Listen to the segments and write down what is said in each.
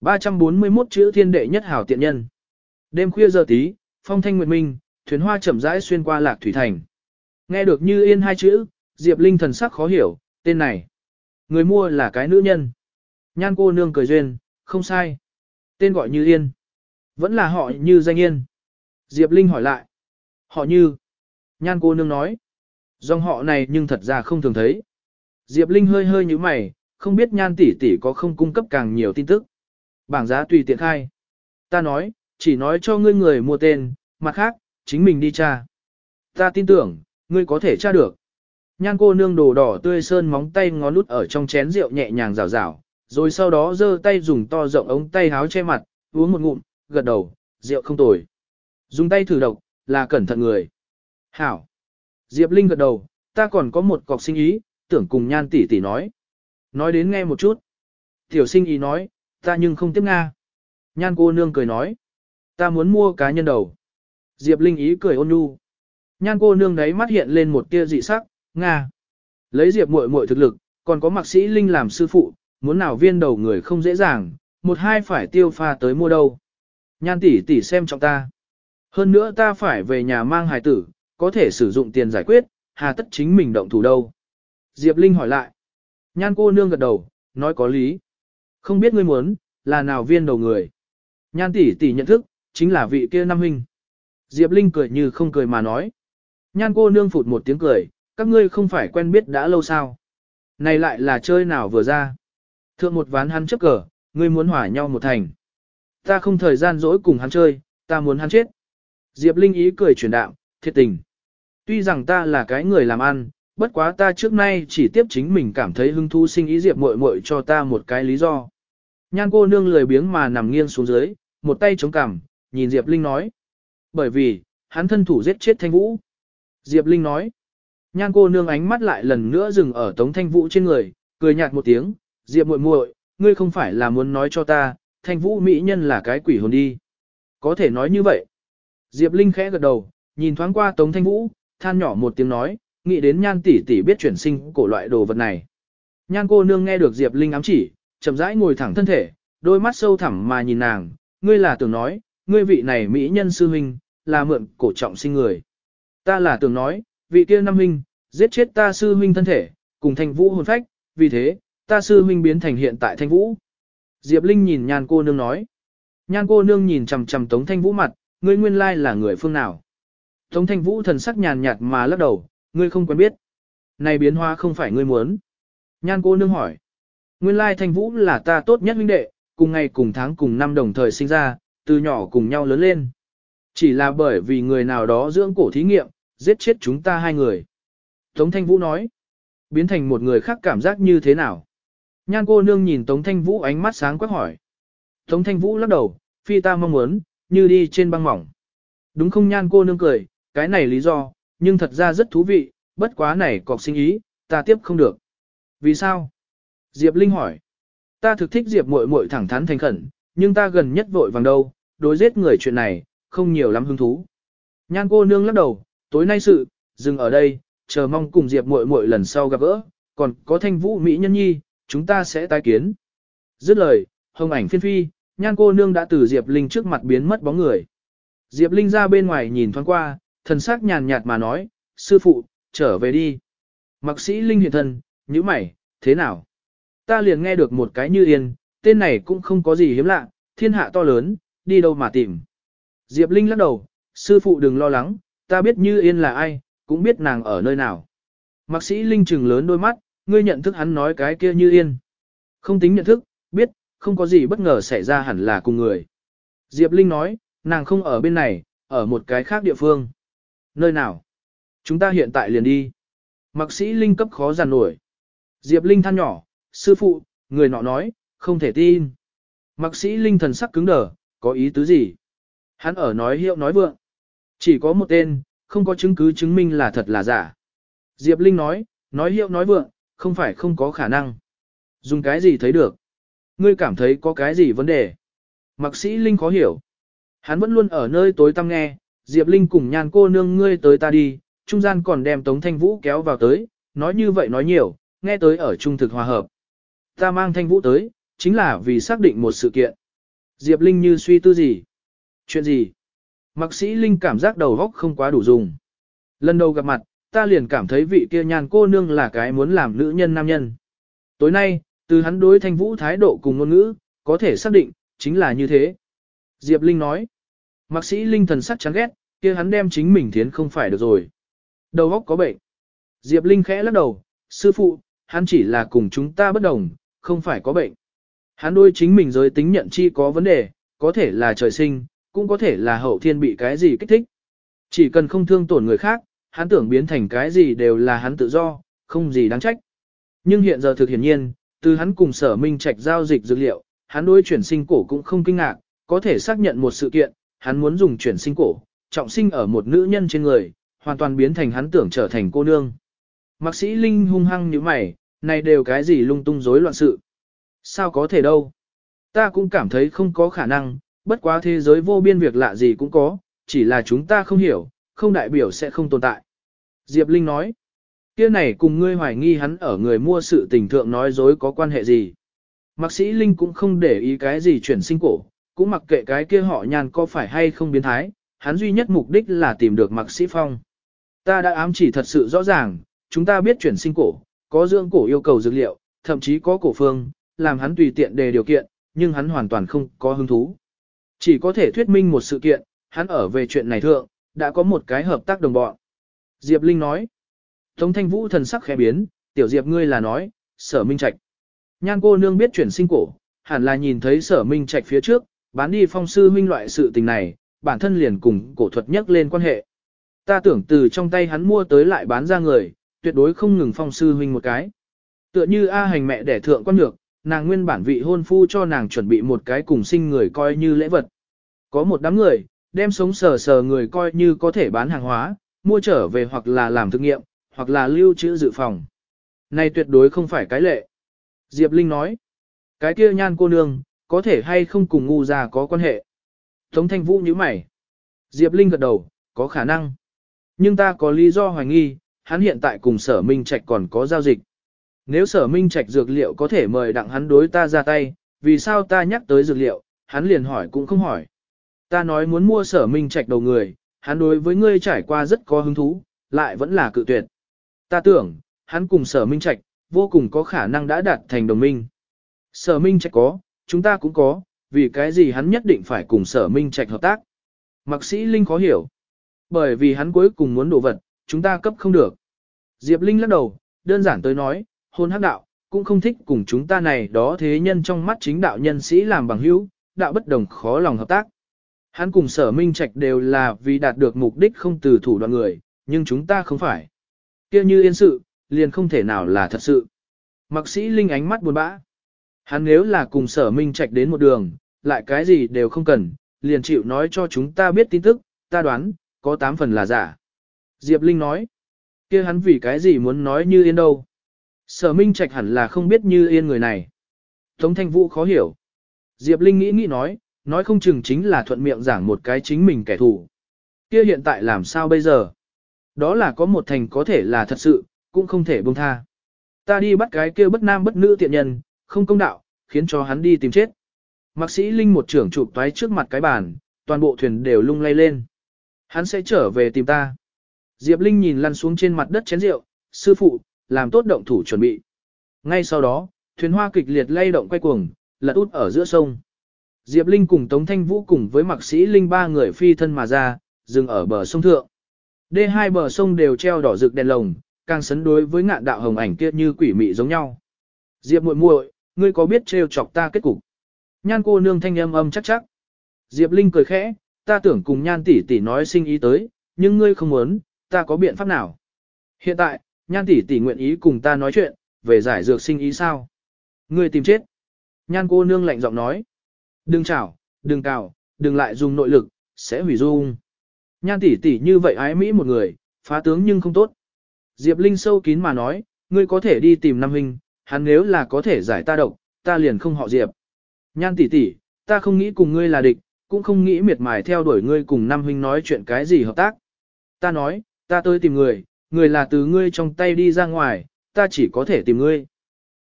341 chữ thiên đệ nhất hảo tiện nhân. Đêm khuya giờ tí, phong thanh nguyệt minh, thuyền hoa chậm rãi xuyên qua lạc thủy thành. Nghe được như yên hai chữ, Diệp Linh thần sắc khó hiểu, tên này. Người mua là cái nữ nhân. Nhan cô nương cười duyên, không sai. Tên gọi như yên. Vẫn là họ như danh yên. Diệp Linh hỏi lại. Họ như. Nhan cô nương nói. Dòng họ này nhưng thật ra không thường thấy. Diệp Linh hơi hơi như mày, không biết nhan tỷ tỷ có không cung cấp càng nhiều tin tức. Bảng giá tùy tiện khai. Ta nói, chỉ nói cho ngươi người mua tên, mặt khác, chính mình đi tra. Ta tin tưởng, ngươi có thể tra được. Nhan cô nương đồ đỏ tươi sơn móng tay ngón nút ở trong chén rượu nhẹ nhàng rào rào, rồi sau đó giơ tay dùng to rộng ống tay háo che mặt, uống một ngụm, gật đầu, rượu không tồi. Dùng tay thử độc, là cẩn thận người. Hảo. Diệp Linh gật đầu, ta còn có một cọc sinh ý, tưởng cùng nhan tỷ tỷ nói. Nói đến nghe một chút. Tiểu sinh ý nói, ta nhưng không tiếp Nga. Nhan cô nương cười nói. Ta muốn mua cá nhân đầu. Diệp Linh ý cười ôn nhu. Nhan cô nương đấy mắt hiện lên một tia dị sắc, Nga. Lấy Diệp muội muội thực lực, còn có mạc sĩ Linh làm sư phụ, muốn nào viên đầu người không dễ dàng, một hai phải tiêu pha tới mua đâu. Nhan tỷ tỷ xem trọng ta. Hơn nữa ta phải về nhà mang hài tử, có thể sử dụng tiền giải quyết, hà tất chính mình động thủ đâu. Diệp Linh hỏi lại. Nhan cô nương gật đầu, nói có lý. Không biết ngươi muốn, là nào viên đầu người. Nhan tỷ tỷ nhận thức, chính là vị kia năm huynh. Diệp Linh cười như không cười mà nói. Nhan cô nương phụt một tiếng cười, các ngươi không phải quen biết đã lâu sao. Này lại là chơi nào vừa ra. Thượng một ván hắn chấp cờ, ngươi muốn hỏa nhau một thành. Ta không thời gian dỗi cùng hắn chơi, ta muốn hắn chết. Diệp Linh ý cười chuyển đạo, thiệt tình. Tuy rằng ta là cái người làm ăn, bất quá ta trước nay chỉ tiếp chính mình cảm thấy hứng thú sinh ý Diệp muội muội cho ta một cái lý do. Nhan cô nương lười biếng mà nằm nghiêng xuống dưới, một tay chống cằm, nhìn Diệp Linh nói. Bởi vì, hắn thân thủ giết chết Thanh Vũ. Diệp Linh nói. Nhan cô nương ánh mắt lại lần nữa dừng ở Tống Thanh Vũ trên người, cười nhạt một tiếng, Diệp muội muội, ngươi không phải là muốn nói cho ta, Thanh Vũ mỹ nhân là cái quỷ hồn đi. Có thể nói như vậy. Diệp Linh khẽ gật đầu, nhìn thoáng qua Tống Thanh Vũ, than nhỏ một tiếng nói, nghĩ đến nhan tỷ tỷ biết chuyển sinh cổ loại đồ vật này. Nhan cô nương nghe được Diệp Linh ám chỉ, chậm rãi ngồi thẳng thân thể, đôi mắt sâu thẳm mà nhìn nàng, ngươi là tưởng nói, ngươi vị này mỹ nhân sư huynh, là mượn cổ trọng sinh người. Ta là tưởng nói, vị kia năm huynh, giết chết ta sư huynh thân thể, cùng thanh vũ hồn phách, vì thế, ta sư huynh biến thành hiện tại thanh vũ. Diệp Linh nhìn nhan cô nương nói. Nhan cô nương nhìn chằm chằm tống thanh vũ mặt, ngươi nguyên lai là người phương nào. Tống thanh vũ thần sắc nhàn nhạt mà lắc đầu, ngươi không quen biết. Này biến hóa không phải ngươi muốn. Nhan cô nương hỏi. Nguyên lai thanh vũ là ta tốt nhất huynh đệ, cùng ngày cùng tháng cùng năm đồng thời sinh ra, từ nhỏ cùng nhau lớn lên. Chỉ là bởi vì người nào đó dưỡng cổ thí nghiệm, giết chết chúng ta hai người. Tống Thanh Vũ nói, biến thành một người khác cảm giác như thế nào? Nhan cô nương nhìn Tống Thanh Vũ ánh mắt sáng quắc hỏi. Tống Thanh Vũ lắc đầu, phi ta mong muốn, như đi trên băng mỏng. Đúng không nhan cô nương cười, cái này lý do, nhưng thật ra rất thú vị, bất quá này cọc sinh ý, ta tiếp không được. Vì sao? Diệp Linh hỏi. Ta thực thích Diệp muội muội thẳng thắn thành khẩn, nhưng ta gần nhất vội vàng đâu, đối giết người chuyện này, không nhiều lắm hứng thú. Nhan cô nương lắc đầu, tối nay sự, dừng ở đây, chờ mong cùng Diệp muội muội lần sau gặp gỡ, còn có thanh vũ mỹ nhân nhi, chúng ta sẽ tái kiến. Dứt lời, hồng ảnh phiên phi, nhan cô nương đã từ Diệp Linh trước mặt biến mất bóng người. Diệp Linh ra bên ngoài nhìn thoáng qua, thần sắc nhàn nhạt mà nói, sư phụ, trở về đi. Mặc sĩ Linh hiện thân, như mày, thế nào? Ta liền nghe được một cái như yên, tên này cũng không có gì hiếm lạ, thiên hạ to lớn, đi đâu mà tìm. Diệp Linh lắc đầu, sư phụ đừng lo lắng, ta biết như yên là ai, cũng biết nàng ở nơi nào. Mạc sĩ Linh trừng lớn đôi mắt, ngươi nhận thức hắn nói cái kia như yên. Không tính nhận thức, biết, không có gì bất ngờ xảy ra hẳn là cùng người. Diệp Linh nói, nàng không ở bên này, ở một cái khác địa phương. Nơi nào? Chúng ta hiện tại liền đi. Mạc sĩ Linh cấp khó giàn nổi. Diệp Linh than nhỏ, sư phụ, người nọ nói, không thể tin. Mạc sĩ Linh thần sắc cứng đờ, có ý tứ gì? Hắn ở nói hiệu nói vượng. Chỉ có một tên, không có chứng cứ chứng minh là thật là giả. Diệp Linh nói, nói hiệu nói vượng, không phải không có khả năng. Dùng cái gì thấy được? Ngươi cảm thấy có cái gì vấn đề? Mạc sĩ Linh khó hiểu. Hắn vẫn luôn ở nơi tối tăm nghe, Diệp Linh cùng nhan cô nương ngươi tới ta đi, trung gian còn đem Tống Thanh Vũ kéo vào tới, nói như vậy nói nhiều, nghe tới ở trung thực hòa hợp. Ta mang Thanh Vũ tới, chính là vì xác định một sự kiện. Diệp Linh như suy tư gì? Chuyện gì? Mạc sĩ Linh cảm giác đầu óc không quá đủ dùng. Lần đầu gặp mặt, ta liền cảm thấy vị kia nhan cô nương là cái muốn làm nữ nhân nam nhân. Tối nay, từ hắn đối thanh vũ thái độ cùng ngôn ngữ, có thể xác định, chính là như thế. Diệp Linh nói. Mạc sĩ Linh thần sắc chán ghét, kia hắn đem chính mình thiến không phải được rồi. Đầu óc có bệnh. Diệp Linh khẽ lắc đầu, sư phụ, hắn chỉ là cùng chúng ta bất đồng, không phải có bệnh. Hắn đôi chính mình giới tính nhận chi có vấn đề, có thể là trời sinh, cũng có thể là hậu thiên bị cái gì kích thích. Chỉ cần không thương tổn người khác, hắn tưởng biến thành cái gì đều là hắn tự do, không gì đáng trách. Nhưng hiện giờ thực hiển nhiên, từ hắn cùng sở minh trạch giao dịch dữ liệu, hắn đối chuyển sinh cổ cũng không kinh ngạc, có thể xác nhận một sự kiện, hắn muốn dùng chuyển sinh cổ, trọng sinh ở một nữ nhân trên người, hoàn toàn biến thành hắn tưởng trở thành cô nương. Mạc sĩ Linh hung hăng như mày, này đều cái gì lung tung rối loạn sự. Sao có thể đâu? Ta cũng cảm thấy không có khả năng, bất quá thế giới vô biên việc lạ gì cũng có, chỉ là chúng ta không hiểu, không đại biểu sẽ không tồn tại. Diệp Linh nói, kia này cùng ngươi hoài nghi hắn ở người mua sự tình thượng nói dối có quan hệ gì. Mạc sĩ Linh cũng không để ý cái gì chuyển sinh cổ, cũng mặc kệ cái kia họ nhàn có phải hay không biến thái, hắn duy nhất mục đích là tìm được Mạc sĩ Phong. Ta đã ám chỉ thật sự rõ ràng, chúng ta biết chuyển sinh cổ, có dưỡng cổ yêu cầu dược liệu, thậm chí có cổ phương, làm hắn tùy tiện đề điều kiện, nhưng hắn hoàn toàn không có hứng thú. Chỉ có thể thuyết minh một sự kiện, hắn ở về chuyện này thượng, đã có một cái hợp tác đồng bọn. Diệp Linh nói. Tống thanh vũ thần sắc khẽ biến, tiểu Diệp ngươi là nói, sở minh trạch. Nhan cô nương biết chuyển sinh cổ, hẳn là nhìn thấy sở minh trạch phía trước, bán đi phong sư huynh loại sự tình này, bản thân liền cùng cổ thuật nhắc lên quan hệ. Ta tưởng từ trong tay hắn mua tới lại bán ra người, tuyệt đối không ngừng phong sư huynh một cái. Tựa như A hành mẹ đẻ thượng quan nhược, nàng nguyên bản vị hôn phu cho nàng chuẩn bị một cái cùng sinh người coi như lễ vật. Có một đám người, đem sống sờ sờ người coi như có thể bán hàng hóa, mua trở về hoặc là làm thực nghiệm, hoặc là lưu trữ dự phòng. Này tuyệt đối không phải cái lệ. Diệp Linh nói, cái kia nhan cô nương, có thể hay không cùng ngu già có quan hệ. Tống thanh vũ nhíu mày. Diệp Linh gật đầu, có khả năng. Nhưng ta có lý do hoài nghi, hắn hiện tại cùng sở minh trạch còn có giao dịch. Nếu sở minh trạch dược liệu có thể mời đặng hắn đối ta ra tay, vì sao ta nhắc tới dược liệu, hắn liền hỏi cũng không hỏi. Ta nói muốn mua sở minh trạch đầu người, hắn đối với ngươi trải qua rất có hứng thú, lại vẫn là cự tuyệt. Ta tưởng, hắn cùng sở minh trạch, vô cùng có khả năng đã đạt thành đồng minh. Sở minh trạch có, chúng ta cũng có, vì cái gì hắn nhất định phải cùng sở minh trạch hợp tác. Mạc sĩ Linh khó hiểu. Bởi vì hắn cuối cùng muốn đồ vật, chúng ta cấp không được. Diệp Linh lắc đầu, đơn giản tới nói, hôn hắc đạo, cũng không thích cùng chúng ta này đó thế nhân trong mắt chính đạo nhân sĩ làm bằng hữu, đạo bất đồng khó lòng hợp tác. Hắn cùng sở minh trạch đều là vì đạt được mục đích không từ thủ đoạn người, nhưng chúng ta không phải. kia như yên sự, liền không thể nào là thật sự. Mạc sĩ Linh ánh mắt buồn bã. Hắn nếu là cùng sở minh trạch đến một đường, lại cái gì đều không cần, liền chịu nói cho chúng ta biết tin tức, ta đoán, có tám phần là giả. Diệp Linh nói, kia hắn vì cái gì muốn nói như yên đâu. Sở Minh Trạch hẳn là không biết như yên người này. Tống Thanh Vũ khó hiểu. Diệp Linh nghĩ nghĩ nói, nói không chừng chính là thuận miệng giảng một cái chính mình kẻ thù. Kia hiện tại làm sao bây giờ? Đó là có một thành có thể là thật sự, cũng không thể buông tha. Ta đi bắt cái kia bất nam bất nữ tiện nhân, không công đạo, khiến cho hắn đi tìm chết. Mạc sĩ Linh một trưởng chụp toái trước mặt cái bàn, toàn bộ thuyền đều lung lay lên. Hắn sẽ trở về tìm ta. Diệp Linh nhìn lăn xuống trên mặt đất chén rượu, sư phụ, làm tốt động thủ chuẩn bị. Ngay sau đó, thuyền hoa kịch liệt lay động quay cuồng, lật út ở giữa sông. Diệp Linh cùng Tống Thanh Vũ cùng với mạc sĩ Linh ba người phi thân mà ra, dừng ở bờ sông thượng. Đê hai bờ sông đều treo đỏ rực đèn lồng, càng sấn đối với ngạn đạo hồng ảnh kia như quỷ mị giống nhau. Diệp muội muội, ngươi có biết trêu chọc ta kết cục? Nhan cô nương thanh âm âm chắc chắc. Diệp Linh cười khẽ, ta tưởng cùng nhan tỷ tỷ nói sinh ý tới, nhưng ngươi không muốn, ta có biện pháp nào? Hiện tại, nhan tỷ tỷ nguyện ý cùng ta nói chuyện, về giải dược sinh ý sao? Ngươi tìm chết. Nhan cô nương lạnh giọng nói. Đừng chảo, đừng cào, đừng lại dùng nội lực, sẽ hủy dung. Nhan tỷ tỷ như vậy ái mỹ một người, phá tướng nhưng không tốt. Diệp Linh sâu kín mà nói, ngươi có thể đi tìm Nam Hình hắn nếu là có thể giải ta độc, ta liền không họ Diệp. Nhan tỷ tỷ, ta không nghĩ cùng ngươi là địch, cũng không nghĩ miệt mài theo đuổi ngươi cùng Nam Huynh nói chuyện cái gì hợp tác. Ta nói, ta tới tìm người, người là từ ngươi trong tay đi ra ngoài, ta chỉ có thể tìm ngươi.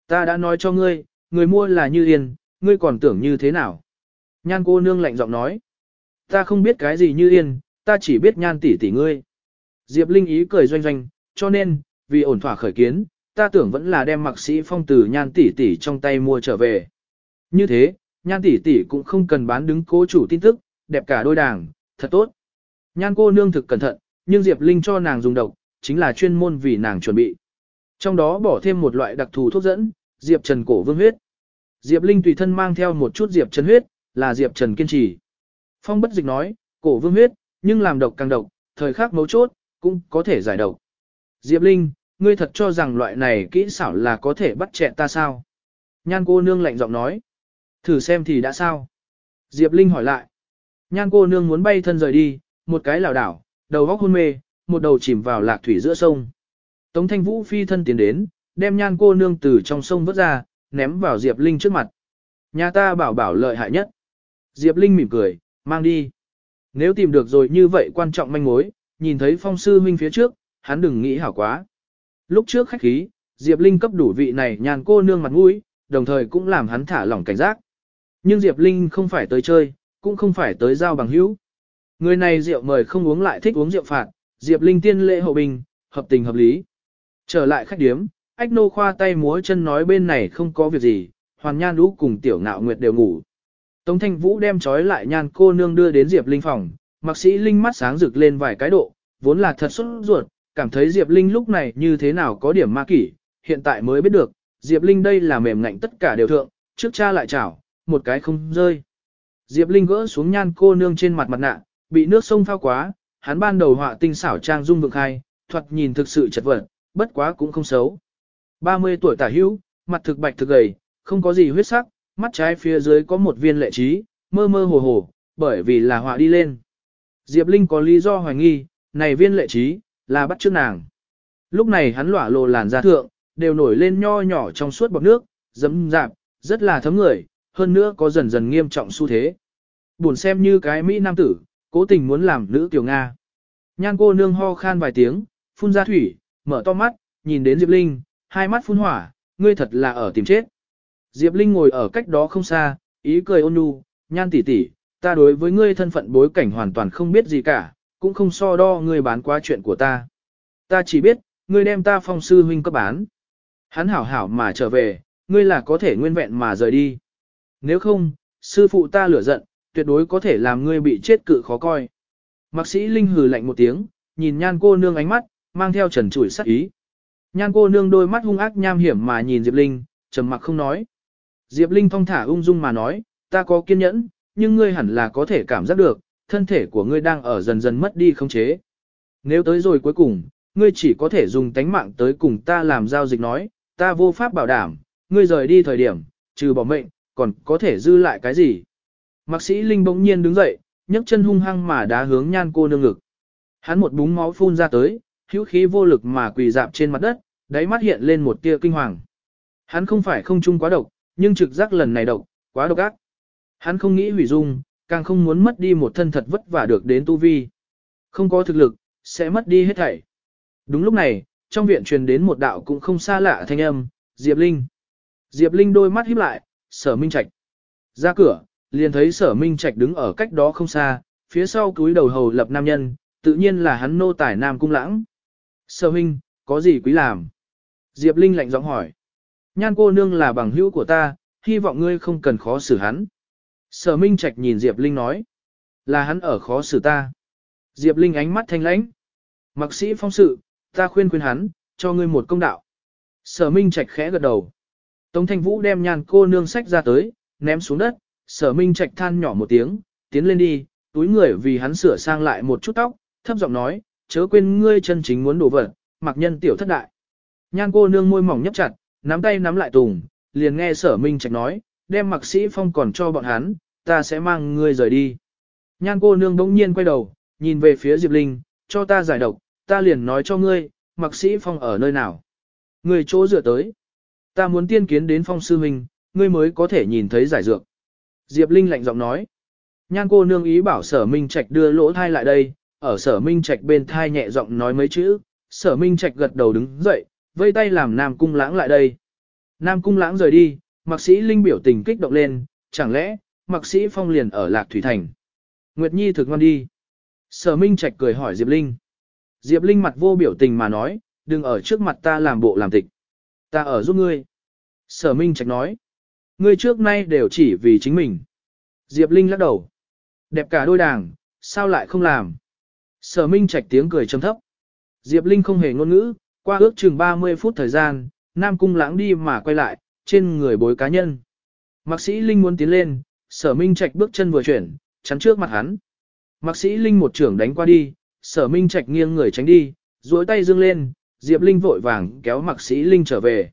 Ta đã nói cho ngươi, người mua là Như Yên, ngươi còn tưởng như thế nào? Nhan cô nương lạnh giọng nói. Ta không biết cái gì như yên, ta chỉ biết nhan tỷ tỷ ngươi. Diệp Linh ý cười doanh doanh, cho nên, vì ổn thỏa khởi kiến, ta tưởng vẫn là đem mặc sĩ phong từ nhan tỷ tỷ trong tay mua trở về. Như thế, nhan tỷ tỷ cũng không cần bán đứng cố chủ tin tức, đẹp cả đôi đảng, thật tốt. Nhan cô nương thực cẩn thận, nhưng Diệp Linh cho nàng dùng độc, chính là chuyên môn vì nàng chuẩn bị. Trong đó bỏ thêm một loại đặc thù thuốc dẫn, Diệp Trần cổ vương huyết. Diệp Linh tùy thân mang theo một chút Diệp Trần huyết, là Diệp Trần kiên trì. Phong bất dịch nói, cổ vương huyết, nhưng làm độc càng độc, thời khắc mấu chốt, cũng có thể giải độc. Diệp Linh, ngươi thật cho rằng loại này kỹ xảo là có thể bắt chẹn ta sao? Nhan cô nương lạnh giọng nói. Thử xem thì đã sao? Diệp Linh hỏi lại. Nhan cô nương muốn bay thân rời đi, một cái lảo đảo, đầu góc hôn mê, một đầu chìm vào lạc thủy giữa sông. Tống thanh vũ phi thân tiến đến, đem nhan cô nương từ trong sông vớt ra, ném vào Diệp Linh trước mặt. Nhà ta bảo bảo lợi hại nhất. Diệp Linh mỉm cười, mang đi. Nếu tìm được rồi như vậy quan trọng manh mối, nhìn thấy phong sư huynh phía trước, hắn đừng nghĩ hảo quá. Lúc trước khách khí, Diệp Linh cấp đủ vị này nhàn cô nương mặt mũi, đồng thời cũng làm hắn thả lỏng cảnh giác. Nhưng Diệp Linh không phải tới chơi, cũng không phải tới giao bằng hữu. Người này rượu mời không uống lại thích uống rượu phạt, Diệp Linh tiên lễ hậu bình, hợp tình hợp lý. Trở lại khách điếm, Ách Nô khoa tay múa chân nói bên này không có việc gì, Hoàn Nhan Lũ cùng Tiểu Ngạo Nguyệt đều ngủ. Tống Thanh Vũ đem trói lại Nhan cô nương đưa đến Diệp Linh phòng, Mạc sĩ Linh mắt sáng rực lên vài cái độ, vốn là thật xuất ruột, cảm thấy Diệp Linh lúc này như thế nào có điểm ma kỷ, hiện tại mới biết được, Diệp Linh đây là mềm ngạnh tất cả đều thượng, trước cha lại chảo, một cái không rơi. Diệp Linh gỡ xuống nhan cô nương trên mặt mặt nạ, bị nước sông phao quá, hắn ban đầu họa tinh xảo trang dung vượng khai, thoạt nhìn thực sự chật vật, bất quá cũng không xấu. 30 tuổi tả hữu, mặt thực bạch thực gầy, không có gì huyết sắc, mắt trái phía dưới có một viên lệ trí, mơ mơ hồ hồ, bởi vì là họa đi lên. Diệp Linh có lý do hoài nghi, này viên lệ trí, là bắt trước nàng. Lúc này hắn lỏa lồ làn da thượng, đều nổi lên nho nhỏ trong suốt bọc nước, dấm dạp, rất là thấm người, hơn nữa có dần dần nghiêm trọng xu thế. Buồn xem như cái Mỹ nam tử, cố tình muốn làm nữ tiểu Nga. Nhan cô nương ho khan vài tiếng, phun ra thủy, mở to mắt, nhìn đến Diệp Linh, hai mắt phun hỏa, ngươi thật là ở tìm chết. Diệp Linh ngồi ở cách đó không xa, ý cười ôn nhu, nhan tỷ tỷ, ta đối với ngươi thân phận bối cảnh hoàn toàn không biết gì cả, cũng không so đo ngươi bán quá chuyện của ta. Ta chỉ biết, ngươi đem ta phong sư huynh cấp bán. Hắn hảo hảo mà trở về, ngươi là có thể nguyên vẹn mà rời đi. Nếu không, sư phụ ta lửa giận, tuyệt đối có thể làm ngươi bị chết cự khó coi. Mạc sĩ Linh hừ lạnh một tiếng, nhìn nhan cô nương ánh mắt, mang theo trần chủi sắc ý. Nhan cô nương đôi mắt hung ác nham hiểm mà nhìn Diệp Linh, trầm mặc không nói. Diệp Linh thong thả ung dung mà nói, ta có kiên nhẫn, nhưng ngươi hẳn là có thể cảm giác được, thân thể của ngươi đang ở dần dần mất đi khống chế. Nếu tới rồi cuối cùng, ngươi chỉ có thể dùng tánh mạng tới cùng ta làm giao dịch nói, ta vô pháp bảo đảm, ngươi rời đi thời điểm, trừ bỏ mệnh, còn có thể dư lại cái gì. Mạc sĩ Linh bỗng nhiên đứng dậy, nhấc chân hung hăng mà đá hướng nhan cô nương ngực. Hắn một búng máu phun ra tới, hữu khí vô lực mà quỳ dạp trên mặt đất, đáy mắt hiện lên một tia kinh hoàng. Hắn không phải không chung quá độc, nhưng trực giác lần này độc, quá độc ác. Hắn không nghĩ hủy dung, càng không muốn mất đi một thân thật vất vả được đến tu vi. Không có thực lực, sẽ mất đi hết thảy. Đúng lúc này, trong viện truyền đến một đạo cũng không xa lạ thanh âm, Diệp Linh. Diệp Linh đôi mắt híp lại, sở minh trạch. Ra cửa, liền thấy sở minh trạch đứng ở cách đó không xa, phía sau túi đầu hầu lập nam nhân, tự nhiên là hắn nô tài nam cung lãng. Sở minh, có gì quý làm? Diệp Linh lạnh giọng hỏi. Nhan cô nương là bằng hữu của ta, hy vọng ngươi không cần khó xử hắn. Sở Minh Trạch nhìn Diệp Linh nói. Là hắn ở khó xử ta. Diệp Linh ánh mắt thanh lãnh. Mặc sĩ phong sự, ta khuyên khuyên hắn, cho ngươi một công đạo. Sở Minh Trạch khẽ gật đầu. Tống Thanh Vũ đem nhàn cô nương sách ra tới, ném xuống đất. Sở Minh Trạch than nhỏ một tiếng, tiến lên đi, túi người vì hắn sửa sang lại một chút tóc, thấp giọng nói, chớ quên ngươi chân chính muốn đổ vật, mặc nhân tiểu thất đại. Nhan cô nương môi mỏng nhấp chặt, nắm tay nắm lại tùng, liền nghe sở minh trạch nói, đem mặc sĩ phong còn cho bọn hắn, ta sẽ mang ngươi rời đi. Nhan cô nương đống nhiên quay đầu, nhìn về phía Diệp Linh, cho ta giải độc, ta liền nói cho ngươi, mặc sĩ phong ở nơi nào. Ngươi chỗ dựa tới. Ta muốn tiên kiến đến phong sư huynh, ngươi mới có thể nhìn thấy giải dược. Diệp Linh lạnh giọng nói. Nhan cô nương ý bảo sở minh trạch đưa lỗ thai lại đây, ở sở minh trạch bên thai nhẹ giọng nói mấy chữ, sở minh trạch gật đầu đứng dậy, vây tay làm Nam Cung Lãng lại đây. Nam Cung Lãng rời đi, Mạc sĩ Linh biểu tình kích động lên, chẳng lẽ, Mạc Sĩ Phong liền ở Lạc Thủy Thành. Nguyệt Nhi thực ngon đi. Sở Minh Trạch cười hỏi Diệp Linh. Diệp Linh mặt vô biểu tình mà nói, đừng ở trước mặt ta làm bộ làm tịch. Ta ở giúp ngươi. Sở Minh Trạch nói. Ngươi trước nay đều chỉ vì chính mình. Diệp Linh lắc đầu. Đẹp cả đôi đảng, sao lại không làm? Sở Minh Trạch tiếng cười trầm thấp. Diệp Linh không hề ngôn ngữ, qua ước chừng 30 phút thời gian, Nam Cung lãng đi mà quay lại, trên người bối cá nhân. Mạc sĩ Linh muốn tiến lên, sở Minh Trạch bước chân vừa chuyển, chắn trước mặt hắn. Mạc sĩ Linh một trưởng đánh qua đi, sở Minh Trạch nghiêng người tránh đi, duỗi tay dương lên, Diệp Linh vội vàng kéo Mạc sĩ Linh trở về.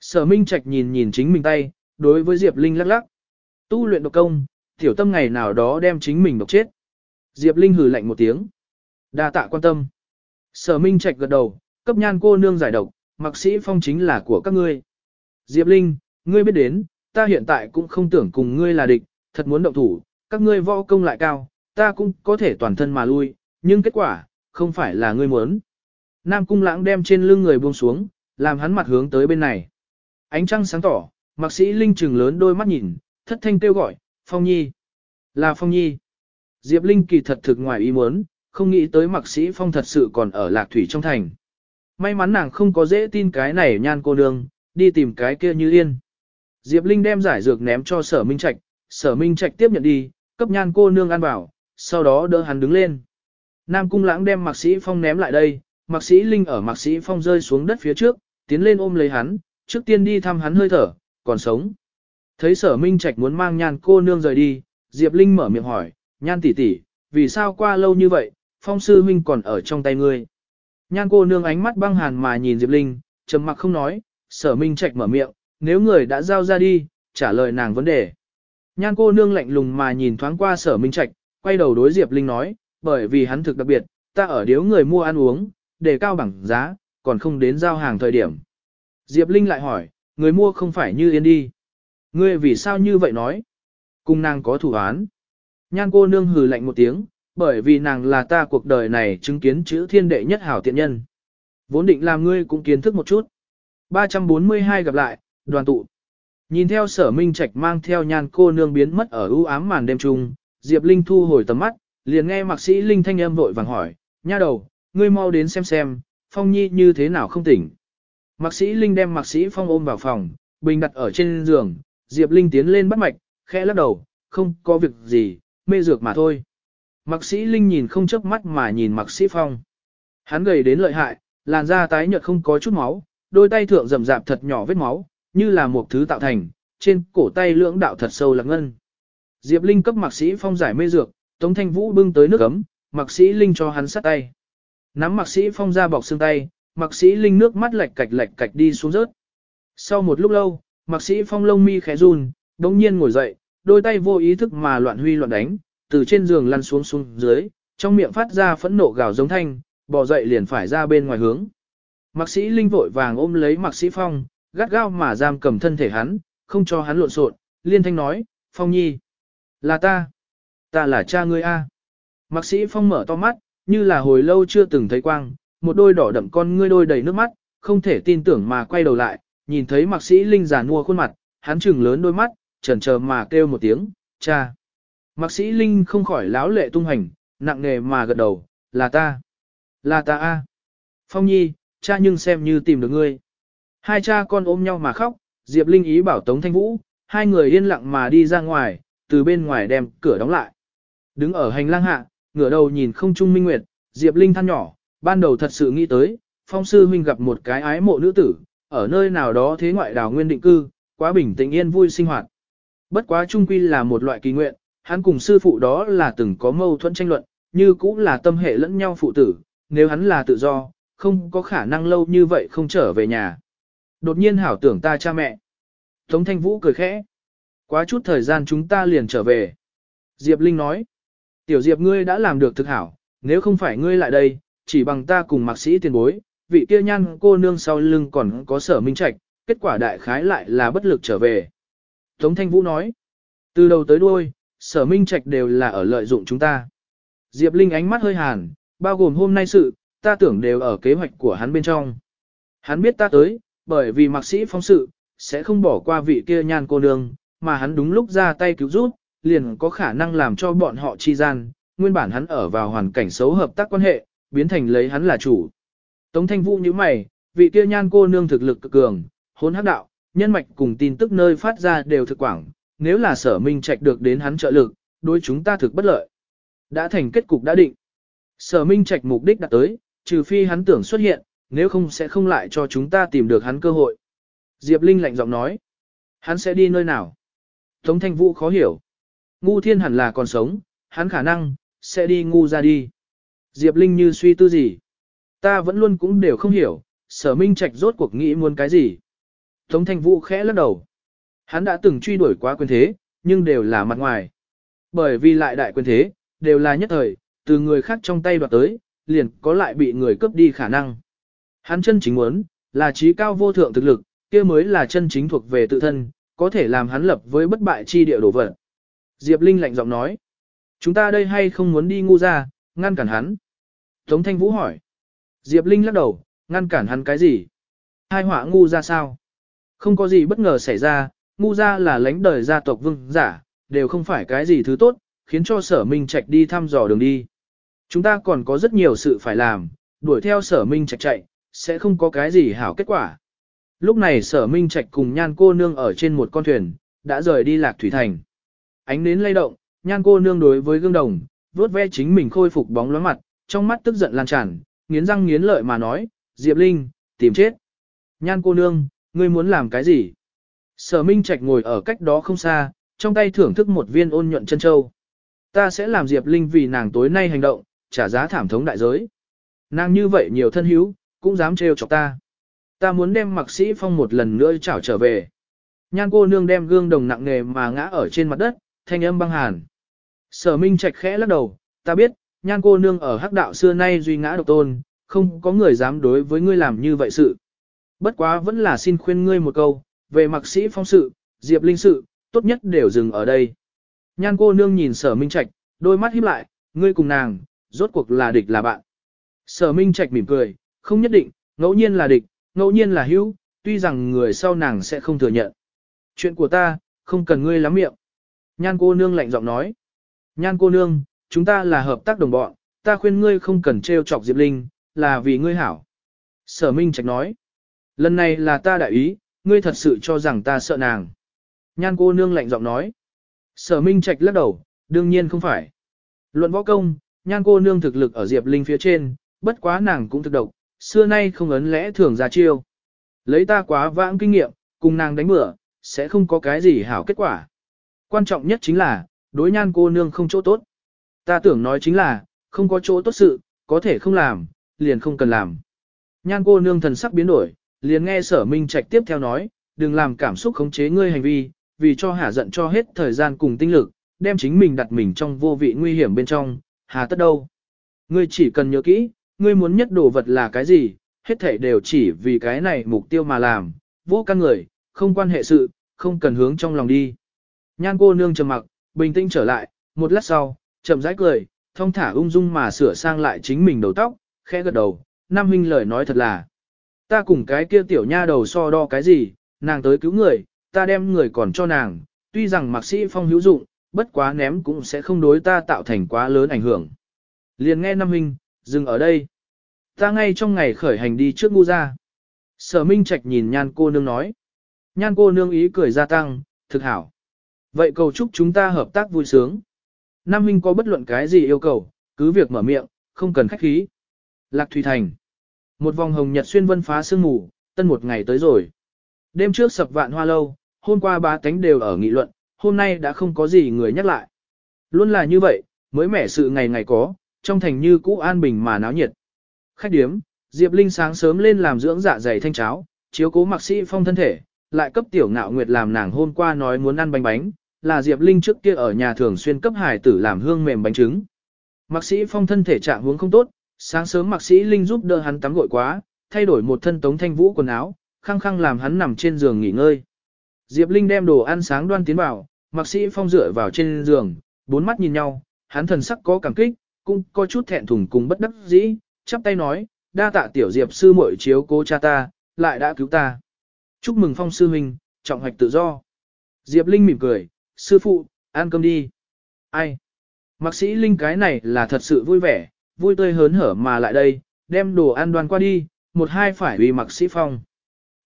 Sở Minh Trạch nhìn nhìn chính mình tay, đối với Diệp Linh lắc lắc. Tu luyện độc công, tiểu tâm ngày nào đó đem chính mình độc chết. Diệp Linh hừ lạnh một tiếng. đa tạ quan tâm. Sở Minh Trạch gật đầu, cấp nhan cô nương giải độc, Mạc sĩ phong chính là của các ngươi. Diệp Linh, ngươi biết đến, ta hiện tại cũng không tưởng cùng ngươi là địch, thật muốn động thủ, các ngươi võ công lại cao, ta cũng có thể toàn thân mà lui, nhưng kết quả, không phải là ngươi muốn. Nam cung lãng đem trên lưng người buông xuống, làm hắn mặt hướng tới bên này. Ánh trăng sáng tỏ, mạc sĩ Linh trừng lớn đôi mắt nhìn, thất thanh kêu gọi, Phong Nhi. Là Phong Nhi. Diệp Linh kỳ thật thực ngoài ý muốn, không nghĩ tới mạc sĩ Phong thật sự còn ở lạc thủy trong thành. May mắn nàng không có dễ tin cái này nhan cô nương, đi tìm cái kia như yên. Diệp Linh đem giải dược ném cho sở Minh Trạch, sở Minh Trạch tiếp nhận đi, cấp nhan cô nương ăn bảo, sau đó đỡ hắn đứng lên. Nam Cung Lãng đem Mạc Sĩ Phong ném lại đây, Mạc Sĩ Linh ở Mạc Sĩ Phong rơi xuống đất phía trước, tiến lên ôm lấy hắn, trước tiên đi thăm hắn hơi thở, còn sống. Thấy sở Minh Trạch muốn mang nhan cô nương rời đi, Diệp Linh mở miệng hỏi, nhan tỷ tỷ, vì sao qua lâu như vậy, Phong sư huynh còn ở trong tay ngươi. Nhan cô nương ánh mắt băng hàn mà nhìn Diệp Linh, trầm mặc không nói, sở Minh Trạch mở miệng, nếu người đã giao ra đi, trả lời nàng vấn đề. Nhan cô nương lạnh lùng mà nhìn thoáng qua sở Minh Trạch, quay đầu đối Diệp Linh nói, bởi vì hắn thực đặc biệt, ta ở điếu người mua ăn uống, để cao bằng giá, còn không đến giao hàng thời điểm. Diệp Linh lại hỏi, người mua không phải như yên đi. Ngươi vì sao như vậy nói? Cùng nàng có thủ án. Nhan cô nương hừ lạnh một tiếng, bởi vì nàng là ta cuộc đời này chứng kiến chữ thiên đệ nhất hảo tiện nhân. Vốn định làm ngươi cũng kiến thức một chút. 342 gặp lại, đoàn tụ. Nhìn theo sở minh trạch mang theo nhan cô nương biến mất ở ưu ám màn đêm trung, Diệp Linh thu hồi tầm mắt, liền nghe mạc sĩ Linh thanh âm vội vàng hỏi, nha đầu, ngươi mau đến xem xem, Phong Nhi như thế nào không tỉnh. Mạc sĩ Linh đem mạc sĩ Phong ôm vào phòng, bình đặt ở trên giường, Diệp Linh tiến lên bắt mạch, khẽ lắc đầu, không có việc gì, mê dược mà thôi. Mạc sĩ Linh nhìn không chớp mắt mà nhìn mạc sĩ Phong. Hắn gầy đến lợi hại, làn da tái nhợt không có chút máu, đôi tay thượng rầm rạp thật nhỏ vết máu, như là một thứ tạo thành, trên cổ tay lưỡng đạo thật sâu lạc ngân. Diệp Linh cấp mạc sĩ Phong giải mê dược, Tống Thanh Vũ bưng tới nước ấm, mạc sĩ Linh cho hắn sát tay. Nắm mạc sĩ Phong ra bọc xương tay, mạc sĩ Linh nước mắt lệch cạch lệch cạch đi xuống rớt. Sau một lúc lâu, mạc sĩ Phong lông mi khẽ run, đống nhiên ngồi dậy, đôi tay vô ý thức mà loạn huy loạn đánh, từ trên giường lăn xuống xuống dưới, trong miệng phát ra phẫn nộ gào giống thanh, bò dậy liền phải ra bên ngoài hướng. Mạc sĩ Linh vội vàng ôm lấy Mạc sĩ Phong, gắt gao mà giam cầm thân thể hắn, không cho hắn lộn xộn, liên thanh nói, Phong Nhi, là ta, ta là cha ngươi a. Mạc sĩ Phong mở to mắt, như là hồi lâu chưa từng thấy quang, một đôi đỏ đậm con ngươi đôi đầy nước mắt, không thể tin tưởng mà quay đầu lại, nhìn thấy Mạc sĩ Linh già nua khuôn mặt, hắn trừng lớn đôi mắt, chần chờ mà kêu một tiếng, cha. Mạc sĩ Linh không khỏi láo lệ tung hành, nặng nề mà gật đầu, là ta. Là ta a. Phong Nhi, cha nhưng xem như tìm được ngươi. Hai cha con ôm nhau mà khóc, Diệp Linh ý bảo Tống Thanh Vũ, hai người yên lặng mà đi ra ngoài, từ bên ngoài đem cửa đóng lại. Đứng ở hành lang hạ, ngửa đầu nhìn không trung minh nguyệt, Diệp Linh than nhỏ, ban đầu thật sự nghĩ tới, phong sư huynh gặp một cái ái mộ nữ tử, ở nơi nào đó thế ngoại đảo nguyên định cư, quá bình tĩnh yên vui sinh hoạt. Bất quá trung quy là một loại kỳ nguyện, hắn cùng sư phụ đó là từng có mâu thuẫn tranh luận, như cũng là tâm hệ lẫn nhau phụ tử, nếu hắn là tự do, không có khả năng lâu như vậy không trở về nhà. Đột nhiên hảo tưởng ta cha mẹ. Tống Thanh Vũ cười khẽ. Quá chút thời gian chúng ta liền trở về. Diệp Linh nói. Tiểu Diệp ngươi đã làm được thực hảo, nếu không phải ngươi lại đây, chỉ bằng ta cùng mạc sĩ tiền bối, vị kia nhăn cô nương sau lưng còn có sở minh trạch, kết quả đại khái lại là bất lực trở về. Tống Thanh Vũ nói. Từ đầu tới đuôi, sở minh trạch đều là ở lợi dụng chúng ta. Diệp Linh ánh mắt hơi hàn, bao gồm hôm nay sự, ta tưởng đều ở kế hoạch của hắn bên trong. Hắn biết ta tới, bởi vì mạc sĩ phong sự, sẽ không bỏ qua vị kia nhan cô nương, mà hắn đúng lúc ra tay cứu giúp, liền có khả năng làm cho bọn họ chi gian, nguyên bản hắn ở vào hoàn cảnh xấu hợp tác quan hệ, biến thành lấy hắn là chủ. Tống Thanh Vũ như mày, vị kia nhan cô nương thực lực cực cường, hốn hắc đạo, nhân mạch cùng tin tức nơi phát ra đều thực quảng, nếu là sở minh trạch được đến hắn trợ lực, đối chúng ta thực bất lợi. Đã thành kết cục đã định. Sở minh trạch mục đích đã tới, trừ phi hắn tưởng xuất hiện, nếu không sẽ không lại cho chúng ta tìm được hắn cơ hội. Diệp Linh lạnh giọng nói, hắn sẽ đi nơi nào? Tống Thanh Vũ khó hiểu. Ngu thiên hẳn là còn sống, hắn khả năng, sẽ đi ngu ra đi. Diệp Linh như suy tư gì? Ta vẫn luôn cũng đều không hiểu, sở minh trạch rốt cuộc nghĩ muốn cái gì? Tống Thanh Vũ khẽ lắc đầu. Hắn đã từng truy đuổi quá quyền thế, nhưng đều là mặt ngoài. Bởi vì lại đại quyền thế, đều là nhất thời, từ người khác trong tay đoạt tới, liền có lại bị người cướp đi khả năng. Hắn chân chính muốn, là trí cao vô thượng thực lực, kia mới là chân chính thuộc về tự thân, có thể làm hắn lập với bất bại chi địa đổ vật. Diệp Linh lạnh giọng nói, chúng ta đây hay không muốn đi ngu ra, ngăn cản hắn. Tống Thanh Vũ hỏi, Diệp Linh lắc đầu, ngăn cản hắn cái gì? Hai họa ngu ra sao? Không có gì bất ngờ xảy ra, ngu ra là lãnh đời gia tộc vương giả, đều không phải cái gì thứ tốt, khiến cho sở minh trạch đi thăm dò đường đi. Chúng ta còn có rất nhiều sự phải làm, đuổi theo sở minh trạch chạy, sẽ không có cái gì hảo kết quả. Lúc này sở minh trạch cùng nhan cô nương ở trên một con thuyền, đã rời đi lạc thủy thành. Ánh nến lay động, nhan cô nương đối với gương đồng, vuốt ve chính mình khôi phục bóng loáng mặt, trong mắt tức giận lan tràn, nghiến răng nghiến lợi mà nói, Diệp Linh, tìm chết. Nhan cô nương, ngươi muốn làm cái gì? Sở Minh Trạch ngồi ở cách đó không xa, trong tay thưởng thức một viên ôn nhuận chân châu. Ta sẽ làm Diệp Linh vì nàng tối nay hành động, trả giá thảm thống đại giới. Nàng như vậy nhiều thân hữu, cũng dám trêu chọc ta. Ta muốn đem mặc sĩ phong một lần nữa trảo trở về. Nhan cô nương đem gương đồng nặng nề mà ngã ở trên mặt đất, thanh âm băng hàn. Sở Minh Trạch khẽ lắc đầu, ta biết, nhan cô nương ở hắc đạo xưa nay duy ngã độc tôn, không có người dám đối với ngươi làm như vậy sự. Bất quá vẫn là xin khuyên ngươi một câu, về mặc sĩ phong sự, diệp linh sự, tốt nhất đều dừng ở đây. Nhan cô nương nhìn sở minh trạch, đôi mắt híp lại, ngươi cùng nàng, rốt cuộc là địch là bạn. Sở minh trạch mỉm cười, không nhất định, ngẫu nhiên là địch, ngẫu nhiên là hữu, tuy rằng người sau nàng sẽ không thừa nhận. Chuyện của ta, không cần ngươi lắm miệng. Nhan cô nương lạnh giọng nói. Nhan cô nương, chúng ta là hợp tác đồng bọn, ta khuyên ngươi không cần trêu chọc Diệp Linh, là vì ngươi hảo. Sở Minh Trạch nói. Lần này là ta đại ý, ngươi thật sự cho rằng ta sợ nàng. Nhan cô nương lạnh giọng nói. Sở Minh Trạch lắc đầu, đương nhiên không phải. Luận võ công, nhan cô nương thực lực ở Diệp Linh phía trên, bất quá nàng cũng thực độc, xưa nay không ấn lẽ thường ra chiêu. Lấy ta quá vãng kinh nghiệm, cùng nàng đánh bữa, sẽ không có cái gì hảo kết quả. Quan trọng nhất chính là, đối nhan cô nương không chỗ tốt. Ta tưởng nói chính là, không có chỗ tốt sự, có thể không làm, liền không cần làm. Nhan cô nương thần sắc biến đổi, liền nghe sở minh trạch tiếp theo nói, đừng làm cảm xúc khống chế ngươi hành vi, vì cho hả giận cho hết thời gian cùng tinh lực, đem chính mình đặt mình trong vô vị nguy hiểm bên trong, hà tất đâu. Ngươi chỉ cần nhớ kỹ, ngươi muốn nhất đồ vật là cái gì, hết thể đều chỉ vì cái này mục tiêu mà làm, vô căn người, không quan hệ sự, không cần hướng trong lòng đi. Nhan cô nương trầm mặc, bình tĩnh trở lại, một lát sau, chậm rãi cười, thông thả ung dung mà sửa sang lại chính mình đầu tóc, khẽ gật đầu, Nam Huynh lời nói thật là. Ta cùng cái kia tiểu nha đầu so đo cái gì, nàng tới cứu người, ta đem người còn cho nàng, tuy rằng mạc sĩ phong hữu dụng, bất quá ném cũng sẽ không đối ta tạo thành quá lớn ảnh hưởng. Liền nghe Nam Huynh, dừng ở đây. Ta ngay trong ngày khởi hành đi trước ngu ra. Sở Minh Trạch nhìn nhan cô nương nói. Nhan cô nương ý cười gia tăng, thực hảo. Vậy cầu chúc chúng ta hợp tác vui sướng. Nam Huynh có bất luận cái gì yêu cầu, cứ việc mở miệng, không cần khách khí. Lạc Thủy Thành. Một vòng hồng nhật xuyên vân phá sương mù, tân một ngày tới rồi. Đêm trước sập vạn hoa lâu, hôm qua ba tánh đều ở nghị luận, hôm nay đã không có gì người nhắc lại. Luôn là như vậy, mới mẻ sự ngày ngày có, trong thành như cũ an bình mà náo nhiệt. Khách điếm, Diệp Linh sáng sớm lên làm dưỡng dạ dày thanh cháo, chiếu cố mặc sĩ phong thân thể, lại cấp tiểu ngạo nguyệt làm nàng hôm qua nói muốn ăn bánh bánh, là Diệp Linh trước kia ở nhà thường xuyên cấp hải tử làm hương mềm bánh trứng. Mạc sĩ phong thân thể trạng huống không tốt, sáng sớm mạc sĩ Linh giúp đỡ hắn tắm gội quá, thay đổi một thân tống thanh vũ quần áo, khăng khăng làm hắn nằm trên giường nghỉ ngơi. Diệp Linh đem đồ ăn sáng đoan tiến vào, mạc sĩ phong dựa vào trên giường, bốn mắt nhìn nhau, hắn thần sắc có cảm kích, cũng có chút thẹn thùng cùng bất đắc dĩ, chắp tay nói, đa tạ tiểu Diệp sư muội chiếu cố cha ta, lại đã cứu ta. Chúc mừng phong sư huynh, trọng hoạch tự do. Diệp Linh mỉm cười, sư phụ, ăn cơm đi. Ai? Mạc sĩ Linh cái này là thật sự vui vẻ, vui tươi hớn hở mà lại đây, đem đồ ăn đoan qua đi, một hai phải vì Mạc sĩ Phong.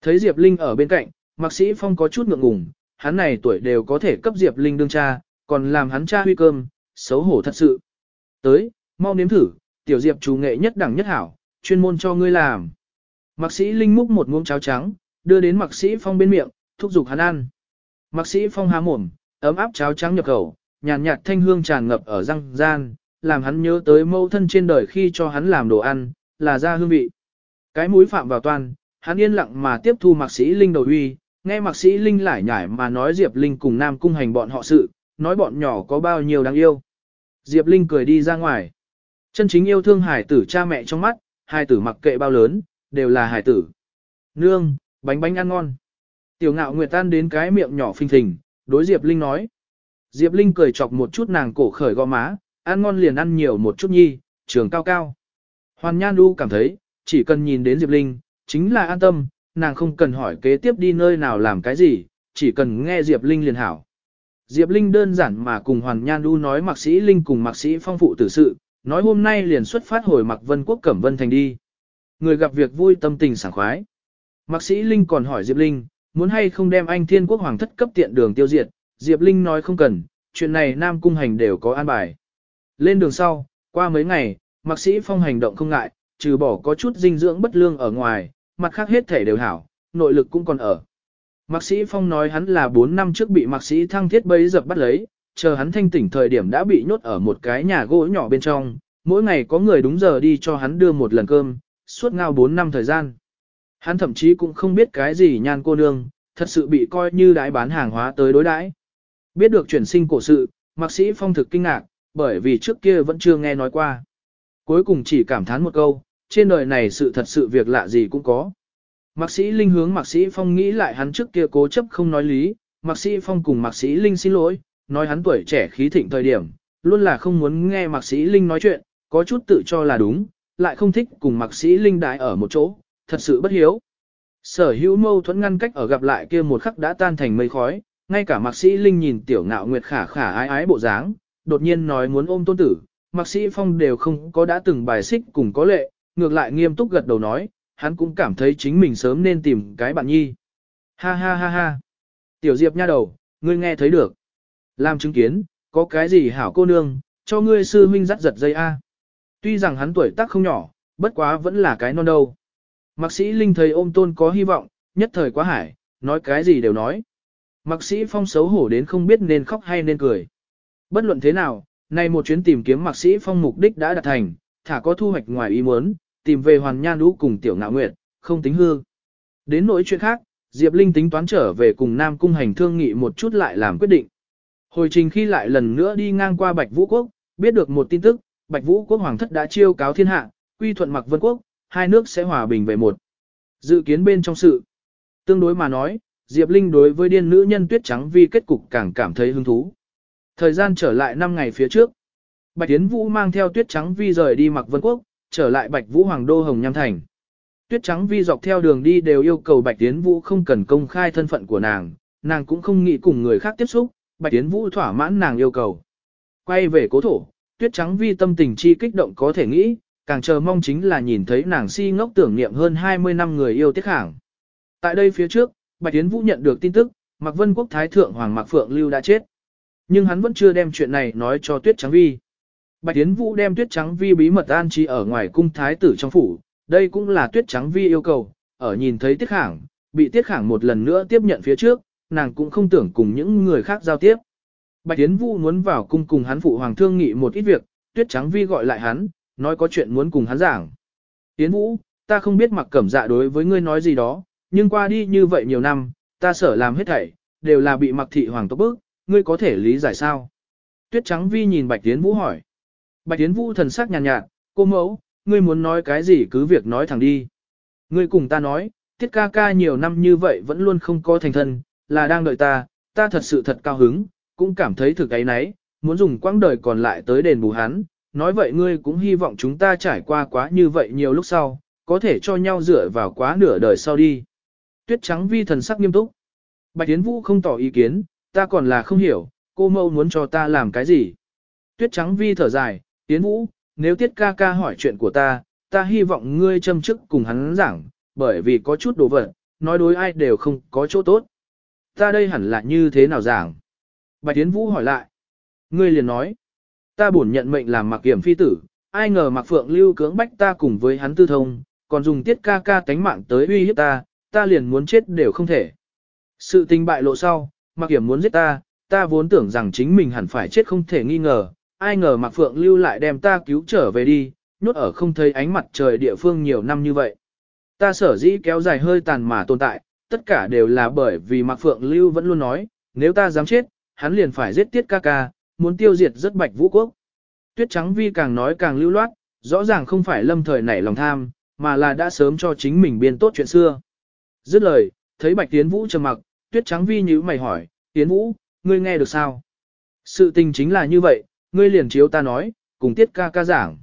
Thấy Diệp Linh ở bên cạnh, Mạc sĩ Phong có chút ngượng ngùng, hắn này tuổi đều có thể cấp Diệp Linh đương cha, còn làm hắn cha huy cơm, xấu hổ thật sự. Tới, mau nếm thử, tiểu Diệp chủ nghệ nhất đẳng nhất hảo, chuyên môn cho ngươi làm. Mạc sĩ Linh múc một muỗng cháo trắng, đưa đến Mạc sĩ Phong bên miệng, thúc giục hắn ăn. Mạc sĩ Phong há mồm, ấm áp cháo trắng nhập khẩu, nhàn nhạt, nhạt thanh hương tràn ngập ở răng gian, làm hắn nhớ tới mâu thân trên đời khi cho hắn làm đồ ăn, là ra hương vị. Cái mũi phạm vào toàn, hắn yên lặng mà tiếp thu Mạc sĩ Linh đầu uy, nghe Mạc sĩ Linh lải nhải mà nói Diệp Linh cùng Nam cung hành bọn họ sự, nói bọn nhỏ có bao nhiêu đáng yêu. Diệp Linh cười đi ra ngoài. Chân chính yêu thương hải tử cha mẹ trong mắt, hải tử mặc kệ bao lớn, đều là hải tử. Nương, bánh bánh ăn ngon. Tiểu ngạo nguyệt tan đến cái miệng nhỏ phình phình, đối Diệp Linh nói. Diệp Linh cười chọc một chút nàng cổ khởi gò má, ăn ngon liền ăn nhiều một chút nhi, trường cao cao. Hoàn Nhan Du cảm thấy, chỉ cần nhìn đến Diệp Linh, chính là an tâm, nàng không cần hỏi kế tiếp đi nơi nào làm cái gì, chỉ cần nghe Diệp Linh liền hảo. Diệp Linh đơn giản mà cùng Hoàn Nhan Du nói mạc sĩ Linh cùng mạc sĩ phong phụ tử sự, nói hôm nay liền xuất phát hồi mặc vân quốc cẩm vân thành đi. Người gặp việc vui tâm tình sảng khoái. Mạc sĩ Linh còn hỏi Diệp Linh, muốn hay không đem anh thiên quốc hoàng thất cấp tiện đường tiêu diệt, Diệp Linh nói không cần, chuyện này Nam Cung Hành đều có an bài. Lên đường sau, qua mấy ngày, mạc sĩ phong hành động không ngại, trừ bỏ có chút dinh dưỡng bất lương ở ngoài, mặt khác hết thể đều hảo, nội lực cũng còn ở. Mạc sĩ phong nói hắn là 4 năm trước bị mạc sĩ thăng thiết bấy dập bắt lấy, chờ hắn thanh tỉnh thời điểm đã bị nhốt ở một cái nhà gỗ nhỏ bên trong, mỗi ngày có người đúng giờ đi cho hắn đưa một lần cơm, suốt ngao 4 năm thời gian. Hắn thậm chí cũng không biết cái gì nhan cô nương, thật sự bị coi như đái bán hàng hóa tới đối đãi. Biết được chuyển sinh cổ sự, mạc sĩ phong thực kinh ngạc, bởi vì trước kia vẫn chưa nghe nói qua. Cuối cùng chỉ cảm thán một câu, trên đời này sự thật sự việc lạ gì cũng có. Mạc sĩ Linh hướng Mạc sĩ Phong nghĩ lại hắn trước kia cố chấp không nói lý, Mạc sĩ Phong cùng Mạc sĩ Linh xin lỗi, nói hắn tuổi trẻ khí thịnh thời điểm, luôn là không muốn nghe Mạc sĩ Linh nói chuyện, có chút tự cho là đúng, lại không thích cùng Mạc sĩ Linh đại ở một chỗ, thật sự bất hiếu. Sở hữu mâu thuẫn ngăn cách ở gặp lại kia một khắc đã tan thành mây khói, ngay cả Mạc sĩ Linh nhìn tiểu ngạo nguyệt khả khả ái ái bộ dáng, đột nhiên nói muốn ôm tôn tử, Mạc sĩ Phong đều không có đã từng bài xích cùng có lệ, ngược lại nghiêm túc gật đầu nói, hắn cũng cảm thấy chính mình sớm nên tìm cái bạn nhi. Ha ha ha ha. Tiểu Diệp nha đầu, ngươi nghe thấy được. Làm chứng kiến, có cái gì hảo cô nương, cho ngươi sư huynh dắt giật dây A. Tuy rằng hắn tuổi tác không nhỏ, bất quá vẫn là cái non đâu. Mạc sĩ Linh thấy ôm tôn có hy vọng, nhất thời quá hải, nói cái gì đều nói. Mạc sĩ Phong xấu hổ đến không biết nên khóc hay nên cười. Bất luận thế nào, nay một chuyến tìm kiếm Mạc sĩ Phong mục đích đã đạt thành, thả có thu hoạch ngoài ý muốn, tìm về Hoàn Nhan Đũ cùng Tiểu Ngạo Nguyệt, không tính hư. Đến nỗi chuyện khác, Diệp Linh tính toán trở về cùng Nam Cung hành thương nghị một chút lại làm quyết định. Hồi trình khi lại lần nữa đi ngang qua Bạch Vũ Quốc, biết được một tin tức, Bạch Vũ Quốc Hoàng thất đã chiêu cáo thiên hạ, quy thuận mặc vân quốc, hai nước sẽ hòa bình về một. Dự kiến bên trong sự. Tương đối mà nói, Diệp Linh đối với điên nữ nhân tuyết trắng vi kết cục càng cảm thấy hứng thú. Thời gian trở lại 5 ngày phía trước. Bạch Tiến Vũ mang theo tuyết trắng vi rời đi mặc vân quốc, trở lại Bạch Vũ Hoàng Đô Hồng Nham Thành. Tuyết trắng vi dọc theo đường đi đều yêu cầu Bạch Tiến Vũ không cần công khai thân phận của nàng, nàng cũng không nghĩ cùng người khác tiếp xúc, Bạch Tiến Vũ thỏa mãn nàng yêu cầu. Quay về cố thổ, Tuyết trắng vi tâm tình chi kích động có thể nghĩ, càng chờ mong chính là nhìn thấy nàng si ngốc tưởng niệm hơn 20 năm người yêu tiết khảng. Tại đây phía trước, Bạch Tiến Vũ nhận được tin tức, Mạc Vân Quốc Thái Thượng Hoàng Mạc Phượng Lưu đã chết. Nhưng hắn vẫn chưa đem chuyện này nói cho Tuyết Trắng Vi. Bạch Tiến Vũ đem Tuyết Trắng Vi bí mật an trí ở ngoài cung thái tử trong phủ, đây cũng là Tuyết Trắng Vi yêu cầu, ở nhìn thấy Tiết Khảng, bị Tiết Khảng một lần nữa tiếp nhận phía trước, nàng cũng không tưởng cùng những người khác giao tiếp. Bạch Tiến Vũ muốn vào cung cùng hắn phụ hoàng thương nghị một ít việc, Tuyết Trắng Vi gọi lại hắn, nói có chuyện muốn cùng hắn giảng. Tiến Vũ, ta không biết mặc cẩm dạ đối với ngươi nói gì đó, nhưng qua đi như vậy nhiều năm, ta sở làm hết thảy, đều là bị mặc thị hoàng tốc bức, ngươi có thể lý giải sao? Tuyết Trắng Vi nhìn Bạch Tiến Vũ hỏi. Bạch Tiến Vũ thần sắc nhàn nhạt, nhạt, cô mẫu, ngươi muốn nói cái gì cứ việc nói thẳng đi. Ngươi cùng ta nói, tiết ca ca nhiều năm như vậy vẫn luôn không có thành thân, là đang đợi ta, ta thật sự thật cao hứng, cũng cảm thấy thực ấy nấy, muốn dùng quãng đời còn lại tới đền bù hắn. Nói vậy ngươi cũng hy vọng chúng ta trải qua quá như vậy nhiều lúc sau, có thể cho nhau dựa vào quá nửa đời sau đi. Tuyết trắng vi thần sắc nghiêm túc. Bạch Tiến Vũ không tỏ ý kiến, ta còn là không hiểu, cô mẫu muốn cho ta làm cái gì. Tuyết trắng vi thở dài, tiến vũ, nếu tiết ca ca hỏi chuyện của ta, ta hy vọng ngươi châm chức cùng hắn giảng, bởi vì có chút đồ vật, nói đối ai đều không có chỗ tốt. Ta đây hẳn là như thế nào giảng? Bạch Tiến Vũ hỏi lại. Ngươi liền nói, ta bổn nhận mệnh làm mặc kiểm phi tử, ai ngờ mặc phượng lưu cưỡng bách ta cùng với hắn tư thông, còn dùng tiết ca ca tánh mạng tới uy hiếp ta, ta liền muốn chết đều không thể. Sự tình bại lộ sau, mặc kiểm muốn giết ta, ta vốn tưởng rằng chính mình hẳn phải chết không thể nghi ngờ, ai ngờ mặc phượng lưu lại đem ta cứu trở về đi, nhốt ở không thấy ánh mặt trời địa phương nhiều năm như vậy. Ta sở dĩ kéo dài hơi tàn mà tồn tại, tất cả đều là bởi vì mặc phượng lưu vẫn luôn nói, nếu ta dám chết, hắn liền phải giết tiết ca ca, muốn tiêu diệt rất bạch vũ quốc. Tuyết trắng vi càng nói càng lưu loát, rõ ràng không phải lâm thời nảy lòng tham, mà là đã sớm cho chính mình biên tốt chuyện xưa. Dứt lời, thấy bạch tiến vũ trầm mặc, tuyết trắng vi nhíu mày hỏi, tiến vũ, ngươi nghe được sao? Sự tình chính là như vậy, ngươi liền chiếu ta nói, cùng tiết ca ca giảng.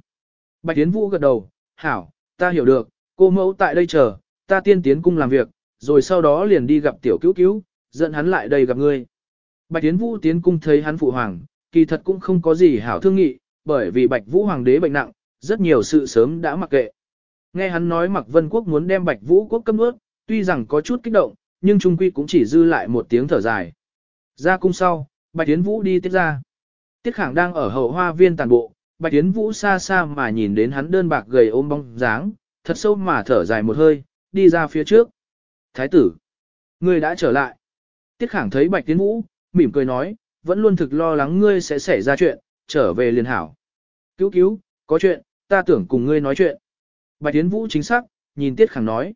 Bạch tiến vũ gật đầu, hảo, ta hiểu được, cô mẫu tại đây chờ, ta tiên tiến cung làm việc, rồi sau đó liền đi gặp tiểu cứu cứu, dẫn hắn lại đây gặp ngươi. Bạch Tiến Vũ tiến cung thấy hắn phụ hoàng, kỳ thật cũng không có gì hảo thương nghị, bởi vì Bạch Vũ hoàng đế bệnh nặng, rất nhiều sự sớm đã mặc kệ. Nghe hắn nói Mạc Vân Quốc muốn đem Bạch Vũ quốc cấm ướt, tuy rằng có chút kích động, nhưng trung quy cũng chỉ dư lại một tiếng thở dài. Ra cung sau, Bạch Tiến Vũ đi tiếp ra. Tiết Khảng đang ở hậu hoa viên tàn bộ, Bạch Tiến Vũ xa xa mà nhìn đến hắn đơn bạc gầy ôm bóng dáng, thật sâu mà thở dài một hơi, đi ra phía trước. Thái tử, ngươi đã trở lại. Tiết Khảng thấy Bạch Tiến Vũ, mỉm cười nói, vẫn luôn thực lo lắng ngươi sẽ xảy ra chuyện, trở về liền hảo. Cứu cứu, có chuyện, ta tưởng cùng ngươi nói chuyện. Bạch Tiến Vũ chính xác, nhìn Tiết Khảng nói.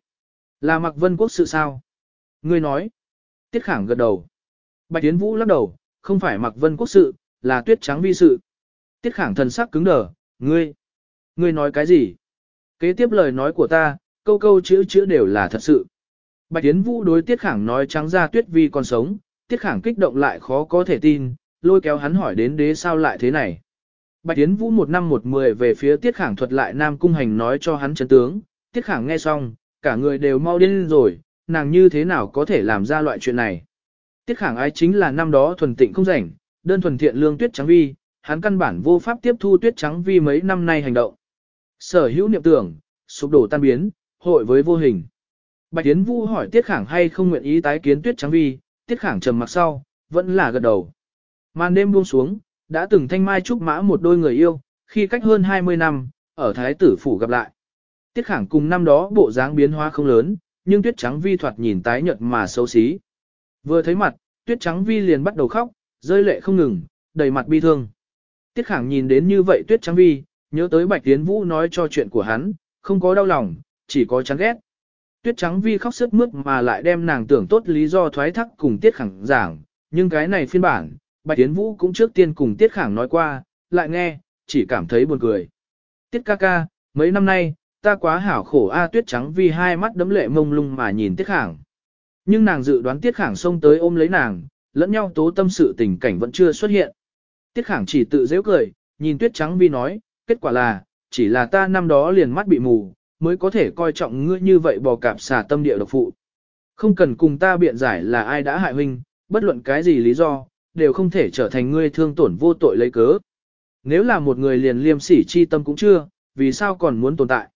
Là Mạc Vân Quốc sự sao? Ngươi nói. Tiết Khảng gật đầu. Bạch Tiến Vũ lắc đầu, không phải Mạc Vân Quốc sự, là tuyết trắng vi sự. Tiết khẳng thần sắc cứng đờ, ngươi. Ngươi nói cái gì? Kế tiếp lời nói của ta, câu câu chữ chữ đều là thật sự. Bạch Tiến Vũ đối Tiết Khảng nói trắng ra tuyết vi còn sống, Tiết Khảng kích động lại khó có thể tin, lôi kéo hắn hỏi đến đế sao lại thế này. Bạch Tiến Vũ một năm một mười về phía Tiết Khảng thuật lại Nam Cung Hành nói cho hắn chấn tướng, Tiết Khảng nghe xong, cả người đều mau điên rồi, nàng như thế nào có thể làm ra loại chuyện này. Tiết Khảng ái chính là năm đó thuần tịnh không rảnh, đơn thuần thiện lương Tuyết Trắng Vi, hắn căn bản vô pháp tiếp thu Tuyết Trắng Vi mấy năm nay hành động. Sở hữu niệm tưởng, sụp đổ tan biến, hội với vô hình. Bạch Tiến Vũ hỏi Tiết Khảng hay không nguyện ý tái kiến Tuyết Trắng Vi, Tiết Khảng trầm mặc sau, vẫn là gật đầu. Màn đêm buông xuống, đã từng thanh mai trúc mã một đôi người yêu, khi cách hơn 20 năm, ở Thái tử phủ gặp lại. Tiết Khảng cùng năm đó bộ dáng biến hóa không lớn, nhưng Tuyết Trắng Vi thoạt nhìn tái nhợt mà xấu xí. Vừa thấy mặt, Tuyết Trắng Vi liền bắt đầu khóc, rơi lệ không ngừng, đầy mặt bi thương. Tiết Khảng nhìn đến như vậy Tuyết Trắng Vi, nhớ tới Bạch Tiến Vũ nói cho chuyện của hắn, không có đau lòng, chỉ có chán ghét. Tuyết trắng vi khóc sướt mướt mà lại đem nàng tưởng tốt lý do thoái thác cùng Tiết Khảng giảng, nhưng cái này phiên bản, Bạch Tiến Vũ cũng trước tiên cùng Tiết Khảng nói qua, lại nghe, chỉ cảm thấy buồn cười. Tiết ca ca, mấy năm nay, ta quá hảo khổ a Tuyết trắng Vi hai mắt đấm lệ mông lung mà nhìn Tiết Khảng, Nhưng nàng dự đoán Tiết Khảng xông tới ôm lấy nàng, lẫn nhau tố tâm sự tình cảnh vẫn chưa xuất hiện. Tiết Khẳng chỉ tự dễ cười, nhìn Tuyết trắng vi nói, kết quả là, chỉ là ta năm đó liền mắt bị mù, mới có thể coi trọng ngươi như vậy bò cạp xả tâm địa độc phụ. Không cần cùng ta biện giải là ai đã hại huynh, bất luận cái gì lý do, đều không thể trở thành ngươi thương tổn vô tội lấy cớ. Nếu là một người liền liêm sỉ chi tâm cũng chưa, vì sao còn muốn tồn tại?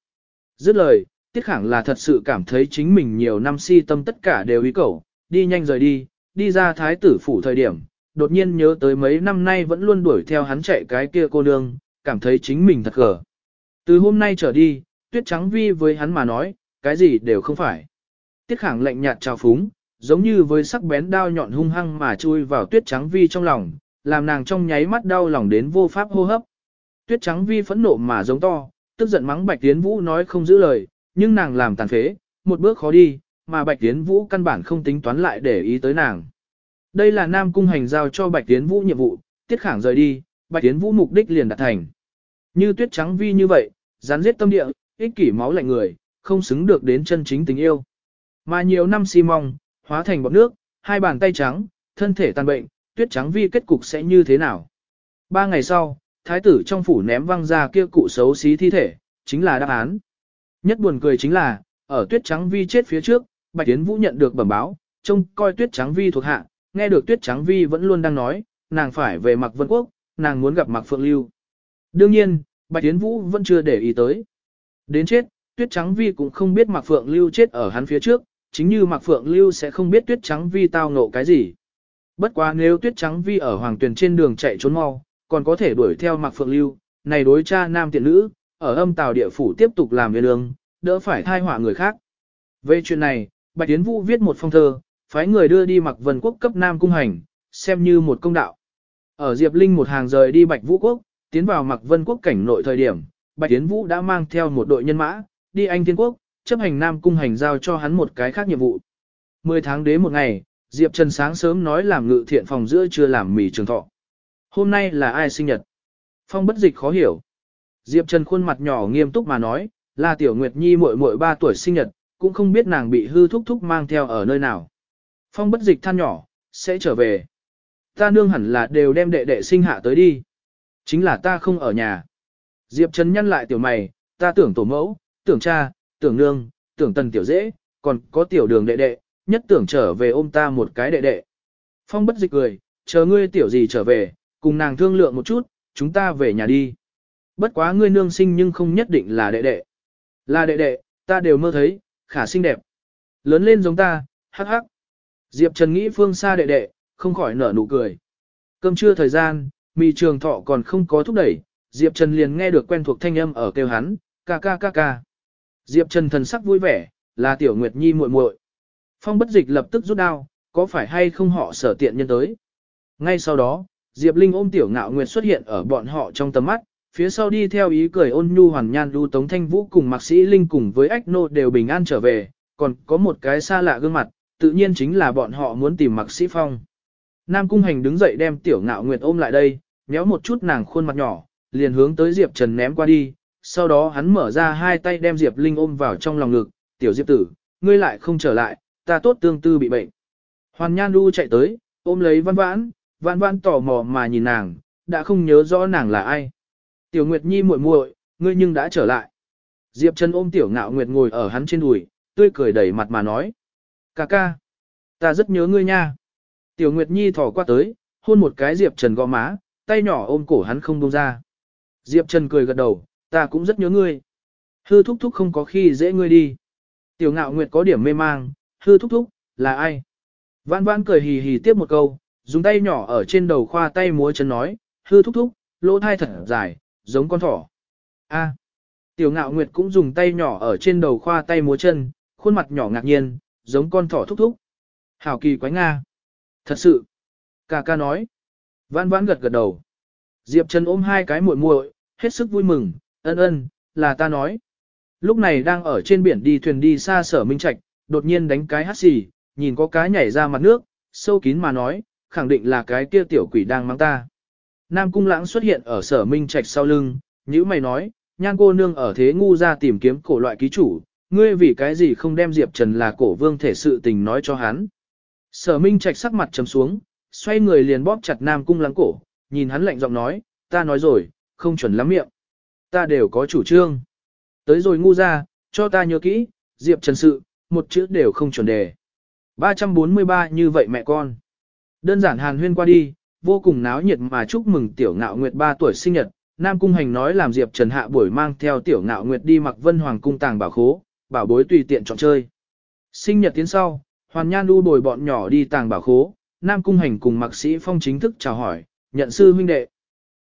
Dứt lời, Tiết Khảng là thật sự cảm thấy chính mình nhiều năm si tâm tất cả đều ý cầu, đi nhanh rời đi, đi ra thái tử phủ thời điểm, đột nhiên nhớ tới mấy năm nay vẫn luôn đuổi theo hắn chạy cái kia cô nương, cảm thấy chính mình thật gở. Từ hôm nay trở đi, tuyết trắng vi với hắn mà nói, cái gì đều không phải. Tiết khẳng lạnh nhạt trào phúng, giống như với sắc bén đao nhọn hung hăng mà chui vào tuyết trắng vi trong lòng, làm nàng trong nháy mắt đau lòng đến vô pháp hô hấp. Tuyết trắng vi phẫn nộ mà giống to, tức giận mắng Bạch Tiến Vũ nói không giữ lời, nhưng nàng làm tàn phế, một bước khó đi, mà Bạch Tiến Vũ căn bản không tính toán lại để ý tới nàng. Đây là Nam Cung Hành giao cho Bạch Tiến Vũ nhiệm vụ, Tiết Khảng rời đi, Bạch Tiến Vũ mục đích liền đạt thành. Như tuyết trắng vi như vậy, rắn giết tâm địa, ích kỷ máu lạnh người, không xứng được đến chân chính tình yêu. Mà nhiều năm si mong, hóa thành bọt nước, hai bàn tay trắng, thân thể tàn bệnh, tuyết trắng vi kết cục sẽ như thế nào. Ba ngày sau, thái tử trong phủ ném văng ra kia cụ xấu xí thi thể, chính là đáp án. Nhất buồn cười chính là, ở tuyết trắng vi chết phía trước, Bạch Tiến Vũ nhận được bẩm báo, trông coi tuyết trắng vi thuộc hạ, nghe được tuyết trắng vi vẫn luôn đang nói, nàng phải về mặc vân quốc, nàng muốn gặp Mạc Phượng Lưu. Đương nhiên, Bạch Tiến Vũ vẫn chưa để ý tới. Đến chết, Tuyết Trắng Vi cũng không biết Mạc Phượng Lưu chết ở hắn phía trước, chính như Mạc Phượng Lưu sẽ không biết Tuyết Trắng Vi tao ngộ cái gì. Bất quá nếu Tuyết Trắng Vi ở Hoàng Tuyền trên đường chạy trốn mau, còn có thể đuổi theo Mạc Phượng Lưu, này đối cha nam tiện nữ, ở âm tàu địa phủ tiếp tục làm viên lương, đỡ phải thai họa người khác. Về chuyện này, Bạch Tiến Vũ viết một phong thơ, phái người đưa đi mặc Vân Quốc cấp Nam Cung Hành, xem như một công đạo. Ở Diệp Linh một hàng rời đi Bạch Vũ Quốc, tiến vào Mặc Vân Quốc cảnh nội thời điểm, Bạch Tiến Vũ đã mang theo một đội nhân mã, đi Anh Thiên Quốc, chấp hành Nam Cung Hành giao cho hắn một cái khác nhiệm vụ. Mười tháng đế một ngày, Diệp Trần sáng sớm nói làm ngự thiện phòng giữa chưa làm mì trường thọ. Hôm nay là ai sinh nhật? Phong bất dịch khó hiểu. Diệp Trần khuôn mặt nhỏ nghiêm túc mà nói, là Tiểu Nguyệt Nhi muội muội 3 tuổi sinh nhật, cũng không biết nàng bị hư thúc thúc mang theo ở nơi nào. Phong bất dịch than nhỏ, sẽ trở về. Ta nương hẳn là đều đem đệ đệ sinh hạ tới đi. Chính là ta không ở nhà. Diệp Trần nhăn lại tiểu mày, ta tưởng tổ mẫu, tưởng cha, tưởng nương, tưởng tần tiểu dễ, còn có tiểu đường đệ đệ, nhất tưởng trở về ôm ta một cái đệ đệ. Phong bất dịch cười, chờ ngươi tiểu gì trở về, cùng nàng thương lượng một chút, chúng ta về nhà đi. Bất quá ngươi nương sinh nhưng không nhất định là đệ đệ. Là đệ đệ, ta đều mơ thấy, khả xinh đẹp. Lớn lên giống ta, hắc hắc. Diệp Trần nghĩ phương xa đệ đệ, không khỏi nở nụ cười. Cơm trưa thời gian, mì trường thọ còn không có thúc đẩy, Diệp Trần liền nghe được quen thuộc thanh âm ở kêu hắn, ca ca ca ca. Diệp Trần thần sắc vui vẻ, là tiểu Nguyệt Nhi muội muội. Phong bất dịch lập tức rút đao, có phải hay không họ sở tiện nhân tới. Ngay sau đó, Diệp Linh ôm tiểu ngạo Nguyệt xuất hiện ở bọn họ trong tầm mắt, phía sau đi theo ý cười ôn nhu hoàn nhan lưu tống thanh vũ cùng mạc sĩ Linh cùng với ách nô đều bình an trở về, còn có một cái xa lạ gương mặt, tự nhiên chính là bọn họ muốn tìm mạc sĩ phong. Nam Cung Hành đứng dậy đem tiểu ngạo Nguyệt ôm lại đây, nhéo một chút nàng khuôn mặt nhỏ, liền hướng tới Diệp Trần ném qua đi, sau đó hắn mở ra hai tay đem Diệp Linh ôm vào trong lòng ngực, tiểu Diệp tử, ngươi lại không trở lại, ta tốt tương tư bị bệnh. Hoàn Nhan Du chạy tới, ôm lấy văn vãn, văn vãn tò mò mà nhìn nàng, đã không nhớ rõ nàng là ai. Tiểu Nguyệt Nhi muội muội, ngươi nhưng đã trở lại. Diệp Trần ôm Tiểu Ngạo Nguyệt ngồi ở hắn trên đùi, tươi cười đẩy mặt mà nói. Cà ca, ta rất nhớ ngươi nha. Tiểu Nguyệt Nhi thỏ qua tới, hôn một cái Diệp Trần gò má, tay nhỏ ôm cổ hắn không buông ra. Diệp Trần cười gật đầu, ta cũng rất nhớ ngươi. Hư thúc thúc không có khi dễ ngươi đi. Tiểu ngạo nguyệt có điểm mê mang, hư thúc thúc, là ai? Vãn vãn cười hì hì tiếp một câu, dùng tay nhỏ ở trên đầu khoa tay múa chân nói, hư thúc thúc, lỗ thai thật dài, giống con thỏ. A. Tiểu ngạo nguyệt cũng dùng tay nhỏ ở trên đầu khoa tay múa chân, khuôn mặt nhỏ ngạc nhiên, giống con thỏ thúc thúc. Hảo kỳ quái Nga. Thật sự. Cà ca nói. Vãn vãn gật gật đầu. Diệp Trần ôm hai cái muội muội, hết sức vui mừng, ân ân, là ta nói. Lúc này đang ở trên biển đi thuyền đi xa sở minh trạch, đột nhiên đánh cái hắt xì, nhìn có cái nhảy ra mặt nước, sâu kín mà nói, khẳng định là cái kia tiểu quỷ đang mang ta. Nam cung lãng xuất hiện ở sở minh trạch sau lưng, như mày nói, nhan cô nương ở thế ngu ra tìm kiếm cổ loại ký chủ, ngươi vì cái gì không đem Diệp Trần là cổ vương thể sự tình nói cho hắn. Sở minh trạch sắc mặt trầm xuống, xoay người liền bóp chặt Nam cung lãng cổ, nhìn hắn lạnh giọng nói, ta nói rồi, không chuẩn lắm miệng. Ta đều có chủ trương. Tới rồi ngu ra, cho ta nhớ kỹ, Diệp Trần sự, một chữ đều không chuẩn đề. 343 như vậy mẹ con. Đơn giản hàn huyên qua đi, vô cùng náo nhiệt mà chúc mừng tiểu ngạo nguyệt 3 tuổi sinh nhật. Nam Cung Hành nói làm Diệp Trần hạ buổi mang theo tiểu ngạo nguyệt đi mặc vân hoàng cung tàng bảo khố, bảo bối tùy tiện chọn chơi. Sinh nhật tiến sau, Hoàn Nhan đu bồi bọn nhỏ đi tàng bảo khố, Nam Cung Hành cùng mặc sĩ phong chính thức chào hỏi, nhận sư huynh đệ.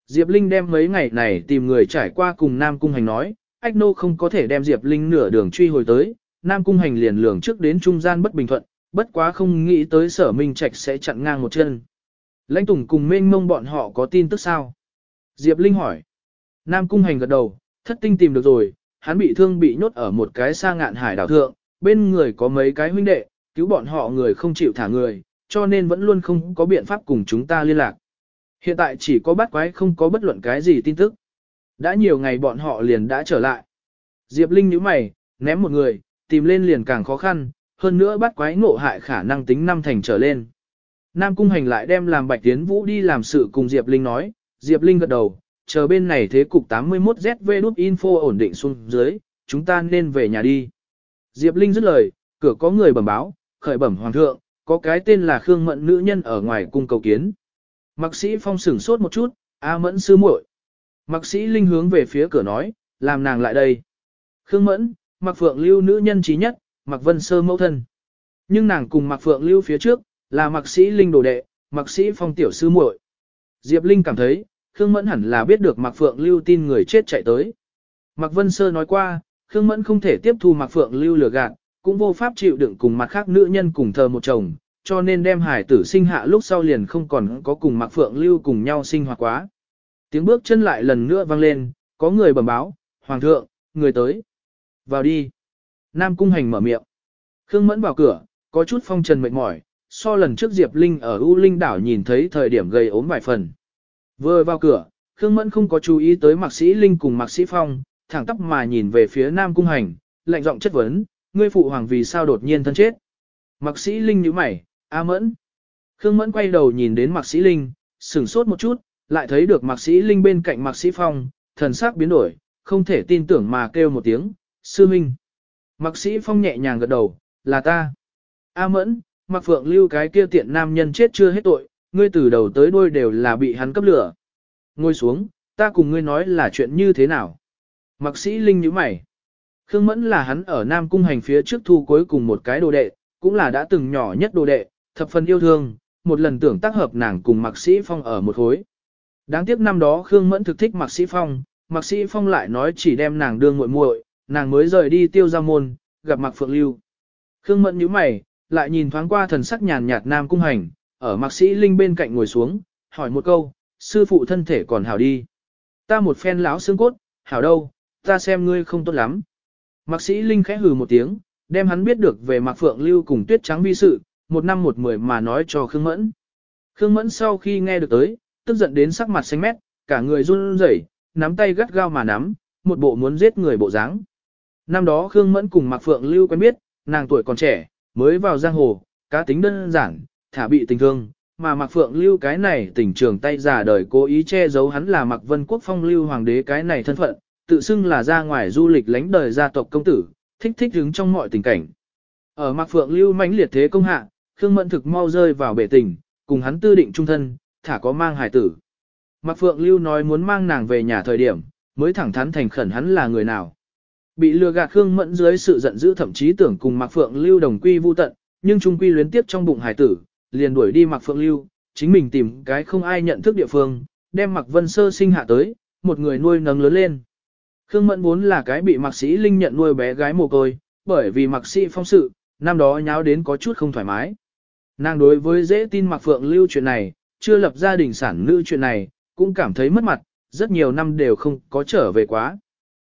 Diệp Linh đem mấy ngày này tìm người trải qua cùng Nam Cung Hành nói, Ách Nô không có thể đem Diệp Linh nửa đường truy hồi tới, Nam Cung Hành liền lường trước đến trung gian bất bình thuận, bất quá không nghĩ tới sở minh trạch sẽ chặn ngang một chân. Lãnh Tùng cùng mênh mông bọn họ có tin tức sao? Diệp Linh hỏi. Nam Cung Hành gật đầu, thất tinh tìm được rồi, hắn bị thương bị nhốt ở một cái xa ngạn hải đảo thượng, bên người có mấy cái huynh đệ, cứu bọn họ người không chịu thả người, cho nên vẫn luôn không có biện pháp cùng chúng ta liên lạc. Hiện tại chỉ có bắt quái không có bất luận cái gì tin tức. Đã nhiều ngày bọn họ liền đã trở lại. Diệp Linh nhíu mày, ném một người, tìm lên liền càng khó khăn, hơn nữa bắt quái ngộ hại khả năng tính năm thành trở lên. Nam Cung Hành lại đem làm Bạch Tiến Vũ đi làm sự cùng Diệp Linh nói, Diệp Linh gật đầu, chờ bên này thế cục 81ZV nút info ổn định xuống dưới, chúng ta nên về nhà đi. Diệp Linh dứt lời, cửa có người bẩm báo, khởi bẩm hoàng thượng, có cái tên là Khương Mận nữ nhân ở ngoài cung cầu kiến. Mạc sĩ phong sửng sốt một chút, A Mẫn sư muội. Mạc sĩ Linh hướng về phía cửa nói, làm nàng lại đây. Khương Mẫn, Mạc Phượng Lưu nữ nhân trí nhất, Mạc Vân Sơ mẫu thân. Nhưng nàng cùng Mạc Phượng Lưu phía trước, là Mạc sĩ Linh đồ đệ, Mạc sĩ Phong tiểu sư muội. Diệp Linh cảm thấy, Khương Mẫn hẳn là biết được Mạc Phượng Lưu tin người chết chạy tới. Mạc Vân Sơ nói qua, Khương Mẫn không thể tiếp thu Mạc Phượng Lưu lừa gạt, cũng vô pháp chịu đựng cùng mặt khác nữ nhân cùng thờ một chồng, cho nên đem hải tử sinh hạ lúc sau liền không còn có cùng Mạc Phượng Lưu cùng nhau sinh hoạt quá. Tiếng bước chân lại lần nữa vang lên, có người bẩm báo, Hoàng thượng, người tới. Vào đi. Nam Cung Hành mở miệng. Khương Mẫn vào cửa, có chút phong trần mệt mỏi, so lần trước Diệp Linh ở U Linh đảo nhìn thấy thời điểm gây ốm vài phần. Vừa vào cửa, Khương Mẫn không có chú ý tới Mạc Sĩ Linh cùng Mạc Sĩ Phong, thẳng tắp mà nhìn về phía Nam Cung Hành, lạnh giọng chất vấn, ngươi phụ hoàng vì sao đột nhiên thân chết. Mạc Sĩ Linh nhíu mày, A Mẫn. Khương Mẫn quay đầu nhìn đến Mạc Sĩ Linh, sửng sốt một chút, lại thấy được Mạc Sĩ Linh bên cạnh Mạc Sĩ Phong, thần sắc biến đổi, không thể tin tưởng mà kêu một tiếng, sư minh. Mạc Sĩ Phong nhẹ nhàng gật đầu, là ta. A Mẫn, Mạc Phượng lưu cái kia tiện nam nhân chết chưa hết tội, ngươi từ đầu tới đuôi đều là bị hắn cấp lửa. Ngồi xuống, ta cùng ngươi nói là chuyện như thế nào. Mạc Sĩ Linh nhíu mày. Khương Mẫn là hắn ở Nam Cung hành phía trước thu cuối cùng một cái đồ đệ, cũng là đã từng nhỏ nhất đồ đệ, thập phần yêu thương, một lần tưởng tác hợp nàng cùng Mạc Sĩ Phong ở một khối. Đáng tiếc năm đó Khương Mẫn thực thích Mạc Sĩ Phong, Mạc Sĩ Phong lại nói chỉ đem nàng đưa muội muội, nàng mới rời đi tiêu gia môn, gặp Mạc Phượng Lưu. Khương Mẫn nhíu mày, lại nhìn thoáng qua thần sắc nhàn nhạt Nam Cung Hành, ở Mạc Sĩ Linh bên cạnh ngồi xuống, hỏi một câu, sư phụ thân thể còn hảo đi. Ta một phen lão xương cốt, hảo đâu, ta xem ngươi không tốt lắm. Mạc Sĩ Linh khẽ hừ một tiếng, đem hắn biết được về Mạc Phượng Lưu cùng Tuyết Trắng vi sự, một năm một mười mà nói cho Khương Mẫn. Khương Mẫn sau khi nghe được tới, tức giận đến sắc mặt xanh mét, cả người run rẩy, nắm tay gắt gao mà nắm, một bộ muốn giết người bộ dáng. Năm đó Khương Mẫn cùng Mạc Phượng Lưu quen biết, nàng tuổi còn trẻ, mới vào giang hồ, cá tính đơn giản, thả bị tình thương, mà Mạc Phượng Lưu cái này tỉnh trường tay giả đời cố ý che giấu hắn là Mạc Vân Quốc Phong Lưu Hoàng đế cái này thân phận, tự xưng là ra ngoài du lịch lánh đời gia tộc công tử, thích thích đứng trong mọi tình cảnh. Ở Mạc Phượng Lưu mãnh liệt thế công hạ, Khương Mẫn thực mau rơi vào bể tình, cùng hắn tư định trung thân, thả có mang hài tử. Mạc Phượng Lưu nói muốn mang nàng về nhà thời điểm, mới thẳng thắn thành khẩn hắn là người nào. Bị lừa gạt Khương Mẫn dưới sự giận dữ thậm chí tưởng cùng Mạc Phượng Lưu đồng quy vu tận, nhưng trung quy luyến tiếp trong bụng hải tử, liền đuổi đi Mạc Phượng Lưu, chính mình tìm cái không ai nhận thức địa phương, đem Mạc Vân Sơ sinh hạ tới, một người nuôi nấng lớn lên. Khương Mẫn vốn là cái bị Mạc Sĩ Linh nhận nuôi bé gái mồ côi, bởi vì Mạc Sĩ phong sự, năm đó nháo đến có chút không thoải mái. Nàng đối với dễ tin Mạc Phượng Lưu chuyện này, chưa lập gia đình sản nữ chuyện này, cũng cảm thấy mất mặt, rất nhiều năm đều không có trở về quá.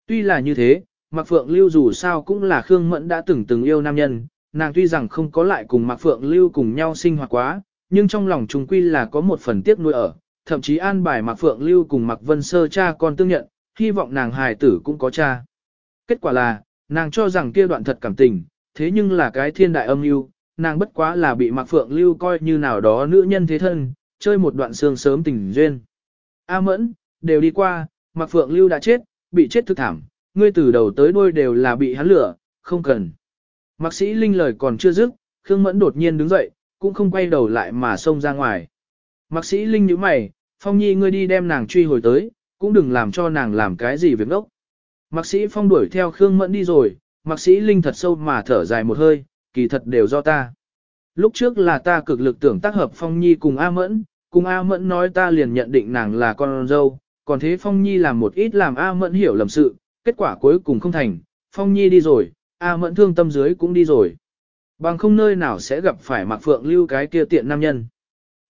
Tuy là như thế, Mạc Phượng Lưu dù sao cũng là Khương Mẫn đã từng từng yêu nam nhân, nàng tuy rằng không có lại cùng Mạc Phượng Lưu cùng nhau sinh hoạt quá, nhưng trong lòng chúng quy là có một phần tiếc nuôi ở, thậm chí an bài Mạc Phượng Lưu cùng Mạc Vân Sơ cha con tương nhận, hy vọng nàng hài tử cũng có cha. Kết quả là, nàng cho rằng kia đoạn thật cảm tình, thế nhưng là cái thiên đại âm mưu, nàng bất quá là bị Mạc Phượng Lưu coi như nào đó nữ nhân thế thân, chơi một đoạn xương sớm tình duyên. A Mẫn, đều đi qua, Mạc Phượng Lưu đã chết, bị chết thực thảm, ngươi từ đầu tới đuôi đều là bị hắn lửa, không cần. Mạc sĩ Linh lời còn chưa dứt, Khương Mẫn đột nhiên đứng dậy, cũng không quay đầu lại mà xông ra ngoài. Mạc sĩ Linh nhíu mày, Phong Nhi ngươi đi đem nàng truy hồi tới, cũng đừng làm cho nàng làm cái gì việc ngốc. Mạc sĩ Phong đuổi theo Khương Mẫn đi rồi, Mạc sĩ Linh thật sâu mà thở dài một hơi, kỳ thật đều do ta. Lúc trước là ta cực lực tưởng tác hợp Phong Nhi cùng A Mẫn, cùng A Mẫn nói ta liền nhận định nàng là con dâu, còn thế Phong Nhi làm một ít làm A Mẫn hiểu lầm sự, kết quả cuối cùng không thành, Phong Nhi đi rồi, A Mẫn thương tâm dưới cũng đi rồi. Bằng không nơi nào sẽ gặp phải Mạc Phượng Lưu cái kia tiện nam nhân.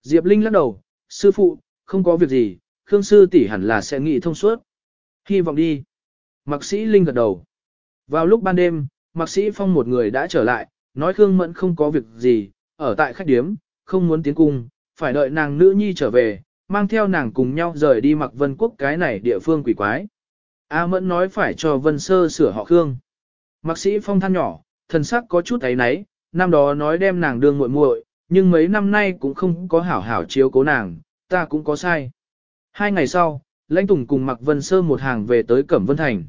Diệp Linh lắc đầu, sư phụ, không có việc gì, Khương sư tỷ hẳn là sẽ nghĩ thông suốt. Hy vọng đi. Mạc sĩ Linh gật đầu. Vào lúc ban đêm, Mạc sĩ Phong một người đã trở lại, nói Khương Mẫn không có việc gì, ở tại khách điếm, không muốn tiến cung, phải đợi nàng nữ nhi trở về, mang theo nàng cùng nhau rời đi Mạc Vân Quốc cái này địa phương quỷ quái. A Mẫn nói phải cho Vân Sơ sửa họ Khương. Mạc sĩ Phong than nhỏ, thần sắc có chút ấy náy, năm đó nói đem nàng đương muội muội, nhưng mấy năm nay cũng không có hảo hảo chiếu cố nàng, ta cũng có sai. Hai ngày sau, Lãnh Tùng cùng Mạc Vân Sơ một hàng về tới Cẩm Vân Thành.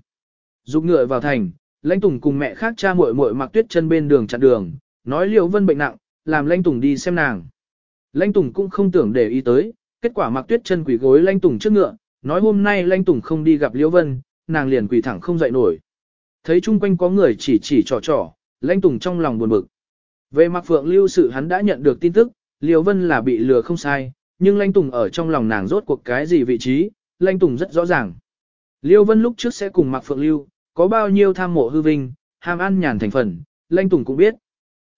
Dục ngựa vào thành, Lãnh Tùng cùng mẹ khác cha muội muội Mạc Tuyết chân bên đường chặn đường, nói Liễu Vân bệnh nặng, làm Lãnh Tùng đi xem nàng. Lãnh Tùng cũng không tưởng để ý tới, kết quả mặc tuyết chân quỷ gối lãnh tùng trước ngựa, nói hôm nay lãnh tùng không đi gặp Liễu Vân, nàng liền quỳ thẳng không dậy nổi. Thấy chung quanh có người chỉ chỉ trò trò, lãnh tùng trong lòng buồn bực. Về mặc phượng lưu sự hắn đã nhận được tin tức, Liêu Vân là bị lừa không sai, nhưng lãnh tùng ở trong lòng nàng rốt cuộc cái gì vị trí, lãnh tùng rất rõ ràng. Liêu Vân lúc trước sẽ cùng mặc phượng lưu, có bao nhiêu tham mộ hư vinh, ham ăn nhàn thành phần, lãnh tùng cũng biết.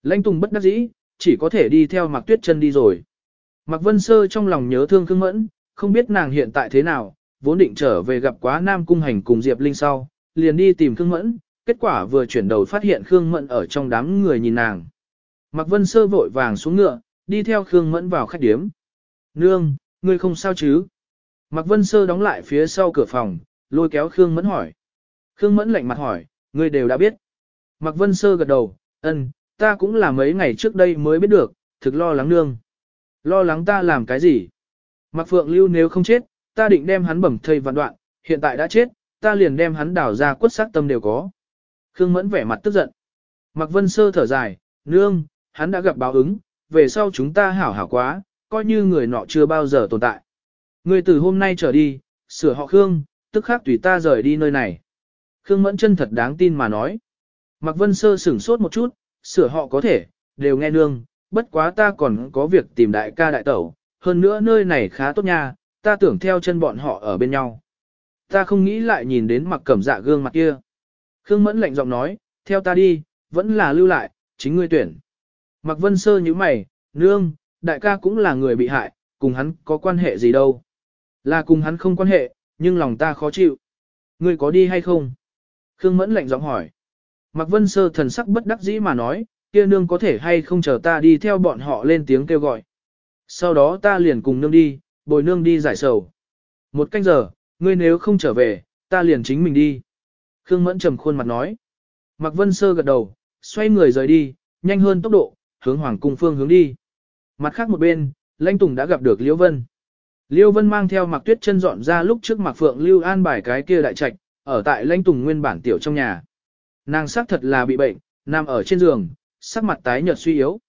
Lãnh tùng bất đắc dĩ, chỉ có thể đi theo mặc tuyết chân đi rồi. Mặc Vân Sơ trong lòng nhớ thương Khương Mẫn, không biết nàng hiện tại thế nào, vốn định trở về gặp quá Nam Cung Hành cùng Diệp Linh sau, liền đi tìm Khương Mẫn, kết quả vừa chuyển đầu phát hiện Khương Mẫn ở trong đám người nhìn nàng. Mạc Vân Sơ vội vàng xuống ngựa, đi theo Khương Mẫn vào khách điếm. Nương, ngươi không sao chứ? Mạc Vân Sơ đóng lại phía sau cửa phòng, lôi kéo Khương Mẫn hỏi. Khương Mẫn lạnh mặt hỏi, ngươi đều đã biết. Mạc Vân Sơ gật đầu, ân, ta cũng là mấy ngày trước đây mới biết được, thực lo lắng nương. Lo lắng ta làm cái gì? Mạc Phượng Lưu nếu không chết, ta định đem hắn bẩm thây vạn đoạn, hiện tại đã chết, ta liền đem hắn đào ra quất xác tâm đều có. Khương Mẫn vẻ mặt tức giận. Mạc Vân Sơ thở dài, nương, hắn đã gặp báo ứng, về sau chúng ta hảo hảo quá, coi như người nọ chưa bao giờ tồn tại. Người từ hôm nay trở đi, sửa họ Khương, tức khác tùy ta rời đi nơi này. Khương Mẫn chân thật đáng tin mà nói. Mạc Vân Sơ sửng sốt một chút, sửa họ có thể, đều nghe nương, bất quá ta còn có việc tìm đại ca đại tẩu, hơn nữa nơi này khá tốt nha, ta tưởng theo chân bọn họ ở bên nhau. Ta không nghĩ lại nhìn đến mặc cẩm dạ gương mặt kia. Khương Mẫn lạnh giọng nói, theo ta đi, vẫn là lưu lại, chính ngươi tuyển. Mặc vân sơ như mày, nương, đại ca cũng là người bị hại, cùng hắn có quan hệ gì đâu. Là cùng hắn không quan hệ, nhưng lòng ta khó chịu. Ngươi có đi hay không? Khương Mẫn lạnh giọng hỏi. Mặc vân sơ thần sắc bất đắc dĩ mà nói, kia nương có thể hay không chờ ta đi theo bọn họ lên tiếng kêu gọi. Sau đó ta liền cùng nương đi, bồi nương đi giải sầu. Một canh giờ, ngươi nếu không trở về, ta liền chính mình đi. Khương Mẫn trầm khuôn mặt nói. Mạc Vân Sơ gật đầu, xoay người rời đi, nhanh hơn tốc độ, hướng Hoàng Cung phương hướng đi. Mặt khác một bên, Lãnh Tùng đã gặp được Liễu Vân. Liễu Vân mang theo Mạc Tuyết chân dọn ra lúc trước Mạc Phượng Lưu an bài cái kia đại trạch, ở tại Lãnh Tùng nguyên bản tiểu trong nhà. Nàng xác thật là bị bệnh, nằm ở trên giường, sắc mặt tái nhợt suy yếu.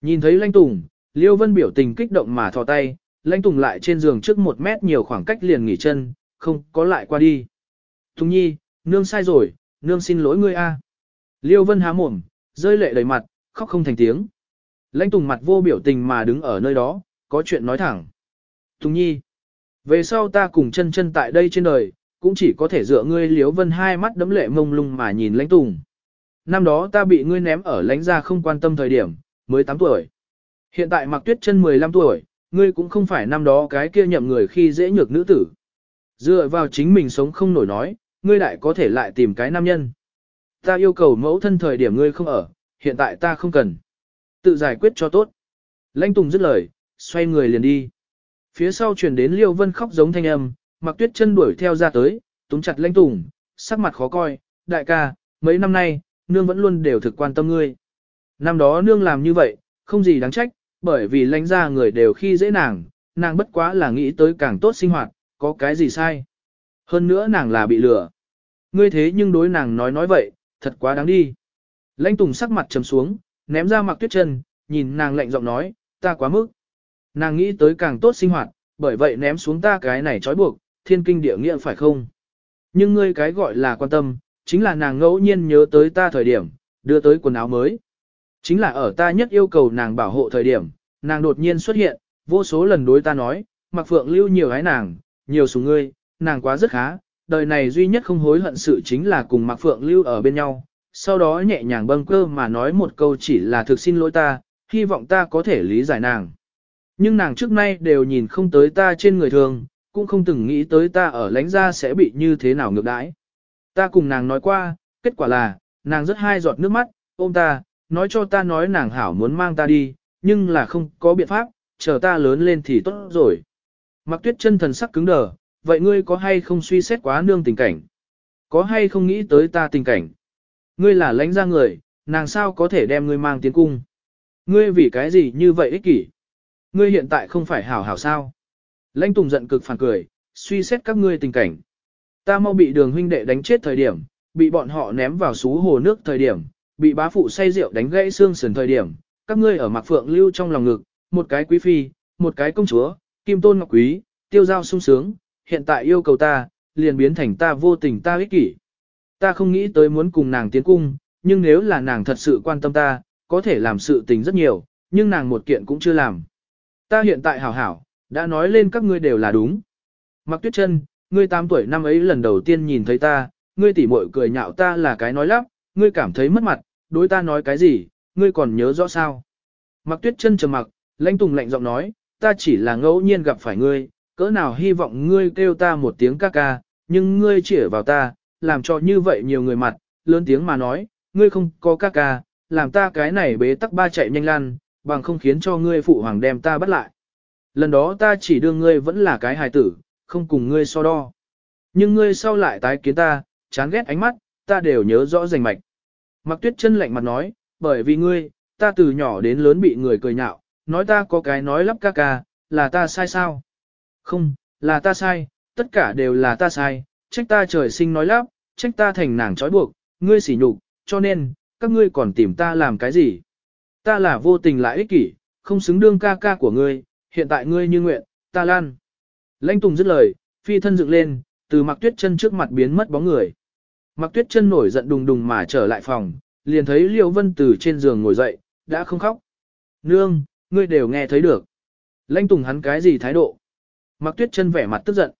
Nhìn thấy Lãnh Tùng, Liêu Vân biểu tình kích động mà thò tay, Lãnh Tùng lại trên giường trước một mét nhiều khoảng cách liền nghỉ chân, không có lại qua đi. Tùng Nhi, nương sai rồi, nương xin lỗi ngươi a. Liêu Vân há mồm, rơi lệ đầy mặt, khóc không thành tiếng. Lãnh Tùng mặt vô biểu tình mà đứng ở nơi đó, có chuyện nói thẳng. Tùng Nhi, về sau ta cùng chân chân tại đây trên đời, cũng chỉ có thể dựa ngươi Liêu Vân hai mắt đấm lệ mông lung mà nhìn Lãnh Tùng. Năm đó ta bị ngươi ném ở lãnh gia không quan tâm thời điểm, mới 8 tuổi. Hiện tại mặc tuyết chân 15 tuổi, ngươi cũng không phải năm đó cái kia nhậm người khi dễ nhược nữ tử. Dựa vào chính mình sống không nổi nói, ngươi lại có thể lại tìm cái nam nhân. Ta yêu cầu mẫu thân thời điểm ngươi không ở, hiện tại ta không cần. Tự giải quyết cho tốt. Lãnh Tùng dứt lời, xoay người liền đi. Phía sau truyền đến Liêu Vân khóc giống thanh âm, mặc tuyết chân đuổi theo ra tới, túm chặt Lãnh Tùng, sắc mặt khó coi, đại ca, mấy năm nay, nương vẫn luôn đều thực quan tâm ngươi. Năm đó nương làm như vậy, không gì đáng trách, bởi vì lãnh ra người đều khi dễ nàng, nàng bất quá là nghĩ tới càng tốt sinh hoạt, có cái gì sai. Hơn nữa nàng là bị lừa. Ngươi thế nhưng đối nàng nói nói vậy, thật quá đáng đi. Lãnh Tùng sắc mặt trầm xuống, ném ra mặc tuyết chân, nhìn nàng lạnh giọng nói, ta quá mức. Nàng nghĩ tới càng tốt sinh hoạt, bởi vậy ném xuống ta cái này trói buộc, thiên kinh địa nghĩa phải không? Nhưng ngươi cái gọi là quan tâm, chính là nàng ngẫu nhiên nhớ tới ta thời điểm, đưa tới quần áo mới. Chính là ở ta nhất yêu cầu nàng bảo hộ thời điểm, nàng đột nhiên xuất hiện, vô số lần đối ta nói, mặc phượng lưu nhiều hái nàng, nhiều sủng ngươi, nàng quá rất khá, đời này duy nhất không hối hận sự chính là cùng mặc phượng lưu ở bên nhau. Sau đó nhẹ nhàng bâng cơ mà nói một câu chỉ là thực xin lỗi ta, hy vọng ta có thể lý giải nàng. Nhưng nàng trước nay đều nhìn không tới ta trên người thường, cũng không từng nghĩ tới ta ở lãnh gia sẽ bị như thế nào ngược đãi. Ta cùng nàng nói qua, kết quả là, nàng rất hai giọt nước mắt, ôm ta, nói cho ta nói nàng hảo muốn mang ta đi, nhưng là không có biện pháp, chờ ta lớn lên thì tốt rồi. Mặc tuyết chân thần sắc cứng đờ, vậy ngươi có hay không suy xét quá nương tình cảnh? Có hay không nghĩ tới ta tình cảnh? Ngươi là lãnh ra người, nàng sao có thể đem ngươi mang tiến cung? Ngươi vì cái gì như vậy ích kỷ? Ngươi hiện tại không phải hảo hảo sao? Lãnh tùng giận cực phản cười, suy xét các ngươi tình cảnh. Ta mau bị đường huynh đệ đánh chết thời điểm, bị bọn họ ném vào xú hồ nước thời điểm, bị bá phụ say rượu đánh gãy xương sườn thời điểm, các ngươi ở Mạc Phượng Lưu trong lòng ngực, một cái quý phi, một cái công chúa, Kim tôn ngọc quý, tiêu giao sung sướng, hiện tại yêu cầu ta, liền biến thành ta vô tình ta ích kỷ. Ta không nghĩ tới muốn cùng nàng tiến cung, nhưng nếu là nàng thật sự quan tâm ta, có thể làm sự tình rất nhiều, nhưng nàng một kiện cũng chưa làm. Ta hiện tại hảo hảo, đã nói lên các ngươi đều là đúng. Mặc tuyết chân, ngươi 8 tuổi năm ấy lần đầu tiên nhìn thấy ta, ngươi tỉ mội cười nhạo ta là cái nói lắp, ngươi cảm thấy mất mặt, đối ta nói cái gì, ngươi còn nhớ rõ sao. Mặc tuyết chân trầm mặc, lãnh tùng lạnh giọng nói, ta chỉ là ngẫu nhiên gặp phải ngươi, cỡ nào hy vọng ngươi kêu ta một tiếng ca ca, nhưng ngươi chỉ vào ta, làm cho như vậy nhiều người mặt, lớn tiếng mà nói, ngươi không có ca ca, làm ta cái này bế tắc ba chạy nhanh lan, bằng không khiến cho ngươi phụ hoàng đem ta bắt lại. Lần đó ta chỉ đương ngươi vẫn là cái hài tử, không cùng ngươi so đo. Nhưng ngươi sau lại tái kiến ta, chán ghét ánh mắt, ta đều nhớ rõ rành mạch. Mặc tuyết chân lạnh mặt nói, bởi vì ngươi, ta từ nhỏ đến lớn bị người cười nhạo, nói ta có cái nói lắp ca ca, là ta sai sao? Không, là ta sai, tất cả đều là ta sai, trách ta trời sinh nói lắp, trách ta thành nàng trói buộc, ngươi sỉ nhục, cho nên, các ngươi còn tìm ta làm cái gì? Ta là vô tình lại ích kỷ, không xứng đương ca ca của ngươi, hiện tại ngươi như nguyện, ta lan. Lãnh Tùng dứt lời, phi thân dựng lên, từ mặc tuyết chân trước mặt biến mất bóng người. Mặc tuyết chân nổi giận đùng đùng mà trở lại phòng, liền thấy Liêu Vân từ trên giường ngồi dậy, đã không khóc. Nương, ngươi đều nghe thấy được. Lanh Tùng hắn cái gì thái độ? Mặc tuyết chân vẻ mặt tức giận.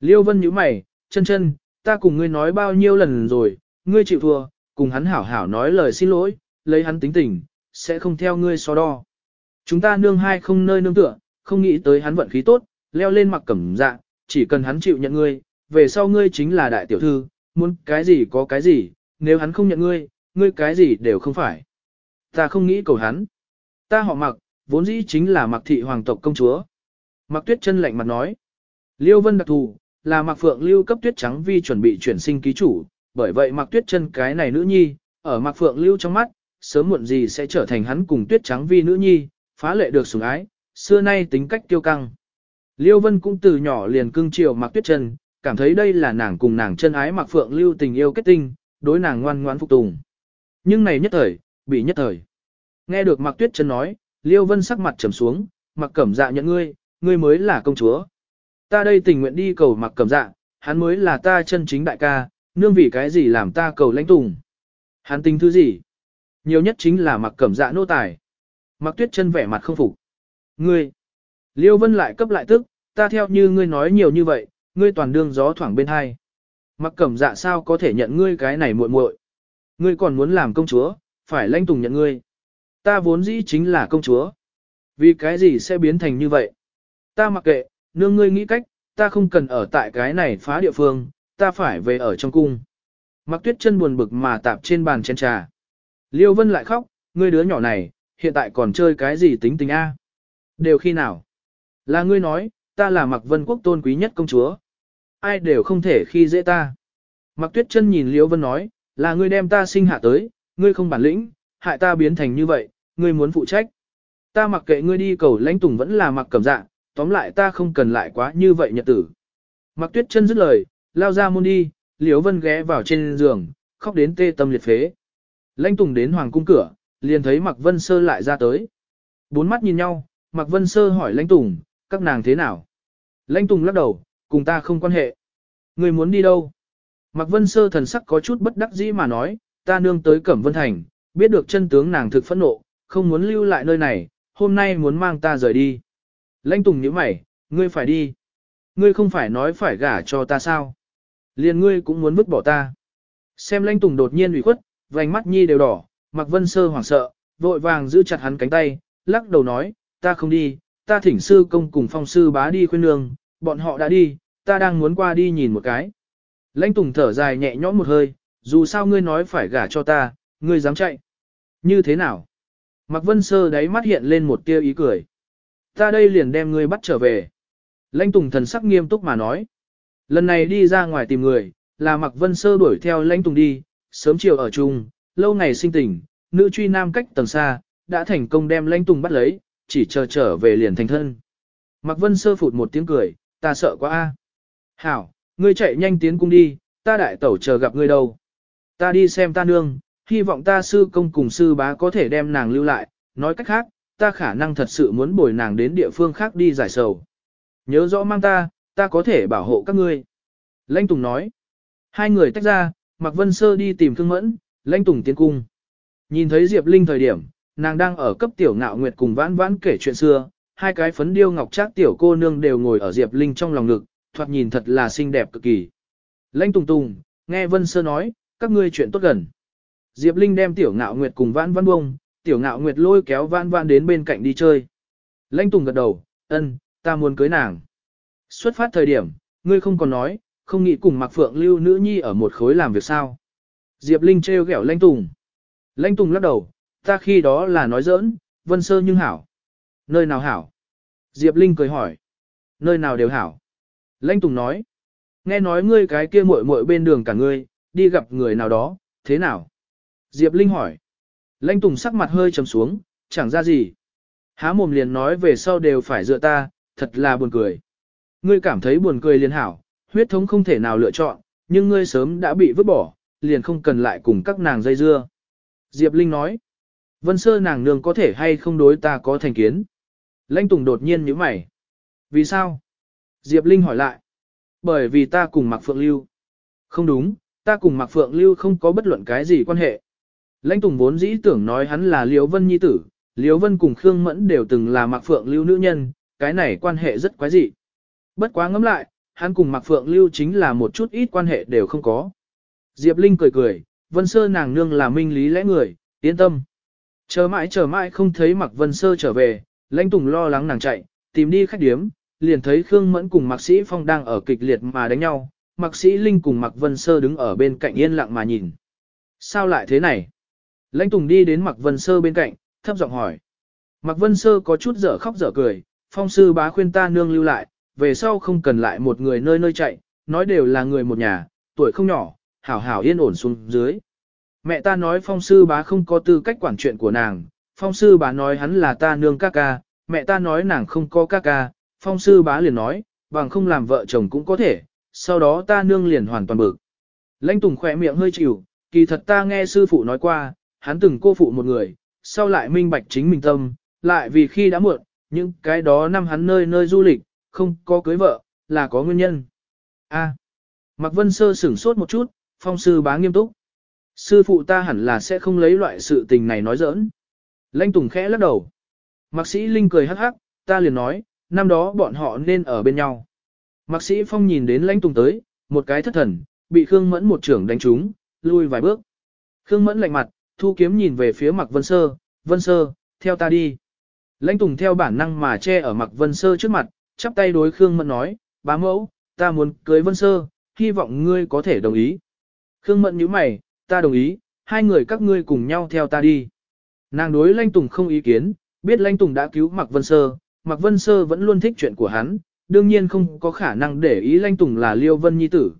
Liêu Vân nhíu mày, chân chân, ta cùng ngươi nói bao nhiêu lần rồi, ngươi chịu thua, cùng hắn hảo hảo nói lời xin lỗi, lấy hắn tính tình, sẽ không theo ngươi so đo. Chúng ta nương hai không nơi nương tựa, không nghĩ tới hắn vận khí tốt, leo lên mặc cẩm dạ, chỉ cần hắn chịu nhận ngươi, về sau ngươi chính là đại tiểu thư, muốn cái gì có cái gì, nếu hắn không nhận ngươi, ngươi cái gì đều không phải. Ta không nghĩ cầu hắn. Ta họ mặc, vốn dĩ chính là mặc thị hoàng tộc công chúa. Mặc tuyết chân lạnh mặt nói. Liêu vân đặc thù, là mặc phượng lưu cấp tuyết trắng vi chuẩn bị chuyển sinh ký chủ, bởi vậy mặc tuyết chân cái này nữ nhi, ở mặc phượng lưu trong mắt, sớm muộn gì sẽ trở thành hắn cùng tuyết trắng vi nữ nhi, phá lệ được sủng ái, xưa nay tính cách tiêu căng. Liêu Vân cũng từ nhỏ liền cưng chiều mặc tuyết chân, cảm thấy đây là nàng cùng nàng chân ái mặc phượng lưu tình yêu kết tinh, đối nàng ngoan ngoãn phục tùng. Nhưng này nhất thời, bị nhất thời. Nghe được mặc tuyết chân nói, Liêu Vân sắc mặt trầm xuống, mặc cẩm dạ nhận ngươi, ngươi mới là công chúa. Ta đây tình nguyện đi cầu mặc cẩm dạ, hắn mới là ta chân chính đại ca, nương vì cái gì làm ta cầu lãnh tùng. Hắn tính thứ gì? Nhiều nhất chính là mặc cẩm dạ nô tài. Mặc tuyết chân vẻ mặt không phục. Ngươi! Liêu Vân lại cấp lại tức, ta theo như ngươi nói nhiều như vậy, ngươi toàn đương gió thoảng bên hai. Mặc cẩm dạ sao có thể nhận ngươi cái này muội muội? Ngươi còn muốn làm công chúa, phải lãnh tùng nhận ngươi. Ta vốn dĩ chính là công chúa. Vì cái gì sẽ biến thành như vậy? Ta mặc kệ, nương ngươi nghĩ cách, ta không cần ở tại cái này phá địa phương, ta phải về ở trong cung. Mặc tuyết chân buồn bực mà tạp trên bàn chén trà. Liêu Vân lại khóc, ngươi đứa nhỏ này, hiện tại còn chơi cái gì tính tình A? Đều khi nào? Là ngươi nói, ta là mặc vân quốc tôn quý nhất công chúa. Ai đều không thể khi dễ ta. Mặc tuyết chân nhìn Liễu Vân nói, là ngươi đem ta sinh hạ tới, ngươi không bản lĩnh, hại ta biến thành như vậy, ngươi muốn phụ trách. Ta mặc kệ ngươi đi cầu lãnh tùng vẫn là mặc cầm dạ, tóm lại ta không cần lại quá như vậy nhật tử. Mặc tuyết chân dứt lời, lao ra môn đi, Liễu Vân ghé vào trên giường, khóc đến tê tâm liệt phế. Lãnh Tùng đến hoàng cung cửa, liền thấy Mạc Vân Sơ lại ra tới. Bốn mắt nhìn nhau, Mạc Vân Sơ hỏi Lãnh Tùng, các nàng thế nào? Lãnh Tùng lắc đầu, cùng ta không quan hệ. Người muốn đi đâu? Mạc Vân Sơ thần sắc có chút bất đắc dĩ mà nói, ta nương tới Cẩm Vân Thành, biết được chân tướng nàng thực phẫn nộ, không muốn lưu lại nơi này, hôm nay muốn mang ta rời đi. Lãnh Tùng nhíu mày, ngươi phải đi. Ngươi không phải nói phải gả cho ta sao? Liền ngươi cũng muốn vứt bỏ ta. Xem Lãnh Tùng đột nhiên ủy khuất, vành mắt nhi đều đỏ, Mạc Vân Sơ hoảng sợ, vội vàng giữ chặt hắn cánh tay, lắc đầu nói, ta không đi, ta thỉnh sư công cùng phong sư bá đi khuyên nương, bọn họ đã đi, ta đang muốn qua đi nhìn một cái. Lãnh Tùng thở dài nhẹ nhõm một hơi, dù sao ngươi nói phải gả cho ta, ngươi dám chạy. Như thế nào? Mạc Vân Sơ đáy mắt hiện lên một tia ý cười. Ta đây liền đem ngươi bắt trở về. Lãnh Tùng thần sắc nghiêm túc mà nói. Lần này đi ra ngoài tìm người, là Mạc Vân Sơ đuổi theo Lãnh Tùng đi, sớm chiều ở chung, lâu ngày sinh tình, nữ truy nam cách tầng xa, đã thành công đem Lãnh Tùng bắt lấy, chỉ chờ trở về liền thành thân. Mạc Vân Sơ phụt một tiếng cười, ta sợ quá a. Hảo, ngươi chạy nhanh tiến cung đi, ta đại tẩu chờ gặp ngươi đâu. Ta đi xem ta nương, hy vọng ta sư công cùng sư bá có thể đem nàng lưu lại, nói cách khác, ta khả năng thật sự muốn bồi nàng đến địa phương khác đi giải sầu. Nhớ rõ mang ta, ta có thể bảo hộ các ngươi. Lãnh Tùng nói. Hai người tách ra, Mạc Vân Sơ đi tìm Thương Mẫn, Lãnh Tùng tiến cung. Nhìn thấy Diệp Linh thời điểm, nàng đang ở cấp tiểu ngạo nguyệt cùng vãn vãn kể chuyện xưa, hai cái phấn điêu ngọc trác tiểu cô nương đều ngồi ở Diệp Linh trong lòng ngực, thoạt nhìn thật là xinh đẹp cực kỳ. Lãnh Tùng Tùng, nghe Vân Sơ nói, các ngươi chuyện tốt gần. Diệp Linh đem tiểu ngạo nguyệt cùng vãn vãn bông, tiểu ngạo nguyệt lôi kéo vãn vãn đến bên cạnh đi chơi. Lãnh Tùng gật đầu, ân, ta muốn cưới nàng. Xuất phát thời điểm, ngươi không còn nói, không nghĩ cùng Mạc Phượng lưu nữ nhi ở một khối làm việc sao. Diệp Linh trêu ghẹo Lãnh Tùng. Lãnh Tùng lắc đầu, ta khi đó là nói giỡn, vân sơ nhưng hảo. Nơi nào hảo? Diệp Linh cười hỏi. Nơi nào đều hảo. Lãnh Tùng nói. Nghe nói ngươi cái kia muội muội bên đường cả ngươi, đi gặp người nào đó, thế nào? Diệp Linh hỏi. Lãnh Tùng sắc mặt hơi trầm xuống, chẳng ra gì. Há mồm liền nói về sau đều phải dựa ta, thật là buồn cười. Ngươi cảm thấy buồn cười liền hảo, huyết thống không thể nào lựa chọn, nhưng ngươi sớm đã bị vứt bỏ, liền không cần lại cùng các nàng dây dưa. Diệp Linh nói, Vân Sơ nàng nương có thể hay không đối ta có thành kiến. Lãnh Tùng đột nhiên nhíu mày. Vì sao? Diệp Linh hỏi lại. Bởi vì ta cùng Mạc Phượng Lưu. Không đúng, ta cùng Mạc Phượng Lưu không có bất luận cái gì quan hệ. Lãnh Tùng vốn dĩ tưởng nói hắn là Liễu Vân Nhi tử, Liễu Vân cùng Khương Mẫn đều từng là Mạc Phượng Lưu nữ nhân, cái này quan hệ rất quái dị. Bất quá ngẫm lại, hắn cùng Mạc Phượng Lưu chính là một chút ít quan hệ đều không có. Diệp Linh cười cười, Vân Sơ nàng nương là minh lý lẽ người, yên tâm. Chờ mãi chờ mãi không thấy Mạc Vân Sơ trở về, Lãnh Tùng lo lắng nàng chạy, tìm đi khách điếm, liền thấy Khương Mẫn cùng Mạc Sĩ Phong đang ở kịch liệt mà đánh nhau, Mạc Sĩ Linh cùng Mạc Vân Sơ đứng ở bên cạnh yên lặng mà nhìn. Sao lại thế này? Lãnh Tùng đi đến Mạc Vân Sơ bên cạnh, thấp giọng hỏi. Mạc Vân Sơ có chút dở khóc dở cười, phong sư bá khuyên ta nương lưu lại, về sau không cần lại một người nơi nơi chạy, nói đều là người một nhà, tuổi không nhỏ, hảo hảo yên ổn xuống dưới. Mẹ ta nói phong sư bá không có tư cách quản chuyện của nàng, phong sư bá nói hắn là ta nương ca ca, mẹ ta nói nàng không có ca ca, phong sư bá liền nói, bằng không làm vợ chồng cũng có thể, sau đó ta nương liền hoàn toàn bực. Lãnh Tùng khỏe miệng hơi chịu, kỳ thật ta nghe sư phụ nói qua, hắn từng cô phụ một người, sau lại minh bạch chính mình tâm, lại vì khi đã muộn, những cái đó năm hắn nơi nơi du lịch, không có cưới vợ, là có nguyên nhân. A. À. Mạc Vân Sơ sửng sốt một chút, phong sư bá nghiêm túc. Sư phụ ta hẳn là sẽ không lấy loại sự tình này nói giỡn. Lãnh Tùng khẽ lắc đầu. Mạc sĩ Linh cười hắc hắc, ta liền nói, năm đó bọn họ nên ở bên nhau. Mạc sĩ Phong nhìn đến Lãnh Tùng tới, một cái thất thần, bị Khương Mẫn một trưởng đánh trúng, lui vài bước. Khương Mẫn lạnh mặt, thu kiếm nhìn về phía Mạc Vân Sơ, Vân Sơ, theo ta đi. Lãnh Tùng theo bản năng mà che ở Mạc Vân Sơ trước mặt, chắp tay đối Khương Mẫn nói, bá mẫu, ta muốn cưới Vân Sơ, hy vọng ngươi có thể đồng ý. Khương Mẫn nhíu mày, ta đồng ý, hai người các ngươi cùng nhau theo ta đi. Nàng đối Lanh Tùng không ý kiến, biết Lanh Tùng đã cứu Mạc Vân Sơ, Mạc Vân Sơ vẫn luôn thích chuyện của hắn, đương nhiên không có khả năng để ý Lanh Tùng là Liêu Vân Nhi tử.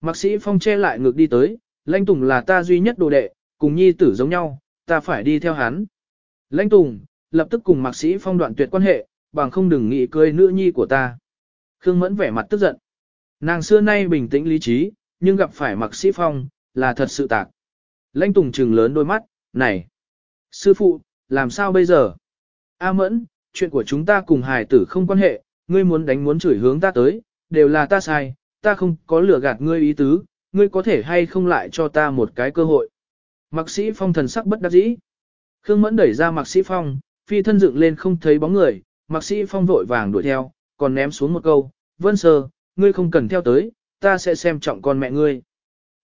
Mạc sĩ Phong che lại ngược đi tới, Lanh Tùng là ta duy nhất đồ đệ, cùng Nhi tử giống nhau, ta phải đi theo hắn. Lanh Tùng, lập tức cùng Mạc sĩ Phong đoạn tuyệt quan hệ, bằng không đừng nghĩ cười nữ nhi của ta. Khương Mẫn vẻ mặt tức giận. Nàng xưa nay bình tĩnh lý trí, nhưng gặp phải Mạc sĩ Phong, là thật sự tạc. lanh Tùng trừng lớn đôi mắt, này, sư phụ, làm sao bây giờ? A Mẫn, chuyện của chúng ta cùng hài tử không quan hệ, ngươi muốn đánh muốn chửi hướng ta tới, đều là ta sai, ta không có lừa gạt ngươi ý tứ, ngươi có thể hay không lại cho ta một cái cơ hội. Mạc sĩ Phong thần sắc bất đắc dĩ. Khương Mẫn đẩy ra Mạc sĩ Phong, phi thân dựng lên không thấy bóng người, Mạc sĩ Phong vội vàng đuổi theo, còn ném xuống một câu, Vân Sơ, ngươi không cần theo tới, ta sẽ xem trọng con mẹ ngươi.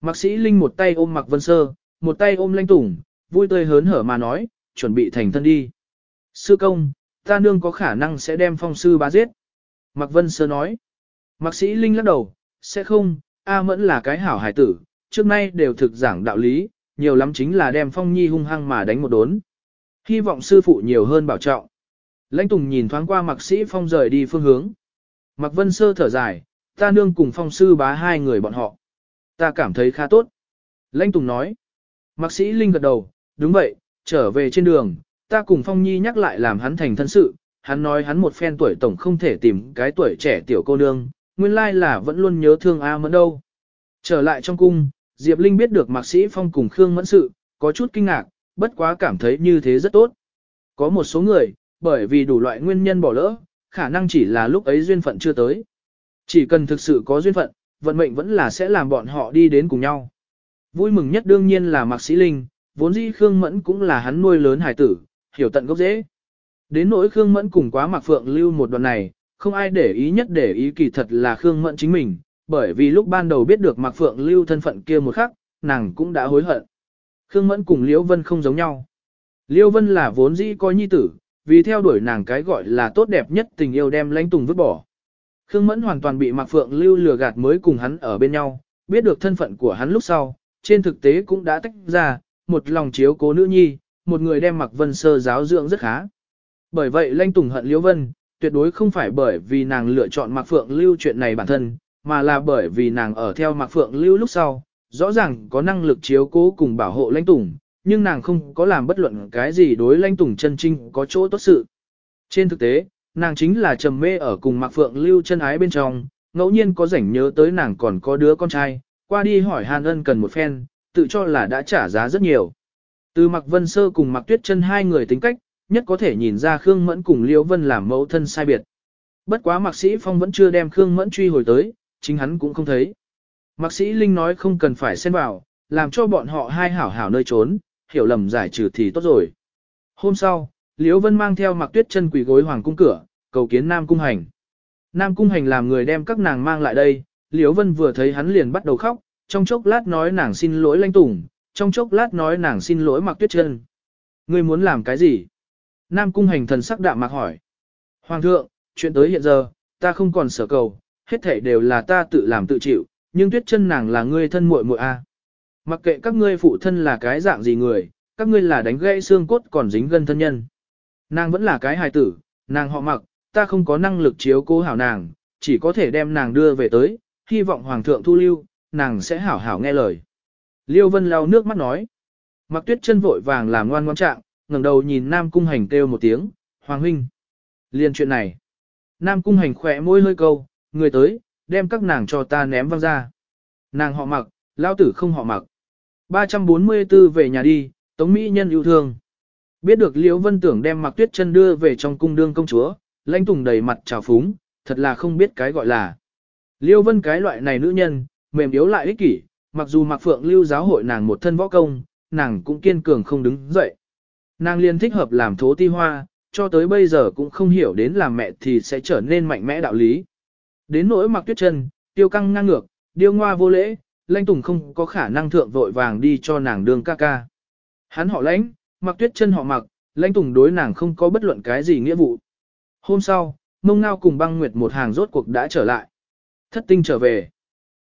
Mạc sĩ Linh một tay ôm Mạc Vân Sơ, một tay ôm Lanh tủng vui tươi hớn hở mà nói, chuẩn bị thành thân đi. Sư công, ta nương có khả năng sẽ đem phong sư bá giết. Mạc Vân Sơ nói. Mạc sĩ Linh lắc đầu, sẽ không, A Mẫn là cái hảo hải tử, trước nay đều thực giảng đạo lý, nhiều lắm chính là đem phong nhi hung hăng mà đánh một đốn. Hy vọng sư phụ nhiều hơn bảo trọng. Lãnh Tùng nhìn thoáng qua Mạc sĩ Phong rời đi phương hướng. Mạc Vân Sơ thở dài, ta nương cùng phong sư bá hai người bọn họ. Ta cảm thấy khá tốt. Lãnh Tùng nói. Mạc sĩ Linh gật đầu, đúng vậy, trở về trên đường, ta cùng Phong Nhi nhắc lại làm hắn thành thân sự, hắn nói hắn một phen tuổi tổng không thể tìm cái tuổi trẻ tiểu cô nương, nguyên lai là vẫn luôn nhớ thương A Mẫn đâu. Trở lại trong cung, Diệp Linh biết được Mạc sĩ Phong cùng Khương Mẫn sự, có chút kinh ngạc, bất quá cảm thấy như thế rất tốt. Có một số người, bởi vì đủ loại nguyên nhân bỏ lỡ, khả năng chỉ là lúc ấy duyên phận chưa tới. Chỉ cần thực sự có duyên phận, vận mệnh vẫn là sẽ làm bọn họ đi đến cùng nhau. Vui mừng nhất đương nhiên là Mạc Sĩ Linh, vốn dĩ Khương Mẫn cũng là hắn nuôi lớn hải tử, hiểu tận gốc dễ. Đến nỗi Khương Mẫn cùng quá Mạc Phượng lưu một đoạn này, không ai để ý nhất để ý kỳ thật là Khương Mẫn chính mình, bởi vì lúc ban đầu biết được Mạc Phượng lưu thân phận kia một khắc, nàng cũng đã hối hận. Khương Mẫn cùng Liễu Vân không giống nhau. Liễu Vân là vốn dĩ coi nhi tử, vì theo đuổi nàng cái gọi là tốt đẹp nhất tình yêu đem lãnh tùng vứt bỏ. Khương Mẫn hoàn toàn bị Mạc Phượng lưu lừa gạt mới cùng hắn ở bên nhau, biết được thân phận của hắn lúc sau, trên thực tế cũng đã tách ra, một lòng chiếu cố nữ nhi, một người đem mặc Vân Sơ giáo dưỡng rất khá. Bởi vậy Lanh Tùng hận Liễu Vân, tuyệt đối không phải bởi vì nàng lựa chọn Mạc Phượng Lưu chuyện này bản thân, mà là bởi vì nàng ở theo Mạc Phượng Lưu lúc sau, rõ ràng có năng lực chiếu cố cùng bảo hộ Lanh Tùng, nhưng nàng không có làm bất luận cái gì đối Lanh Tùng chân trinh có chỗ tốt sự. Trên thực tế, nàng chính là trầm mê ở cùng Mạc Phượng Lưu chân ái bên trong, ngẫu nhiên có rảnh nhớ tới nàng còn có đứa con trai, qua đi hỏi Hàn Ân cần một phen, tự cho là đã trả giá rất nhiều. Từ Mạc Vân Sơ cùng Mạc Tuyết chân hai người tính cách, nhất có thể nhìn ra Khương Mẫn cùng Liễu Vân làm mẫu thân sai biệt. Bất quá Mạc Sĩ Phong vẫn chưa đem Khương Mẫn truy hồi tới, chính hắn cũng không thấy. Mạc Sĩ Linh nói không cần phải xen vào, làm cho bọn họ hai hảo hảo nơi trốn, hiểu lầm giải trừ thì tốt rồi. Hôm sau, Liễu Vân mang theo Mạc Tuyết chân quỳ gối hoàng cung cửa, cầu kiến Nam Cung Hành. Nam Cung Hành làm người đem các nàng mang lại đây, Liễu Vân vừa thấy hắn liền bắt đầu khóc, trong chốc lát nói nàng xin lỗi Lanh Tùng, trong chốc lát nói nàng xin lỗi mặc Tuyết chân. Ngươi muốn làm cái gì? Nam cung hành thần sắc đạm mạc hỏi. Hoàng thượng, chuyện tới hiện giờ, ta không còn sở cầu, hết thảy đều là ta tự làm tự chịu, nhưng tuyết chân nàng là ngươi thân muội muội a. Mặc kệ các ngươi phụ thân là cái dạng gì người, các ngươi là đánh gãy xương cốt còn dính gân thân nhân. Nàng vẫn là cái hài tử, nàng họ mặc, ta không có năng lực chiếu cố hảo nàng, chỉ có thể đem nàng đưa về tới, hy vọng hoàng thượng thu lưu, nàng sẽ hảo hảo nghe lời. Liêu Vân lau nước mắt nói. Mặc tuyết chân vội vàng làm ngoan ngoan trạng, ngẩng đầu nhìn Nam Cung Hành kêu một tiếng, Hoàng huynh. Liên chuyện này. Nam Cung Hành khỏe môi hơi câu, người tới, đem các nàng cho ta ném văng ra. Nàng họ mặc, lao tử không họ mặc. 344 về nhà đi, Tống Mỹ nhân yêu thương. Biết được Liễu Vân tưởng đem mặc tuyết chân đưa về trong cung đương công chúa, lãnh tùng đầy mặt trào phúng, thật là không biết cái gọi là. Liêu Vân cái loại này nữ nhân, mềm yếu lại ích kỷ, mặc dù mặc phượng lưu giáo hội nàng một thân võ công, nàng cũng kiên cường không đứng dậy. Nàng liền thích hợp làm thố ti hoa, cho tới bây giờ cũng không hiểu đến làm mẹ thì sẽ trở nên mạnh mẽ đạo lý. Đến nỗi mặc tuyết Trân tiêu căng ngang ngược, điêu ngoa vô lễ, lãnh tùng không có khả năng thượng vội vàng đi cho nàng đường ca ca. Hắn họ lãnh, mặc tuyết Trân họ mặc, lãnh tùng đối nàng không có bất luận cái gì nghĩa vụ. Hôm sau, mông ngao cùng băng nguyệt một hàng rốt cuộc đã trở lại. Thất tinh trở về.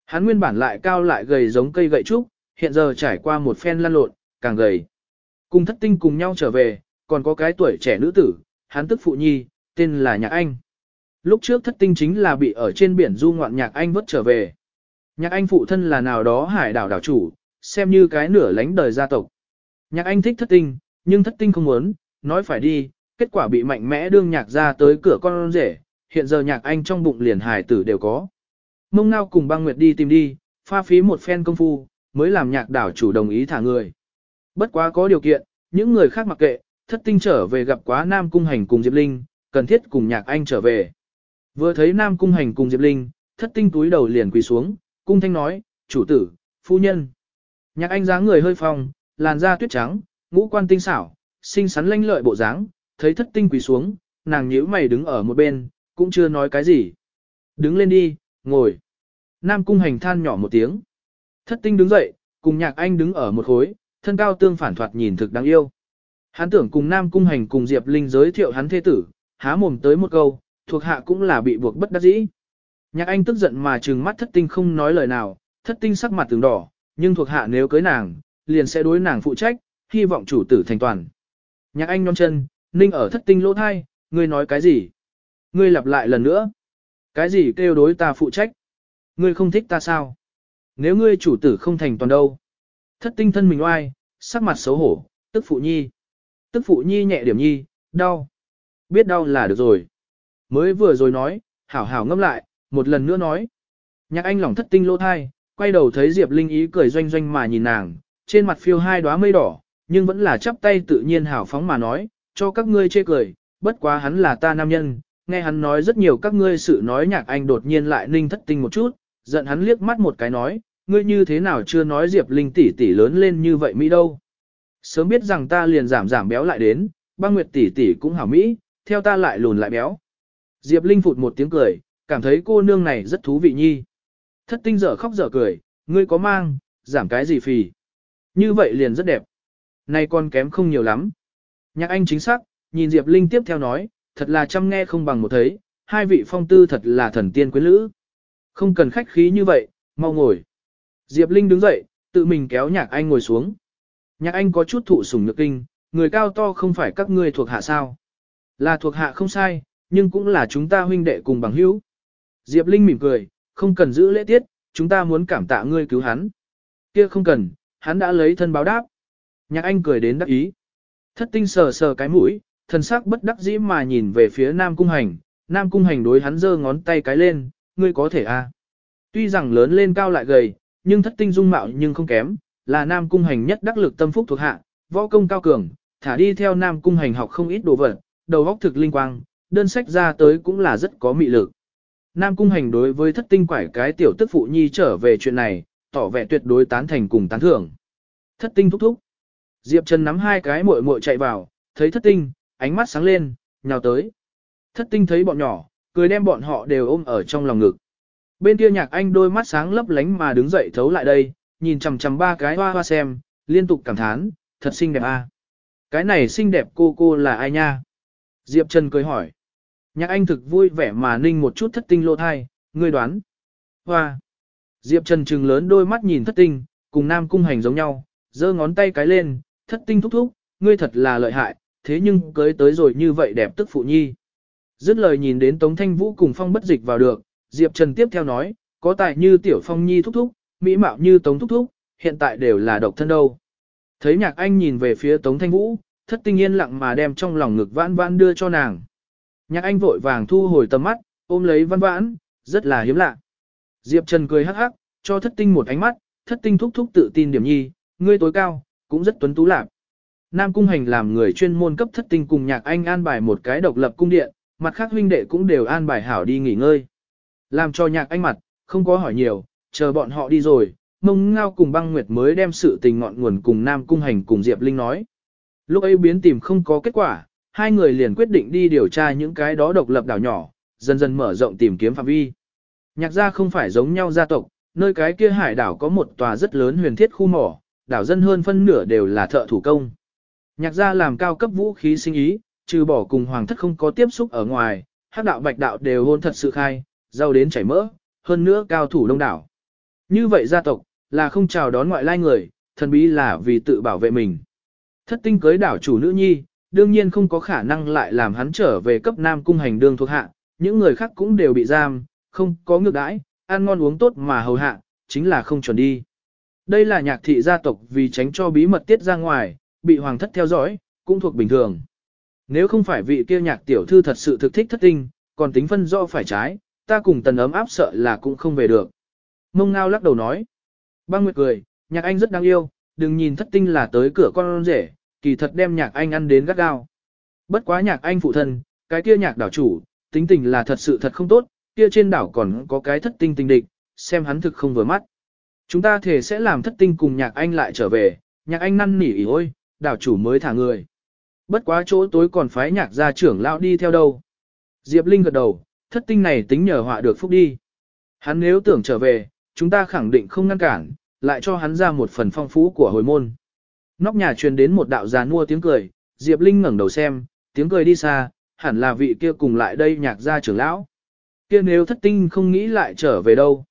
Hắn nguyên bản lại cao lại gầy giống cây gậy trúc, hiện giờ trải qua một phen lăn lộn, càng gầy. Cùng thất tinh cùng nhau trở về, còn có cái tuổi trẻ nữ tử, hắn tức phụ nhi, tên là Nhạc Anh. Lúc trước thất tinh chính là bị ở trên biển du ngoạn Nhạc Anh vớt trở về. Nhạc Anh phụ thân là nào đó hải đảo đảo chủ, xem như cái nửa lánh đời gia tộc. Nhạc Anh thích thất tinh, nhưng thất tinh không muốn, nói phải đi, kết quả bị mạnh mẽ đương nhạc ra tới cửa con rể, hiện giờ Nhạc Anh trong bụng liền hải tử đều có. Mông ngao cùng băng nguyệt đi tìm đi, pha phí một phen công phu, mới làm nhạc đảo chủ đồng ý thả người. Bất quá có điều kiện, những người khác mặc kệ, thất tinh trở về gặp quá Nam Cung Hành cùng Diệp Linh, cần thiết cùng nhạc anh trở về. Vừa thấy Nam Cung Hành cùng Diệp Linh, thất tinh túi đầu liền quỳ xuống, cung thanh nói, chủ tử, phu nhân. Nhạc anh dáng người hơi phong, làn da tuyết trắng, ngũ quan tinh xảo, xinh xắn lanh lợi bộ dáng, thấy thất tinh quỳ xuống, nàng nhíu mày đứng ở một bên, cũng chưa nói cái gì. Đứng lên đi, ngồi. Nam Cung Hành than nhỏ một tiếng. Thất tinh đứng dậy, cùng nhạc anh đứng ở một khối, thân cao tương phản thoạt nhìn thực đáng yêu. Hắn tưởng cùng Nam Cung Hành cùng Diệp Linh giới thiệu hắn thế tử, há mồm tới một câu, thuộc hạ cũng là bị buộc bất đắc dĩ. Nhạc Anh tức giận mà trừng mắt thất tinh không nói lời nào, thất tinh sắc mặt từng đỏ, nhưng thuộc hạ nếu cưới nàng, liền sẽ đối nàng phụ trách, hy vọng chủ tử thành toàn. Nhạc Anh nhón chân, ninh ở thất tinh lỗ thai, ngươi nói cái gì? Ngươi lặp lại lần nữa. Cái gì kêu đối ta phụ trách? Ngươi không thích ta sao? Nếu ngươi chủ tử không thành toàn đâu? Thất tinh thân mình oai, sắc mặt xấu hổ, tức phụ nhi. Tức phụ nhi nhẹ điểm nhi, đau. Biết đau là được rồi. Mới vừa rồi nói, hảo hảo ngâm lại, một lần nữa nói. Nhạc anh lỏng thất tinh lỗ thai, quay đầu thấy Diệp Linh ý cười doanh doanh mà nhìn nàng, trên mặt phiêu hai đóa mây đỏ, nhưng vẫn là chắp tay tự nhiên hảo phóng mà nói, cho các ngươi chê cười, bất quá hắn là ta nam nhân, nghe hắn nói rất nhiều các ngươi sự nói nhạc anh đột nhiên lại ninh thất tinh một chút, giận hắn liếc mắt một cái nói, ngươi như thế nào chưa nói Diệp Linh tỷ tỷ lớn lên như vậy Mỹ đâu. Sớm biết rằng ta liền giảm giảm béo lại đến, băng nguyệt tỷ tỷ cũng hảo Mỹ, theo ta lại lùn lại béo. Diệp Linh phụt một tiếng cười, cảm thấy cô nương này rất thú vị nhi. Thất tinh dở khóc dở cười, ngươi có mang, giảm cái gì phì. Như vậy liền rất đẹp. nay con kém không nhiều lắm. Nhạc anh chính xác, nhìn Diệp Linh tiếp theo nói, thật là chăm nghe không bằng một thấy, hai vị phong tư thật là thần tiên quyến lữ. Không cần khách khí như vậy, mau ngồi. Diệp Linh đứng dậy, tự mình kéo nhạc anh ngồi xuống. Nhạc anh có chút thụ sủng nhược kinh, người cao to không phải các ngươi thuộc hạ sao. Là thuộc hạ không sai, nhưng cũng là chúng ta huynh đệ cùng bằng hữu. Diệp Linh mỉm cười, không cần giữ lễ tiết, chúng ta muốn cảm tạ ngươi cứu hắn. Kia không cần, hắn đã lấy thân báo đáp. Nhạc anh cười đến đắc ý. Thất tinh sờ sờ cái mũi, thần sắc bất đắc dĩ mà nhìn về phía Nam Cung Hành. Nam Cung Hành đối hắn giơ ngón tay cái lên, ngươi có thể a. À. Tuy rằng lớn lên cao lại gầy, nhưng thất tinh dung mạo nhưng không kém, là Nam Cung Hành nhất đắc lực tâm phúc thuộc hạ, võ công cao cường, thả đi theo Nam Cung Hành học không ít đồ vật, đầu óc thực linh quang, đơn sách ra tới cũng là rất có mị lực. Nam Cung Hành đối với thất tinh quải cái tiểu tức phụ nhi trở về chuyện này, tỏ vẻ tuyệt đối tán thành cùng tán thưởng. Thất tinh thúc thúc. Diệp Trần nắm hai cái muội muội chạy vào, thấy thất tinh, ánh mắt sáng lên, nhào tới. Thất tinh thấy bọn nhỏ, cười đem bọn họ đều ôm ở trong lòng ngực. Bên kia nhạc anh đôi mắt sáng lấp lánh mà đứng dậy thấu lại đây, nhìn chằm chằm ba cái hoa hoa xem, liên tục cảm thán, thật xinh đẹp a. À? Cái này xinh đẹp cô cô là ai nha? Diệp Trần cười hỏi. Nhạc anh thực vui vẻ mà ninh một chút thất tinh lộ thai, ngươi đoán. Hoa. Diệp Trần trừng lớn đôi mắt nhìn thất tinh, cùng nam cung hành giống nhau, giơ ngón tay cái lên, thất tinh thúc thúc, ngươi thật là lợi hại, thế nhưng cưới tới rồi như vậy đẹp tức phụ nhi. Dứt lời nhìn đến Tống Thanh Vũ cùng Phong bất dịch vào được, Diệp Trần tiếp theo nói, có tài như Tiểu Phong Nhi thúc thúc, mỹ mạo như Tống thúc thúc, hiện tại đều là độc thân đâu. Thấy nhạc anh nhìn về phía Tống Thanh Vũ, thất tinh yên lặng mà đem trong lòng ngực vãn vãn đưa cho nàng. Nhạc anh vội vàng thu hồi tầm mắt, ôm lấy văn vãn, rất là hiếm lạ. Diệp Trần cười hắc hắc, cho thất tinh một ánh mắt, thất tinh thúc thúc tự tin điểm nhi, ngươi tối cao, cũng rất tuấn tú lạc. Nam Cung Hành làm người chuyên môn cấp thất tinh cùng nhạc anh an bài một cái độc lập cung điện, mặt khác huynh đệ cũng đều an bài hảo đi nghỉ ngơi. Làm cho nhạc anh mặt, không có hỏi nhiều, chờ bọn họ đi rồi, mông ngao cùng băng nguyệt mới đem sự tình ngọn nguồn cùng Nam Cung Hành cùng Diệp Linh nói. Lúc ấy biến tìm không có kết quả, hai người liền quyết định đi điều tra những cái đó độc lập đảo nhỏ, dần dần mở rộng tìm kiếm phạm vi. Nhạc gia không phải giống nhau gia tộc, nơi cái kia hải đảo có một tòa rất lớn huyền thiết khu mỏ, đảo dân hơn phân nửa đều là thợ thủ công. Nhạc gia làm cao cấp vũ khí sinh ý, trừ bỏ cùng hoàng thất không có tiếp xúc ở ngoài, hắc đạo bạch đạo đều hôn thật sự khai, giàu đến chảy mỡ, hơn nữa cao thủ đông đảo. Như vậy gia tộc, là không chào đón ngoại lai người, thần bí là vì tự bảo vệ mình. Thất tinh cưới đảo chủ nữ nhi, đương nhiên không có khả năng lại làm hắn trở về cấp nam cung hành đương thuộc hạ, những người khác cũng đều bị giam, không có ngược đãi, ăn ngon uống tốt mà hầu hạ, chính là không chuẩn đi. Đây là nhạc thị gia tộc vì tránh cho bí mật tiết ra ngoài, bị hoàng thất theo dõi, cũng thuộc bình thường. Nếu không phải vị kia nhạc tiểu thư thật sự thực thích thất tinh, còn tính phân rõ phải trái, ta cùng tần ấm áp sợ là cũng không về được. Mông ngao lắc đầu nói. Băng Nguyệt cười, nhạc anh rất đáng yêu, đừng nhìn thất tinh là tới cửa con rể, kỳ thật đem nhạc anh ăn đến gắt gao. Bất quá nhạc anh phụ thân, cái kia nhạc đảo chủ, tính tình là thật sự thật không tốt, kia trên đảo còn có cái thất tinh tình địch, xem hắn thực không vừa mắt. Chúng ta thể sẽ làm thất tinh cùng nhạc anh lại trở về, nhạc anh năn nỉ ỉ ôi, đảo chủ mới thả người. Bất quá chỗ tối còn phái nhạc gia trưởng lão đi theo đâu. Diệp Linh gật đầu, thất tinh này tính nhờ họa được phúc đi. Hắn nếu tưởng trở về, chúng ta khẳng định không ngăn cản, lại cho hắn ra một phần phong phú của hồi môn. Nóc nhà truyền đến một đạo già mua tiếng cười, Diệp Linh ngẩng đầu xem, tiếng cười đi xa, hẳn là vị kia cùng lại đây nhạc gia trưởng lão. Kia nếu thất tinh không nghĩ lại trở về đâu.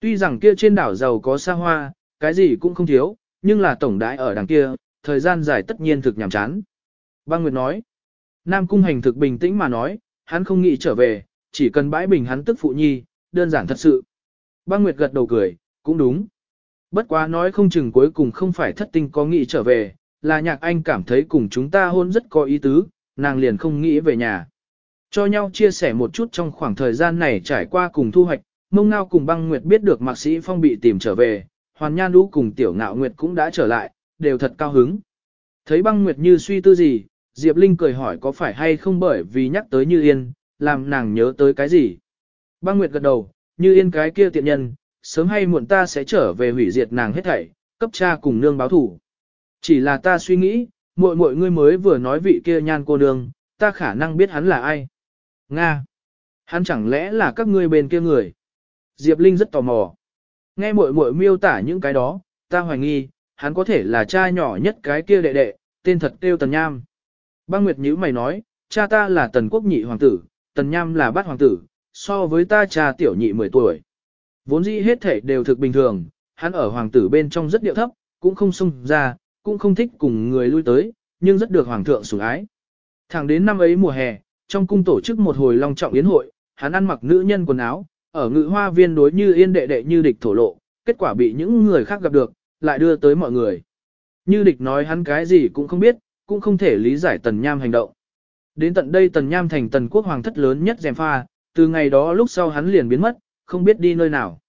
Tuy rằng kia trên đảo giàu có xa hoa, cái gì cũng không thiếu, nhưng là tổng đại ở đằng kia, thời gian dài tất nhiên thực nhàm chán. Băng Nguyệt nói, Nam Cung hành thực bình tĩnh mà nói, hắn không nghĩ trở về, chỉ cần bãi bình hắn tức phụ nhi, đơn giản thật sự. Băng Nguyệt gật đầu cười, cũng đúng. Bất quá nói không chừng cuối cùng không phải thất tinh có nghĩ trở về, là nhạc anh cảm thấy cùng chúng ta hôn rất có ý tứ, nàng liền không nghĩ về nhà. Cho nhau chia sẻ một chút trong khoảng thời gian này trải qua cùng thu hoạch, mông ngao cùng băng nguyệt biết được mạc sĩ phong bị tìm trở về, hoàn nhan lũ cùng tiểu ngạo nguyệt cũng đã trở lại, đều thật cao hứng. Thấy băng nguyệt như suy tư gì, Diệp Linh cười hỏi có phải hay không bởi vì nhắc tới Như Yên, làm nàng nhớ tới cái gì. Băng Nguyệt gật đầu, như yên cái kia tiện nhân, sớm hay muộn ta sẽ trở về hủy diệt nàng hết thảy, cấp cha cùng nương báo thủ. Chỉ là ta suy nghĩ, muội muội ngươi mới vừa nói vị kia nhan cô nương, ta khả năng biết hắn là ai. Nga. Hắn chẳng lẽ là các ngươi bên kia người? Diệp Linh rất tò mò. Nghe muội muội miêu tả những cái đó, ta hoài nghi, hắn có thể là cha nhỏ nhất cái kia đệ đệ, tên thật kêu Tần Nham. Băng Nguyệt nhíu mày nói, cha ta là Tần Quốc nhị hoàng tử, Tần Nham là bát hoàng tử, so với ta cha tiểu nhị 10 tuổi. Vốn dĩ hết thể đều thực bình thường, hắn ở hoàng tử bên trong rất điệu thấp, cũng không xung ra, cũng không thích cùng người lui tới, nhưng rất được hoàng thượng sủng ái. Thẳng đến năm ấy mùa hè, trong cung tổ chức một hồi long trọng yến hội, hắn ăn mặc nữ nhân quần áo, ở ngự hoa viên đối như yên đệ đệ như địch thổ lộ, kết quả bị những người khác gặp được, lại đưa tới mọi người. Như địch nói hắn cái gì cũng không biết, cũng không thể lý giải tần nham hành động. Đến tận đây tần nham thành tần quốc hoàng thất lớn nhất dèm pha, từ ngày đó lúc sau hắn liền biến mất, không biết đi nơi nào.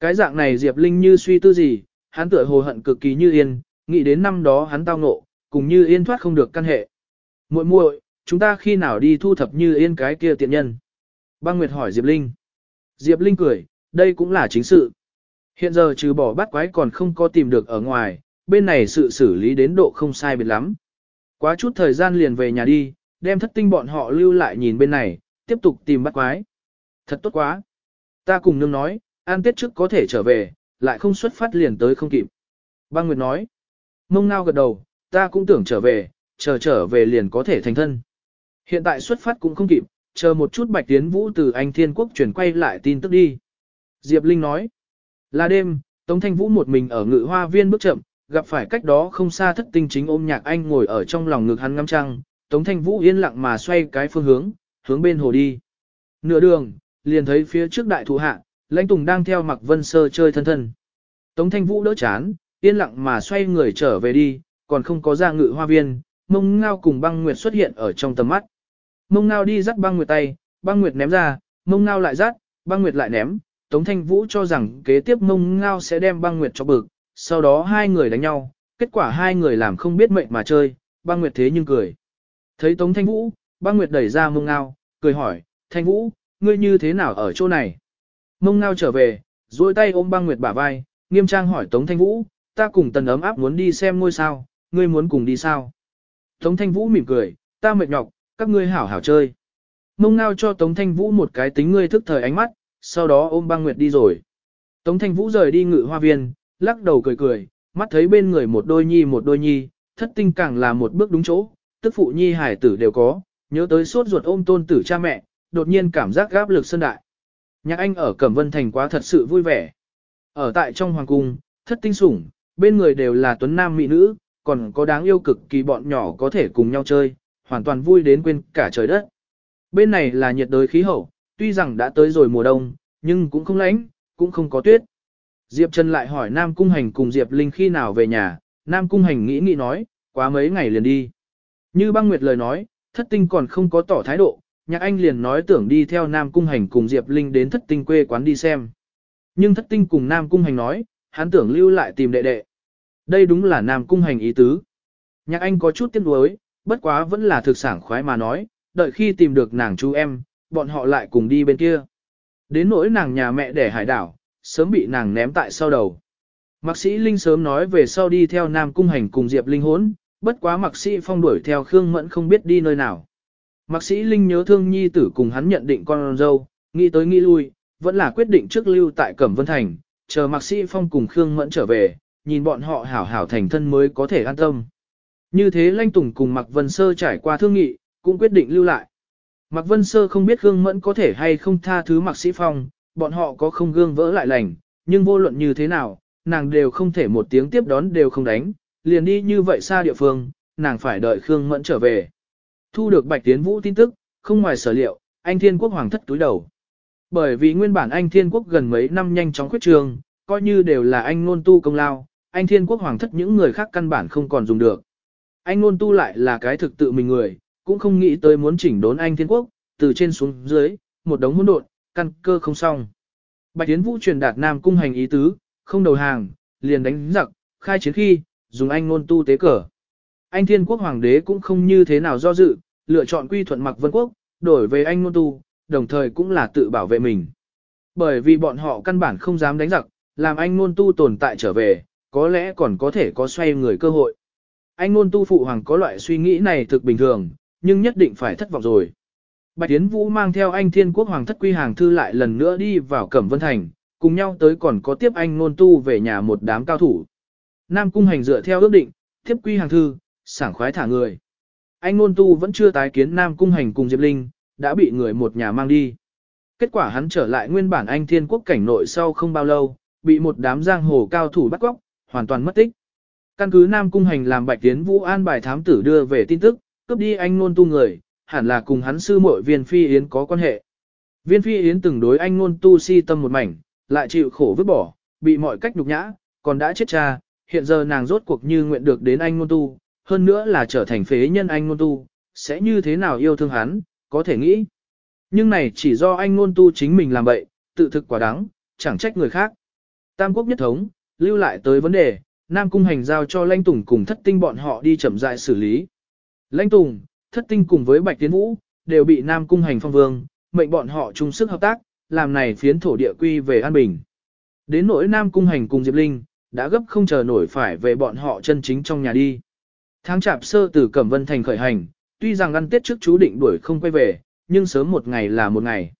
Cái dạng này Diệp Linh như suy tư gì, hắn tựa hồ hận cực kỳ như yên, nghĩ đến năm đó hắn tao ngộ, cùng như yên thoát không được căn hệ. muội muội, chúng ta khi nào đi thu thập như yên cái kia tiện nhân? Băng Nguyệt hỏi Diệp Linh. Diệp Linh cười, đây cũng là chính sự. Hiện giờ trừ bỏ bắt quái còn không có tìm được ở ngoài, bên này sự xử lý đến độ không sai biệt lắm. Quá chút thời gian liền về nhà đi, đem thất tinh bọn họ lưu lại nhìn bên này, tiếp tục tìm bắt quái. Thật tốt quá. Ta cùng nương nói, an tết trước có thể trở về, lại không xuất phát liền tới không kịp. Băng Nguyệt nói, mông ngao gật đầu, ta cũng tưởng trở về, chờ trở về liền có thể thành thân. Hiện tại xuất phát cũng không kịp, chờ một chút bạch tiến vũ từ anh thiên quốc chuyển quay lại tin tức đi. Diệp Linh nói, là đêm, Tống Thanh Vũ một mình ở ngự hoa viên bước chậm, gặp phải cách đó không xa thất tinh chính ôm nhạc anh ngồi ở trong lòng ngực hắn ngắm trăng, Tống Thanh Vũ yên lặng mà xoay cái phương hướng, hướng bên hồ đi. Nửa đường, liền thấy phía trước đại thụ hạ, lãnh tùng đang theo mặc vân sơ chơi thân thân. Tống Thanh Vũ đỡ chán, yên lặng mà xoay người trở về đi, còn không có ra ngự hoa viên, mông ngao cùng băng nguyệt xuất hiện ở trong tầm mắt. Mông ngao đi dắt băng nguyệt tay, băng nguyệt ném ra, mông ngao lại dắt, băng nguyệt lại ném, Tống Thanh Vũ cho rằng kế tiếp mông ngao sẽ đem băng nguyệt cho bực, sau đó hai người đánh nhau, kết quả hai người làm không biết mệnh mà chơi, băng nguyệt thế nhưng cười. Thấy Tống Thanh Vũ, băng nguyệt đẩy ra mông ngao, cười hỏi, Thanh Vũ, ngươi như thế nào ở chỗ này? Mông ngao trở về, duỗi tay ôm băng nguyệt bả vai, nghiêm trang hỏi Tống Thanh Vũ, ta cùng tần ấm áp muốn đi xem ngôi sao, ngươi muốn cùng đi sao? Tống Thanh Vũ mỉm cười, ta mệt nhọc, các ngươi hảo hảo chơi. Mông ngao cho Tống Thanh Vũ một cái tính ngươi thức thời ánh mắt, sau đó ôm băng nguyệt đi rồi. Tống Thanh Vũ rời đi ngự hoa viên, lắc đầu cười cười, mắt thấy bên người một đôi nhi một đôi nhi, thất tinh càng là một bước đúng chỗ, tức phụ nhi hải tử đều có, nhớ tới suốt ruột ôm tôn tử cha mẹ, đột nhiên cảm giác gáp lực sân đại. Nhạc anh ở Cẩm Vân Thành quá thật sự vui vẻ. Ở tại trong hoàng cung, thất tinh sủng, bên người đều là tuấn nam mỹ nữ, còn có đáng yêu cực kỳ bọn nhỏ có thể cùng nhau chơi, hoàn toàn vui đến quên cả trời đất. Bên này là nhiệt đới khí hậu, tuy rằng đã tới rồi mùa đông, nhưng cũng không lạnh, cũng không có tuyết. Diệp Trần lại hỏi Nam Cung Hành cùng Diệp Linh khi nào về nhà, Nam Cung Hành nghĩ nghĩ nói, quá mấy ngày liền đi. Như băng nguyệt lời nói, thất tinh còn không có tỏ thái độ, nhạc anh liền nói tưởng đi theo Nam Cung Hành cùng Diệp Linh đến thất tinh quê quán đi xem. Nhưng thất tinh cùng Nam Cung Hành nói, hắn tưởng lưu lại tìm đệ đệ. Đây đúng là Nam Cung Hành ý tứ. Nhạc anh có chút tiếc nuối, bất quá vẫn là thực sản khoái mà nói, đợi khi tìm được nàng chú em, bọn họ lại cùng đi bên kia. Đến nỗi nàng nhà mẹ để hải đảo, sớm bị nàng ném tại sau đầu. Mạc sĩ Linh sớm nói về sau đi theo Nam Cung Hành cùng Diệp Linh hốn, bất quá Mạc sĩ Phong đuổi theo Khương Mẫn không biết đi nơi nào. Mạc sĩ Linh nhớ thương nhi tử cùng hắn nhận định con dâu, nghĩ tới nghĩ lui, vẫn là quyết định trước lưu tại Cẩm Vân Thành, chờ Mạc sĩ Phong cùng Khương Mẫn trở về, nhìn bọn họ hảo hảo thành thân mới có thể an tâm. Như thế Lanh Tùng cùng Mạc Vân Sơ trải qua thương nghị, cũng quyết định lưu lại. Mạc Vân Sơ không biết Khương Mẫn có thể hay không tha thứ Mạc Sĩ Phong, bọn họ có không gương vỡ lại lành, nhưng vô luận như thế nào, nàng đều không thể một tiếng tiếp đón đều không đánh, liền đi như vậy xa địa phương, nàng phải đợi Khương Mẫn trở về. Thu được Bạch Tiến Vũ tin tức, không ngoài sở liệu, anh Thiên Quốc hoàng thất túi đầu. Bởi vì nguyên bản anh Thiên Quốc gần mấy năm nhanh chóng khuyết trường, coi như đều là anh nôn tu công lao, anh Thiên Quốc hoàng thất những người khác căn bản không còn dùng được. Anh nôn tu lại là cái thực tự mình người, cũng không nghĩ tới muốn chỉnh đốn anh Thiên Quốc, từ trên xuống dưới, một đống hỗn độn, căn cơ không xong. Bạch Tiến Vũ truyền đạt Nam cung hành ý tứ, không đầu hàng, liền đánh giặc, khai chiến khi, dùng anh ngôn tu tế cờ. Anh Thiên Quốc Hoàng đế cũng không như thế nào do dự, lựa chọn quy thuận mặc vân quốc, đổi về anh ngôn tu, đồng thời cũng là tự bảo vệ mình. Bởi vì bọn họ căn bản không dám đánh giặc, làm anh ngôn tu tồn tại trở về, có lẽ còn có thể có xoay người cơ hội. Anh ngôn tu phụ hoàng có loại suy nghĩ này thực bình thường, nhưng nhất định phải thất vọng rồi. Bạch Tiến Vũ mang theo anh Thiên Quốc Hoàng thất quy hàng thư lại lần nữa đi vào Cẩm Vân Thành, cùng nhau tới còn có tiếp anh Nôn tu về nhà một đám cao thủ. Nam Cung Hành dựa theo ước định, tiếp quy hàng thư, sảng khoái thả người. Anh Nôn tu vẫn chưa tái kiến Nam Cung Hành cùng Diệp Linh, đã bị người một nhà mang đi. Kết quả hắn trở lại nguyên bản anh Thiên Quốc cảnh nội sau không bao lâu, bị một đám giang hồ cao thủ bắt cóc, hoàn toàn mất tích. Căn cứ Nam Cung Hành làm Bạch Tiến Vũ an bài thám tử đưa về tin tức, cướp đi anh Nôn tu người, hẳn là cùng hắn sư muội viên phi yến có quan hệ. Viên phi yến từng đối anh ngôn tu si tâm một mảnh, lại chịu khổ vứt bỏ, bị mọi cách nhục nhã, còn đã chết cha, hiện giờ nàng rốt cuộc như nguyện được đến anh ngôn tu, hơn nữa là trở thành phế nhân anh ngôn tu, sẽ như thế nào yêu thương hắn, có thể nghĩ. Nhưng này chỉ do anh ngôn tu chính mình làm vậy, tự thực quả đáng, chẳng trách người khác. Tam quốc nhất thống, lưu lại tới vấn đề, Nam Cung hành giao cho Lanh Tùng cùng thất tinh bọn họ đi chậm rãi xử lý. Lanh Tùng, thất tinh cùng với Bạch Tiến Vũ, đều bị Nam Cung hành phong vương, mệnh bọn họ chung sức hợp tác, làm này phiến thổ địa quy về an bình. Đến nỗi Nam Cung hành cùng Diệp Linh, đã gấp không chờ nổi phải về bọn họ chân chính trong nhà đi. Tháng chạp sơ từ Cẩm Vân Thành khởi hành, tuy rằng ăn tết trước chú định đuổi không quay về, nhưng sớm một ngày là một ngày.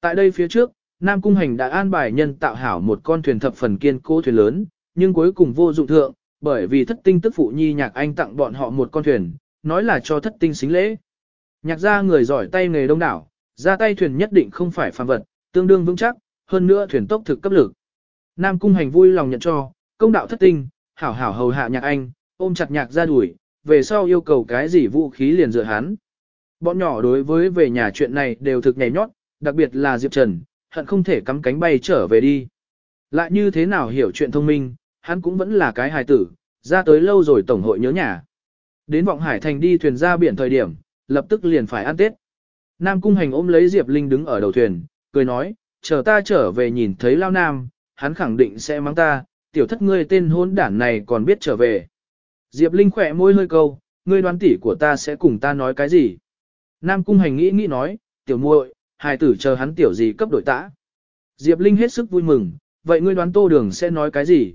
Tại đây phía trước, Nam Cung Hành đã an bài nhân tạo hảo một con thuyền thập phần kiên cố thuyền lớn, nhưng cuối cùng vô dụng thượng, bởi vì thất tinh tức phụ nhi nhạc anh tặng bọn họ một con thuyền, nói là cho thất tinh xính lễ. Nhạc gia người giỏi tay nghề đông đảo, ra tay thuyền nhất định không phải phàm vật, tương đương vững chắc, hơn nữa thuyền tốc thực cấp lực. Nam Cung Hành vui lòng nhận cho, công đạo thất tinh, hảo hảo hầu hạ nhạc anh, ôm chặt nhạc ra đuổi, về sau yêu cầu cái gì vũ khí liền dựa hắn. Bọn nhỏ đối với về nhà chuyện này đều thực nhảy nhót, đặc biệt là Diệp Trần, hận không thể cắm cánh bay trở về đi. Lại như thế nào hiểu chuyện thông minh, hắn cũng vẫn là cái hài tử, ra tới lâu rồi tổng hội nhớ nhà. Đến vọng hải thành đi thuyền ra biển thời điểm, lập tức liền phải ăn Tết. Nam Cung Hành ôm lấy Diệp Linh đứng ở đầu thuyền, cười nói, chờ ta trở về nhìn thấy Lao Nam, hắn khẳng định sẽ mắng ta, tiểu thất ngươi tên hôn đản này còn biết trở về. Diệp Linh khỏe môi hơi câu, ngươi đoán tỷ của ta sẽ cùng ta nói cái gì? Nam Cung Hành nghĩ nghĩ nói, tiểu muội, hài tử chờ hắn tiểu gì cấp đội tã. Diệp Linh hết sức vui mừng, vậy ngươi đoán tô đường sẽ nói cái gì?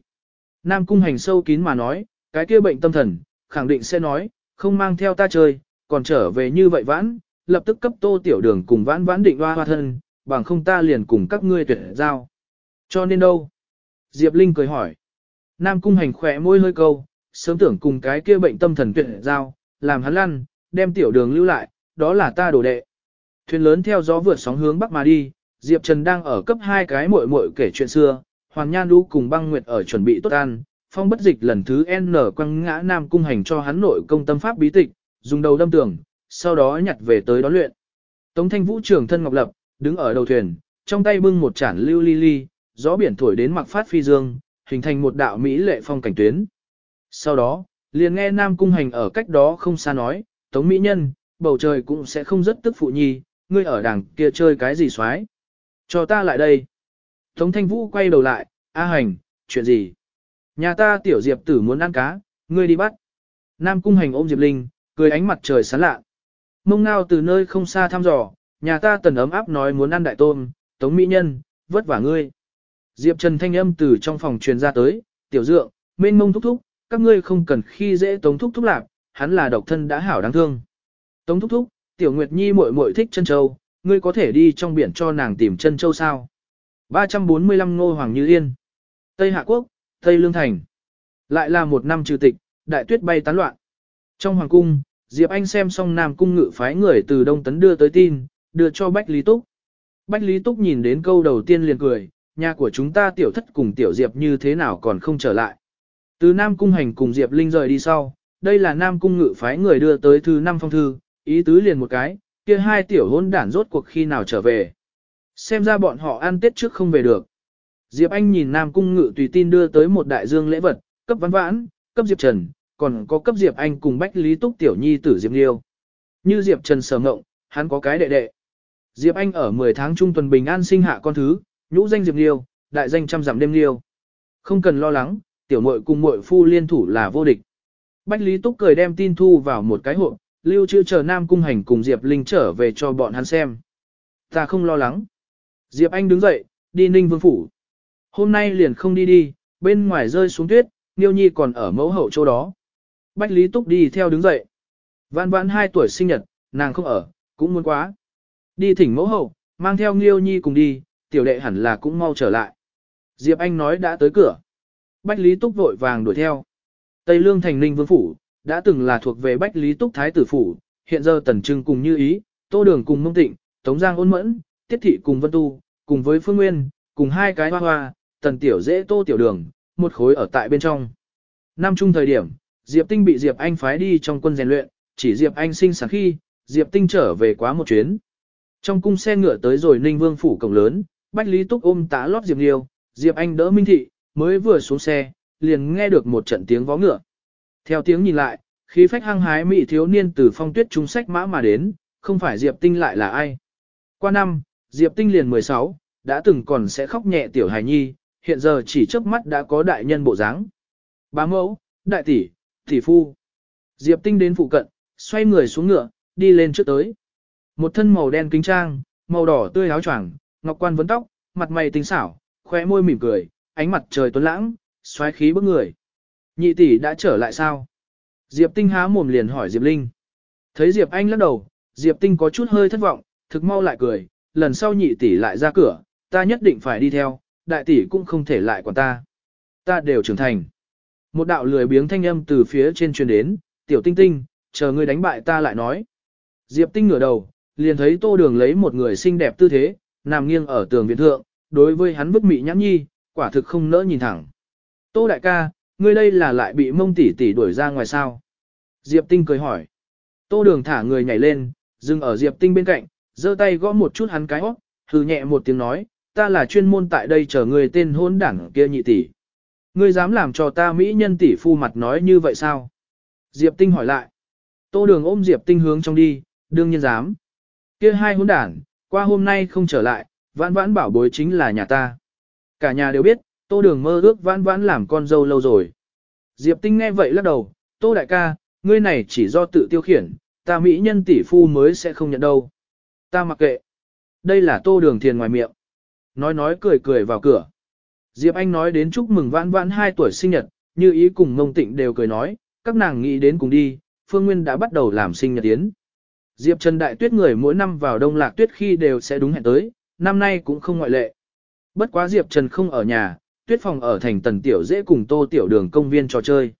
Nam Cung Hành sâu kín mà nói, cái kia bệnh tâm thần, khẳng định sẽ nói, không mang theo ta chơi, còn trở về như vậy vãn, lập tức cấp tô tiểu đường cùng vãn vãn định hoa hoa thân, bằng không ta liền cùng các ngươi tuyệt giao. Cho nên đâu? Diệp Linh cười hỏi. Nam Cung Hành khỏe môi hơi câu, sớm tưởng cùng cái kia bệnh tâm thần tuyệt giao, làm hắn lăn, đem tiểu đường lưu lại, đó là ta đồ đệ. Thuyền lớn theo gió vượt sóng hướng bắc mà đi, Diệp Trần đang ở cấp hai cái muội muội kể chuyện xưa, Hoàng Nhan Lũ cùng băng nguyệt ở chuẩn bị tốt ăn, phong bất dịch lần thứ N quăng ngã Nam Cung hành cho hắn nội công tâm pháp bí tịch, dùng đầu đâm tường, sau đó nhặt về tới đón luyện. Tống thanh vũ trưởng thân ngọc lập, đứng ở đầu thuyền, trong tay bưng một chản lưu ly ly, gió biển thổi đến mặc phát phi dương, hình thành một đạo mỹ lệ phong cảnh tuyến. Sau đó, liền nghe Nam Cung hành ở cách đó không xa nói, Tống Mỹ Nhân, bầu trời cũng sẽ không rất tức phụ nhi, ngươi ở đằng kia chơi cái gì xoái. Cho ta lại đây. Tống Thanh Vũ quay đầu lại, A Hành, chuyện gì? Nhà ta tiểu Diệp tử muốn ăn cá, ngươi đi bắt. Nam Cung Hành ôm Diệp Linh, cười ánh mặt trời sáng lạ. Mông ngao từ nơi không xa thăm dò, nhà ta tần ấm áp nói muốn ăn đại tôm, Tống Mỹ Nhân, vất vả ngươi. Diệp Trần thanh âm từ trong phòng truyền ra tới, tiểu dượng, mênh mông thúc thúc, các ngươi không cần khi dễ Tống thúc thúc lạc, hắn là độc thân đã hảo đáng thương. Tống thúc thúc, tiểu Nguyệt Nhi muội muội thích chân châu, ngươi có thể đi trong biển cho nàng tìm chân châu sao? 345 Ngô Hoàng Như Yên Tây Hạ Quốc, Tây Lương Thành Lại là một năm trừ tịch, đại tuyết bay tán loạn. Trong Hoàng Cung, Diệp Anh xem xong Nam Cung ngự phái người từ Đông Tấn đưa tới tin, đưa cho Bách Lý Túc. Bách Lý Túc nhìn đến câu đầu tiên liền cười, nhà của chúng ta tiểu thất cùng tiểu Diệp như thế nào còn không trở lại. Từ Nam Cung hành cùng Diệp Linh rời đi sau, đây là Nam Cung ngự phái người đưa tới thư năm phong thư, ý tứ liền một cái, kia hai tiểu hôn đản rốt cuộc khi nào trở về. Xem ra bọn họ ăn tết trước không về được. Diệp Anh nhìn Nam Cung Ngự tùy tin đưa tới một đại dương lễ vật, cấp văn vãn, cấp Diệp Trần, còn có cấp Diệp Anh cùng Bách Lý Túc Tiểu Nhi tử Diệp Liêu. Như Diệp Trần sở ngộng, hắn có cái đệ đệ. Diệp Anh ở 10 tháng trung tuần bình an sinh hạ con thứ, nhũ danh Diệp Liêu, đại danh trăm giảm đêm Liêu. Không cần lo lắng, tiểu muội cùng muội phu liên thủ là vô địch. Bách Lý Túc cười đem tin thu vào một cái hộp, lưu trữ chờ Nam Cung Hành cùng Diệp Linh trở về cho bọn hắn xem. Ta không lo lắng. Diệp Anh đứng dậy, đi Ninh Vương Phủ. Hôm nay liền không đi đi, bên ngoài rơi xuống tuyết, Niêu Nhi còn ở mẫu hậu chỗ đó. Bách Lý Túc đi theo đứng dậy. Vãn vãn 2 tuổi sinh nhật, nàng không ở, cũng muốn quá. Đi thỉnh mẫu hậu, mang theo Niêu Nhi cùng đi, tiểu đệ hẳn là cũng mau trở lại. Diệp Anh nói đã tới cửa. Bách Lý Túc vội vàng đuổi theo. Tây Lương thành Ninh Vương Phủ, đã từng là thuộc về Bách Lý Túc Thái Tử Phủ, hiện giờ Tần Trưng cùng Như Ý, Tô Đường cùng Mông Tịnh, Tống Giang ôn mẫn, Tiết Thị cùng Vân Tu, cùng với Phương Nguyên, cùng hai cái hoa hoa, Tần Tiểu Dễ Tô Tiểu Đường, một khối ở tại bên trong. Năm chung thời điểm, Diệp Tinh bị Diệp Anh phái đi trong quân rèn luyện, chỉ Diệp Anh sinh sáng khi, Diệp Tinh trở về quá một chuyến. Trong cung xe ngựa tới rồi Ninh Vương phủ cổng lớn, Bách Lý Túc ôm tá lót Diệp Liêu, Diệp Anh đỡ Minh Thị, mới vừa xuống xe, liền nghe được một trận tiếng vó ngựa. Theo tiếng nhìn lại, khí phách hăng hái mỹ thiếu niên từ phong tuyết trung sách mã mà đến, không phải Diệp Tinh lại là ai. Qua năm, Diệp Tinh liền 16, đã từng còn sẽ khóc nhẹ tiểu hài nhi, hiện giờ chỉ trước mắt đã có đại nhân bộ dáng. Bá mẫu, đại tỷ, tỷ phu. Diệp Tinh đến phụ cận, xoay người xuống ngựa, đi lên trước tới. Một thân màu đen kính trang, màu đỏ tươi áo choàng, ngọc quan vấn tóc, mặt mày tinh xảo, khóe môi mỉm cười, ánh mặt trời tuấn lãng, xoáy khí bức người. Nhị tỷ đã trở lại sao? Diệp Tinh há mồm liền hỏi Diệp Linh. Thấy Diệp Anh lắc đầu, Diệp Tinh có chút hơi thất vọng, thực mau lại cười, lần sau nhị tỷ lại ra cửa, ta nhất định phải đi theo, đại tỷ cũng không thể lại quản ta. Ta đều trưởng thành. Một đạo lười biếng thanh âm từ phía trên truyền đến, tiểu tinh tinh, chờ ngươi đánh bại ta lại nói. Diệp Tinh ngửa đầu, liền thấy tô đường lấy một người xinh đẹp tư thế, nằm nghiêng ở tường viện thượng, đối với hắn bức mị nhãn nhi, quả thực không nỡ nhìn thẳng. Tô đại ca, ngươi đây là lại bị mông tỷ tỷ đuổi ra ngoài sao? Diệp Tinh cười hỏi. Tô đường thả người nhảy lên, dừng ở Diệp Tinh bên cạnh, giơ tay gõ một chút hắn cái hót, hừ nhẹ một tiếng nói, ta là chuyên môn tại đây chờ người tên hôn đảng kia nhị tỷ. Ngươi dám làm cho ta mỹ nhân tỷ phu mặt nói như vậy sao? Diệp Tinh hỏi lại. Tô đường ôm Diệp Tinh hướng trong đi, đương nhiên dám. Kia hai hôn đảng, qua hôm nay không trở lại, vãn vãn bảo bối chính là nhà ta. Cả nhà đều biết, tô đường mơ ước vãn vãn làm con dâu lâu rồi. Diệp Tinh nghe vậy lắc đầu, tô đại ca, ngươi này chỉ do tự tiêu khiển, ta mỹ nhân tỷ phu mới sẽ không nhận đâu. Ta mặc kệ. Đây là tô đường thiền ngoài miệng. Nói nói cười cười vào cửa. Diệp Anh nói đến chúc mừng vãn vãn 2 tuổi sinh nhật, như ý cùng mông tịnh đều cười nói, các nàng nghĩ đến cùng đi, Phương Nguyên đã bắt đầu làm sinh nhật tiến. Diệp Trần Đại Tuyết người mỗi năm vào đông lạc tuyết khi đều sẽ đúng hẹn tới, năm nay cũng không ngoại lệ. Bất quá Diệp Trần không ở nhà, tuyết phòng ở thành tần tiểu dễ cùng tô tiểu đường công viên trò chơi.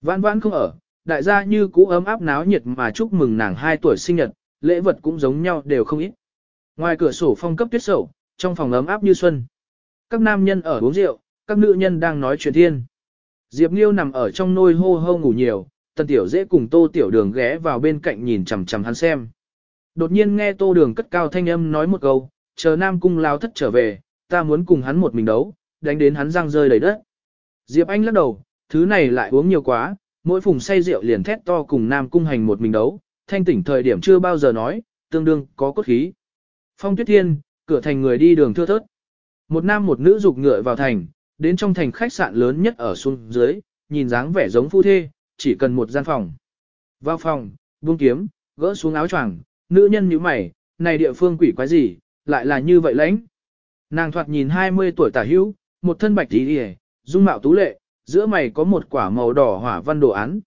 Vãn vãn không ở, đại gia như cũ ấm áp náo nhiệt mà chúc mừng nàng 2 tuổi sinh nhật, lễ vật cũng giống nhau đều không ít. Ngoài cửa sổ phong cấp tuyết sầu, trong phòng ấm áp như xuân. Các nam nhân ở uống rượu, các nữ nhân đang nói chuyện thiên. Diệp Nghiêu nằm ở trong nôi hô hô ngủ nhiều, tần tiểu dễ cùng tô tiểu đường ghé vào bên cạnh nhìn chằm chằm hắn xem. Đột nhiên nghe tô đường cất cao thanh âm nói một câu, chờ nam cung lao thất trở về, ta muốn cùng hắn một mình đấu, đánh đến hắn răng rơi đầy đất. Diệp Anh lắc đầu, thứ này lại uống nhiều quá, mỗi phùng say rượu liền thét to cùng nam cung hành một mình đấu, thanh tỉnh thời điểm chưa bao giờ nói, tương đương có cốt khí. Phong tuyết thiên, cửa thành người đi đường thưa thớt. Một nam một nữ dục ngựa vào thành, đến trong thành khách sạn lớn nhất ở xuống dưới, nhìn dáng vẻ giống phu thê, chỉ cần một gian phòng. Vào phòng, buông kiếm, gỡ xuống áo choàng, nữ nhân như mày, này địa phương quỷ quái gì, lại là như vậy lãnh. Nàng thoạt nhìn 20 tuổi tả hữu, một thân bạch tí hề, dung mạo tú lệ, giữa mày có một quả màu đỏ hỏa văn đồ án.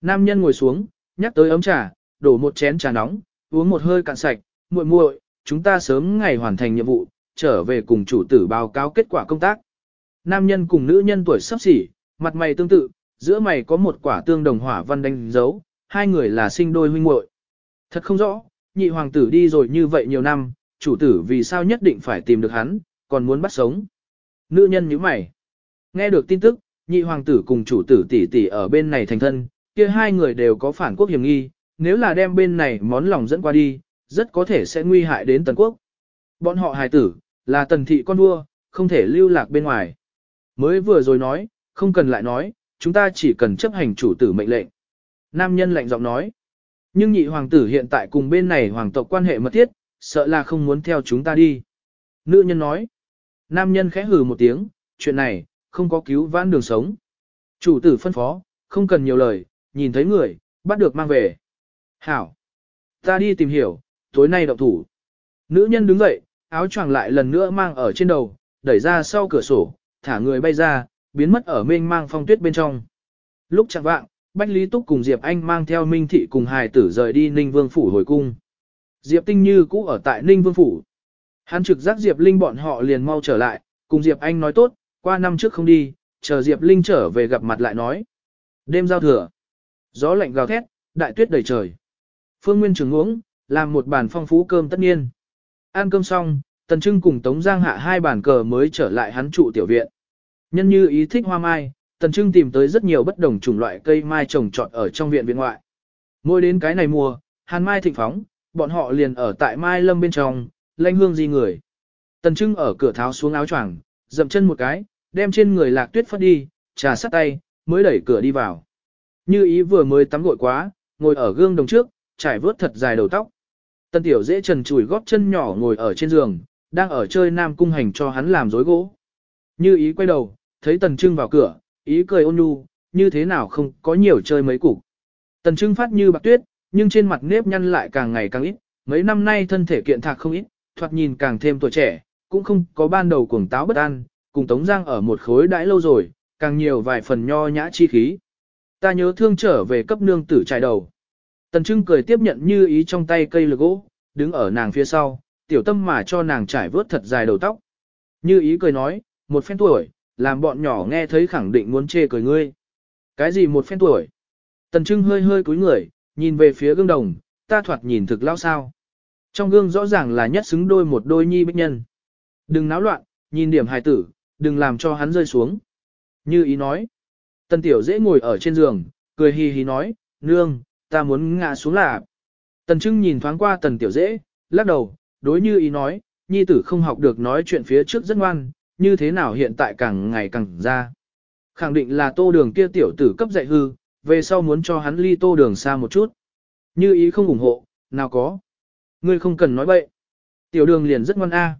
Nam nhân ngồi xuống, nhắc tới ấm trà, đổ một chén trà nóng, uống một hơi cạn sạch, muội muội, chúng ta sớm ngày hoàn thành nhiệm vụ, trở về cùng chủ tử báo cáo kết quả công tác. Nam nhân cùng nữ nhân tuổi sắp xỉ, mặt mày tương tự, giữa mày có một quả tương đồng hỏa văn đánh dấu, hai người là sinh đôi huynh muội. Thật không rõ, nhị hoàng tử đi rồi như vậy nhiều năm, chủ tử vì sao nhất định phải tìm được hắn, còn muốn bắt sống. Nữ nhân như mày. Nghe được tin tức, nhị hoàng tử cùng chủ tử tỷ tỷ ở bên này thành thân, kia hai người đều có phản quốc hiểm nghi, nếu là đem bên này món lòng dẫn qua đi, rất có thể sẽ nguy hại đến tần quốc. Bọn họ hài tử, là tần thị con vua, không thể lưu lạc bên ngoài. Mới vừa rồi nói, không cần lại nói, chúng ta chỉ cần chấp hành chủ tử mệnh lệnh. Nam nhân lạnh giọng nói. Nhưng nhị hoàng tử hiện tại cùng bên này hoàng tộc quan hệ mật thiết, sợ là không muốn theo chúng ta đi. Nữ nhân nói. Nam nhân khẽ hừ một tiếng, chuyện này, không có cứu vãn đường sống. Chủ tử phân phó, không cần nhiều lời, nhìn thấy người, bắt được mang về. Hảo. Ta đi tìm hiểu, tối nay động thủ. Nữ nhân đứng dậy, áo choàng lại lần nữa mang ở trên đầu, đẩy ra sau cửa sổ, thả người bay ra, biến mất ở mênh mang phong tuyết bên trong. Lúc chẳng vạng, Bách Lý Túc cùng Diệp Anh mang theo Minh Thị cùng hài tử rời đi Ninh Vương Phủ hồi cung. Diệp Tinh Như cũ ở tại Ninh Vương Phủ. Hắn trực giác Diệp Linh bọn họ liền mau trở lại, cùng Diệp Anh nói tốt, qua năm trước không đi, chờ Diệp Linh trở về gặp mặt lại nói. Đêm giao thừa, gió lạnh gào thét, đại tuyết đầy trời. Phương Nguyên trường uống, làm một bàn phong phú cơm tất nhiên. Ăn cơm xong, Tần Trưng cùng Tống Giang hạ hai bàn cờ mới trở lại hắn trụ tiểu viện. Nhân như ý thích hoa mai, Tần Trưng tìm tới rất nhiều bất đồng chủng loại cây mai trồng trọt ở trong viện viện ngoại. Mỗi đến cái này mùa, hàn mai thịnh phóng, bọn họ liền ở tại mai lâm bên trong, lanh hương di người. Tần Trưng ở cửa tháo xuống áo choàng, dậm chân một cái, đem trên người lạc tuyết phất đi, trà sắt tay, mới đẩy cửa đi vào. Như ý vừa mới tắm gội quá, ngồi ở gương đồng trước, trải vớt thật dài đầu tóc. Tần tiểu dễ trần chùi góp chân nhỏ ngồi ở trên giường, đang ở chơi nam cung hành cho hắn làm rối gỗ. Như ý quay đầu, thấy tần trưng vào cửa, ý cười ôn nhu, như thế nào không có nhiều chơi mấy cục. Tần trưng phát như bạc tuyết, nhưng trên mặt nếp nhăn lại càng ngày càng ít, mấy năm nay thân thể kiện thạc không ít, thoạt nhìn càng thêm tuổi trẻ, cũng không có ban đầu cuồng táo bất an, cùng Tống Giang ở một khối đãi lâu rồi, càng nhiều vài phần nho nhã chi khí. Ta nhớ thương trở về cấp nương tử trải đầu. Tần Trưng cười tiếp nhận như ý trong tay cây lược gỗ, đứng ở nàng phía sau, tiểu tâm mà cho nàng trải vớt thật dài đầu tóc. Như ý cười nói, một phen tuổi, làm bọn nhỏ nghe thấy khẳng định muốn chê cười ngươi. Cái gì một phen tuổi? Tần Trưng hơi hơi cúi người, nhìn về phía gương đồng, ta thoạt nhìn thực lao sao. Trong gương rõ ràng là nhất xứng đôi một đôi nhi bích nhân. Đừng náo loạn, nhìn điểm hài tử, đừng làm cho hắn rơi xuống. Như ý nói. Tần tiểu dễ ngồi ở trên giường, cười hì hì nói, nương, ta muốn ngã xuống là. Tần trưng nhìn thoáng qua tần tiểu dễ, lắc đầu, đối như ý nói, nhi tử không học được nói chuyện phía trước rất ngoan, như thế nào hiện tại càng ngày càng ra. Khẳng định là tô đường kia tiểu tử cấp dạy hư, về sau muốn cho hắn ly tô đường xa một chút. Như ý không ủng hộ, nào có. Ngươi không cần nói bậy. Tiểu đường liền rất ngoan a.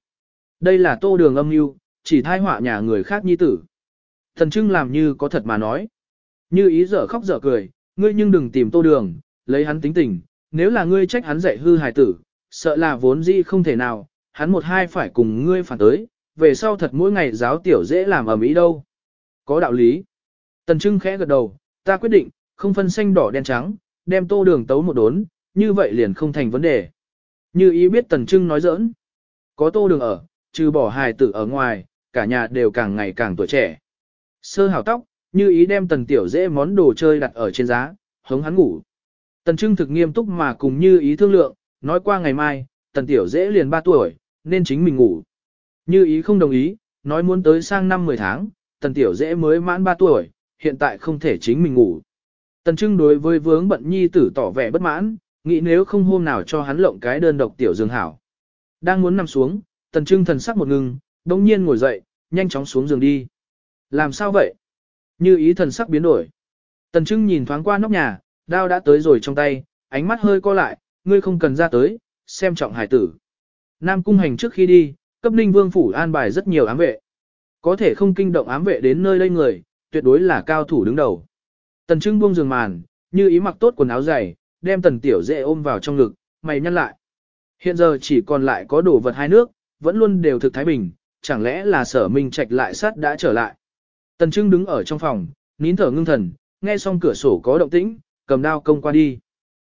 Đây là tô đường âm mưu, chỉ thai họa nhà người khác nhi tử. Thần trưng làm như có thật mà nói. Như ý dở khóc dở cười, ngươi nhưng đừng tìm tô đường, lấy hắn tính tình, nếu là ngươi trách hắn dạy hư hài tử, sợ là vốn dĩ không thể nào, hắn một hai phải cùng ngươi phản tới, về sau thật mỗi ngày giáo tiểu dễ làm ở mỹ đâu. Có đạo lý. Tần Trưng khẽ gật đầu, ta quyết định, không phân xanh đỏ đen trắng, đem tô đường tấu một đốn, như vậy liền không thành vấn đề. Như ý biết Tần Trưng nói giỡn. Có tô đường ở, trừ bỏ hài tử ở ngoài, cả nhà đều càng ngày càng tuổi trẻ. Sơ hào tóc, như ý đem tần tiểu dễ món đồ chơi đặt ở trên giá, hống hắn ngủ. Tần trưng thực nghiêm túc mà cùng như ý thương lượng, nói qua ngày mai, tần tiểu dễ liền 3 tuổi, nên chính mình ngủ. Như ý không đồng ý, nói muốn tới sang năm 10 tháng, tần tiểu dễ mới mãn 3 tuổi, hiện tại không thể chính mình ngủ. Tần trưng đối với vướng bận nhi tử tỏ vẻ bất mãn, nghĩ nếu không hôm nào cho hắn lộng cái đơn độc tiểu dương hảo. Đang muốn nằm xuống, tần trưng thần sắc một ngừng, đông nhiên ngồi dậy, nhanh chóng xuống giường đi. Làm sao vậy? Như ý thần sắc biến đổi. Tần trưng nhìn thoáng qua nóc nhà, đao đã tới rồi trong tay, ánh mắt hơi co lại, ngươi không cần ra tới, xem trọng hải tử. Nam cung hành trước khi đi, cấp ninh vương phủ an bài rất nhiều ám vệ. Có thể không kinh động ám vệ đến nơi đây người, tuyệt đối là cao thủ đứng đầu. Tần trưng buông giường màn, như ý mặc tốt quần áo dày, đem tần tiểu dễ ôm vào trong ngực, mày nhăn lại. Hiện giờ chỉ còn lại có đồ vật hai nước, vẫn luôn đều thực thái bình, chẳng lẽ là sở minh trạch lại sát đã trở lại. Tần Trưng đứng ở trong phòng, nín thở ngưng thần, nghe xong cửa sổ có động tĩnh, cầm đao công qua đi.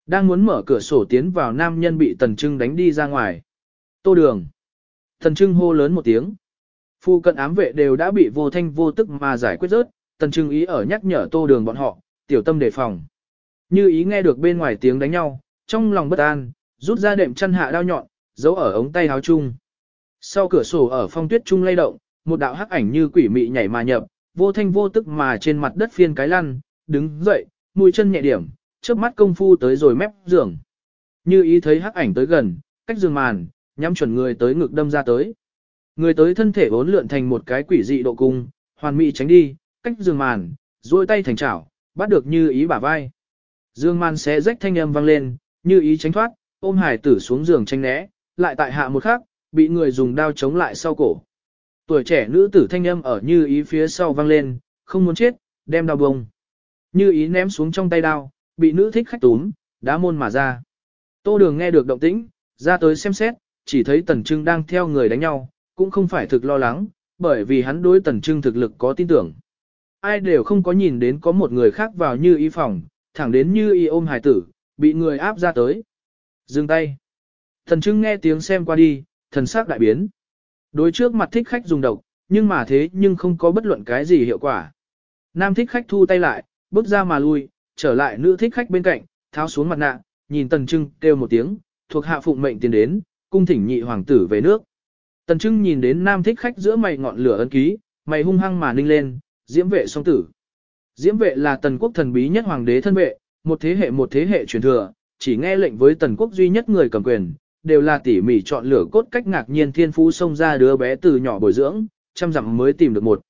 Đang muốn mở cửa sổ tiến vào nam nhân bị Tần Trưng đánh đi ra ngoài. Tô đường. Tần Trưng hô lớn một tiếng. Phu cận ám vệ đều đã bị vô thanh vô tức mà giải quyết rớt, Tần Trưng ý ở nhắc nhở tô đường bọn họ, tiểu tâm đề phòng. Như ý nghe được bên ngoài tiếng đánh nhau, trong lòng bất an, rút ra đệm chăn hạ đao nhọn, giấu ở ống tay áo chung. Sau cửa sổ ở phong tuyết trung lay động, một đạo hắc ảnh như quỷ mị nhảy mà nhập, vô thanh vô tức mà trên mặt đất phiên cái lăn, đứng dậy, mũi chân nhẹ điểm, trước mắt công phu tới rồi mép giường. Như ý thấy hắc ảnh tới gần, cách giường màn, nhắm chuẩn người tới ngực đâm ra tới. Người tới thân thể vốn lượn thành một cái quỷ dị độ cung, hoàn mỹ tránh đi, cách giường màn, duỗi tay thành chảo, bắt được như ý bả vai. Dương màn xé rách thanh âm vang lên, như ý tránh thoát, ôm hải tử xuống giường tranh né, lại tại hạ một khắc, bị người dùng đao chống lại sau cổ. Tuổi trẻ nữ tử thanh âm ở như ý phía sau vang lên, không muốn chết, đem đao bông. Như ý ném xuống trong tay đao, bị nữ thích khách túm, đá môn mà ra. Tô đường nghe được động tĩnh, ra tới xem xét, chỉ thấy Tần Trưng đang theo người đánh nhau, cũng không phải thực lo lắng, bởi vì hắn đối Tần Trưng thực lực có tin tưởng. Ai đều không có nhìn đến có một người khác vào như y phòng, thẳng đến như y ôm hải tử, bị người áp ra tới. Dừng tay. Tần Trưng nghe tiếng xem qua đi, thần sắc đại biến. Đối trước mặt thích khách dùng độc, nhưng mà thế nhưng không có bất luận cái gì hiệu quả. Nam thích khách thu tay lại, bước ra mà lui, trở lại nữ thích khách bên cạnh, tháo xuống mặt nạ, nhìn Tần Trưng kêu một tiếng, thuộc hạ phụng mệnh tiến đến, cung thỉnh nhị hoàng tử về nước. Tần Trưng nhìn đến nam thích khách giữa mày ngọn lửa ấn ký, mày hung hăng mà ninh lên, diễm vệ song tử. Diễm vệ là tần quốc thần bí nhất hoàng đế thân vệ, một thế hệ một thế hệ truyền thừa, chỉ nghe lệnh với tần quốc duy nhất người cầm quyền, đều là tỉ mỉ chọn lựa cốt cách ngạc nhiên thiên phú xông ra đứa bé từ nhỏ bồi dưỡng, trăm dặm mới tìm được một.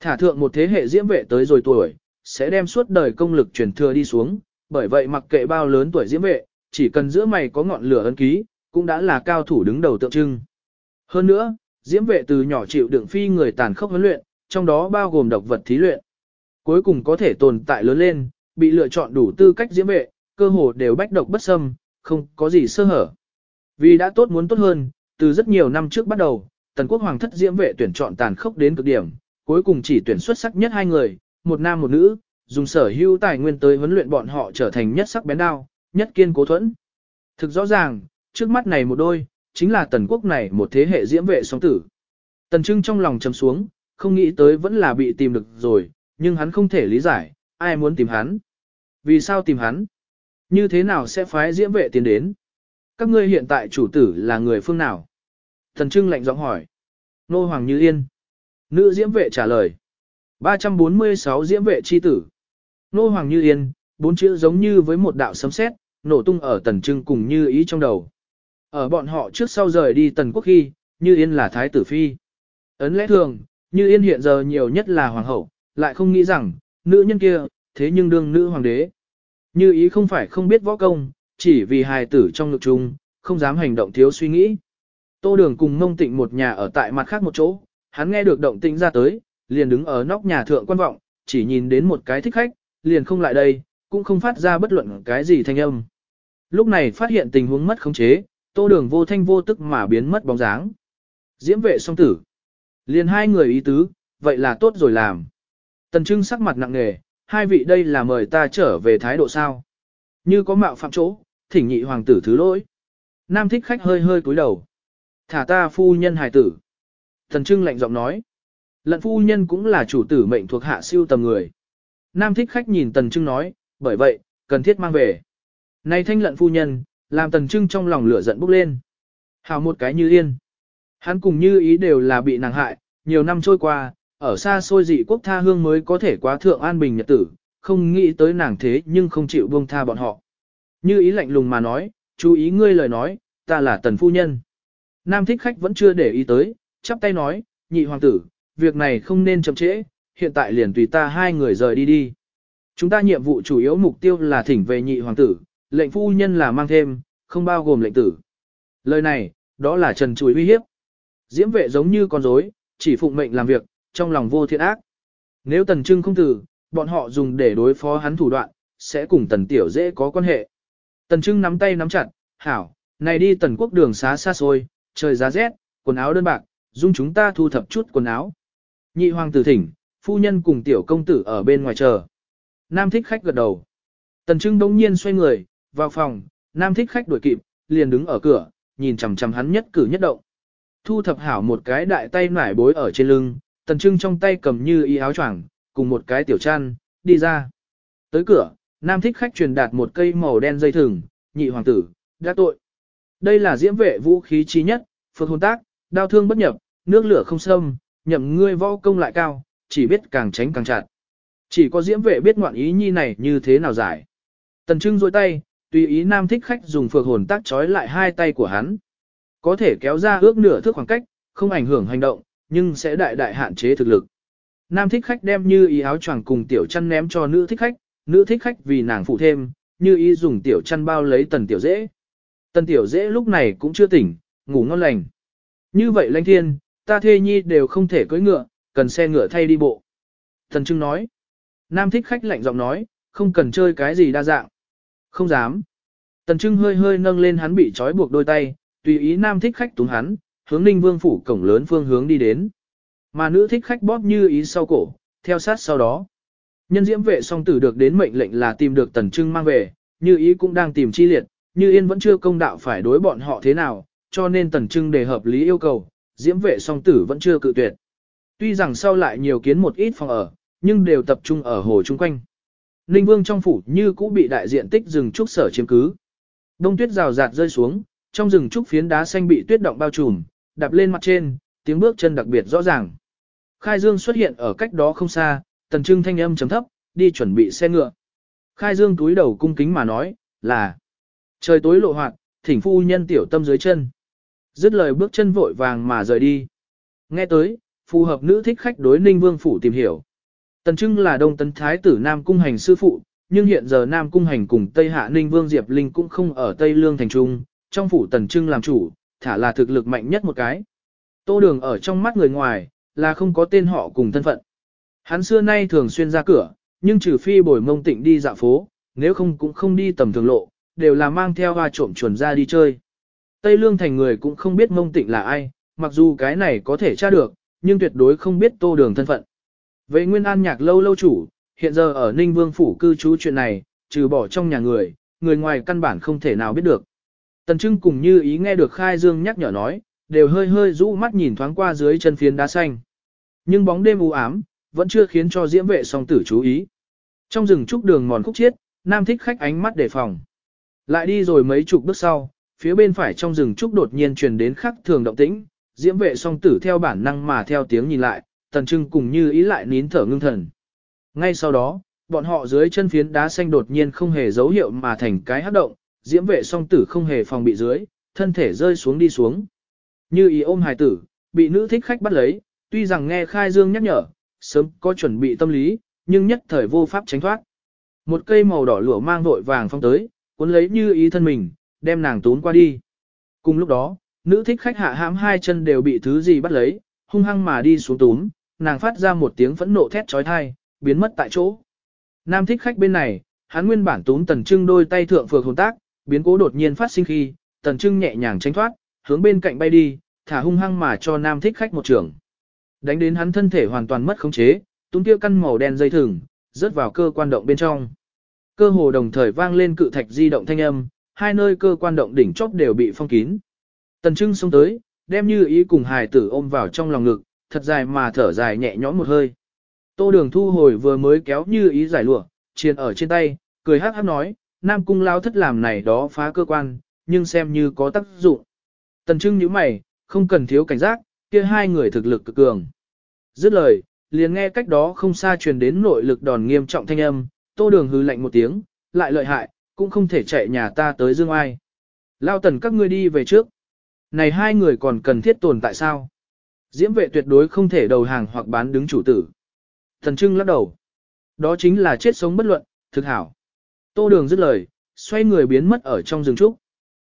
Thả thượng một thế hệ diễm vệ tới rồi tuổi, sẽ đem suốt đời công lực truyền thừa đi xuống, bởi vậy mặc kệ bao lớn tuổi diễm vệ, chỉ cần giữa mày có ngọn lửa ấn ký, cũng đã là cao thủ đứng đầu tượng trưng. Hơn nữa, diễm vệ từ nhỏ chịu đựng phi người tàn khốc huấn luyện, trong đó bao gồm độc vật thí luyện. Cuối cùng có thể tồn tại lớn lên, bị lựa chọn đủ tư cách diễm vệ, cơ hồ đều bách độc bất xâm, không có gì sơ hở. Vì đã tốt muốn tốt hơn, từ rất nhiều năm trước bắt đầu, tần quốc hoàng thất diễm vệ tuyển chọn tàn khốc đến cực điểm, cuối cùng chỉ tuyển xuất sắc nhất hai người, một nam một nữ, dùng sở hữu tài nguyên tới huấn luyện bọn họ trở thành nhất sắc bén đao, nhất kiên cố thuẫn. Thực rõ ràng, trước mắt này một đôi, chính là tần quốc này một thế hệ diễm vệ song tử. Tần Trưng trong lòng trầm xuống, không nghĩ tới vẫn là bị tìm được rồi, nhưng hắn không thể lý giải, ai muốn tìm hắn. Vì sao tìm hắn? Như thế nào sẽ phái diễm vệ tiến đến? Các ngươi hiện tại chủ tử là người phương nào? thần Trưng lạnh giọng hỏi. Nô Hoàng Như Yên. Nữ diễm vệ trả lời. 346 diễm vệ chi tử. Nô Hoàng Như Yên, bốn chữ giống như với một đạo sấm sét, nổ tung ở Tần Trưng cùng Như ý trong đầu. Ở bọn họ trước sau rời đi Tần Quốc khi, Như Yên là thái tử phi. Ấn lẽ thường, Như Yên hiện giờ nhiều nhất là hoàng hậu, lại không nghĩ rằng, nữ nhân kia, thế nhưng đương nữ hoàng đế. Như ý không phải không biết võ công, chỉ vì hài tử trong ngực chung, không dám hành động thiếu suy nghĩ. Tô đường cùng mông tịnh một nhà ở tại mặt khác một chỗ, hắn nghe được động tĩnh ra tới, liền đứng ở nóc nhà thượng quan vọng, chỉ nhìn đến một cái thích khách, liền không lại đây, cũng không phát ra bất luận cái gì thanh âm. Lúc này phát hiện tình huống mất khống chế, tô đường vô thanh vô tức mà biến mất bóng dáng. Diễm vệ song tử. Liền hai người ý tứ, vậy là tốt rồi làm. Tần Trưng sắc mặt nặng nề, hai vị đây là mời ta trở về thái độ sao. Như có mạo phạm chỗ, thỉnh nhị hoàng tử thứ lỗi. Nam thích khách hơi hơi cúi đầu. Thả ta phu nhân hài tử. Tần Trưng lạnh giọng nói. Lận phu nhân cũng là chủ tử mệnh thuộc hạ siêu tầm người. Nam thích khách nhìn Tần Trưng nói, bởi vậy, cần thiết mang về. Này thanh lận phu nhân, làm Tần Trưng trong lòng lửa giận bốc lên. Hào một cái như yên. Hắn cùng như ý đều là bị nàng hại, nhiều năm trôi qua, ở xa xôi dị quốc tha hương mới có thể quá thượng an bình nhật tử, không nghĩ tới nàng thế nhưng không chịu buông tha bọn họ. Như ý lạnh lùng mà nói, chú ý ngươi lời nói, ta là tần phu nhân. Nam thích khách vẫn chưa để ý tới, chắp tay nói, nhị hoàng tử, việc này không nên chậm trễ, hiện tại liền tùy ta hai người rời đi đi. Chúng ta nhiệm vụ chủ yếu mục tiêu là thỉnh về nhị hoàng tử, lệnh phu nhân là mang thêm, không bao gồm lệnh tử. Lời này, đó là trần chuối uy hiếp. Diễm vệ giống như con rối, chỉ phụng mệnh làm việc, trong lòng vô thiện ác. Nếu tần trưng không tử, bọn họ dùng để đối phó hắn thủ đoạn, sẽ cùng tần tiểu dễ có quan hệ. Tần trưng nắm tay nắm chặt, hảo, này đi tần quốc đường xá xa xôi, trời giá rét, quần áo đơn bạc, dung chúng ta thu thập chút quần áo. Nhị hoàng tử thỉnh, phu nhân cùng tiểu công tử ở bên ngoài chờ. Nam thích khách gật đầu. Tần trưng đống nhiên xoay người, vào phòng, nam thích khách đuổi kịp, liền đứng ở cửa, nhìn chằm chằm hắn nhất cử nhất động. Thu thập hảo một cái đại tay nải bối ở trên lưng, tần trưng trong tay cầm như y áo choàng, cùng một cái tiểu chăn, đi ra. Tới cửa, nam thích khách truyền đạt một cây màu đen dây thừng, nhị hoàng tử, đã tội. Đây là diễm vệ vũ khí trí nhất, phược hồn tác, đao thương bất nhập, nước lửa không xâm, nhậm ngươi võ công lại cao, chỉ biết càng tránh càng chặt. Chỉ có diễm vệ biết ngoạn ý nhi này như thế nào giải. Tần trưng dôi tay, tùy ý nam thích khách dùng phược hồn tác trói lại hai tay của hắn. Có thể kéo ra ước nửa thước khoảng cách, không ảnh hưởng hành động, nhưng sẽ đại đại hạn chế thực lực. Nam thích khách đem như ý áo choàng cùng tiểu chăn ném cho nữ thích khách, nữ thích khách vì nàng phụ thêm, như ý dùng tiểu chăn bao lấy tần tiểu dễ. Tần tiểu dễ lúc này cũng chưa tỉnh, ngủ ngon lành. Như vậy lãnh thiên, ta thê nhi đều không thể cưỡi ngựa, cần xe ngựa thay đi bộ. Thần Trưng nói. Nam thích khách lạnh giọng nói, không cần chơi cái gì đa dạng. Không dám. Tần Trưng hơi hơi nâng lên hắn bị trói buộc đôi tay, tùy ý nam thích khách túng hắn, hướng ninh vương phủ cổng lớn phương hướng đi đến. Mà nữ thích khách bóp như ý sau cổ, theo sát sau đó. Nhân diễm vệ song tử được đến mệnh lệnh là tìm được tần trưng mang về, như ý cũng đang tìm chi liệt, như yên vẫn chưa công đạo phải đối bọn họ thế nào, cho nên tần trưng đề hợp lý yêu cầu, diễm vệ song tử vẫn chưa cự tuyệt. Tuy rằng sau lại nhiều kiến một ít phòng ở, nhưng đều tập trung ở hồ chung quanh. Ninh vương trong phủ như cũ bị đại diện tích rừng trúc sở chiếm cứ. Đông tuyết rào rạt rơi xuống, trong rừng trúc phiến đá xanh bị tuyết động bao trùm, đạp lên mặt trên, tiếng bước chân đặc biệt rõ ràng. Khai Dương xuất hiện ở cách đó không xa, tần trưng thanh âm chấm thấp, đi chuẩn bị xe ngựa. Khai Dương túi đầu cung kính mà nói, là trời tối lộ hoạt, thỉnh phu nhân tiểu tâm dưới chân. Dứt lời bước chân vội vàng mà rời đi. Nghe tới, phù hợp nữ thích khách đối ninh vương phủ tìm hiểu. Tần Trưng là đông tấn thái tử Nam Cung Hành sư phụ, nhưng hiện giờ Nam Cung Hành cùng Tây Hạ Ninh Vương Diệp Linh cũng không ở Tây Lương Thành Trung, trong phủ Tần Trưng làm chủ, thả là thực lực mạnh nhất một cái. Tô Đường ở trong mắt người ngoài, là không có tên họ cùng thân phận. Hắn xưa nay thường xuyên ra cửa, nhưng trừ phi bồi mông tịnh đi dạo phố, nếu không cũng không đi tầm thường lộ, đều là mang theo hoa trộm chuẩn ra đi chơi. Tây Lương Thành người cũng không biết mông tịnh là ai, mặc dù cái này có thể tra được, nhưng tuyệt đối không biết Tô Đường thân phận. Vậy Nguyên An nhạc lâu lâu chủ, hiện giờ ở Ninh Vương Phủ cư trú chuyện này, trừ bỏ trong nhà người, người ngoài căn bản không thể nào biết được. Tần Trưng cùng như ý nghe được Khai Dương nhắc nhở nói, đều hơi hơi rũ mắt nhìn thoáng qua dưới chân phiến đá xanh. Nhưng bóng đêm u ám, vẫn chưa khiến cho diễm vệ song tử chú ý. Trong rừng trúc đường mòn khúc chiết, nam thích khách ánh mắt đề phòng. Lại đi rồi mấy chục bước sau, phía bên phải trong rừng trúc đột nhiên truyền đến khắc thường động tĩnh, diễm vệ song tử theo bản năng mà theo tiếng nhìn lại, tần trưng cùng như ý lại nín thở ngưng thần. Ngay sau đó, bọn họ dưới chân phiến đá xanh đột nhiên không hề dấu hiệu mà thành cái hát động, diễm vệ song tử không hề phòng bị dưới, thân thể rơi xuống đi xuống. Như ý ôm hài tử, bị nữ thích khách bắt lấy, tuy rằng nghe khai dương nhắc nhở, sớm có chuẩn bị tâm lý, nhưng nhất thời vô pháp tránh thoát. Một cây màu đỏ lửa mang vội vàng phong tới, cuốn lấy như ý thân mình, đem nàng tốn qua đi. Cùng lúc đó, nữ thích khách hạ hãm hai chân đều bị thứ gì bắt lấy, hung hăng mà đi xuống túm, nàng phát ra một tiếng phẫn nộ thét trói thai, biến mất tại chỗ. Nam thích khách bên này, hắn nguyên bản túm tần trưng đôi tay thượng phược hồn tác, biến cố đột nhiên phát sinh khi, tần trưng nhẹ nhàng tránh thoát, hướng bên cạnh bay đi, thả hung hăng mà cho nam thích khách một trường. Đánh đến hắn thân thể hoàn toàn mất khống chế, túm tiêu căn màu đen dây thừng, rớt vào cơ quan động bên trong. Cơ hồ đồng thời vang lên cự thạch di động thanh âm, hai nơi cơ quan động đỉnh chóp đều bị phong kín. Tần Trưng xông tới, đem như ý cùng hài tử ôm vào trong lòng ngực, thật dài mà thở dài nhẹ nhõm một hơi. Tô đường thu hồi vừa mới kéo như ý giải lụa, chiền ở trên tay, cười hắc hắc nói, Nam Cung lao thất làm này đó phá cơ quan, nhưng xem như có tác dụng. Tần Trưng nhíu mày, không cần thiếu cảnh giác, kia hai người thực lực cực cường. Dứt lời, liền nghe cách đó không xa truyền đến nội lực đòn nghiêm trọng thanh âm, tô đường hư lạnh một tiếng, lại lợi hại, cũng không thể chạy nhà ta tới dương ai. Lao tần các ngươi đi về trước. Này hai người còn cần thiết tồn tại sao? Diễm vệ tuyệt đối không thể đầu hàng hoặc bán đứng chủ tử. Thần Trưng lắc đầu. Đó chính là chết sống bất luận, thực hảo. Tô đường dứt lời, xoay người biến mất ở trong rừng trúc.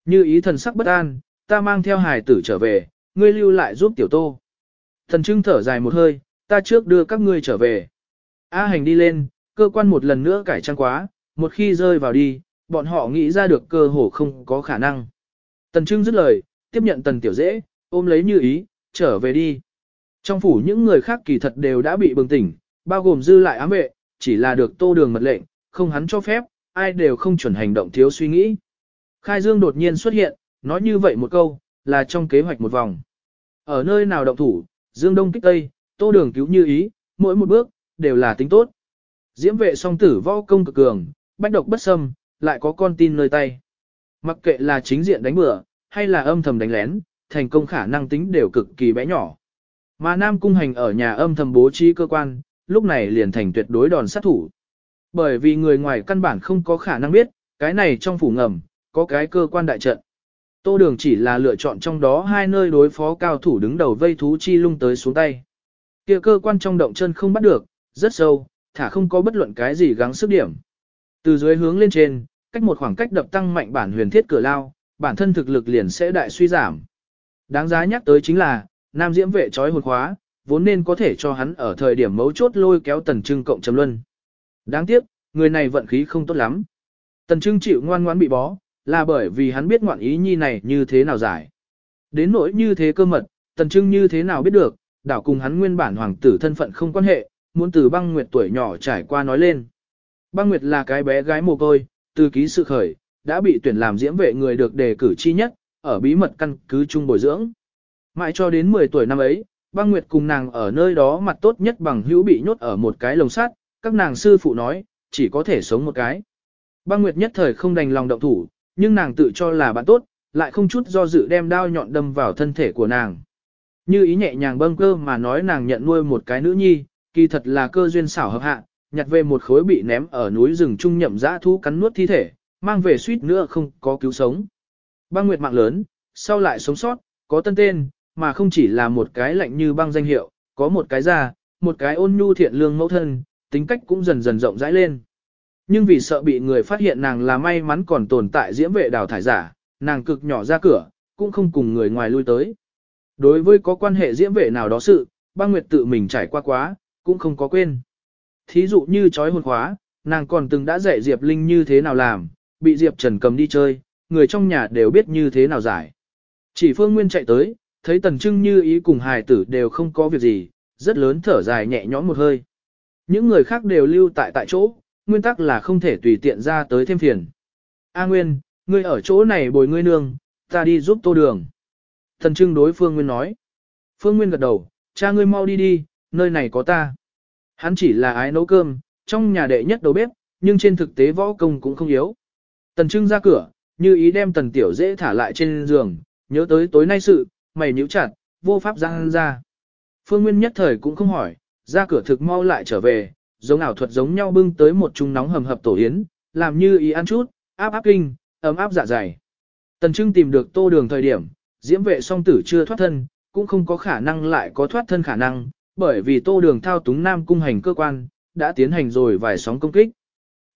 Như ý thần sắc bất an, ta mang theo hài tử trở về, ngươi lưu lại giúp tiểu tô. Thần Trưng thở dài một hơi, ta trước đưa các ngươi trở về. A hành đi lên, cơ quan một lần nữa cải trang quá, một khi rơi vào đi, bọn họ nghĩ ra được cơ hồ không có khả năng. Tần Trưng dứt lời, tiếp nhận tần tiểu dễ, ôm lấy như ý, trở về đi. Trong phủ những người khác kỳ thật đều đã bị bừng tỉnh, bao gồm dư lại ám vệ, chỉ là được tô đường mật lệnh, không hắn cho phép, ai đều không chuẩn hành động thiếu suy nghĩ. Khai Dương đột nhiên xuất hiện, nói như vậy một câu, là trong kế hoạch một vòng. Ở nơi nào động thủ, Dương Đông kích Tây, tô đường cứu như ý, mỗi một bước, đều là tính tốt. Diễm vệ song tử võ công cực cường, bách độc bất xâm, lại có con tin nơi tay. Mặc kệ là chính diện đánh bừa, hay là âm thầm đánh lén, thành công khả năng tính đều cực kỳ bé nhỏ. Mà Nam Cung Hành ở nhà âm thầm bố trí cơ quan, lúc này liền thành tuyệt đối đòn sát thủ. Bởi vì người ngoài căn bản không có khả năng biết, cái này trong phủ ngầm, có cái cơ quan đại trận. Tô Đường chỉ là lựa chọn trong đó hai nơi đối phó cao thủ đứng đầu vây thú chi lung tới xuống tay. Kia cơ quan trong động chân không bắt được, rất sâu, thả không có bất luận cái gì gắng sức điểm. Từ dưới hướng lên trên, cách một khoảng cách đập tăng mạnh bản huyền thiết cửa lao, bản thân thực lực liền sẽ đại suy giảm. Đáng giá nhắc tới chính là, nam diễm vệ trói hồn khóa, vốn nên có thể cho hắn ở thời điểm mấu chốt lôi kéo tần trưng cộng chấm luân. Đáng tiếc, người này vận khí không tốt lắm. Tần trưng chịu ngoan ngoãn bị bó, là bởi vì hắn biết ngoạn ý nhi này như thế nào giải. Đến nỗi như thế cơ mật, Tần Trưng như thế nào biết được, đảo cùng hắn nguyên bản hoàng tử thân phận không quan hệ, muốn từ băng nguyệt tuổi nhỏ trải qua nói lên. Băng nguyệt là cái bé gái mồ côi, từ ký sự khởi, đã bị tuyển làm diễm vệ người được đề cử chi nhất, ở bí mật căn cứ chung bồi dưỡng. Mãi cho đến 10 tuổi năm ấy, băng nguyệt cùng nàng ở nơi đó mặt tốt nhất bằng hữu bị nhốt ở một cái lồng sắt, các nàng sư phụ nói, chỉ có thể sống một cái. Băng nguyệt nhất thời không đành lòng động thủ, nhưng nàng tự cho là bạn tốt, lại không chút do dự đem đao nhọn đâm vào thân thể của nàng. Như ý nhẹ nhàng bâng cơ mà nói nàng nhận nuôi một cái nữ nhi, kỳ thật là cơ duyên xảo hợp hạ, nhặt về một khối bị ném ở núi rừng trung nhậm dã thú cắn nuốt thi thể, mang về suýt nữa không có cứu sống. Băng Nguyệt mạng lớn, sau lại sống sót, có tân tên, mà không chỉ là một cái lạnh như băng danh hiệu, có một cái già, một cái ôn nhu thiện lương mẫu thân, tính cách cũng dần dần rộng rãi lên. Nhưng vì sợ bị người phát hiện nàng là may mắn còn tồn tại diễm vệ đào thải giả, nàng cực nhỏ ra cửa, cũng không cùng người ngoài lui tới. Đối với có quan hệ diễm vệ nào đó sự, băng nguyệt tự mình trải qua quá, cũng không có quên. Thí dụ như trói hồn khóa, nàng còn từng đã dạy Diệp Linh như thế nào làm, bị Diệp Trần cầm đi chơi, người trong nhà đều biết như thế nào giải. Chỉ Phương Nguyên chạy tới, thấy Tần Trưng như ý cùng hài tử đều không có việc gì, rất lớn thở dài nhẹ nhõm một hơi. Những người khác đều lưu tại tại chỗ, nguyên tắc là không thể tùy tiện ra tới thêm phiền. A Nguyên, ngươi ở chỗ này bồi ngươi nương, ta đi giúp tô đường. Thần Trưng đối Phương Nguyên nói. Phương Nguyên gật đầu, cha ngươi mau đi đi, nơi này có ta. Hắn chỉ là ái nấu cơm, trong nhà đệ nhất đầu bếp, nhưng trên thực tế võ công cũng không yếu. Tần Trưng ra cửa, như ý đem tần tiểu dễ thả lại trên giường, nhớ tới tối nay sự, mày nhíu chặt, vô pháp ra ra. Phương Nguyên nhất thời cũng không hỏi, ra cửa thực mau lại trở về, giống ảo thuật giống nhau bưng tới một chung nóng hầm hập tổ yến, làm như ý ăn chút, áp áp kinh, ấm áp dạ dày. Tần Trưng tìm được tô đường thời điểm, diễm vệ song tử chưa thoát thân, cũng không có khả năng lại có thoát thân khả năng, bởi vì tô đường thao túng nam cung hành cơ quan, đã tiến hành rồi vài sóng công kích.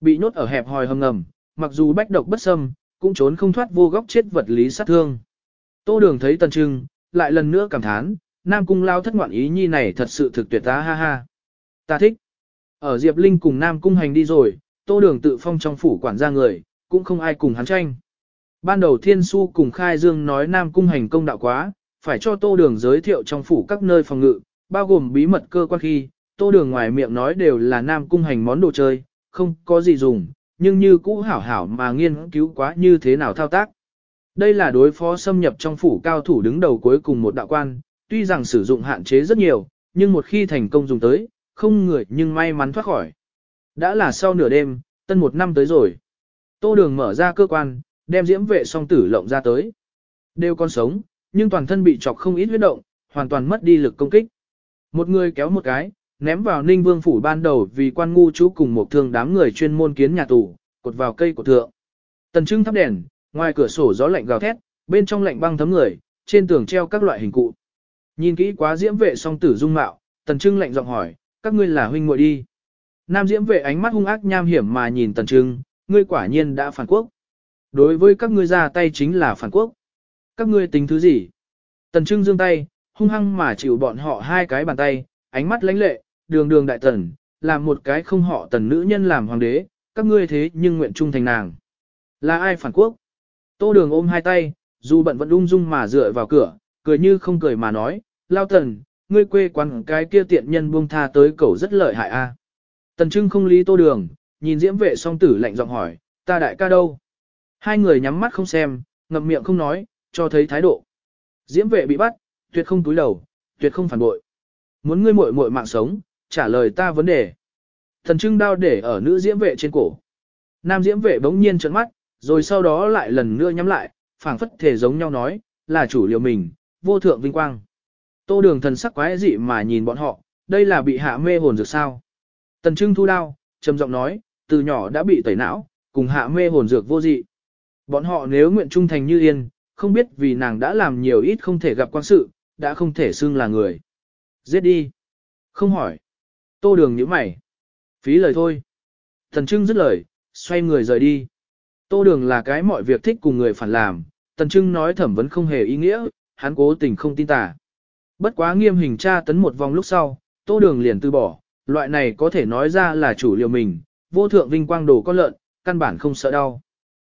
Bị nhốt ở hẹp hòi hầm ngầm, mặc dù bách độc bất xâm, cũng trốn không thoát vô góc chết vật lý sát thương. Tô đường thấy tần trưng, lại lần nữa cảm thán, nam cung lao thất ngoạn ý nhi này thật sự thực tuyệt ta ha ha. Ta thích. Ở Diệp Linh cùng nam cung hành đi rồi, tô đường tự phong trong phủ quản gia người, cũng không ai cùng hắn tranh. Ban đầu thiên su cùng khai dương nói nam cung hành công đạo quá, phải cho tô đường giới thiệu trong phủ các nơi phòng ngự, bao gồm bí mật cơ quan khi, tô đường ngoài miệng nói đều là nam cung hành món đồ chơi, không có gì dùng, nhưng như cũ hảo hảo mà nghiên cứu quá như thế nào thao tác. Đây là đối phó xâm nhập trong phủ cao thủ đứng đầu cuối cùng một đạo quan, tuy rằng sử dụng hạn chế rất nhiều, nhưng một khi thành công dùng tới, không người nhưng may mắn thoát khỏi. Đã là sau nửa đêm, tân một năm tới rồi. Tô đường mở ra cơ quan, đem diễm vệ song tử lộng ra tới. Đều còn sống, nhưng toàn thân bị chọc không ít huyết động, hoàn toàn mất đi lực công kích. Một người kéo một cái, ném vào ninh vương phủ ban đầu vì quan ngu chú cùng một thương đám người chuyên môn kiến nhà tù, cột vào cây của thượng. Tần trưng thắp đèn, ngoài cửa sổ gió lạnh gào thét, bên trong lạnh băng thấm người, trên tường treo các loại hình cụ. Nhìn kỹ quá diễm vệ song tử dung mạo, tần trưng lạnh giọng hỏi, các ngươi là huynh muội đi. Nam diễm vệ ánh mắt hung ác nham hiểm mà nhìn tần trưng, ngươi quả nhiên đã phản quốc. Đối với các ngươi ra tay chính là phản quốc. Các ngươi tính thứ gì? Tần trưng giương tay, hung hăng mà chịu bọn họ hai cái bàn tay, ánh mắt lãnh lệ, đường đường đại tần, làm một cái không họ tần nữ nhân làm hoàng đế, các ngươi thế nhưng nguyện trung thành nàng. Là ai phản quốc? Tô đường ôm hai tay, dù bận vẫn ung dung mà dựa vào cửa, cười như không cười mà nói, lao tần, ngươi quê quán cái kia tiện nhân buông tha tới cầu rất lợi hại a. Tần trưng không lý tô đường, nhìn diễm vệ song tử lạnh giọng hỏi, ta đại ca đâu? Hai người nhắm mắt không xem, ngậm miệng không nói, cho thấy thái độ. Diễm vệ bị bắt, tuyệt không túi đầu, tuyệt không phản bội. Muốn ngươi muội muội mạng sống, trả lời ta vấn đề. Thần trưng đao để ở nữ diễm vệ trên cổ. Nam diễm vệ bỗng nhiên trợn mắt, rồi sau đó lại lần nữa nhắm lại, phảng phất thể giống nhau nói, là chủ liệu mình, vô thượng vinh quang. Tô đường thần sắc quái dị mà nhìn bọn họ, đây là bị hạ mê hồn dược sao. Tần trưng thu đao, trầm giọng nói, từ nhỏ đã bị tẩy não, cùng hạ mê hồn dược vô dị. Bọn họ nếu nguyện trung thành như yên, không biết vì nàng đã làm nhiều ít không thể gặp quan sự, đã không thể xưng là người. Giết đi. Không hỏi. Tô đường nhíu mày. Phí lời thôi. Tần Trưng dứt lời, xoay người rời đi. Tô đường là cái mọi việc thích cùng người phản làm. Tần Trưng nói thẩm vấn không hề ý nghĩa, hắn cố tình không tin tà. Bất quá nghiêm hình tra tấn một vòng lúc sau, tô đường liền từ bỏ, loại này có thể nói ra là chủ liệu mình, vô thượng vinh quang đồ con lợn, căn bản không sợ đau.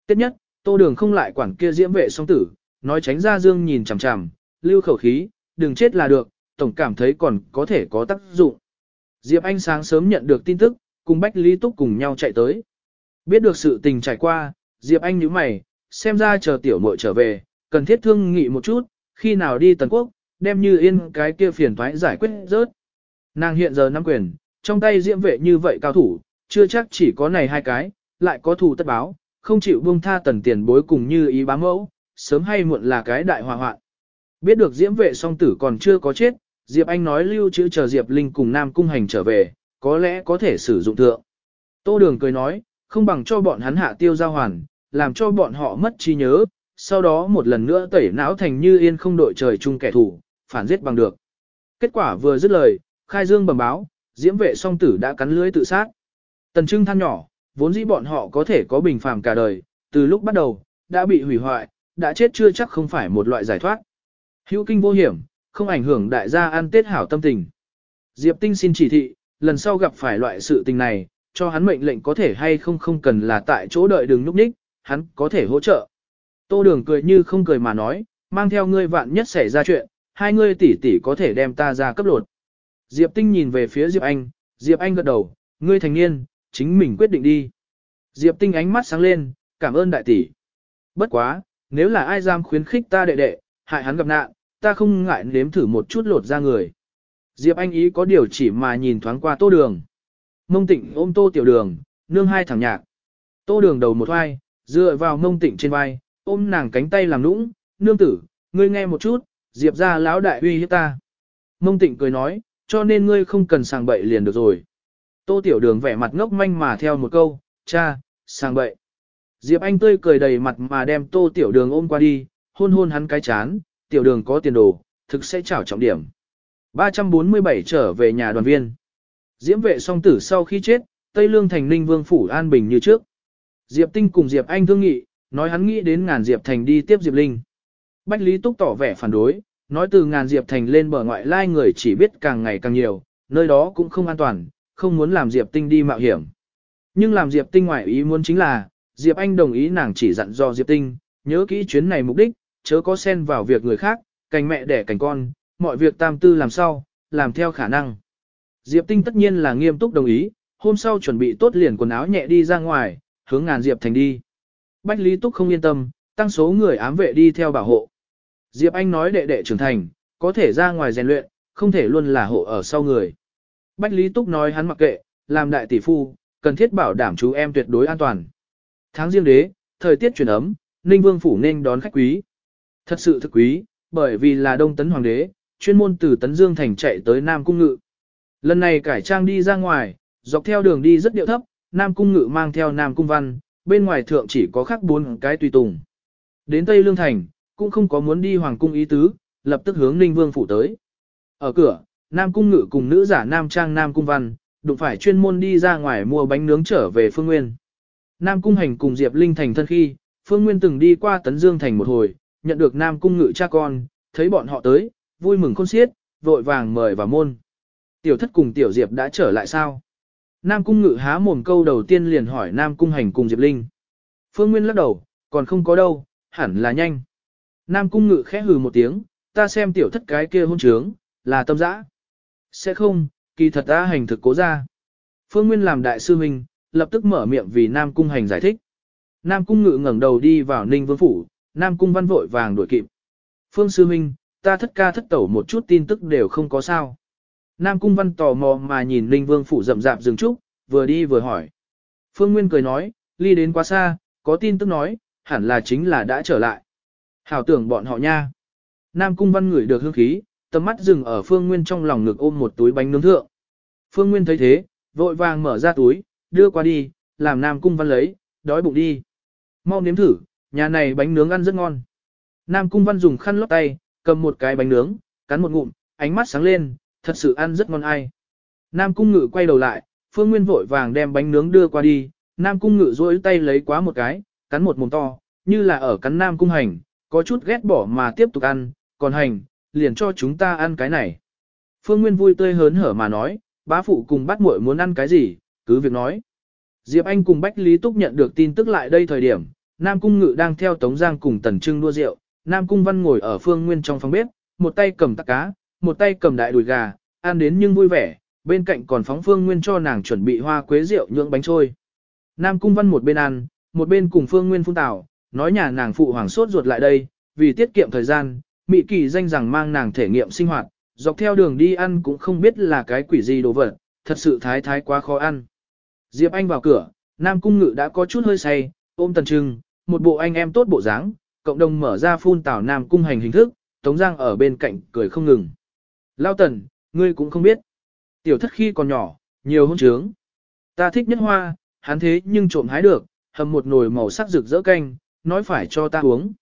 Tiếp nhất, tô đường không lại quản kia diễm vệ song tử, nói tránh ra dương nhìn chằm chằm, lưu khẩu khí, đừng chết là được, tổng cảm thấy còn có thể có tác dụng. Diệp Anh sáng sớm nhận được tin tức, cùng Bách Lý Túc cùng nhau chạy tới. Biết được sự tình trải qua, Diệp Anh nhíu mày, xem ra chờ tiểu muội trở về, cần thiết thương nghị một chút, khi nào đi Tần Quốc, đem như yên cái kia phiền toái giải quyết rớt. Nàng hiện giờ nắm quyền, trong tay diễm vệ như vậy cao thủ, chưa chắc chỉ có này hai cái, lại có thù tất báo, không chịu buông tha tần tiền bối cùng như ý bám mẫu, sớm hay muộn là cái đại hòa hoạn. Biết được diễm vệ song tử còn chưa có chết, Diệp Anh nói lưu trữ chờ Diệp Linh cùng Nam Cung Hành trở về, có lẽ có thể sử dụng thượng. Tô Đường cười nói, không bằng cho bọn hắn hạ tiêu giao hoàn, làm cho bọn họ mất trí nhớ, sau đó một lần nữa tẩy não thành như yên không đội trời chung kẻ thù, phản giết bằng được. Kết quả vừa dứt lời, khai dương bẩm báo, diễm vệ song tử đã cắn lưới tự sát. Tần trưng than nhỏ, vốn dĩ bọn họ có thể có bình phàm cả đời, từ lúc bắt đầu, đã bị hủy hoại, đã chết chưa chắc không phải một loại giải thoát. Hữu kinh vô hiểm, không ảnh hưởng đại gia ăn tết hảo tâm tình. Diệp Tinh xin chỉ thị, lần sau gặp phải loại sự tình này, cho hắn mệnh lệnh có thể hay không không cần là tại chỗ đợi đường nhúc nhích, hắn có thể hỗ trợ. Tô đường cười như không cười mà nói, mang theo ngươi vạn nhất xảy ra chuyện, hai ngươi tỷ tỷ có thể đem ta ra cấp lột. Diệp Tinh nhìn về phía Diệp Anh, Diệp Anh gật đầu, ngươi thành niên, chính mình quyết định đi. Diệp Tinh ánh mắt sáng lên, cảm ơn đại tỷ. Bất quá, nếu là ai dám khuyến khích ta đệ đệ, hại hắn gặp nạn, ta không ngại nếm thử một chút lột ra người. Diệp Anh ý có điều chỉ mà nhìn thoáng qua tô đường. Mông tịnh ôm tô tiểu đường, nương hai thằng nhạc. Tô đường đầu một hoai, dựa vào mông tịnh trên vai, ôm nàng cánh tay làm nũng, nương tử, ngươi nghe một chút, Diệp ra lão đại uy hiếp ta. Mông tịnh cười nói, cho nên ngươi không cần sàng bậy liền được rồi. Tô tiểu đường vẻ mặt ngốc manh mà theo một câu, cha, sàng bậy. Diệp Anh tươi cười đầy mặt mà đem tô tiểu đường ôm qua đi, hôn hôn hắn cái chán, tiểu đường có tiền đồ, thực sẽ trảo trọng điểm. 347 trở về nhà đoàn viên. Diễm vệ song tử sau khi chết, Tây Lương thành ninh vương phủ an bình như trước. Diệp Tinh cùng Diệp Anh thương nghị, nói hắn nghĩ đến ngàn Diệp Thành đi tiếp Diệp Linh. Bách Lý Túc tỏ vẻ phản đối, nói từ ngàn Diệp Thành lên bờ ngoại lai người chỉ biết càng ngày càng nhiều, nơi đó cũng không an toàn, không muốn làm Diệp Tinh đi mạo hiểm. Nhưng làm Diệp Tinh ngoại ý muốn chính là, Diệp Anh đồng ý nàng chỉ dặn do Diệp Tinh, nhớ kỹ chuyến này mục đích, chớ có xen vào việc người khác, cành mẹ đẻ cành con, mọi việc tam tư làm sau, làm theo khả năng. Diệp Tinh tất nhiên là nghiêm túc đồng ý, hôm sau chuẩn bị tốt liền quần áo nhẹ đi ra ngoài, hướng ngàn Diệp Thành đi. Bách Lý Túc không yên tâm, tăng số người ám vệ đi theo bảo hộ. Diệp Anh nói đệ đệ trưởng thành, có thể ra ngoài rèn luyện, không thể luôn là hộ ở sau người. Bách Lý Túc nói hắn mặc kệ, làm đại tỷ phu, cần thiết bảo đảm chú em tuyệt đối an toàn. Tháng riêng đế, thời tiết chuyển ấm, Ninh Vương phủ nên đón khách quý. Thật sự thực quý, bởi vì là Đông Tấn Hoàng đế, chuyên môn từ Tấn Dương thành chạy tới Nam Cung Ngự. Lần này cải trang đi ra ngoài, dọc theo đường đi rất điệu thấp, Nam Cung Ngự mang theo Nam Cung Văn, bên ngoài thượng chỉ có khắc bốn cái tùy tùng. Đến Tây Lương Thành, cũng không có muốn đi Hoàng Cung ý tứ, lập tức hướng Ninh Vương phủ tới. Ở cửa, Nam Cung Ngự cùng nữ giả Nam Trang Nam Cung Văn, đụng phải chuyên môn đi ra ngoài mua bánh nướng trở về Phương Nguyên. Nam Cung Hành cùng Diệp Linh thành thân khi, Phương Nguyên từng đi qua Tấn Dương Thành một hồi, nhận được Nam Cung Ngự cha con, thấy bọn họ tới, vui mừng khôn xiết, vội vàng mời vào môn. Tiểu thất cùng Tiểu Diệp đã trở lại sao? Nam Cung Ngự há mồm câu đầu tiên liền hỏi Nam Cung Hành cùng Diệp Linh. Phương Nguyên lắc đầu, còn không có đâu, hẳn là nhanh. Nam Cung Ngự khẽ hừ một tiếng, ta xem Tiểu thất cái kia hôn trướng, là tâm dã. Sẽ không, kỳ thật ta hành thực cố ra. Phương Nguyên làm đại sư huynh, lập tức mở miệng vì Nam Cung Hành giải thích. Nam Cung Ngự ngẩng đầu đi vào Ninh Vương Phủ, Nam Cung Văn vội vàng đuổi kịp. Phương Sư huynh ta thất ca thất tẩu một chút tin tức đều không có sao. Nam Cung Văn tò mò mà nhìn Ninh Vương Phủ rậm rạp dừng trúc, vừa đi vừa hỏi. Phương Nguyên cười nói, ly đến quá xa, có tin tức nói, hẳn là chính là đã trở lại. Hảo tưởng bọn họ nha. Nam Cung Văn ngửi được hương khí, tầm mắt dừng ở Phương Nguyên trong lòng ngực ôm một túi bánh nướng thượng. Phương Nguyên thấy thế, vội vàng mở ra túi, đưa qua đi, làm Nam Cung Văn lấy, đói bụng đi. Mau nếm thử, nhà này bánh nướng ăn rất ngon. Nam Cung Văn dùng khăn lót tay, cầm một cái bánh nướng, cắn một ngụm, ánh mắt sáng lên, thật sự ăn rất ngon ai. Nam Cung Ngự quay đầu lại, Phương Nguyên vội vàng đem bánh nướng đưa qua đi, Nam Cung Ngự duỗi tay lấy quá một cái, cắn một mồm to, như là ở cắn Nam Cung Hành, có chút ghét bỏ mà tiếp tục ăn, còn Hành, liền cho chúng ta ăn cái này. Phương Nguyên vui tươi hớn hở mà nói, bá phụ cùng bắt muội muốn ăn cái gì, cứ việc nói. Diệp Anh cùng Bách Lý Túc nhận được tin tức lại đây thời điểm, Nam Cung Ngự đang theo Tống Giang cùng Tần Trưng đua rượu, Nam Cung Văn ngồi ở phương nguyên trong phòng bếp, một tay cầm tắc cá, một tay cầm đại đùi gà, ăn đến nhưng vui vẻ, bên cạnh còn phóng phương nguyên cho nàng chuẩn bị hoa quế rượu nhưỡng bánh trôi. Nam Cung Văn một bên ăn, một bên cùng phương nguyên phun tảo, nói nhà nàng phụ hoàng sốt ruột lại đây, vì tiết kiệm thời gian, Mị Kỳ danh rằng mang nàng thể nghiệm sinh hoạt, dọc theo đường đi ăn cũng không biết là cái quỷ gì đồ vật, thật sự thái thái quá khó ăn. Diệp Anh vào cửa, Nam Cung Ngự đã có chút hơi say, ôm Tần Trưng, một bộ anh em tốt bộ dáng, cộng đồng mở ra phun tảo Nam Cung hành hình thức, Tống Giang ở bên cạnh cười không ngừng. Lao Tần, ngươi cũng không biết. Tiểu thất khi còn nhỏ, nhiều hôn trướng. Ta thích nhất hoa, hắn thế nhưng trộm hái được, hầm một nồi màu sắc rực rỡ canh, nói phải cho ta uống.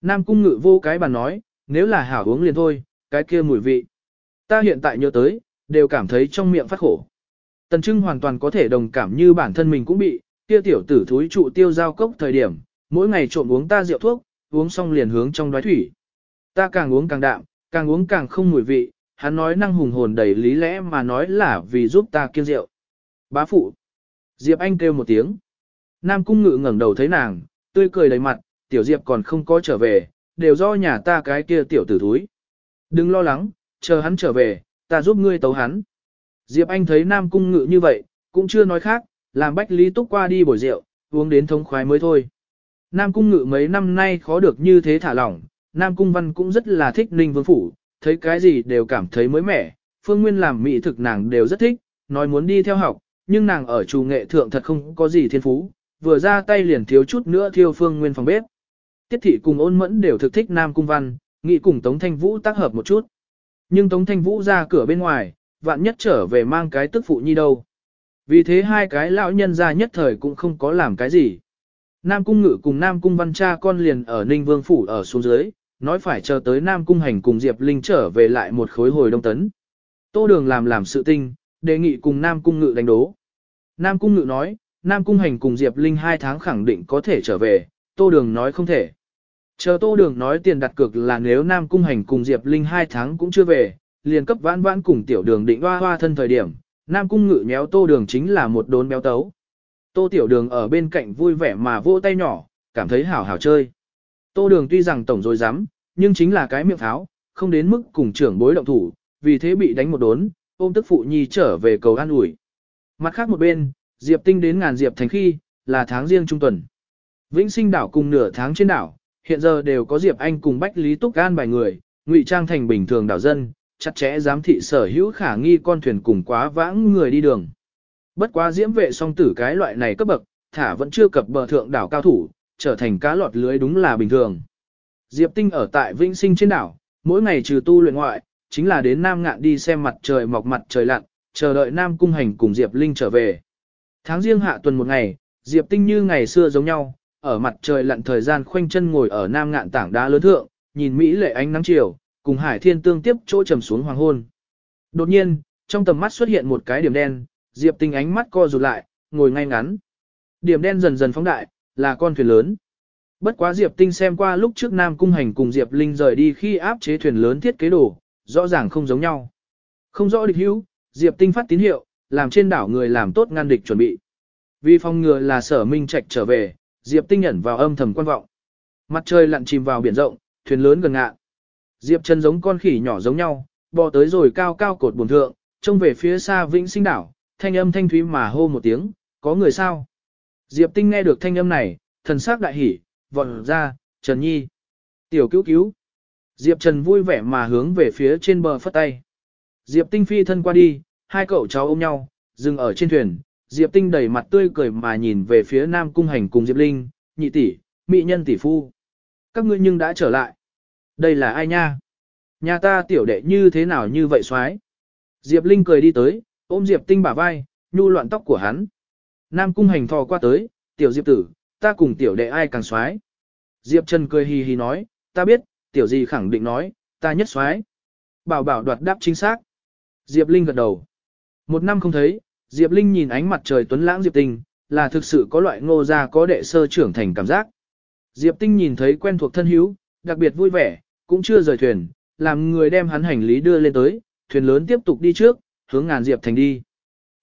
Nam Cung Ngự vô cái bàn nói, nếu là hảo uống liền thôi, cái kia mùi vị. Ta hiện tại nhớ tới, đều cảm thấy trong miệng phát khổ. Tần Trưng hoàn toàn có thể đồng cảm như bản thân mình cũng bị, kia tiểu tử thúi trụ tiêu giao cốc thời điểm, mỗi ngày trộm uống ta rượu thuốc, uống xong liền hướng trong đói thủy. Ta càng uống càng đạm, càng uống càng không mùi vị, hắn nói năng hùng hồn đầy lý lẽ mà nói là vì giúp ta kiêng rượu. Bá phụ. Diệp Anh kêu một tiếng. Nam Cung Ngự ngẩng đầu thấy nàng, tươi cười đầy mặt, tiểu Diệp còn không có trở về, đều do nhà ta cái kia tiểu tử thúi. Đừng lo lắng, chờ hắn trở về, ta giúp ngươi tấu hắn. Diệp Anh thấy Nam Cung Ngự như vậy, cũng chưa nói khác, làm Bách Lý Túc qua đi bồi rượu, uống đến thống khoái mới thôi. Nam Cung Ngự mấy năm nay khó được như thế thả lỏng, Nam Cung Văn cũng rất là thích Ninh Vương Phủ, thấy cái gì đều cảm thấy mới mẻ, Phương Nguyên làm mỹ thực nàng đều rất thích, nói muốn đi theo học, nhưng nàng ở trù nghệ thượng thật không có gì thiên phú, vừa ra tay liền thiếu chút nữa thiêu Phương Nguyên phòng bếp. Tiết thị cùng ôn mẫn đều thực thích Nam Cung Văn, nghĩ cùng Tống Thanh Vũ tác hợp một chút. Nhưng Tống Thanh Vũ ra cửa bên ngoài, vạn nhất trở về mang cái tức phụ nhi đâu. Vì thế hai cái lão nhân ra nhất thời cũng không có làm cái gì. Nam Cung Ngự cùng Nam Cung Văn cha con liền ở Ninh Vương Phủ ở xuống dưới, nói phải chờ tới Nam Cung Hành cùng Diệp Linh trở về lại một khối hồi đông tấn. Tô Đường làm làm sự tinh, đề nghị cùng Nam Cung Ngự đánh đố. Nam Cung Ngự nói, Nam Cung Hành cùng Diệp Linh hai tháng khẳng định có thể trở về, Tô Đường nói không thể. Chờ Tô Đường nói tiền đặt cược là nếu Nam Cung Hành cùng Diệp Linh hai tháng cũng chưa về, liền cấp vãn vãn cùng tiểu đường định hoa hoa thân thời điểm, Nam Cung Ngự nhéo Tô Đường chính là một đốn béo tấu. Tô tiểu đường ở bên cạnh vui vẻ mà vỗ tay nhỏ, cảm thấy hảo hảo chơi. Tô đường tuy rằng tổng rồi dám, nhưng chính là cái miệng tháo, không đến mức cùng trưởng bối động thủ, vì thế bị đánh một đốn, ôm tức phụ nhi trở về cầu an ủi. Mặt khác một bên, Diệp Tinh đến ngàn Diệp thành khi, là tháng riêng trung tuần. Vĩnh sinh đảo cùng nửa tháng trên đảo, hiện giờ đều có Diệp Anh cùng Bách Lý Túc Gan bài người, ngụy trang thành bình thường đảo dân, chặt chẽ giám thị sở hữu khả nghi con thuyền cùng quá vãng người đi đường. Bất quá diễm vệ song tử cái loại này cấp bậc, thả vẫn chưa cập bờ thượng đảo cao thủ, trở thành cá lọt lưới đúng là bình thường. Diệp Tinh ở tại Vĩnh Sinh trên đảo, mỗi ngày trừ tu luyện ngoại, chính là đến Nam Ngạn đi xem mặt trời mọc mặt trời lặn, chờ đợi Nam Cung Hành cùng Diệp Linh trở về. Tháng riêng hạ tuần một ngày, Diệp Tinh như ngày xưa giống nhau, ở mặt trời lặn thời gian khoanh chân ngồi ở Nam Ngạn tảng đá lớn thượng, nhìn Mỹ lệ ánh nắng chiều, cùng Hải Thiên tương tiếp chỗ trầm xuống hoàng hôn. Đột nhiên, trong tầm mắt xuất hiện một cái điểm đen, Diệp Tinh ánh mắt co rụt lại, ngồi ngay ngắn. Điểm đen dần dần phóng đại, là con thuyền lớn. Bất quá Diệp Tinh xem qua lúc trước Nam Cung Hành cùng Diệp Linh rời đi khi áp chế thuyền lớn thiết kế đồ, rõ ràng không giống nhau. Không rõ địch hữu, Diệp Tinh phát tín hiệu, làm trên đảo người làm tốt ngăn địch chuẩn bị. Vì phòng ngừa là sở minh trạch trở về, Diệp Tinh ẩn vào âm thầm quan vọng. Mặt trời lặn chìm vào biển rộng, thuyền lớn gần ngạ. Diệp chân giống con khỉ nhỏ giống nhau, bò tới rồi cao cao cột buồn thượng, trông về phía xa vĩnh sinh đảo, thanh âm thanh thúy mà hô một tiếng, có người sao? Diệp Tinh nghe được thanh âm này, thần sắc đại hỉ, vọt ra, Trần Nhi. Tiểu cứu cứu. Diệp Trần vui vẻ mà hướng về phía trên bờ phất tay. Diệp Tinh phi thân qua đi, hai cậu cháu ôm nhau, dừng ở trên thuyền. Diệp Tinh đầy mặt tươi cười mà nhìn về phía Nam Cung Hành cùng Diệp Linh, nhị tỷ, mỹ nhân tỷ phu. Các ngươi nhưng đã trở lại. Đây là ai nha? Nhà ta tiểu đệ như thế nào như vậy xoái? Diệp Linh cười đi tới, ôm Diệp Tinh bả vai, nhu loạn tóc của hắn. Nam cung hành thò qua tới, tiểu Diệp tử, ta cùng tiểu đệ ai càng xoái. Diệp Trần cười hì hì nói, ta biết, tiểu gì khẳng định nói, ta nhất xoái. Bảo bảo đoạt đáp chính xác. Diệp Linh gật đầu. Một năm không thấy, Diệp Linh nhìn ánh mặt trời tuấn lãng Diệp Tinh, là thực sự có loại ngô gia có đệ sơ trưởng thành cảm giác. Diệp Tinh nhìn thấy quen thuộc thân hữu, đặc biệt vui vẻ, cũng chưa rời thuyền, làm người đem hắn hành lý đưa lên tới, thuyền lớn tiếp tục đi trước, hướng ngàn Diệp Thành đi.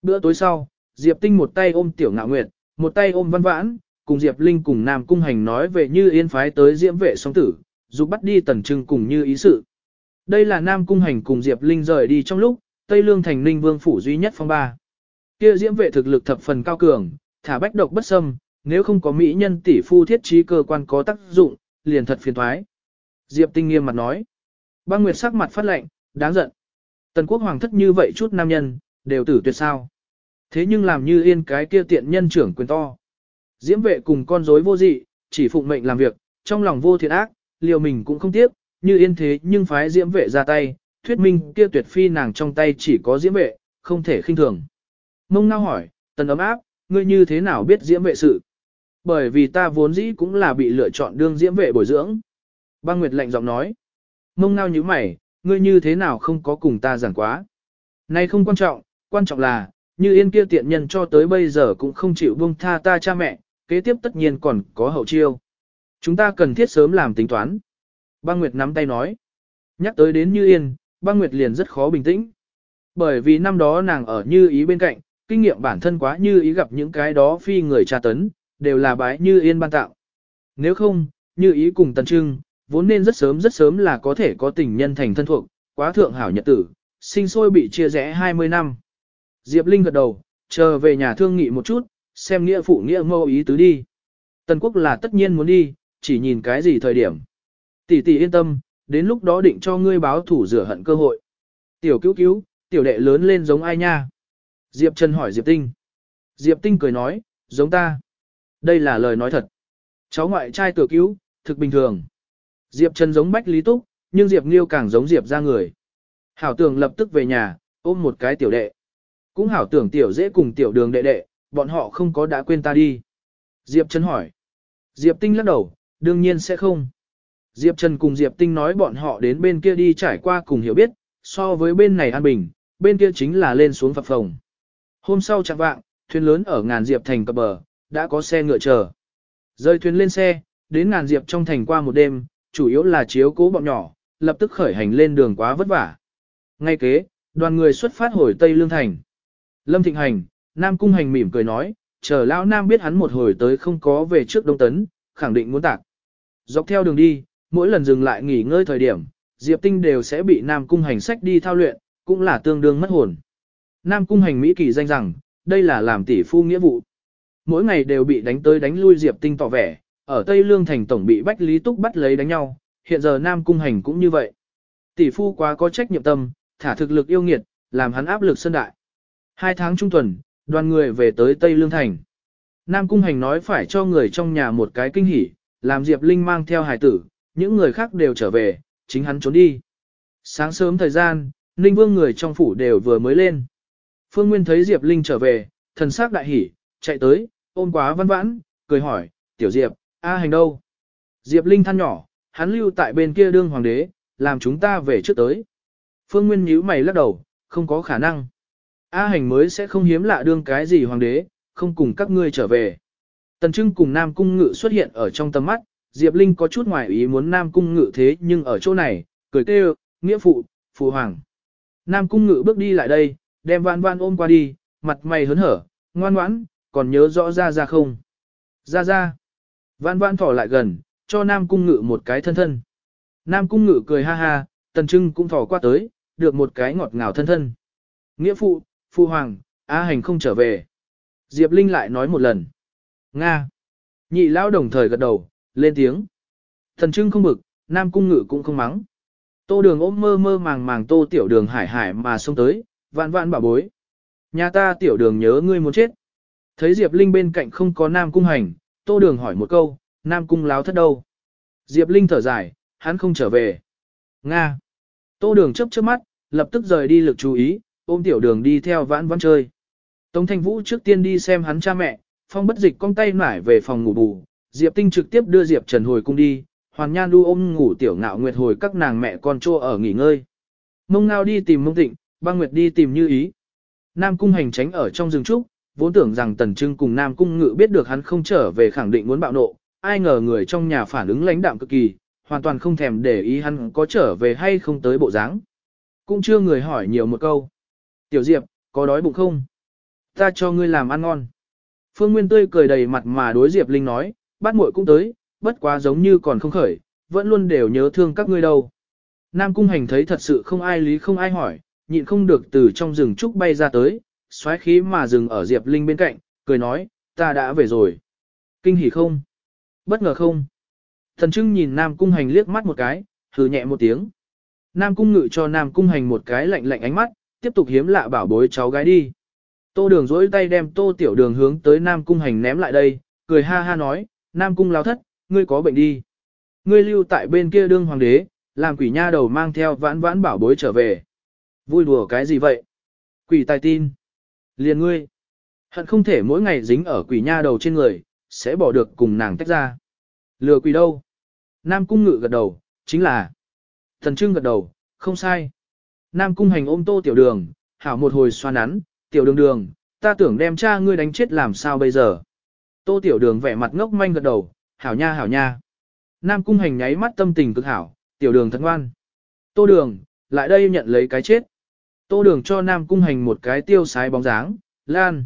Bữa tối sau, Diệp Tinh một tay ôm Tiểu Ngạo Nguyệt, một tay ôm Văn Vãn, cùng Diệp Linh cùng Nam Cung Hành nói về như yên phái tới diễm vệ song tử, dục bắt đi tần trưng cùng như ý sự. Đây là Nam Cung Hành cùng Diệp Linh rời đi trong lúc, Tây Lương thành Ninh Vương phủ duy nhất phong ba. Kia diễm vệ thực lực thập phần cao cường, thả bách độc bất xâm, nếu không có mỹ nhân tỷ phu thiết trí cơ quan có tác dụng, liền thật phiền thoái. Diệp Tinh nghiêm mặt nói. Băng Nguyệt sắc mặt phát lệnh, đáng giận. Tần quốc hoàng thất như vậy chút nam nhân, đều tử tuyệt sao. Thế nhưng làm như yên cái kia tiện nhân trưởng quyền to. Diễm vệ cùng con rối vô dị, chỉ phụng mệnh làm việc, trong lòng vô thiện ác, liều mình cũng không tiếc, như yên thế nhưng phái diễm vệ ra tay, thuyết minh kia tuyệt phi nàng trong tay chỉ có diễm vệ, không thể khinh thường. Mông ngao hỏi, tần ấm áp, ngươi như thế nào biết diễm vệ sự? Bởi vì ta vốn dĩ cũng là bị lựa chọn đương diễm vệ bồi dưỡng. Băng Nguyệt lạnh giọng nói, mông ngao như mày, ngươi như thế nào không có cùng ta giảng quá. Này không quan trọng, quan trọng là, như yên kia tiện nhân cho tới bây giờ cũng không chịu buông tha ta cha mẹ, kế tiếp tất nhiên còn có hậu chiêu. Chúng ta cần thiết sớm làm tính toán. Băng Nguyệt nắm tay nói. Nhắc tới đến Như Yên, Băng Nguyệt liền rất khó bình tĩnh. Bởi vì năm đó nàng ở Như Ý bên cạnh, kinh nghiệm bản thân quá Như Ý gặp những cái đó phi người tra tấn, đều là bái Như Yên ban tạo. Nếu không, Như Ý cùng Tần Trưng, vốn nên rất sớm rất sớm là có thể có tình nhân thành thân thuộc, quá thượng hảo nhật tử, sinh sôi bị chia rẽ 20 năm. Diệp Linh gật đầu, chờ về nhà thương nghị một chút, xem nghĩa phụ nghĩa mâu ý tứ đi. Tần quốc là tất nhiên muốn đi, chỉ nhìn cái gì thời điểm. Tỷ tỷ yên tâm, đến lúc đó định cho ngươi báo thủ rửa hận cơ hội. Tiểu cứu cứu, tiểu đệ lớn lên giống ai nha? Diệp Trần hỏi Diệp Tinh. Diệp Tinh cười nói, giống ta. Đây là lời nói thật. Cháu ngoại trai tiểu cứu, thực bình thường. Diệp Trần giống Bách Lý Túc, nhưng Diệp Nghiêu càng giống Diệp ra người. Hảo tưởng lập tức về nhà, ôm một cái tiểu đệ. Cũng hảo tưởng tiểu dễ cùng tiểu đường đệ đệ, bọn họ không có đã quên ta đi. Diệp Trần hỏi. Diệp Tinh lắc đầu, đương nhiên sẽ không. Diệp Trần cùng Diệp Tinh nói bọn họ đến bên kia đi trải qua cùng hiểu biết, so với bên này an bình, bên kia chính là lên xuống phập phồng. Hôm sau chẳng vạng, thuyền lớn ở ngàn Diệp thành cập bờ, đã có xe ngựa chờ. Rơi thuyền lên xe, đến ngàn Diệp trong thành qua một đêm, chủ yếu là chiếu cố bọn nhỏ, lập tức khởi hành lên đường quá vất vả. Ngay kế, đoàn người xuất phát hồi Tây Lương Thành. Lâm Thịnh Hành, Nam Cung Hành mỉm cười nói, chờ Lão Nam biết hắn một hồi tới không có về trước Đông Tấn, khẳng định muốn tạc. Dọc theo đường đi, mỗi lần dừng lại nghỉ ngơi thời điểm, Diệp Tinh đều sẽ bị Nam Cung Hành sách đi thao luyện, cũng là tương đương mất hồn. Nam Cung Hành Mỹ kỳ danh rằng, đây là làm tỷ phu nghĩa vụ. Mỗi ngày đều bị đánh tới đánh lui Diệp Tinh tỏ vẻ, ở Tây Lương Thành Tổng bị Bách Lý Túc bắt lấy đánh nhau, hiện giờ Nam Cung Hành cũng như vậy. Tỷ phu quá có trách nhiệm tâm, thả thực lực yêu nghiệt, làm hắn áp lực sân đại. Hai tháng trung tuần, đoàn người về tới Tây Lương Thành. Nam Cung Hành nói phải cho người trong nhà một cái kinh hỉ, làm Diệp Linh mang theo hài tử, những người khác đều trở về, chính hắn trốn đi. Sáng sớm thời gian, Ninh Vương người trong phủ đều vừa mới lên. Phương Nguyên thấy Diệp Linh trở về, thần sắc đại hỉ, chạy tới, ôm quá văn vãn, cười hỏi, tiểu Diệp, A hành đâu? Diệp Linh than nhỏ, hắn lưu tại bên kia đương hoàng đế, làm chúng ta về trước tới. Phương Nguyên nhíu mày lắc đầu, không có khả năng. A hành mới sẽ không hiếm lạ đương cái gì hoàng đế, không cùng các ngươi trở về. Tần Trưng cùng Nam Cung Ngự xuất hiện ở trong tầm mắt, Diệp Linh có chút ngoài ý muốn Nam Cung Ngự thế nhưng ở chỗ này, cười kêu, nghĩa phụ, phụ hoàng. Nam Cung Ngự bước đi lại đây, đem vạn vạn ôm qua đi, mặt mày hớn hở, ngoan ngoãn, còn nhớ rõ ra ra không? Ra ra. Vạn vạn thỏ lại gần, cho Nam Cung Ngự một cái thân thân. Nam Cung Ngự cười ha ha, Tần Trưng cũng thỏ qua tới, được một cái ngọt ngào thân thân. Nghĩa phụ, phụ hoàng, Á hành không trở về. Diệp Linh lại nói một lần. Nga. Nhị lão đồng thời gật đầu, lên tiếng. Thần trưng không bực, nam cung ngự cũng không mắng. Tô đường ôm mơ mơ màng màng tô tiểu đường hải hải mà xông tới, vạn vạn bảo bối. Nhà ta tiểu đường nhớ ngươi muốn chết. Thấy Diệp Linh bên cạnh không có nam cung hành, tô đường hỏi một câu, nam cung láo thất đâu. Diệp Linh thở dài, hắn không trở về. Nga. Tô đường chấp chớp mắt, lập tức rời đi lực chú ý, ôm tiểu đường đi theo vãn vãn chơi. Tống Thanh Vũ trước tiên đi xem hắn cha mẹ, phong bất dịch cong tay nải về phòng ngủ bù, Diệp Tinh trực tiếp đưa Diệp Trần hồi cung đi, Hoàn Nhan Du ôm ngủ tiểu ngạo nguyệt hồi các nàng mẹ con trô ở nghỉ ngơi. Mông ngao đi tìm mông tịnh, băng nguyệt đi tìm như ý. Nam cung hành tránh ở trong rừng trúc, vốn tưởng rằng tần trưng cùng Nam cung ngự biết được hắn không trở về khẳng định muốn bạo nộ, ai ngờ người trong nhà phản ứng lãnh đạm cực kỳ, hoàn toàn không thèm để ý hắn có trở về hay không tới bộ dáng. Cũng chưa người hỏi nhiều một câu. Tiểu Diệp, có đói bụng không? Ta cho ngươi làm ăn ngon. Phương Nguyên tươi cười đầy mặt mà đối Diệp Linh nói, bát muội cũng tới, bất quá giống như còn không khởi, vẫn luôn đều nhớ thương các ngươi đâu. Nam cung hành thấy thật sự không ai lý không ai hỏi, nhịn không được từ trong rừng trúc bay ra tới, xoáy khí mà dừng ở Diệp Linh bên cạnh, cười nói, ta đã về rồi. Kinh hỉ không? Bất ngờ không? Thần Trưng nhìn Nam cung hành liếc mắt một cái, hừ nhẹ một tiếng. Nam cung ngự cho Nam cung hành một cái lạnh lạnh ánh mắt, tiếp tục hiếm lạ bảo bối cháu gái đi. Tô đường dỗi tay đem tô tiểu đường hướng tới Nam cung hành ném lại đây, cười ha ha nói, Nam cung lao thất, ngươi có bệnh đi. Ngươi lưu tại bên kia đương hoàng đế, làm quỷ nha đầu mang theo vãn vãn bảo bối trở về. Vui đùa cái gì vậy? Quỷ tài tin. Liền ngươi. Hận không thể mỗi ngày dính ở quỷ nha đầu trên người, sẽ bỏ được cùng nàng tách ra. Lừa quỷ đâu? Nam cung ngự gật đầu, chính là. Thần trưng gật đầu, không sai. Nam cung hành ôm tô tiểu đường, hảo một hồi xoa nắn, tiểu đường đường, ta tưởng đem cha ngươi đánh chết làm sao bây giờ. Tô tiểu đường vẻ mặt ngốc manh gật đầu, hảo nha hảo nha. Nam cung hành nháy mắt tâm tình cực hảo, tiểu đường thật ngoan. Tô đường, lại đây nhận lấy cái chết. Tô đường cho Nam cung hành một cái tiêu sái bóng dáng, lan.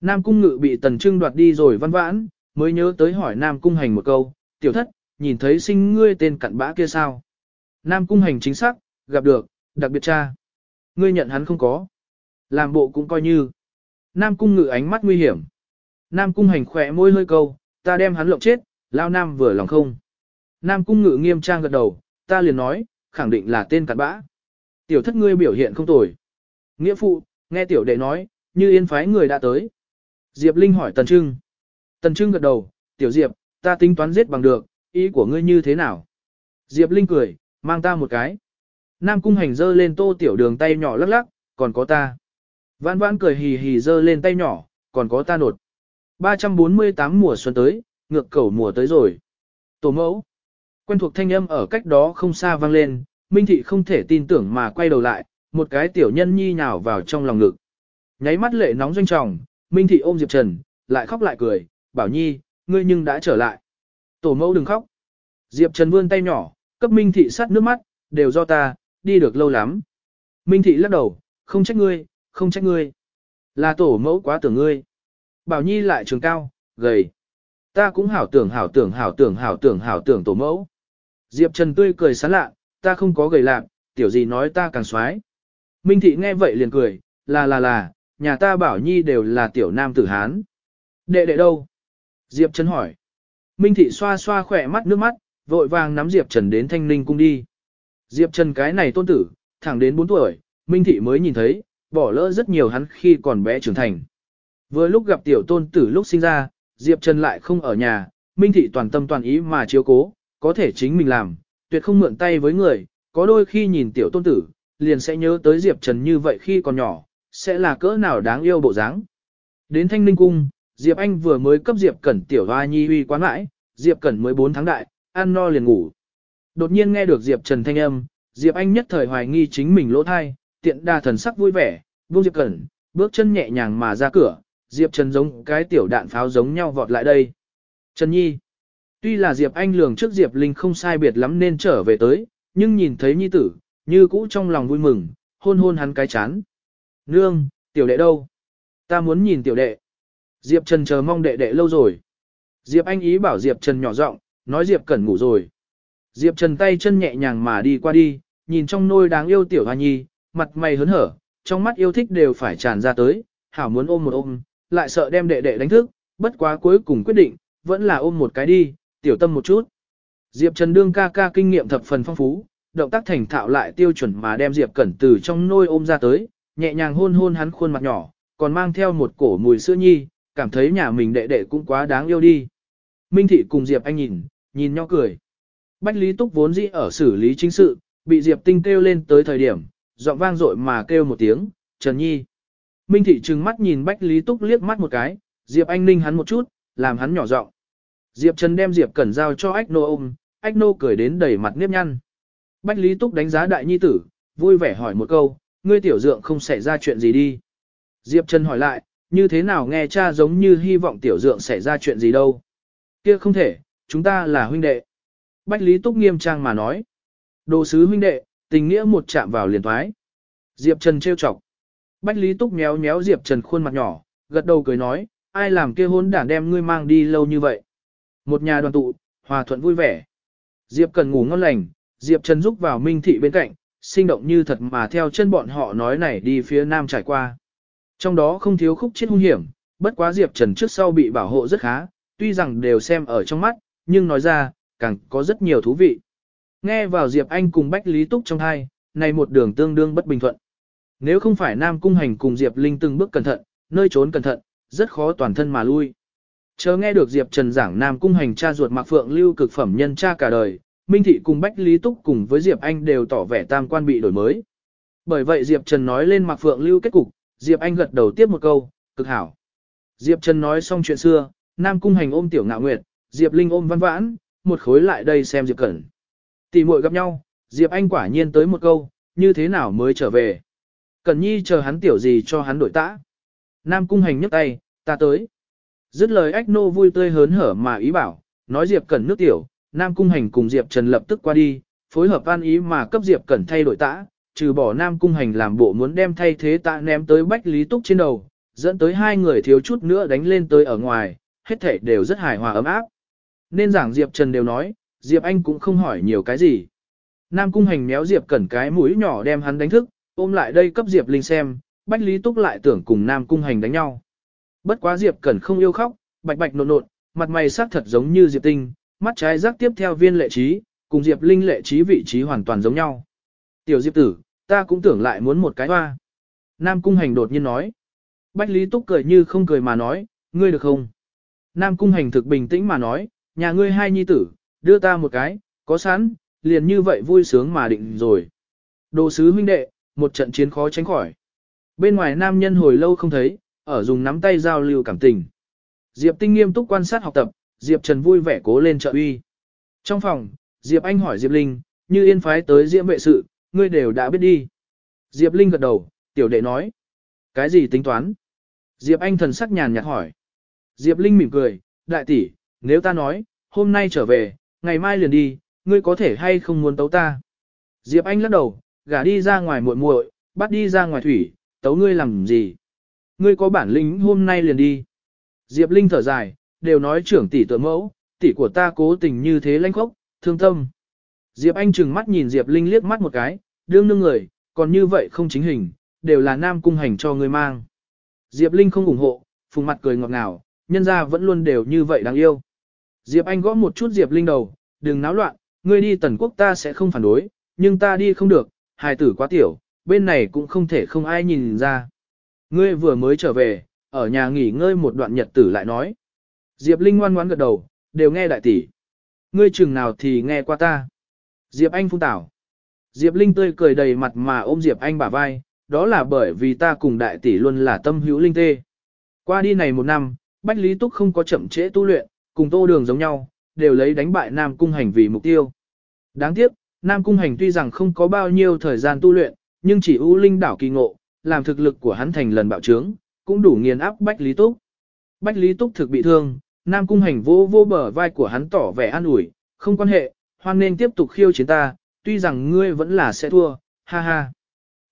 Nam cung ngự bị tần trưng đoạt đi rồi văn vãn, mới nhớ tới hỏi Nam cung hành một câu, tiểu thất, nhìn thấy sinh ngươi tên cặn bã kia sao? Nam cung hành chính xác, gặp được, đặc biệt cha. Ngươi nhận hắn không có. Làm bộ cũng coi như. Nam cung ngự ánh mắt nguy hiểm. Nam cung hành khỏe môi hơi câu, ta đem hắn lộng chết, lao nam vừa lòng không. Nam cung ngự nghiêm trang gật đầu, ta liền nói, khẳng định là tên cặn bã. Tiểu thất ngươi biểu hiện không tồi. Nghĩa phụ, nghe tiểu đệ nói, như yên phái người đã tới. Diệp Linh hỏi Tần Trưng. Tần Trưng gật đầu, tiểu Diệp, ta tính toán giết bằng được, ý của ngươi như thế nào? Diệp Linh cười, mang ta một cái. Nam cung hành dơ lên tô tiểu đường tay nhỏ lắc lắc, còn có ta. Vãn vãn cười hì hì dơ lên tay nhỏ, còn có ta nột. 348 mùa xuân tới, ngược cầu mùa tới rồi. Tổ mẫu. Quen thuộc thanh âm ở cách đó không xa vang lên, Minh Thị không thể tin tưởng mà quay đầu lại, một cái tiểu nhân nhi nhào vào trong lòng ngực. Nháy mắt lệ nóng doanh trọng, Minh Thị ôm Diệp Trần, lại khóc lại cười, bảo nhi, ngươi nhưng đã trở lại. Tổ mẫu đừng khóc. Diệp Trần vươn tay nhỏ, cấp Minh Thị sát nước mắt, đều do ta, đi được lâu lắm. Minh Thị lắc đầu, không trách ngươi, không trách ngươi. Là tổ mẫu quá tưởng ngươi. Bảo Nhi lại trường cao, gầy. Ta cũng hảo tưởng hảo tưởng hảo tưởng hảo tưởng hảo tưởng tổ mẫu. Diệp Trần tươi cười sán lạ, ta không có gầy lạc, tiểu gì nói ta càng xoái. Minh Thị nghe vậy liền cười, là là là, nhà ta Bảo Nhi đều là tiểu nam tử Hán. Đệ đệ đâu? Diệp Trần hỏi. Minh Thị xoa xoa khỏe mắt nước mắt, vội vàng nắm Diệp Trần đến Thanh Ninh cung đi. Diệp Trần cái này tôn tử, thẳng đến 4 tuổi, Minh Thị mới nhìn thấy, bỏ lỡ rất nhiều hắn khi còn bé trưởng thành. Vừa lúc gặp tiểu tôn tử lúc sinh ra, Diệp Trần lại không ở nhà, Minh Thị toàn tâm toàn ý mà chiếu cố, có thể chính mình làm, tuyệt không mượn tay với người, có đôi khi nhìn tiểu tôn tử, liền sẽ nhớ tới Diệp Trần như vậy khi còn nhỏ, sẽ là cỡ nào đáng yêu bộ dáng. Đến Thanh Ninh Cung, Diệp Anh vừa mới cấp Diệp Cẩn tiểu hoa nhi huy quán mãi, Diệp Cẩn mới 4 tháng đại, ăn no liền ngủ. Đột nhiên nghe được Diệp Trần thanh âm, Diệp Anh nhất thời hoài nghi chính mình lỗ thai, tiện đa thần sắc vui vẻ, buông Diệp Cẩn, bước chân nhẹ nhàng mà ra cửa, Diệp Trần giống cái tiểu đạn pháo giống nhau vọt lại đây. Trần Nhi Tuy là Diệp Anh lường trước Diệp Linh không sai biệt lắm nên trở về tới, nhưng nhìn thấy Nhi tử, như cũ trong lòng vui mừng, hôn hôn hắn cái chán. Nương, tiểu đệ đâu? Ta muốn nhìn tiểu đệ. Diệp Trần chờ mong đệ đệ lâu rồi. Diệp Anh ý bảo Diệp Trần nhỏ giọng, nói Diệp Cẩn ngủ rồi. Diệp Trần tay chân nhẹ nhàng mà đi qua đi, nhìn trong nôi đáng yêu tiểu hoa nhi, mặt mày hớn hở, trong mắt yêu thích đều phải tràn ra tới, hảo muốn ôm một ôm, lại sợ đem đệ đệ đánh thức, bất quá cuối cùng quyết định, vẫn là ôm một cái đi, tiểu tâm một chút. Diệp Trần đương ca ca kinh nghiệm thập phần phong phú, động tác thành thạo lại tiêu chuẩn mà đem Diệp Cẩn từ trong nôi ôm ra tới, nhẹ nhàng hôn hôn hắn khuôn mặt nhỏ, còn mang theo một cổ mùi sữa nhi, cảm thấy nhà mình đệ đệ cũng quá đáng yêu đi. Minh Thị cùng Diệp Anh nhìn, nhìn nhau cười. Bách Lý Túc vốn dĩ ở xử lý chính sự, bị Diệp Tinh kêu lên tới thời điểm, giọng vang dội mà kêu một tiếng, Trần Nhi. Minh Thị trừng mắt nhìn Bách Lý Túc liếc mắt một cái, Diệp Anh ninh hắn một chút, làm hắn nhỏ giọng. Diệp Trần đem Diệp Cẩn giao cho Ách Nô ôm, Ách Nô cười đến đầy mặt nếp nhăn. Bách Lý Túc đánh giá đại nhi tử, vui vẻ hỏi một câu, ngươi tiểu dượng không xảy ra chuyện gì đi. Diệp Trần hỏi lại, như thế nào nghe cha giống như hy vọng tiểu dượng xảy ra chuyện gì đâu. Kia không thể, chúng ta là huynh đệ. Bách Lý Túc nghiêm trang mà nói. Đồ sứ huynh đệ, tình nghĩa một chạm vào liền thoái. Diệp Trần trêu chọc. Bách Lý Túc méo méo Diệp Trần khuôn mặt nhỏ, gật đầu cười nói, ai làm kia hôn đản đem ngươi mang đi lâu như vậy. Một nhà đoàn tụ, hòa thuận vui vẻ. Diệp Cần ngủ ngon lành, Diệp Trần rúc vào Minh Thị bên cạnh, sinh động như thật mà theo chân bọn họ nói này đi phía nam trải qua. Trong đó không thiếu khúc chết hung hiểm, bất quá Diệp Trần trước sau bị bảo hộ rất khá, tuy rằng đều xem ở trong mắt, nhưng nói ra, càng có rất nhiều thú vị. Nghe vào Diệp Anh cùng Bách Lý Túc trong hai, này một đường tương đương bất bình thuận. Nếu không phải Nam Cung Hành cùng Diệp Linh từng bước cẩn thận, nơi trốn cẩn thận, rất khó toàn thân mà lui. Chờ nghe được Diệp Trần giảng Nam Cung Hành cha ruột Mạc Phượng lưu cực phẩm nhân cha cả đời, Minh Thị cùng Bách Lý Túc cùng với Diệp Anh đều tỏ vẻ tam quan bị đổi mới. Bởi vậy Diệp Trần nói lên Mạc Phượng lưu kết cục, Diệp Anh gật đầu tiếp một câu, cực hảo. Diệp Trần nói xong chuyện xưa, Nam Cung Hành ôm Tiểu Ngạo Nguyệt, Diệp Linh ôm Văn Vãn, một khối lại đây xem Diệp Cẩn. Tỷ muội gặp nhau, Diệp Anh quả nhiên tới một câu, như thế nào mới trở về. Cẩn Nhi chờ hắn tiểu gì cho hắn đổi tã. Nam Cung Hành nhấc tay, ta tới. Dứt lời ách nô vui tươi hớn hở mà ý bảo, nói Diệp Cẩn nước tiểu, Nam Cung Hành cùng Diệp Trần lập tức qua đi, phối hợp an ý mà cấp Diệp Cẩn thay đổi tã, trừ bỏ Nam Cung Hành làm bộ muốn đem thay thế tã ném tới Bách Lý Túc trên đầu, dẫn tới hai người thiếu chút nữa đánh lên tới ở ngoài, hết thể đều rất hài hòa ấm áp. Nên giảng Diệp Trần đều nói, Diệp Anh cũng không hỏi nhiều cái gì. Nam Cung Hành méo Diệp Cẩn cái mũi nhỏ đem hắn đánh thức, ôm lại đây cấp Diệp Linh xem, Bách Lý Túc lại tưởng cùng Nam Cung Hành đánh nhau. Bất quá Diệp Cẩn không yêu khóc, bạch bạch nộn nộn, mặt mày sắc thật giống như Diệp Tinh, mắt trái rắc tiếp theo viên lệ trí, cùng Diệp Linh lệ trí vị trí hoàn toàn giống nhau. Tiểu Diệp tử, ta cũng tưởng lại muốn một cái hoa. Nam Cung Hành đột nhiên nói. Bách Lý Túc cười như không cười mà nói, ngươi được không? Nam Cung Hành thực bình tĩnh mà nói, nhà ngươi hai nhi tử, đưa ta một cái, có sẵn, liền như vậy vui sướng mà định rồi. Đồ sứ huynh đệ, một trận chiến khó tránh khỏi. Bên ngoài nam nhân hồi lâu không thấy, ở dùng nắm tay giao lưu cảm tình. Diệp Tinh nghiêm túc quan sát học tập, Diệp Trần vui vẻ cố lên trợ uy. Trong phòng, Diệp Anh hỏi Diệp Linh, như yên phái tới diễm vệ sự, ngươi đều đã biết đi. Diệp Linh gật đầu, tiểu đệ nói. Cái gì tính toán? Diệp Anh thần sắc nhàn nhạt hỏi. Diệp Linh mỉm cười, đại tỷ, nếu ta nói, hôm nay trở về, ngày mai liền đi, ngươi có thể hay không muốn tấu ta? Diệp Anh lắc đầu, gả đi ra ngoài muội muội, bắt đi ra ngoài thủy, tấu ngươi làm gì? Ngươi có bản lĩnh hôm nay liền đi. Diệp Linh thở dài, đều nói trưởng tỷ tự mẫu, tỷ của ta cố tình như thế lanh khốc, thương tâm. Diệp Anh chừng mắt nhìn Diệp Linh liếc mắt một cái, đương nương người, còn như vậy không chính hình, đều là nam cung hành cho ngươi mang. Diệp Linh không ủng hộ, phùng mặt cười ngọt ngào, nhân ra vẫn luôn đều như vậy đáng yêu. Diệp Anh gõ một chút Diệp Linh đầu, đừng náo loạn, ngươi đi tần quốc ta sẽ không phản đối, nhưng ta đi không được, hài tử quá tiểu, bên này cũng không thể không ai nhìn ra. Ngươi vừa mới trở về, ở nhà nghỉ ngơi một đoạn nhật tử lại nói. Diệp Linh ngoan ngoãn gật đầu, đều nghe đại tỷ. Ngươi chừng nào thì nghe qua ta. Diệp Anh phung tảo. Diệp Linh tươi cười đầy mặt mà ôm Diệp Anh bả vai, đó là bởi vì ta cùng đại tỷ luôn là tâm hữu linh tê. Qua đi này một năm, Bách Lý Túc không có chậm trễ tu luyện, cùng tô đường giống nhau, đều lấy đánh bại Nam Cung Hành vì mục tiêu. Đáng tiếc, Nam Cung Hành tuy rằng không có bao nhiêu thời gian tu luyện, nhưng chỉ ưu linh đảo kỳ ngộ, làm thực lực của hắn thành lần bạo trướng, cũng đủ nghiền áp Bách Lý Túc. Bách Lý Túc thực bị thương, Nam Cung Hành vô vô bờ vai của hắn tỏ vẻ an ủi, không quan hệ, hoan nên tiếp tục khiêu chiến ta, tuy rằng ngươi vẫn là sẽ thua, ha ha.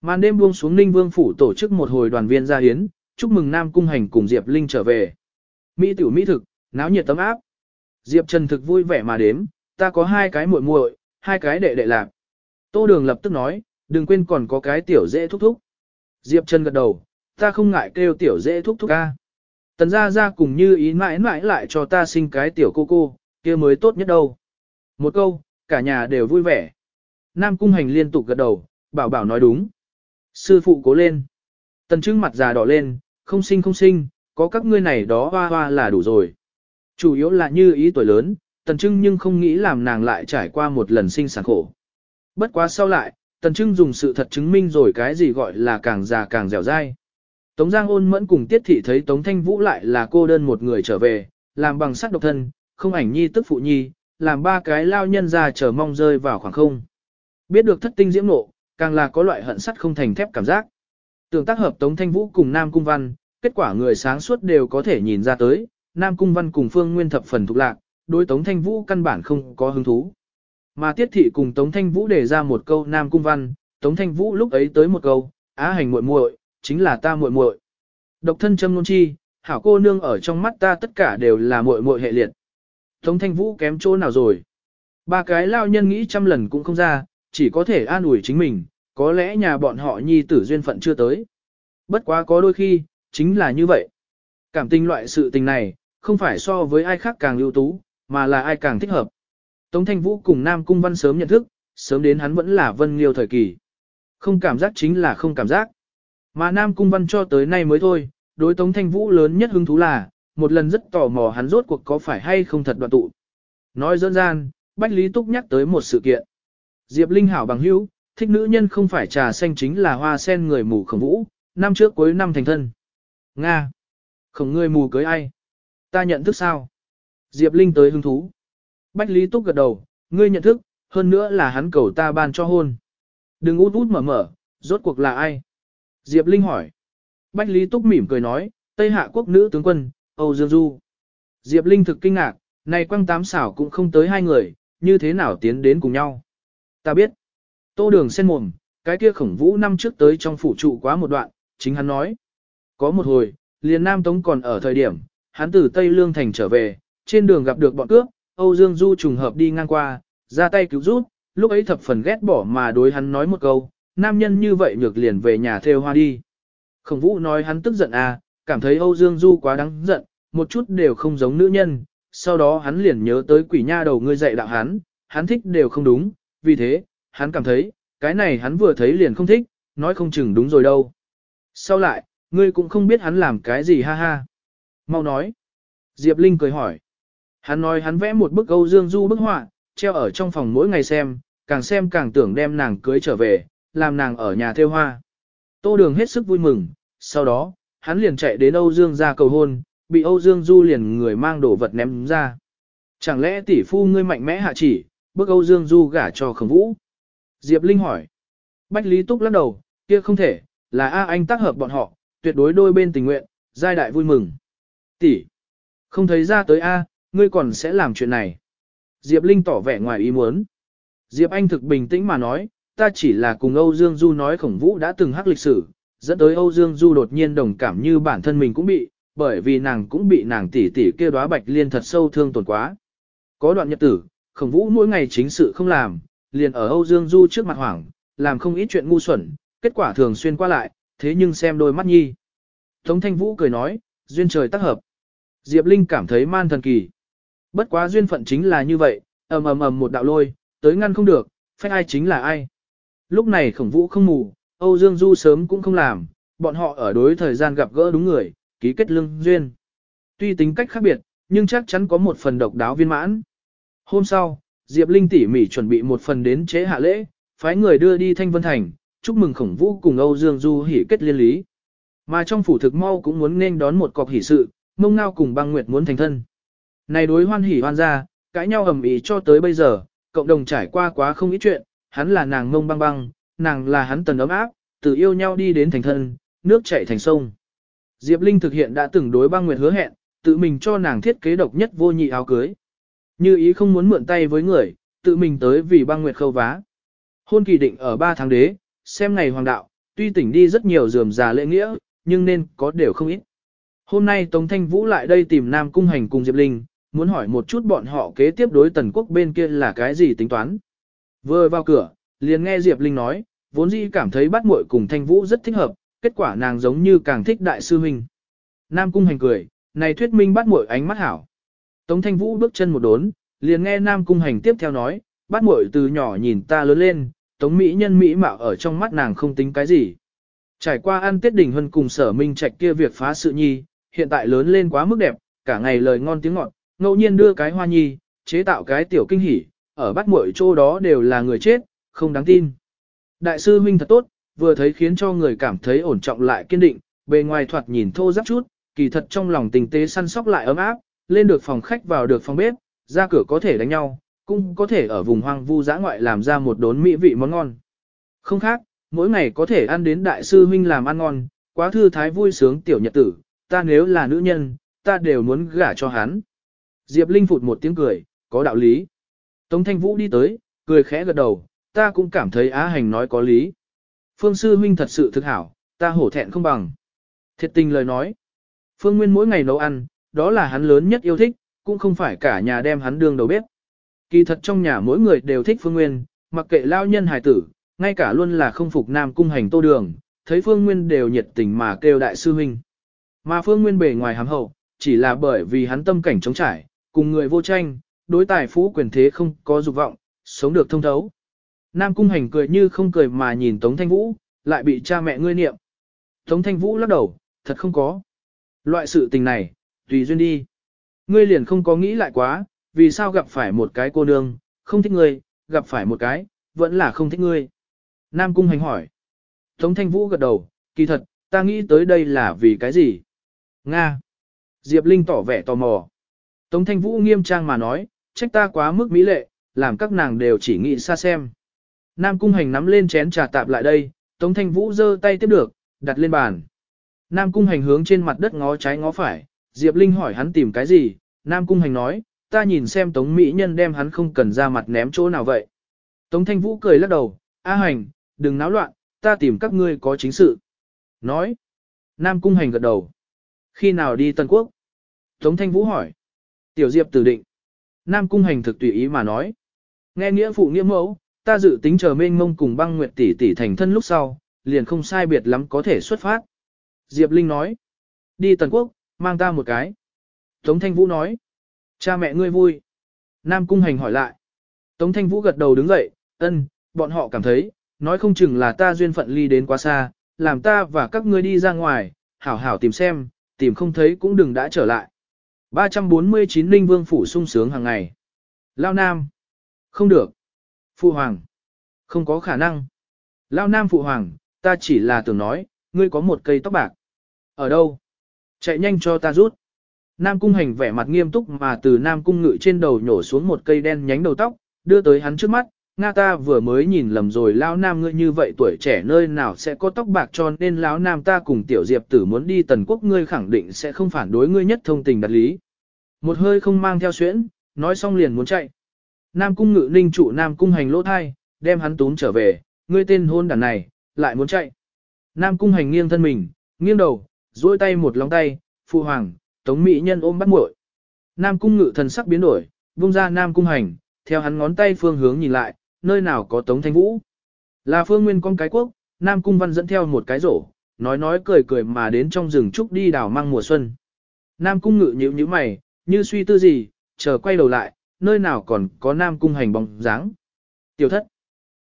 Màn đêm buông xuống Ninh Vương Phủ tổ chức một hồi đoàn viên gia hiến, chúc mừng Nam Cung Hành cùng Diệp Linh trở về. Mỹ tiểu Mỹ thực, náo nhiệt tấm áp. Diệp Trần thực vui vẻ mà đếm, ta có hai cái muội muội, hai cái đệ đệ lạc. Tô Đường lập tức nói, đừng quên còn có cái tiểu dễ thúc thúc. Diệp Trần gật đầu, ta không ngại kêu tiểu dễ thúc thúc ca. Tần gia gia cùng như ý mãi mãi lại cho ta sinh cái tiểu cô cô, kia mới tốt nhất đâu. Một câu, cả nhà đều vui vẻ. Nam Cung Hành liên tục gật đầu, bảo bảo nói đúng. Sư phụ cố lên. Tần trưng mặt già đỏ lên, không sinh không sinh, có các ngươi này đó hoa hoa là đủ rồi. Chủ yếu là như ý tuổi lớn, tần trưng nhưng không nghĩ làm nàng lại trải qua một lần sinh sản khổ. Bất quá sau lại, tần trưng dùng sự thật chứng minh rồi cái gì gọi là càng già càng dẻo dai. Tống Giang ôn mẫn cùng tiết thị thấy Tống Thanh Vũ lại là cô đơn một người trở về, làm bằng sắt độc thân, không ảnh nhi tức phụ nhi, làm ba cái lao nhân ra chờ mong rơi vào khoảng không. Biết được thất tinh diễm nộ, càng là có loại hận sắt không thành thép cảm giác. Tưởng tác hợp Tống Thanh Vũ cùng Nam Cung Văn, kết quả người sáng suốt đều có thể nhìn ra tới, Nam Cung Văn cùng Phương Nguyên thập phần thuộc lạc, đối Tống Thanh Vũ căn bản không có hứng thú. Mà Tiết Thị cùng Tống Thanh Vũ đề ra một câu Nam Cung Văn, Tống Thanh Vũ lúc ấy tới một câu, á hành muội muội, chính là ta muội muội. Độc thân châm nôn chi, hảo cô nương ở trong mắt ta tất cả đều là muội muội hệ liệt. Tống Thanh Vũ kém chỗ nào rồi? Ba cái lao nhân nghĩ trăm lần cũng không ra, chỉ có thể an ủi chính mình, có lẽ nhà bọn họ nhi tử duyên phận chưa tới. Bất quá có đôi khi, chính là như vậy. Cảm tình loại sự tình này, không phải so với ai khác càng ưu tú, mà là ai càng thích hợp. Tống Thanh Vũ cùng Nam Cung Văn sớm nhận thức, sớm đến hắn vẫn là vân liêu thời kỳ. Không cảm giác chính là không cảm giác. Mà Nam Cung Văn cho tới nay mới thôi, đối Tống Thanh Vũ lớn nhất hứng thú là, một lần rất tò mò hắn rốt cuộc có phải hay không thật đoạn tụ. Nói dân gian, Bách Lý Túc nhắc tới một sự kiện. Diệp Linh hảo bằng hữu, thích nữ nhân không phải trà xanh chính là hoa sen người mù khổng vũ, năm trước cuối năm thành thân. Nga. Khổng người mù cưới ai? Ta nhận thức sao? Diệp Linh tới hứng thú. Bách Lý Túc gật đầu, ngươi nhận thức, hơn nữa là hắn cầu ta ban cho hôn. Đừng út út mở mở, rốt cuộc là ai? Diệp Linh hỏi. Bách Lý Túc mỉm cười nói, Tây Hạ quốc nữ tướng quân, Âu Dương Du. Diệp Linh thực kinh ngạc, này quăng tám xảo cũng không tới hai người, như thế nào tiến đến cùng nhau. Ta biết. Tô đường sen mồm, cái kia khổng vũ năm trước tới trong phủ trụ quá một đoạn, chính hắn nói. Có một hồi, liền Nam Tống còn ở thời điểm, hắn từ Tây Lương Thành trở về, trên đường gặp được bọn cướp, Âu Dương Du trùng hợp đi ngang qua, ra tay cứu giúp, lúc ấy thập phần ghét bỏ mà đối hắn nói một câu, nam nhân như vậy nhược liền về nhà theo hoa đi. Khổng vũ nói hắn tức giận à, cảm thấy Âu Dương Du quá đáng giận, một chút đều không giống nữ nhân, sau đó hắn liền nhớ tới quỷ nha đầu ngươi dạy đạo hắn, hắn thích đều không đúng, vì thế, hắn cảm thấy, cái này hắn vừa thấy liền không thích, nói không chừng đúng rồi đâu. Sau lại, ngươi cũng không biết hắn làm cái gì ha ha. Mau nói. Diệp Linh cười hỏi. Hắn nói hắn vẽ một bức Âu Dương Du bức họa, treo ở trong phòng mỗi ngày xem, càng xem càng tưởng đem nàng cưới trở về, làm nàng ở nhà theo hoa. Tô Đường hết sức vui mừng, sau đó, hắn liền chạy đến Âu Dương ra cầu hôn, bị Âu Dương Du liền người mang đồ vật ném ra. Chẳng lẽ tỷ phu ngươi mạnh mẽ hạ chỉ, bức Âu Dương Du gả cho khổng vũ? Diệp Linh hỏi. Bách Lý Túc lắc đầu, kia không thể, là A anh tác hợp bọn họ, tuyệt đối đôi bên tình nguyện, giai đại vui mừng. Tỷ, không thấy ra tới A, ngươi còn sẽ làm chuyện này. Diệp Linh tỏ vẻ ngoài ý muốn. Diệp Anh thực bình tĩnh mà nói, ta chỉ là cùng Âu Dương Du nói khổng vũ đã từng hắc lịch sử, dẫn tới Âu Dương Du đột nhiên đồng cảm như bản thân mình cũng bị, bởi vì nàng cũng bị nàng tỷ tỷ kia đóa bạch liên thật sâu thương tổn quá. Có đoạn nhật tử, khổng vũ mỗi ngày chính sự không làm, liền ở Âu Dương Du trước mặt hoảng, làm không ít chuyện ngu xuẩn, kết quả thường xuyên qua lại, thế nhưng xem đôi mắt nhi. Tống Thanh Vũ cười nói, duyên trời tác hợp. Diệp Linh cảm thấy man thần kỳ. Bất quá duyên phận chính là như vậy, ầm ầm ầm một đạo lôi, tới ngăn không được, phách ai chính là ai. Lúc này khổng vũ không ngủ Âu Dương Du sớm cũng không làm, bọn họ ở đối thời gian gặp gỡ đúng người, ký kết lương duyên. Tuy tính cách khác biệt, nhưng chắc chắn có một phần độc đáo viên mãn. Hôm sau, Diệp Linh tỉ mỉ chuẩn bị một phần đến chế hạ lễ, phái người đưa đi Thanh Vân Thành, chúc mừng khổng vũ cùng Âu Dương Du hỉ kết liên lý. Mà trong phủ thực mau cũng muốn nên đón một cọc hỷ sự, mông ngao cùng băng nguyệt muốn thành thân. Này đối hoan hỉ hoan ra, cãi nhau ầm ĩ cho tới bây giờ, cộng đồng trải qua quá không ít chuyện, hắn là nàng mông băng băng, nàng là hắn tần ấm áp, từ yêu nhau đi đến thành thân, nước chảy thành sông. Diệp Linh thực hiện đã từng đối băng nguyệt hứa hẹn, tự mình cho nàng thiết kế độc nhất vô nhị áo cưới. Như ý không muốn mượn tay với người, tự mình tới vì băng nguyệt khâu vá. Hôn kỳ định ở 3 tháng đế, xem ngày hoàng đạo, tuy tỉnh đi rất nhiều dườm già lễ nghĩa, nhưng nên có đều không ít. Hôm nay Tống Thanh Vũ lại đây tìm Nam Cung Hành cùng Diệp Linh, muốn hỏi một chút bọn họ kế tiếp đối tần quốc bên kia là cái gì tính toán. Vừa vào cửa, liền nghe Diệp Linh nói, vốn dĩ cảm thấy bắt muội cùng Thanh Vũ rất thích hợp, kết quả nàng giống như càng thích đại sư huynh. Nam Cung Hành cười, này thuyết minh bắt muội ánh mắt hảo. Tống Thanh Vũ bước chân một đốn, liền nghe Nam Cung Hành tiếp theo nói, bắt muội từ nhỏ nhìn ta lớn lên, Tống Mỹ nhân Mỹ mạo ở trong mắt nàng không tính cái gì. Trải qua ăn Tết đỉnh hơn cùng sở minh trạch kia việc phá sự nhi, hiện tại lớn lên quá mức đẹp, cả ngày lời ngon tiếng ngọt, ngẫu nhiên đưa cái hoa nhi, chế tạo cái tiểu kinh hỉ, ở bắt muội chỗ đó đều là người chết, không đáng tin. Đại sư huynh thật tốt, vừa thấy khiến cho người cảm thấy ổn trọng lại kiên định, bề ngoài thoạt nhìn thô ráp chút, kỳ thật trong lòng tình tế săn sóc lại ấm áp, lên được phòng khách vào được phòng bếp, ra cửa có thể đánh nhau, cũng có thể ở vùng hoang vu dã ngoại làm ra một đốn mỹ vị món ngon. Không khác, mỗi ngày có thể ăn đến đại sư huynh làm ăn ngon, quá thư thái vui sướng tiểu nhật tử, ta nếu là nữ nhân, ta đều muốn gả cho hắn. Diệp Linh phụt một tiếng cười, có đạo lý. Tống Thanh Vũ đi tới, cười khẽ gật đầu, ta cũng cảm thấy Á Hành nói có lý. Phương Sư Huynh thật sự thực hảo, ta hổ thẹn không bằng. Thiệt tình lời nói. Phương Nguyên mỗi ngày nấu ăn, đó là hắn lớn nhất yêu thích, cũng không phải cả nhà đem hắn đương đầu bếp. Kỳ thật trong nhà mỗi người đều thích Phương Nguyên, mặc kệ lao nhân hài tử, ngay cả luôn là không phục Nam Cung hành tô đường, thấy Phương Nguyên đều nhiệt tình mà kêu đại sư huynh. Mà Phương Nguyên bề ngoài hàm hậu, chỉ là bởi vì hắn tâm cảnh trống trải, cùng người vô tranh, đối tài phú quyền thế không có dục vọng, sống được thông thấu. Nam Cung hành cười như không cười mà nhìn Tống Thanh Vũ, lại bị cha mẹ ngươi niệm. Tống Thanh Vũ lắc đầu, thật không có. Loại sự tình này, tùy duyên đi. Ngươi liền không có nghĩ lại quá, vì sao gặp phải một cái cô nương, không thích ngươi, gặp phải một cái, vẫn là không thích ngươi. Nam Cung hành hỏi. Tống Thanh Vũ gật đầu, kỳ thật, ta nghĩ tới đây là vì cái gì? Nga. Diệp Linh tỏ vẻ tò mò. Tống Thanh Vũ nghiêm trang mà nói, trách ta quá mức mỹ lệ, làm các nàng đều chỉ nghĩ xa xem. Nam Cung Hành nắm lên chén trà tạp lại đây, Tống Thanh Vũ giơ tay tiếp được, đặt lên bàn. Nam Cung Hành hướng trên mặt đất ngó trái ngó phải, Diệp Linh hỏi hắn tìm cái gì, Nam Cung Hành nói, ta nhìn xem Tống Mỹ Nhân đem hắn không cần ra mặt ném chỗ nào vậy. Tống Thanh Vũ cười lắc đầu, A Hành, đừng náo loạn, ta tìm các ngươi có chính sự. Nói. Nam Cung Hành gật đầu. Khi nào đi Tân Quốc? Tống Thanh Vũ hỏi. Tiểu Diệp tử định. Nam Cung Hành thực tùy ý mà nói. Nghe nghĩa phụ nghĩa mẫu, ta dự tính chờ mênh mông cùng băng nguyệt tỷ tỷ thành thân lúc sau, liền không sai biệt lắm có thể xuất phát. Diệp Linh nói. Đi Tần Quốc, mang ta một cái. Tống Thanh Vũ nói. Cha mẹ ngươi vui. Nam Cung Hành hỏi lại. Tống Thanh Vũ gật đầu đứng dậy, ân, bọn họ cảm thấy, nói không chừng là ta duyên phận ly đến quá xa, làm ta và các ngươi đi ra ngoài, hảo hảo tìm xem, tìm không thấy cũng đừng đã trở lại. 349 Ninh Vương Phủ sung sướng hàng ngày. Lao Nam. Không được. Phụ Hoàng. Không có khả năng. Lao Nam Phụ Hoàng, ta chỉ là tưởng nói, ngươi có một cây tóc bạc. Ở đâu? Chạy nhanh cho ta rút. Nam Cung Hành vẻ mặt nghiêm túc mà từ Nam Cung Ngự trên đầu nhổ xuống một cây đen nhánh đầu tóc, đưa tới hắn trước mắt, Nga ta vừa mới nhìn lầm rồi lão nam ngươi như vậy tuổi trẻ nơi nào sẽ có tóc bạc cho nên lão nam ta cùng tiểu diệp tử muốn đi tần quốc ngươi khẳng định sẽ không phản đối ngươi nhất thông tình đặt lý. Một hơi không mang theo xuyễn, nói xong liền muốn chạy. Nam cung ngự ninh trụ nam cung hành lỗ thai, đem hắn túm trở về, ngươi tên hôn đàn này, lại muốn chạy. Nam cung hành nghiêng thân mình, nghiêng đầu, duỗi tay một lòng tay, phụ hoàng, tống mỹ nhân ôm bắt muội. Nam cung ngự thần sắc biến đổi, vung ra nam cung hành, theo hắn ngón tay phương hướng nhìn lại, nơi nào có Tống Thanh Vũ. Là phương nguyên con cái quốc, Nam Cung Văn dẫn theo một cái rổ, nói nói cười cười mà đến trong rừng trúc đi đào mang mùa xuân. Nam Cung ngự nhíu nhíu mày, như suy tư gì, chờ quay đầu lại, nơi nào còn có Nam Cung hành bóng dáng. Tiểu thất,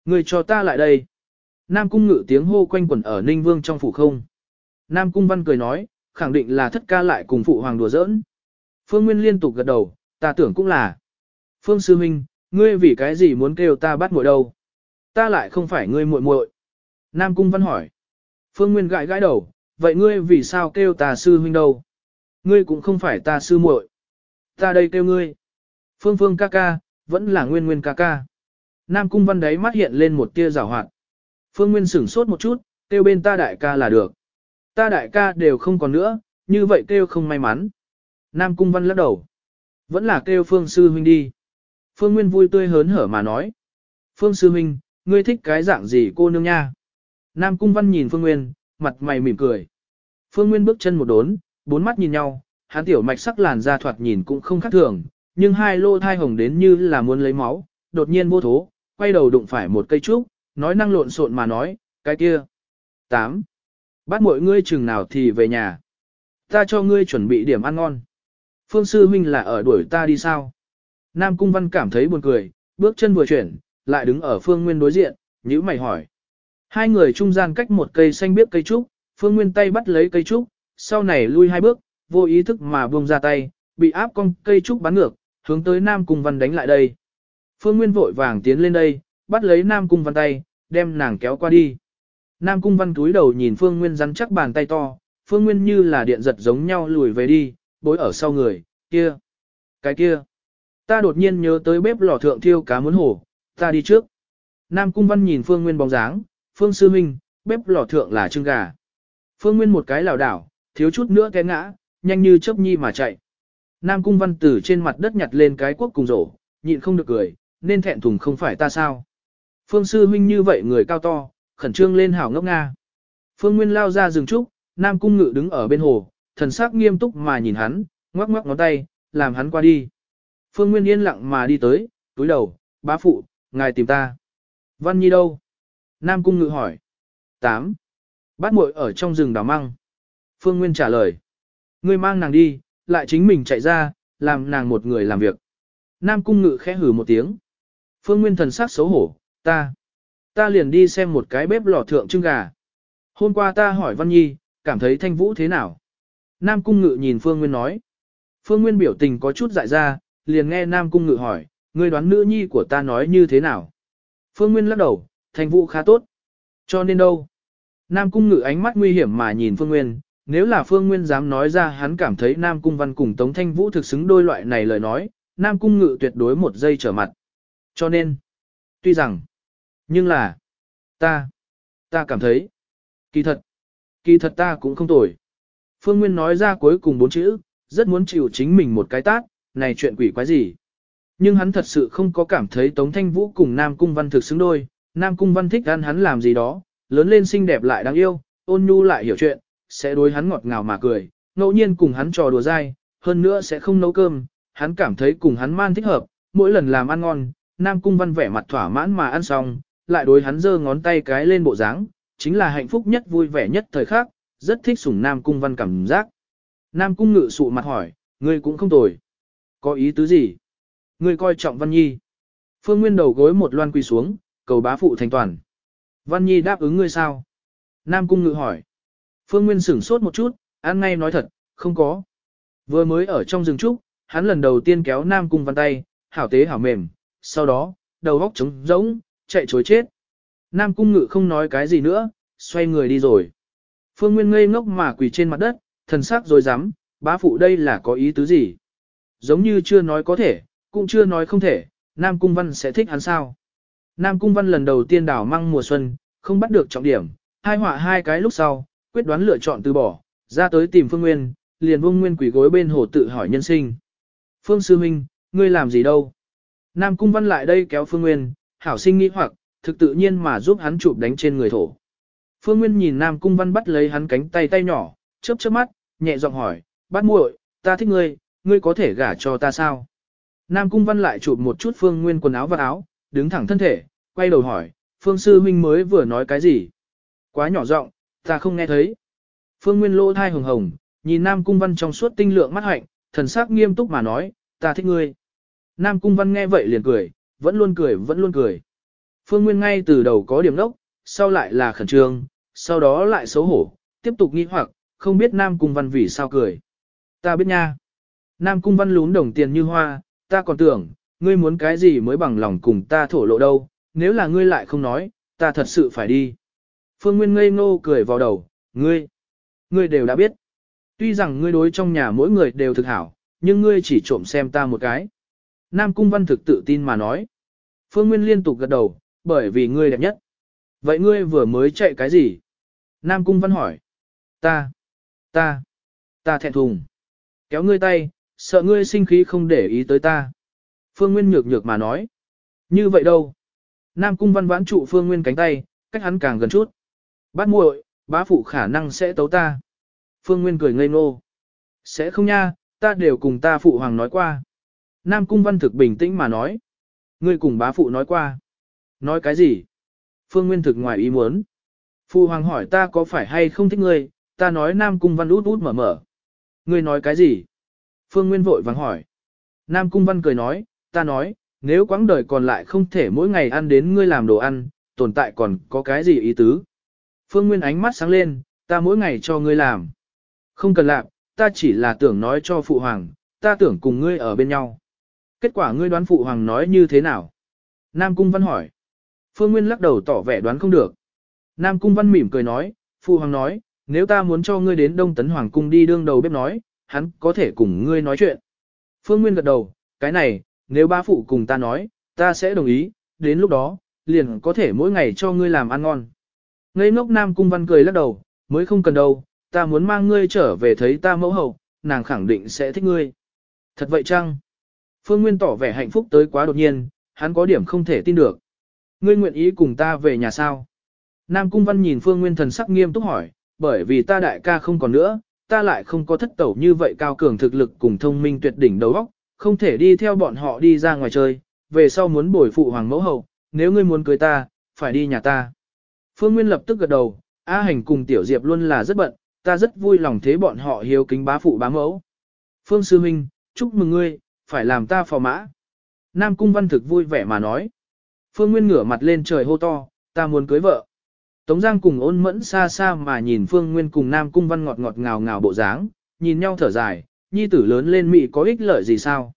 người cho ta lại đây. Nam Cung ngự tiếng hô quanh quẩn ở Ninh Vương trong phủ không. Nam Cung Văn cười nói, khẳng định là thất ca lại cùng phụ hoàng đùa giỡn. Phương Nguyên liên tục gật đầu, ta tưởng cũng là. Phương Sư Minh, Ngươi vì cái gì muốn kêu ta bắt muội đâu? Ta lại không phải ngươi muội muội. Nam Cung Văn hỏi. Phương Nguyên gãi gãi đầu, vậy ngươi vì sao kêu ta sư huynh đâu? Ngươi cũng không phải ta sư muội. Ta đây kêu ngươi. Phương Phương ca ca, vẫn là Nguyên Nguyên ca ca. Nam Cung Văn đấy mắt hiện lên một tia rào hoạt. Phương Nguyên sửng sốt một chút, kêu bên ta đại ca là được. Ta đại ca đều không còn nữa, như vậy kêu không may mắn. Nam Cung Văn lắc đầu. Vẫn là kêu Phương Sư huynh đi. Phương Nguyên vui tươi hớn hở mà nói. Phương Sư huynh, ngươi thích cái dạng gì cô nương nha? Nam Cung Văn nhìn Phương Nguyên, mặt mày mỉm cười. Phương Nguyên bước chân một đốn, bốn mắt nhìn nhau, hắn tiểu mạch sắc làn da thoạt nhìn cũng không khác thường, nhưng hai lô thai hồng đến như là muốn lấy máu, đột nhiên vô thố, quay đầu đụng phải một cây trúc, nói năng lộn xộn mà nói, cái kia. 8. Bắt mỗi ngươi chừng nào thì về nhà. Ta cho ngươi chuẩn bị điểm ăn ngon. Phương Sư huynh là ở đuổi ta đi sao? Nam Cung Văn cảm thấy buồn cười, bước chân vừa chuyển, lại đứng ở Phương Nguyên đối diện, nhíu mày hỏi. Hai người trung gian cách một cây xanh biếc cây trúc, Phương Nguyên tay bắt lấy cây trúc, sau này lui hai bước, vô ý thức mà buông ra tay, bị áp con cây trúc bắn ngược, hướng tới Nam Cung Văn đánh lại đây. Phương Nguyên vội vàng tiến lên đây, bắt lấy Nam Cung Văn tay, đem nàng kéo qua đi. Nam Cung Văn túi đầu nhìn Phương Nguyên rắn chắc bàn tay to, Phương Nguyên như là điện giật giống nhau lùi về đi, bối ở sau người, kia, cái kia. Ta đột nhiên nhớ tới bếp lò thượng thiêu cá muốn hổ, ta đi trước. Nam Cung Văn nhìn Phương Nguyên bóng dáng, Phương Sư Minh, bếp lò thượng là trưng gà. Phương Nguyên một cái lảo đảo, thiếu chút nữa té ngã, nhanh như chớp nhi mà chạy. Nam Cung Văn tử trên mặt đất nhặt lên cái quốc cùng rổ, nhịn không được cười, nên thẹn thùng không phải ta sao. Phương Sư huynh như vậy người cao to, khẩn trương lên hảo ngốc nga. Phương Nguyên lao ra rừng trúc, Nam Cung Ngự đứng ở bên hồ, thần sắc nghiêm túc mà nhìn hắn, ngoắc ngoắc ngón tay, làm hắn qua đi. Phương Nguyên yên lặng mà đi tới, túi đầu, bá phụ, ngài tìm ta. Văn Nhi đâu? Nam Cung Ngự hỏi. 8. Bát muội ở trong rừng đào măng. Phương Nguyên trả lời. Ngươi mang nàng đi, lại chính mình chạy ra, làm nàng một người làm việc. Nam Cung Ngự khẽ hử một tiếng. Phương Nguyên thần sắc xấu hổ, ta. Ta liền đi xem một cái bếp lò thượng trưng gà. Hôm qua ta hỏi Văn Nhi, cảm thấy thanh vũ thế nào? Nam Cung Ngự nhìn Phương Nguyên nói. Phương Nguyên biểu tình có chút dại ra, liền nghe Nam Cung Ngự hỏi, ngươi đoán nữ nhi của ta nói như thế nào? Phương Nguyên lắc đầu, thanh vũ khá tốt. Cho nên đâu? Nam Cung Ngự ánh mắt nguy hiểm mà nhìn Phương Nguyên, nếu là Phương Nguyên dám nói ra hắn cảm thấy Nam Cung Văn cùng Tống Thanh Vũ thực xứng đôi loại này lời nói, Nam Cung Ngự tuyệt đối một giây trở mặt. Cho nên, tuy rằng, nhưng là, ta, ta cảm thấy, kỳ thật, kỳ thật ta cũng không tồi. Phương Nguyên nói ra cuối cùng bốn chữ, rất muốn chịu chính mình một cái tát, này chuyện quỷ quái gì. Nhưng hắn thật sự không có cảm thấy Tống Thanh Vũ cùng Nam Cung Văn thực xứng đôi, Nam Cung Văn thích ăn hắn làm gì đó, lớn lên xinh đẹp lại đáng yêu, ôn nhu lại hiểu chuyện, sẽ đối hắn ngọt ngào mà cười, ngẫu nhiên cùng hắn trò đùa dai, hơn nữa sẽ không nấu cơm, hắn cảm thấy cùng hắn man thích hợp, mỗi lần làm ăn ngon, Nam Cung Văn vẻ mặt thỏa mãn mà ăn xong, lại đối hắn giơ ngón tay cái lên bộ dáng, chính là hạnh phúc nhất vui vẻ nhất thời khắc, rất thích sủng Nam Cung Văn cảm giác. Nam Cung ngự sụ mặt hỏi, ngươi cũng không tồi. Có ý tứ gì? Ngươi coi trọng Văn Nhi. Phương Nguyên đầu gối một loan quỳ xuống, cầu bá phụ thành toàn. Văn Nhi đáp ứng ngươi sao? Nam Cung ngự hỏi. Phương Nguyên sửng sốt một chút, ăn ngay nói thật, không có. Vừa mới ở trong rừng trúc, hắn lần đầu tiên kéo Nam Cung Văn tay, hảo tế hảo mềm, sau đó, đầu góc trống rỗng, chạy chối chết. Nam Cung Ngự không nói cái gì nữa, xoay người đi rồi. Phương Nguyên ngây ngốc mà quỳ trên mặt đất, thần sắc rồi dám, bá phụ đây là có ý tứ gì? Giống như chưa nói có thể, cũng chưa nói không thể, Nam Cung Văn sẽ thích hắn sao? Nam Cung Văn lần đầu tiên đảo măng mùa xuân, không bắt được trọng điểm, hai họa hai cái lúc sau, quyết đoán lựa chọn từ bỏ, ra tới tìm Phương Nguyên, liền vung Nguyên quỷ gối bên hồ tự hỏi nhân sinh. Phương Sư Minh, ngươi làm gì đâu? Nam Cung Văn lại đây kéo Phương Nguyên, hảo sinh nghĩ hoặc, thực tự nhiên mà giúp hắn chụp đánh trên người thổ. Phương Nguyên nhìn Nam Cung Văn bắt lấy hắn cánh tay tay nhỏ, chớp chớp mắt, nhẹ giọng hỏi, bắt muội, ta thích ngươi, ngươi có thể gả cho ta sao? Nam Cung Văn lại chụp một chút Phương Nguyên quần áo và áo, đứng thẳng thân thể, quay đầu hỏi, Phương Sư Minh mới vừa nói cái gì? Quá nhỏ giọng, ta không nghe thấy. Phương Nguyên lỗ thai hồng hồng, nhìn Nam Cung Văn trong suốt tinh lượng mắt hạnh, thần sắc nghiêm túc mà nói, ta thích ngươi. Nam Cung Văn nghe vậy liền cười, vẫn luôn cười vẫn luôn cười. Phương Nguyên ngay từ đầu có điểm nốc, sau lại là khẩn trương, sau đó lại xấu hổ, tiếp tục nghi hoặc, không biết Nam Cung Văn vì sao cười. Ta biết nha. Nam Cung Văn lún đồng tiền như hoa, ta còn tưởng, ngươi muốn cái gì mới bằng lòng cùng ta thổ lộ đâu, nếu là ngươi lại không nói, ta thật sự phải đi. Phương Nguyên ngây ngô cười vào đầu, ngươi, ngươi đều đã biết. Tuy rằng ngươi đối trong nhà mỗi người đều thực hảo, nhưng ngươi chỉ trộm xem ta một cái. Nam Cung Văn thực tự tin mà nói. Phương Nguyên liên tục gật đầu, bởi vì ngươi đẹp nhất. Vậy ngươi vừa mới chạy cái gì? Nam Cung Văn hỏi. Ta, ta, ta thẹn thùng. Kéo ngươi tay, sợ ngươi sinh khí không để ý tới ta. Phương Nguyên nhược nhược mà nói. Như vậy đâu? Nam Cung Văn vãn trụ Phương Nguyên cánh tay, cách hắn càng gần chút. Bát muội, bá phụ khả năng sẽ tấu ta. Phương Nguyên cười ngây ngô. Sẽ không nha, ta đều cùng ta phụ hoàng nói qua. Nam Cung Văn thực bình tĩnh mà nói. Ngươi cùng bá phụ nói qua. Nói cái gì? Phương Nguyên thực ngoài ý muốn. Phụ hoàng hỏi ta có phải hay không thích ngươi, ta nói Nam Cung Văn út út mở mở. Ngươi nói cái gì? Phương Nguyên vội vàng hỏi. Nam Cung Văn cười nói, ta nói, nếu quãng đời còn lại không thể mỗi ngày ăn đến ngươi làm đồ ăn, tồn tại còn có cái gì ý tứ? Phương Nguyên ánh mắt sáng lên, ta mỗi ngày cho ngươi làm. Không cần làm, ta chỉ là tưởng nói cho phụ hoàng, ta tưởng cùng ngươi ở bên nhau. Kết quả ngươi đoán phụ hoàng nói như thế nào? Nam Cung Văn hỏi. Phương Nguyên lắc đầu tỏ vẻ đoán không được. Nam Cung Văn mỉm cười nói, phụ hoàng nói, nếu ta muốn cho ngươi đến Đông Tấn Hoàng Cung đi đương đầu bếp nói, hắn có thể cùng ngươi nói chuyện. Phương Nguyên gật đầu, cái này, nếu ba phụ cùng ta nói, ta sẽ đồng ý, đến lúc đó, liền có thể mỗi ngày cho ngươi làm ăn ngon. Ngây ngốc Nam Cung Văn cười lắc đầu, mới không cần đâu, ta muốn mang ngươi trở về thấy ta mẫu hậu, nàng khẳng định sẽ thích ngươi. Thật vậy chăng? Phương Nguyên tỏ vẻ hạnh phúc tới quá đột nhiên, hắn có điểm không thể tin được. Ngươi nguyện ý cùng ta về nhà sao? Nam Cung Văn nhìn Phương Nguyên thần sắc nghiêm túc hỏi, bởi vì ta đại ca không còn nữa, ta lại không có thất tẩu như vậy cao cường thực lực cùng thông minh tuyệt đỉnh đầu óc, không thể đi theo bọn họ đi ra ngoài chơi, về sau muốn bồi phụ hoàng mẫu hậu, nếu ngươi muốn cưới ta, phải đi nhà ta. Phương Nguyên lập tức gật đầu, A Hành cùng Tiểu Diệp luôn là rất bận, ta rất vui lòng thế bọn họ hiếu kính bá phụ bá mẫu. Phương Sư Minh, chúc mừng ngươi, phải làm ta phò mã. Nam Cung Văn thực vui vẻ mà nói. Phương Nguyên ngửa mặt lên trời hô to, ta muốn cưới vợ. Tống Giang cùng ôn mẫn xa xa mà nhìn Phương Nguyên cùng Nam Cung Văn ngọt ngọt ngào ngào bộ dáng, nhìn nhau thở dài, nhi tử lớn lên mị có ích lợi gì sao?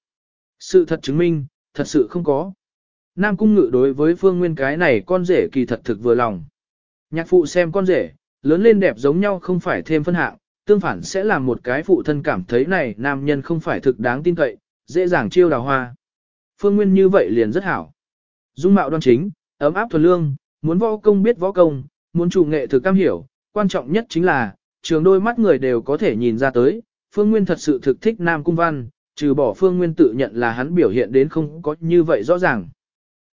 Sự thật chứng minh, thật sự không có. Nam Cung Ngự đối với Phương Nguyên cái này con rể kỳ thật thực vừa lòng. Nhạc phụ xem con rể, lớn lên đẹp giống nhau không phải thêm phân hạng, tương phản sẽ làm một cái phụ thân cảm thấy này nam nhân không phải thực đáng tin cậy, dễ dàng chiêu đào hoa. Phương Nguyên như vậy liền rất hảo. Dung mạo đoan chính, ấm áp thuần lương, muốn võ công biết võ công, muốn chủ nghệ thực cam hiểu, quan trọng nhất chính là, trường đôi mắt người đều có thể nhìn ra tới, Phương Nguyên thật sự thực thích Nam Cung Văn, trừ bỏ Phương Nguyên tự nhận là hắn biểu hiện đến không có như vậy rõ ràng.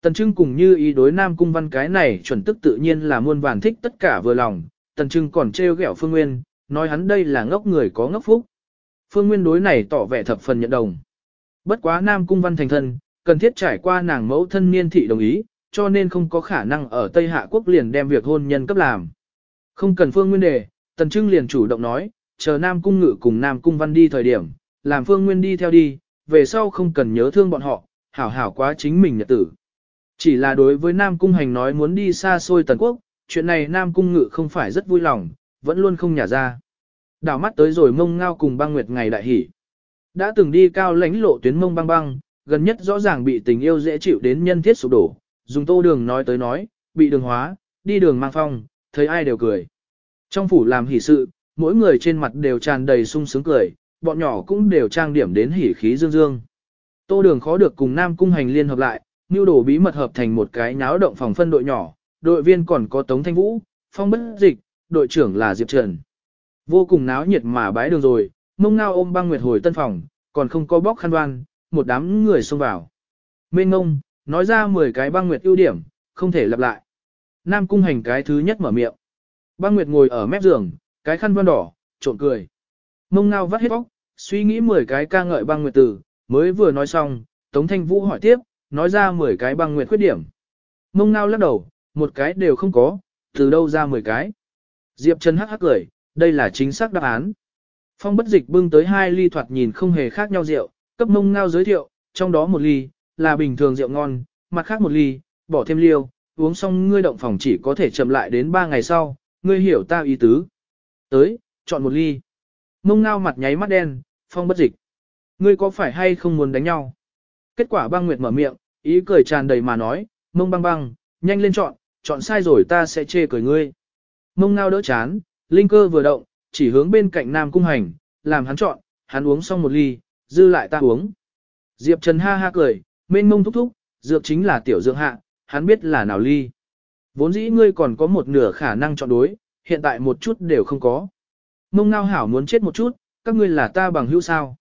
Tần Trưng cùng như ý đối Nam Cung Văn cái này chuẩn tức tự nhiên là muôn vàn thích tất cả vừa lòng, Tần Trưng còn trêu ghẹo Phương Nguyên, nói hắn đây là ngốc người có ngốc phúc. Phương Nguyên đối này tỏ vẻ thập phần nhận đồng. Bất quá Nam Cung Văn thành thân, cần thiết trải qua nàng mẫu thân niên thị đồng ý, cho nên không có khả năng ở Tây Hạ Quốc liền đem việc hôn nhân cấp làm. Không cần Phương Nguyên đề, Tần Trưng liền chủ động nói, chờ Nam Cung Ngự cùng Nam Cung Văn đi thời điểm, làm Phương Nguyên đi theo đi, về sau không cần nhớ thương bọn họ, hảo hảo quá chính mình nhật tử. Chỉ là đối với Nam Cung Hành nói muốn đi xa xôi Tần Quốc, chuyện này Nam Cung Ngự không phải rất vui lòng, vẫn luôn không nhả ra. Đảo mắt tới rồi mông ngao cùng băng nguyệt ngày đại hỉ Đã từng đi cao lãnh lộ tuyến mông băng băng, gần nhất rõ ràng bị tình yêu dễ chịu đến nhân thiết sụp đổ, dùng tô đường nói tới nói, bị đường hóa, đi đường mang phong, thấy ai đều cười. Trong phủ làm hỷ sự, mỗi người trên mặt đều tràn đầy sung sướng cười, bọn nhỏ cũng đều trang điểm đến hỉ khí dương dương. Tô đường khó được cùng Nam Cung Hành liên hợp lại, nưu đồ bí mật hợp thành một cái náo động phòng phân đội nhỏ, đội viên còn có Tống Thanh Vũ, Phong Bất Dịch, đội trưởng là Diệp Trần. Vô cùng náo nhiệt mà bái đường rồi, mông ngao ôm băng nguyệt hồi tân phòng, còn không có bóc khăn đoan, một đám người xông vào. Mên ngông, nói ra 10 cái băng nguyệt ưu điểm, không thể lặp lại. Nam cung hành cái thứ nhất mở miệng. Băng nguyệt ngồi ở mép giường, cái khăn đoan đỏ, trộn cười. Mông ngao vắt hết bóc, suy nghĩ 10 cái ca ngợi băng nguyệt tử mới vừa nói xong, Tống Thanh Vũ hỏi tiếp, nói ra 10 cái băng nguyệt khuyết điểm. Mông ngao lắc đầu, một cái đều không có, từ đâu ra 10 cái. Diệp Trần hắc hắc cười, đây là chính xác đáp án. Phong bất dịch bưng tới hai ly thoạt nhìn không hề khác nhau rượu, cấp mông ngao giới thiệu, trong đó một ly, là bình thường rượu ngon, mặt khác một ly, bỏ thêm liêu, uống xong ngươi động phòng chỉ có thể chậm lại đến ba ngày sau, ngươi hiểu ta ý tứ. Tới, chọn một ly. Mông ngao mặt nháy mắt đen, phong bất dịch. Ngươi có phải hay không muốn đánh nhau? Kết quả băng nguyệt mở miệng, ý cười tràn đầy mà nói, mông băng băng, nhanh lên chọn, chọn sai rồi ta sẽ chê cười ngươi. Mông ngao đỡ chán, linh cơ vừa động, chỉ hướng bên cạnh nam cung hành, làm hắn chọn, hắn uống xong một ly, dư lại ta uống. Diệp Trần ha ha cười, mênh mông thúc thúc, dược chính là tiểu dưỡng hạ, hắn biết là nào ly. Vốn dĩ ngươi còn có một nửa khả năng chọn đối, hiện tại một chút đều không có. Mông ngao hảo muốn chết một chút, các ngươi là ta bằng hữu sao.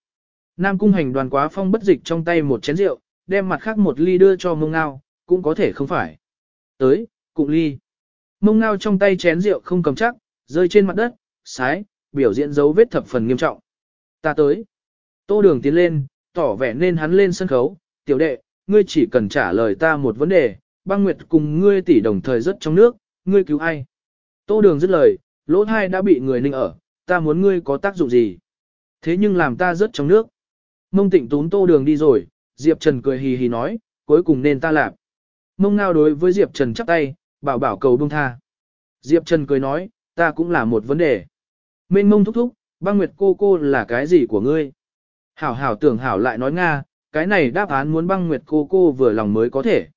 Nam cung hành đoàn quá phong bất dịch trong tay một chén rượu, đem mặt khác một ly đưa cho mông ngao, cũng có thể không phải. Tới, cụng ly. Mông ngao trong tay chén rượu không cầm chắc, rơi trên mặt đất, sái, biểu diễn dấu vết thập phần nghiêm trọng. Ta tới. Tô đường tiến lên, tỏ vẻ nên hắn lên sân khấu, tiểu đệ, ngươi chỉ cần trả lời ta một vấn đề, băng nguyệt cùng ngươi tỷ đồng thời rất trong nước, ngươi cứu ai? Tô đường dứt lời, lỗ thai đã bị người ninh ở, ta muốn ngươi có tác dụng gì? Thế nhưng làm ta rất trong nước. Mông tịnh tún tô đường đi rồi, Diệp Trần cười hì hì nói, cuối cùng nên ta làm. Mông ngao đối với Diệp Trần chắp tay, bảo bảo cầu bông tha. Diệp Trần cười nói, ta cũng là một vấn đề. Mênh mông thúc thúc, băng nguyệt cô cô là cái gì của ngươi? Hảo hảo tưởng hảo lại nói Nga, cái này đáp án muốn băng nguyệt cô cô vừa lòng mới có thể.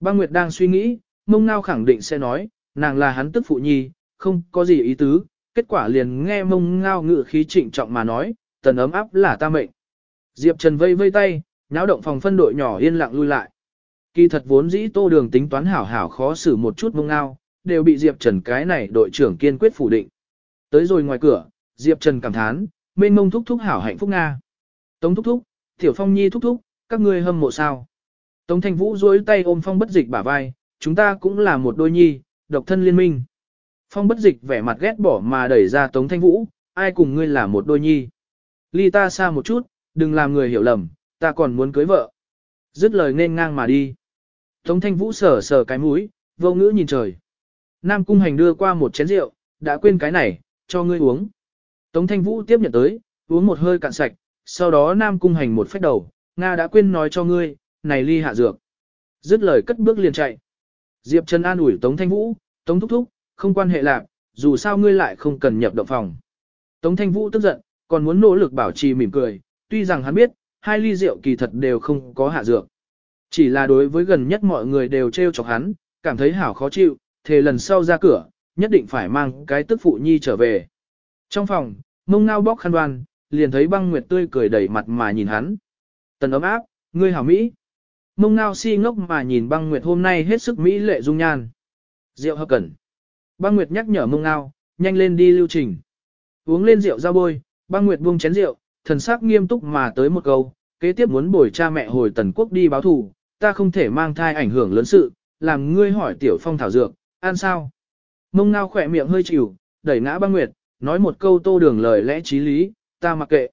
Băng nguyệt đang suy nghĩ, mông ngao khẳng định sẽ nói, nàng là hắn tức phụ nhi, không có gì ý tứ, kết quả liền nghe mông ngao ngự khí trịnh trọng mà nói, tần ấm áp là ta mệnh. Diệp Trần vây vây tay, nháo động phòng phân đội nhỏ yên lặng lui lại. Kỳ thật vốn dĩ tô đường tính toán hảo hảo khó xử một chút mông ngao, đều bị Diệp Trần cái này đội trưởng kiên quyết phủ định. Tới rồi ngoài cửa, Diệp Trần cảm thán, mênh mông thúc thúc hảo hạnh phúc Nga. Tống thúc thúc, Tiểu Phong Nhi thúc thúc, các ngươi hâm mộ sao. Tống Thanh Vũ duỗi tay ôm Phong bất dịch bả vai, chúng ta cũng là một đôi nhi, độc thân liên minh. Phong bất dịch vẻ mặt ghét bỏ mà đẩy ra Tống Thanh Vũ, ai cùng ngươi là một đôi nhi. Ly ta xa một chút, đừng làm người hiểu lầm, ta còn muốn cưới vợ. Dứt lời nên ngang mà đi. Tống thanh vũ sờ sờ cái mũi, vô ngữ nhìn trời. Nam cung hành đưa qua một chén rượu, đã quên cái này, cho ngươi uống. Tống thanh vũ tiếp nhận tới, uống một hơi cạn sạch, sau đó Nam cung hành một phách đầu, Nga đã quên nói cho ngươi, này ly hạ dược. Dứt lời cất bước liền chạy. Diệp Trần an ủi Tống Thanh Vũ, Tống Thúc Thúc, không quan hệ lạc, dù sao ngươi lại không cần nhập động phòng. Tống Thanh Vũ tức giận, còn muốn nỗ lực bảo trì mỉm cười, tuy rằng hắn biết, hai ly rượu kỳ thật đều không có hạ dược. Chỉ là đối với gần nhất mọi người đều trêu chọc hắn, cảm thấy hảo khó chịu, thề lần sau ra cửa, nhất định phải mang cái tức phụ nhi trở về. Trong phòng, mông ngao bóc khăn đoan, liền thấy băng nguyệt tươi cười đẩy mặt mà nhìn hắn. Tần ấm áp, ngươi hảo Mỹ. Mông ngao si ngốc mà nhìn băng nguyệt hôm nay hết sức Mỹ lệ dung nhan. Rượu hợp cẩn. Băng nguyệt nhắc nhở mông ngao, nhanh lên đi lưu trình. Uống lên rượu ra bôi, băng nguyệt buông chén rượu, thần sắc nghiêm túc mà tới một câu, kế tiếp muốn bồi cha mẹ hồi tần quốc đi báo thù, ta không thể mang thai ảnh hưởng lớn sự, làm ngươi hỏi tiểu phong thảo dược, ăn sao? Mông ngao khỏe miệng hơi chịu, đẩy ngã băng nguyệt, nói một câu tô đường lời lẽ trí lý, ta mặc kệ.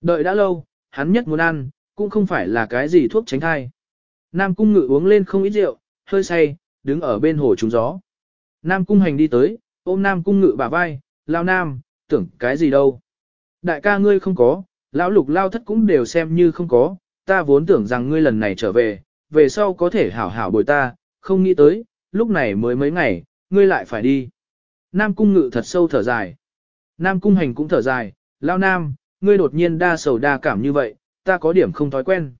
Đợi đã lâu, hắn nhất muốn ăn, cũng không phải là cái gì thuốc tránh thai. Nam cung ngự uống lên không ít rượu, hơi say, đứng ở bên hồ trúng gió. Nam cung hành đi tới, ôm Nam cung ngự bả vai, lao Nam, tưởng cái gì đâu. Đại ca ngươi không có, lão lục lao thất cũng đều xem như không có, ta vốn tưởng rằng ngươi lần này trở về, về sau có thể hảo hảo bồi ta, không nghĩ tới, lúc này mới mấy ngày, ngươi lại phải đi. Nam cung ngự thật sâu thở dài. Nam cung hành cũng thở dài, lao Nam, ngươi đột nhiên đa sầu đa cảm như vậy, ta có điểm không thói quen.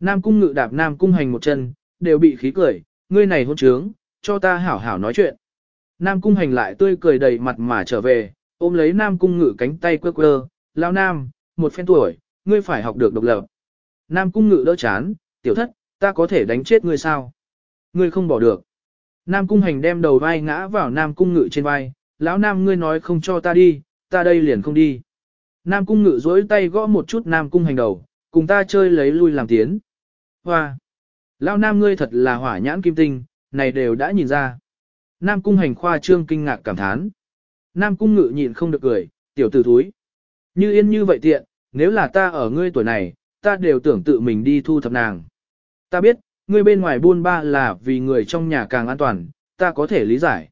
Nam cung ngự đạp Nam cung hành một chân, đều bị khí cười, ngươi này hôn trướng, cho ta hảo hảo nói chuyện. Nam cung hành lại tươi cười đầy mặt mà trở về, ôm lấy Nam cung ngự cánh tay quơ quơ, lao Nam, một phen tuổi, ngươi phải học được độc lập. Nam cung ngự đỡ chán, tiểu thất, ta có thể đánh chết ngươi sao? Ngươi không bỏ được. Nam cung hành đem đầu vai ngã vào Nam cung ngự trên vai, lão Nam ngươi nói không cho ta đi, ta đây liền không đi. Nam cung ngự dối tay gõ một chút Nam cung hành đầu, cùng ta chơi lấy lui làm tiến. Hoa! Lão Nam ngươi thật là hỏa nhãn kim tinh, này đều đã nhìn ra. Nam cung hành khoa trương kinh ngạc cảm thán. Nam cung ngự nhịn không được cười, tiểu tử thúi. Như yên như vậy tiện, nếu là ta ở ngươi tuổi này, ta đều tưởng tự mình đi thu thập nàng. Ta biết, ngươi bên ngoài buôn ba là vì người trong nhà càng an toàn, ta có thể lý giải.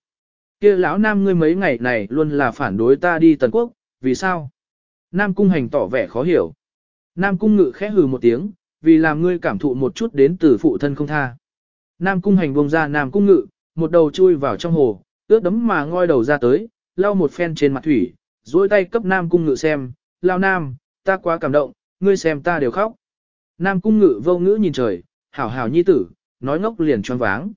kia lão nam ngươi mấy ngày này luôn là phản đối ta đi tần quốc, vì sao? Nam cung hành tỏ vẻ khó hiểu. Nam cung ngự khẽ hừ một tiếng, vì làm ngươi cảm thụ một chút đến từ phụ thân không tha. Nam cung hành buông ra Nam cung ngự, một đầu chui vào trong hồ, ướt đấm mà ngoi đầu ra tới, lau một phen trên mặt thủy, duỗi tay cấp Nam cung ngự xem, lao Nam, ta quá cảm động, ngươi xem ta đều khóc. Nam cung ngự vô ngữ nhìn trời, hảo hảo nhi tử, nói ngốc liền choáng váng.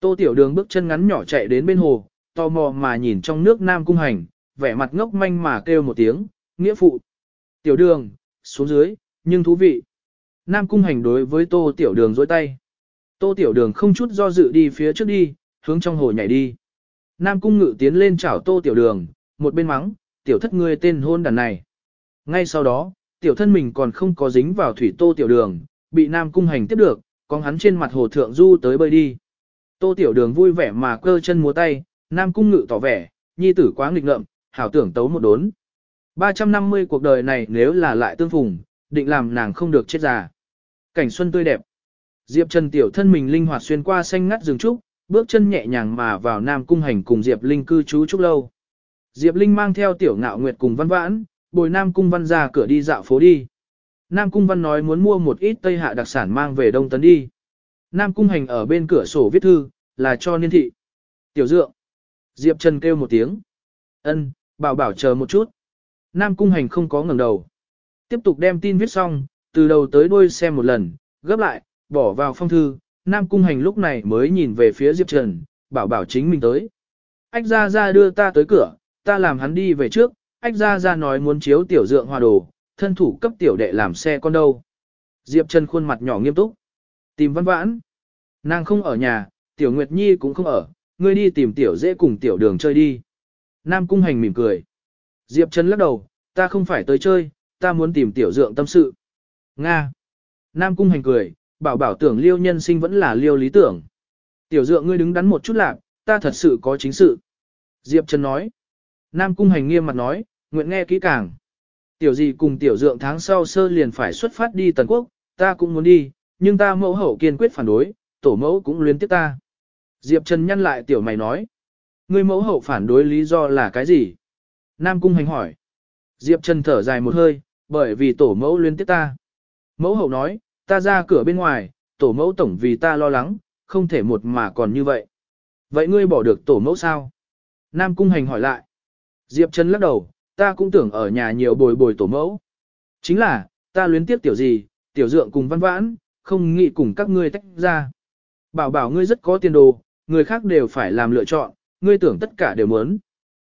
Tô tiểu đường bước chân ngắn nhỏ chạy đến bên hồ, tò mò mà nhìn trong nước Nam cung hành, vẻ mặt ngốc manh mà kêu một tiếng, nghĩa phụ. Tiểu đường, xuống dưới, nhưng thú vị. Nam cung hành đối với tô tiểu đường dối tay. Tô tiểu đường không chút do dự đi phía trước đi, hướng trong hồ nhảy đi. Nam cung ngự tiến lên chảo tô tiểu đường, một bên mắng, tiểu thất ngươi tên hôn đàn này. Ngay sau đó, tiểu thân mình còn không có dính vào thủy tô tiểu đường, bị Nam cung hành tiếp được, con hắn trên mặt hồ thượng du tới bơi đi. Tô tiểu đường vui vẻ mà cơ chân múa tay, Nam cung ngự tỏ vẻ, nhi tử quá nghịch ngợm, hảo tưởng tấu một đốn. 350 cuộc đời này nếu là lại tương phùng, định làm nàng không được chết già. Cảnh xuân tươi đẹp. Diệp Trần tiểu thân mình linh hoạt xuyên qua xanh ngắt rừng trúc, bước chân nhẹ nhàng mà vào Nam cung hành cùng Diệp Linh cư trú chúc lâu. Diệp Linh mang theo tiểu ngạo nguyệt cùng văn vãn, bồi Nam cung văn ra cửa đi dạo phố đi. Nam cung văn nói muốn mua một ít tây hạ đặc sản mang về Đông Tấn đi. Nam cung hành ở bên cửa sổ viết thư, là cho niên thị. Tiểu dượng. Diệp Trần kêu một tiếng. Ân, bảo bảo chờ một chút. Nam cung hành không có ngẩng đầu. Tiếp tục đem tin viết xong, từ đầu tới đuôi xem một lần, gấp lại, bỏ vào phong thư. Nam cung hành lúc này mới nhìn về phía Diệp Trần, bảo bảo chính mình tới. Ách ra ra đưa ta tới cửa, ta làm hắn đi về trước, ách ra ra nói muốn chiếu tiểu dượng hòa đồ, thân thủ cấp tiểu đệ làm xe con đâu. Diệp Trần khuôn mặt nhỏ nghiêm túc. Tìm văn vãn. Nàng không ở nhà, tiểu Nguyệt Nhi cũng không ở, ngươi đi tìm tiểu dễ cùng tiểu đường chơi đi. Nam cung hành mỉm cười. Diệp Trần lắc đầu, ta không phải tới chơi, ta muốn tìm tiểu dượng tâm sự. Nga. Nam cung hành cười, bảo bảo tưởng liêu nhân sinh vẫn là liêu lý tưởng. Tiểu dượng ngươi đứng đắn một chút lạc, ta thật sự có chính sự. Diệp Trần nói. Nam cung hành nghiêm mặt nói, nguyện nghe kỹ càng. Tiểu gì cùng tiểu dượng tháng sau sơ liền phải xuất phát đi Tần Quốc, ta cũng muốn đi, nhưng ta mẫu hậu kiên quyết phản đối, tổ mẫu cũng luyến tiếc ta. Diệp Trần nhăn lại tiểu mày nói. Ngươi mẫu hậu phản đối lý do là cái gì? Nam Cung Hành hỏi. Diệp Trần thở dài một hơi, bởi vì tổ mẫu luyến tiếc ta. Mẫu hậu nói, ta ra cửa bên ngoài, tổ mẫu tổng vì ta lo lắng, không thể một mà còn như vậy. Vậy ngươi bỏ được tổ mẫu sao? Nam Cung Hành hỏi lại. Diệp Trần lắc đầu, ta cũng tưởng ở nhà nhiều bồi bồi tổ mẫu. Chính là, ta luyến tiếp tiểu gì, tiểu dượng cùng văn vãn, không nghĩ cùng các ngươi tách ra. Bảo bảo ngươi rất có tiền đồ, người khác đều phải làm lựa chọn, ngươi tưởng tất cả đều muốn.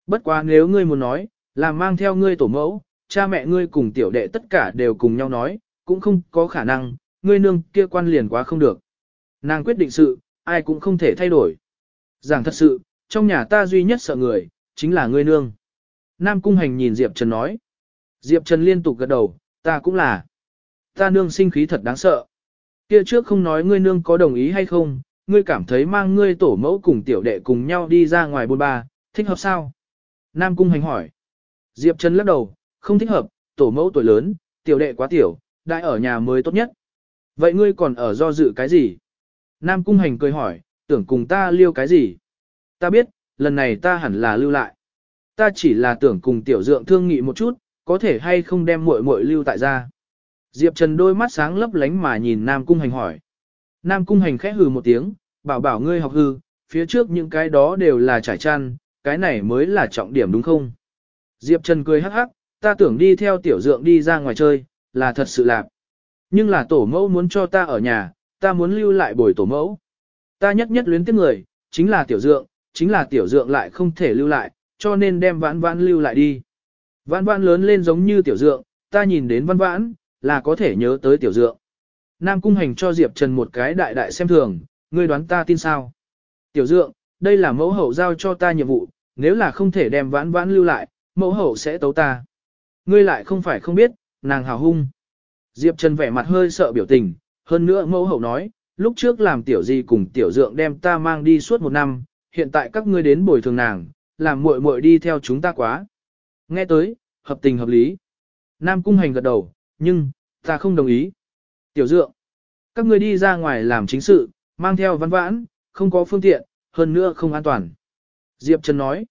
Bất quá nếu ngươi muốn nói, làm mang theo ngươi tổ mẫu, cha mẹ ngươi cùng tiểu đệ tất cả đều cùng nhau nói, cũng không có khả năng, ngươi nương kia quan liền quá không được. Nàng quyết định sự, ai cũng không thể thay đổi. Giảng thật sự, trong nhà ta duy nhất sợ người, chính là ngươi nương. Nam Cung Hành nhìn Diệp Trần nói. Diệp Trần liên tục gật đầu, ta cũng là. Ta nương sinh khí thật đáng sợ. Kia trước không nói ngươi nương có đồng ý hay không, ngươi cảm thấy mang ngươi tổ mẫu cùng tiểu đệ cùng nhau đi ra ngoài bôn ba, thích hợp sao? Nam Cung Hành hỏi. Diệp Trần lắc đầu, không thích hợp, tổ mẫu tuổi lớn, tiểu đệ quá tiểu, đại ở nhà mới tốt nhất. Vậy ngươi còn ở do dự cái gì? Nam Cung Hành cười hỏi, tưởng cùng ta liêu cái gì? Ta biết, lần này ta hẳn là lưu lại. Ta chỉ là tưởng cùng tiểu dượng thương nghị một chút, có thể hay không đem muội muội lưu tại gia. Diệp Trần đôi mắt sáng lấp lánh mà nhìn Nam Cung Hành hỏi. Nam Cung Hành khẽ hừ một tiếng, bảo bảo ngươi học hư, phía trước những cái đó đều là trải chăn, cái này mới là trọng điểm đúng không? Diệp Trần cười hắc hắc, ta tưởng đi theo tiểu dượng đi ra ngoài chơi, là thật sự lạc. Nhưng là tổ mẫu muốn cho ta ở nhà, ta muốn lưu lại bồi tổ mẫu. Ta nhất nhất luyến tiếc người, chính là tiểu dượng, chính là tiểu dượng lại không thể lưu lại, cho nên đem vãn vãn lưu lại đi. Vãn vãn lớn lên giống như tiểu dượng, ta nhìn đến vãn vãn, là có thể nhớ tới tiểu dượng. Nam cung hành cho Diệp Trần một cái đại đại xem thường, ngươi đoán ta tin sao. Tiểu dượng, đây là mẫu hậu giao cho ta nhiệm vụ, nếu là không thể đem vãn vãn lưu lại, mẫu hậu sẽ tấu ta. Ngươi lại không phải không biết, nàng hào hung. Diệp Trần vẻ mặt hơi sợ biểu tình, hơn nữa mẫu hậu nói, lúc trước làm tiểu gì cùng tiểu dượng đem ta mang đi suốt một năm, hiện tại các ngươi đến bồi thường nàng, làm muội muội đi theo chúng ta quá. Nghe tới, hợp tình hợp lý. Nam cung hành gật đầu, nhưng, ta không đồng ý. Tiểu dượng, các ngươi đi ra ngoài làm chính sự, mang theo văn vãn, không có phương tiện, hơn nữa không an toàn. Diệp Trần nói,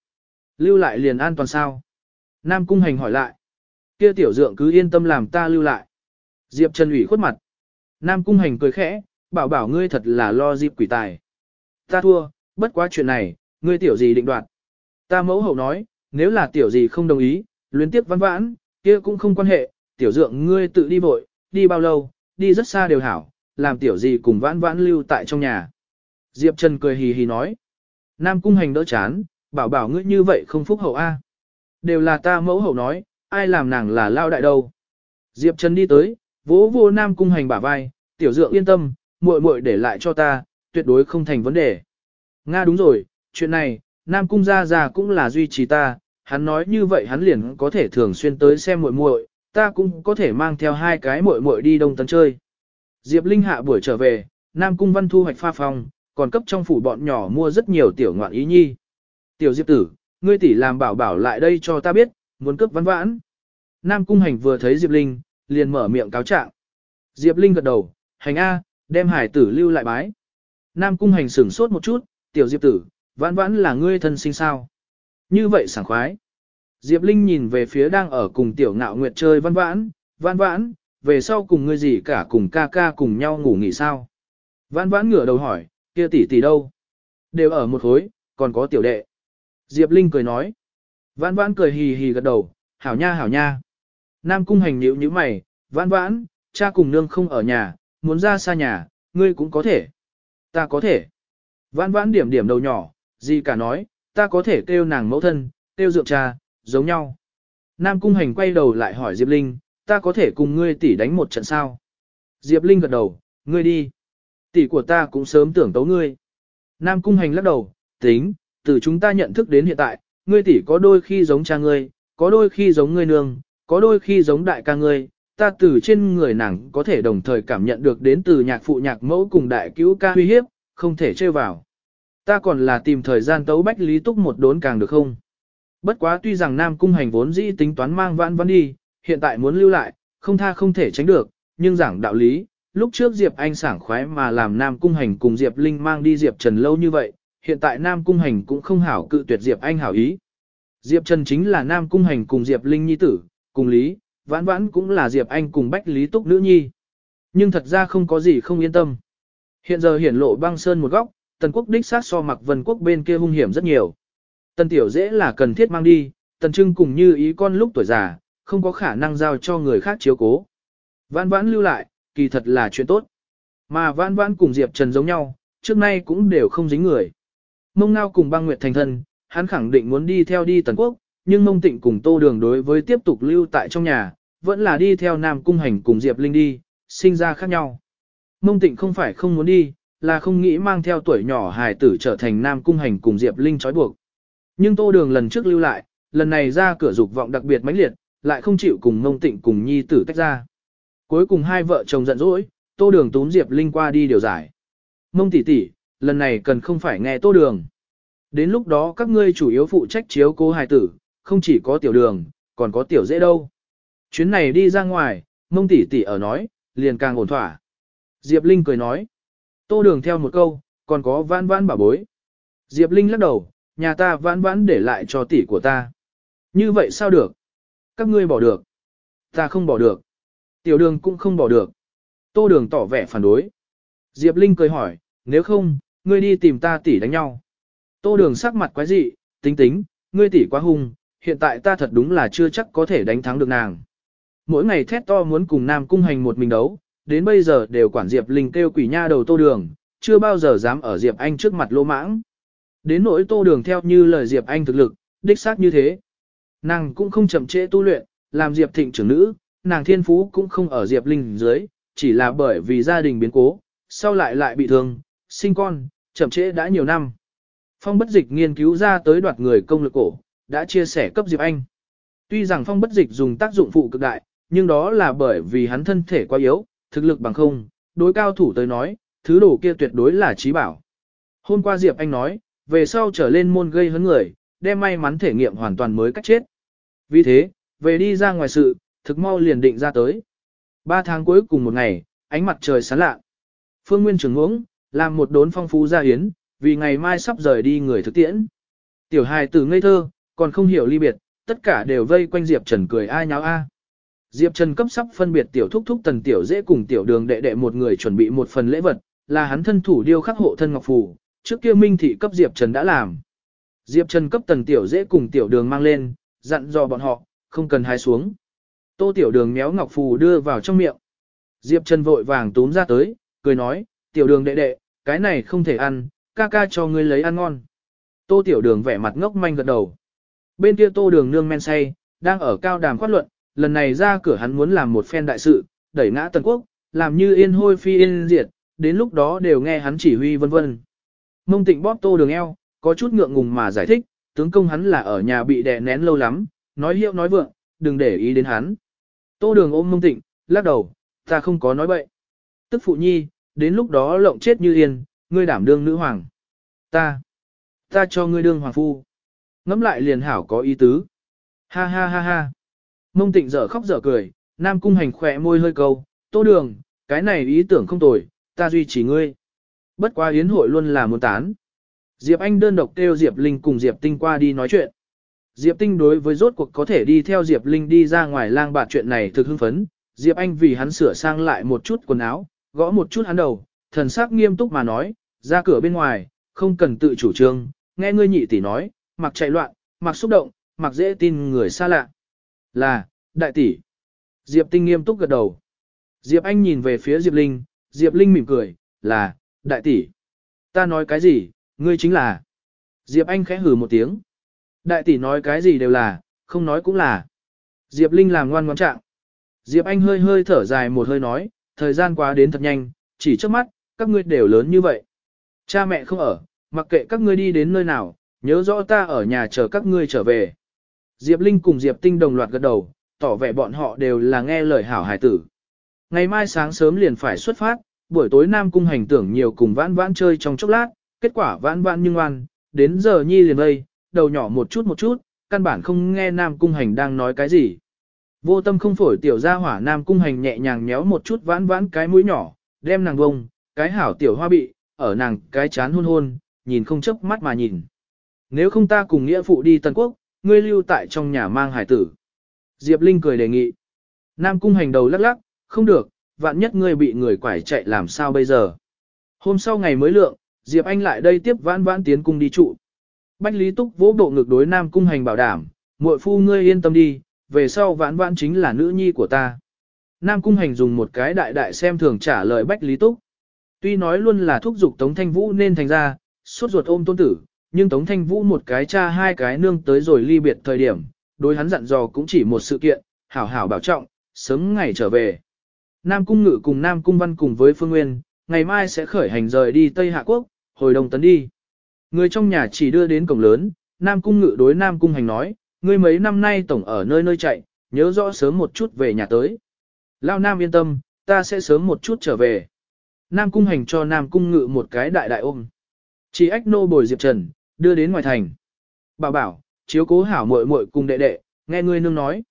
lưu lại liền an toàn sao? Nam cung hành hỏi lại, kia tiểu dượng cứ yên tâm làm ta lưu lại. Diệp Trần ủy khuất mặt. Nam cung hành cười khẽ, bảo bảo ngươi thật là lo dịp quỷ tài. Ta thua, bất quá chuyện này, ngươi tiểu gì định đoạt. Ta mẫu hậu nói, nếu là tiểu gì không đồng ý, luyến tiếp văn vãn, kia cũng không quan hệ, tiểu dượng ngươi tự đi vội, đi bao lâu, đi rất xa đều hảo, làm tiểu gì cùng vãn vãn lưu tại trong nhà. Diệp Trần cười hì hì nói. Nam cung hành đỡ chán, bảo bảo ngươi như vậy không phúc hậu a. Đều là ta mẫu hậu nói, ai làm nàng là lao đại đâu. Diệp Trần đi tới, vỗ vô Nam cung hành bả vai, tiểu dượng yên tâm, muội muội để lại cho ta, tuyệt đối không thành vấn đề. Nga đúng rồi, chuyện này, Nam cung gia gia cũng là duy trì ta, hắn nói như vậy hắn liền có thể thường xuyên tới xem muội muội, ta cũng có thể mang theo hai cái muội muội đi đông tấn chơi. Diệp Linh hạ buổi trở về, Nam cung văn thu hoạch pha phòng, còn cấp trong phủ bọn nhỏ mua rất nhiều tiểu ngoạn ý nhi. Tiểu Diệp tử, ngươi tỷ làm bảo bảo lại đây cho ta biết, muốn cướp văn vãn. Nam cung hành vừa thấy Diệp Linh, liền mở miệng cáo trạng. Diệp Linh gật đầu, hành A, đem hải tử lưu lại bái. Nam cung hành sửng sốt một chút, tiểu Diệp tử, vãn vãn là ngươi thân sinh sao. Như vậy sảng khoái. Diệp Linh nhìn về phía đang ở cùng tiểu ngạo nguyệt chơi văn vãn, văn vãn, về sau cùng ngươi gì cả cùng ca ca cùng nhau ngủ nghỉ sao. Văn vãn ngửa đầu hỏi, kia tỷ tỷ đâu? Đều ở một khối, còn có tiểu đệ. Diệp Linh cười nói. Vãn vãn cười hì hì gật đầu, hảo nha hảo nha. Nam cung hành nhíu như mày, vãn vãn, cha cùng nương không ở nhà, muốn ra xa nhà, ngươi cũng có thể. Ta có thể. Vãn vãn điểm điểm đầu nhỏ, gì cả nói, ta có thể kêu nàng mẫu thân, kêu dượng cha, giống nhau. Nam cung hành quay đầu lại hỏi Diệp Linh, ta có thể cùng ngươi tỷ đánh một trận sao? Diệp Linh gật đầu, ngươi đi. Tỷ của ta cũng sớm tưởng tấu ngươi. Nam cung hành lắc đầu, tính, từ chúng ta nhận thức đến hiện tại, ngươi tỷ có đôi khi giống cha ngươi, có đôi khi giống ngươi nương, có đôi khi giống đại ca ngươi, ta từ trên người nàng có thể đồng thời cảm nhận được đến từ nhạc phụ nhạc mẫu cùng đại cứu ca uy hiếp, không thể chơi vào. Ta còn là tìm thời gian tấu bách lý túc một đốn càng được không? Bất quá tuy rằng Nam Cung Hành vốn dĩ tính toán mang vãn vãn đi, hiện tại muốn lưu lại, không tha không thể tránh được, nhưng giảng đạo lý, lúc trước Diệp Anh sảng khoái mà làm Nam Cung Hành cùng Diệp Linh mang đi Diệp Trần lâu như vậy, hiện tại Nam Cung Hành cũng không hảo cự tuyệt Diệp Anh hảo ý. Diệp Trần chính là Nam Cung Hành cùng Diệp Linh nhi tử, cùng Lý, vãn vãn cũng là Diệp Anh cùng Bách Lý Túc nữ nhi. Nhưng thật ra không có gì không yên tâm. Hiện giờ hiển lộ băng sơn một góc, tần quốc đích sát so mặc vân quốc bên kia hung hiểm rất nhiều. Tần tiểu dễ là cần thiết mang đi, tần trưng cùng như ý con lúc tuổi già, không có khả năng giao cho người khác chiếu cố. Vãn vãn lưu lại, kỳ thật là chuyện tốt. Mà vãn vãn cùng Diệp Trần giống nhau, trước nay cũng đều không dính người. Mông Ngao cùng băng nguyệt thành thân, hắn khẳng định muốn đi theo đi tần quốc, nhưng mông tịnh cùng tô đường đối với tiếp tục lưu tại trong nhà, vẫn là đi theo Nam Cung Hành cùng Diệp Linh đi, sinh ra khác nhau. Mông tịnh không phải không muốn đi, là không nghĩ mang theo tuổi nhỏ hài tử trở thành Nam Cung Hành cùng Diệp Linh trói buộc. Nhưng tô đường lần trước lưu lại, lần này ra cửa dục vọng đặc biệt mãnh liệt, lại không chịu cùng mông tịnh cùng nhi tử tách ra. Cuối cùng hai vợ chồng giận dỗi, tô đường túm Diệp Linh qua đi điều giải. Mông tỷ tỷ, lần này cần không phải nghe tô đường. Đến lúc đó các ngươi chủ yếu phụ trách chiếu cố hài tử, không chỉ có tiểu đường, còn có tiểu dễ đâu. Chuyến này đi ra ngoài, mông tỷ tỷ ở nói, liền càng ổn thỏa. Diệp Linh cười nói. Tô đường theo một câu, còn có vãn vãn bảo bối. Diệp Linh lắc đầu, nhà ta vãn vãn để lại cho tỷ của ta. Như vậy sao được? Các ngươi bỏ được. Ta không bỏ được. Tiểu đường cũng không bỏ được. Tô đường tỏ vẻ phản đối. Diệp Linh cười hỏi, nếu không, ngươi đi tìm ta tỷ đánh nhau. Tô đường sắc mặt quái dị, tính tính, ngươi tỷ quá hung, hiện tại ta thật đúng là chưa chắc có thể đánh thắng được nàng. Mỗi ngày thét to muốn cùng Nam Cung Hành một mình đấu, đến bây giờ đều quản Diệp Linh kêu quỷ nha đầu Tô Đường, chưa bao giờ dám ở Diệp Anh trước mặt lô mãng. Đến nỗi Tô Đường theo như lời Diệp Anh thực lực, đích xác như thế. Nàng cũng không chậm trễ tu luyện, làm Diệp Thịnh trưởng nữ, nàng thiên phú cũng không ở Diệp Linh dưới, chỉ là bởi vì gia đình biến cố, sau lại lại bị thương, sinh con, chậm trễ đã nhiều năm. Phong bất dịch nghiên cứu ra tới đoạt người công lực cổ, đã chia sẻ cấp Diệp Anh. Tuy rằng phong bất dịch dùng tác dụng phụ cực đại, nhưng đó là bởi vì hắn thân thể quá yếu, thực lực bằng không, đối cao thủ tới nói, thứ đồ kia tuyệt đối là trí bảo. Hôm qua Diệp Anh nói, về sau trở lên môn gây hấn người, đem may mắn thể nghiệm hoàn toàn mới cách chết. Vì thế, về đi ra ngoài sự, thực mau liền định ra tới. Ba tháng cuối cùng một ngày, ánh mặt trời sáng lạ. Phương Nguyên trưởng ngưỡng làm một đốn phong phú gia hiến, vì ngày mai sắp rời đi người thực tiễn. Tiểu hài tử ngây thơ, còn không hiểu ly biệt, tất cả đều vây quanh Diệp Trần cười ai nháo a. Diệp Trần cấp sắp phân biệt tiểu thúc thúc tần tiểu dễ cùng tiểu đường đệ đệ một người chuẩn bị một phần lễ vật, là hắn thân thủ điêu khắc hộ thân ngọc phù, trước kia Minh thị cấp Diệp Trần đã làm. Diệp Trần cấp tần tiểu dễ cùng tiểu đường mang lên, dặn dò bọn họ, không cần hái xuống. Tô tiểu đường méo ngọc phù đưa vào trong miệng. Diệp Trần vội vàng túm ra tới, cười nói, tiểu đường đệ đệ, cái này không thể ăn, ca ca cho ngươi lấy ăn ngon. Tô tiểu đường vẻ mặt ngốc manh gật đầu. Bên kia tô đường nương men say, đang ở cao đàm khoát luận, lần này ra cửa hắn muốn làm một phen đại sự, đẩy ngã tần quốc, làm như yên hôi phi yên diệt, đến lúc đó đều nghe hắn chỉ huy vân vân. Mông tịnh bóp tô đường eo, có chút ngượng ngùng mà giải thích, tướng công hắn là ở nhà bị đè nén lâu lắm, nói hiệu nói vượng, đừng để ý đến hắn. Tô đường ôm mông tịnh, lắc đầu, ta không có nói bậy. Tức phụ nhi, đến lúc đó lộng chết như yên, ngươi đảm đương nữ hoàng. Ta, ta cho ngươi đương hoàng phu. Ngắm lại liền hảo có ý tứ. Ha ha ha ha. Mông tịnh dở khóc dở cười, nam cung hành khỏe môi hơi câu, tô đường, cái này ý tưởng không tồi, ta duy trì ngươi. Bất qua yến hội luôn là muốn tán. Diệp Anh đơn độc kêu Diệp Linh cùng Diệp Tinh qua đi nói chuyện. Diệp Tinh đối với rốt cuộc có thể đi theo Diệp Linh đi ra ngoài lang bạt chuyện này thực hưng phấn. Diệp Anh vì hắn sửa sang lại một chút quần áo, gõ một chút hắn đầu, thần sắc nghiêm túc mà nói, ra cửa bên ngoài, không cần tự chủ trương, nghe ngươi nhị tỷ nói, mặc chạy loạn, mặc xúc động, mặc dễ tin người xa lạ. Là, đại tỷ. Diệp Tinh nghiêm túc gật đầu. Diệp Anh nhìn về phía Diệp Linh, Diệp Linh mỉm cười, là, đại tỷ. Ta nói cái gì, ngươi chính là. Diệp Anh khẽ hừ một tiếng. Đại tỷ nói cái gì đều là, không nói cũng là. Diệp Linh làm ngoan ngoãn trạng. Diệp Anh hơi hơi thở dài một hơi nói, thời gian quá đến thật nhanh, chỉ trước mắt, các ngươi đều lớn như vậy. Cha mẹ không ở, mặc kệ các ngươi đi đến nơi nào, nhớ rõ ta ở nhà chờ các ngươi trở về. Diệp Linh cùng Diệp Tinh đồng loạt gật đầu, tỏ vẻ bọn họ đều là nghe lời hảo hài tử. Ngày mai sáng sớm liền phải xuất phát, buổi tối Nam Cung hành tưởng nhiều cùng vãn vãn chơi trong chốc lát, kết quả vãn vãn nhưng ngoan, đến giờ nhi liền đây, đầu nhỏ một chút một chút, căn bản không nghe Nam Cung hành đang nói cái gì. Vô tâm không phổi tiểu ra hỏa Nam Cung hành nhẹ nhàng nhéo một chút vãn vãn cái mũi nhỏ, đem nàng bông, cái hảo tiểu hoa bị, ở nàng cái chán hôn hôn, nhìn không chớp mắt mà nhìn. Nếu không ta cùng nghĩa phụ đi Tân Quốc, ngươi lưu tại trong nhà mang hải tử. Diệp Linh cười đề nghị. Nam cung hành đầu lắc lắc, không được, vạn nhất ngươi bị người quải chạy làm sao bây giờ. Hôm sau ngày mới lượng, Diệp Anh lại đây tiếp vãn vãn tiến cung đi trụ. Bách Lý Túc vỗ bộ ngực đối Nam cung hành bảo đảm, muội phu ngươi yên tâm đi, về sau vãn vãn chính là nữ nhi của ta. Nam cung hành dùng một cái đại đại xem thường trả lời Bách Lý Túc. Tuy nói luôn là thúc giục Tống Thanh Vũ nên thành ra, suốt ruột ôm tôn tử, nhưng Tống Thanh Vũ một cái cha hai cái nương tới rồi ly biệt thời điểm, đối hắn dặn dò cũng chỉ một sự kiện, hảo hảo bảo trọng, sớm ngày trở về. Nam Cung Ngự cùng Nam Cung Văn cùng với Phương Nguyên, ngày mai sẽ khởi hành rời đi Tây Hạ Quốc, hồi đông tấn đi. Người trong nhà chỉ đưa đến cổng lớn, Nam Cung Ngự đối Nam Cung Hành nói, ngươi mấy năm nay tổng ở nơi nơi chạy, nhớ rõ sớm một chút về nhà tới. Lao Nam yên tâm, ta sẽ sớm một chút trở về. Nam Cung Hành cho Nam Cung Ngự một cái đại đại ôm. Chỉ ách nô bồi Diệp Trần, đưa đến ngoài thành. Bảo bảo, chiếu cố hảo muội muội cùng đệ đệ, nghe ngươi nương nói.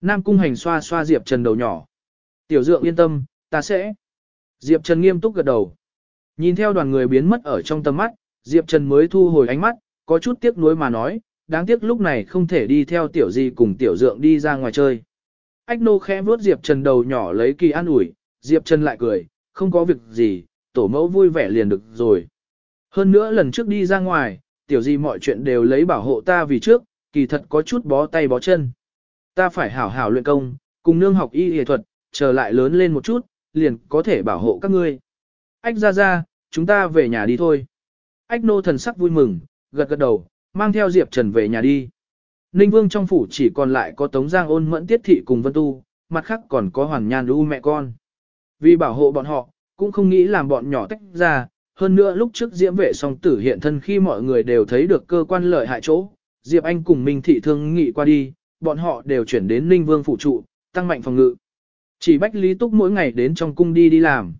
Nam Cung Hành xoa xoa Diệp Trần đầu nhỏ. Tiểu dượng yên tâm, ta sẽ. Diệp Trần nghiêm túc gật đầu. Nhìn theo đoàn người biến mất ở trong tầm mắt, Diệp Trần mới thu hồi ánh mắt, có chút tiếc nuối mà nói, đáng tiếc lúc này không thể đi theo tiểu Di cùng tiểu dượng đi ra ngoài chơi. Ách nô khẽ vuốt Diệp Trần đầu nhỏ lấy kỳ an ủi, Diệp Trần lại cười, không có việc gì, tổ mẫu vui vẻ liền được rồi. Hơn nữa lần trước đi ra ngoài, tiểu Di mọi chuyện đều lấy bảo hộ ta vì trước, kỳ thật có chút bó tay bó chân. Ta phải hảo hảo luyện công, cùng nương học y y thuật, chờ lại lớn lên một chút, liền có thể bảo hộ các ngươi. Ách ra ra, chúng ta về nhà đi thôi. Ách nô thần sắc vui mừng, gật gật đầu, mang theo Diệp Trần về nhà đi. Ninh Vương trong phủ chỉ còn lại có Tống Giang ôn mẫn tiết thị cùng Vân Tu, mặt khác còn có Hoàng Nhan U mẹ con. Vì bảo hộ bọn họ, cũng không nghĩ làm bọn nhỏ tách ra, hơn nữa lúc trước diễm vệ song tử hiện thân khi mọi người đều thấy được cơ quan lợi hại chỗ, Diệp Anh cùng Minh Thị thương nghị qua đi, bọn họ đều chuyển đến Ninh Vương phủ trụ, tăng mạnh phòng ngự. Chỉ Bách Lý Túc mỗi ngày đến trong cung đi đi làm.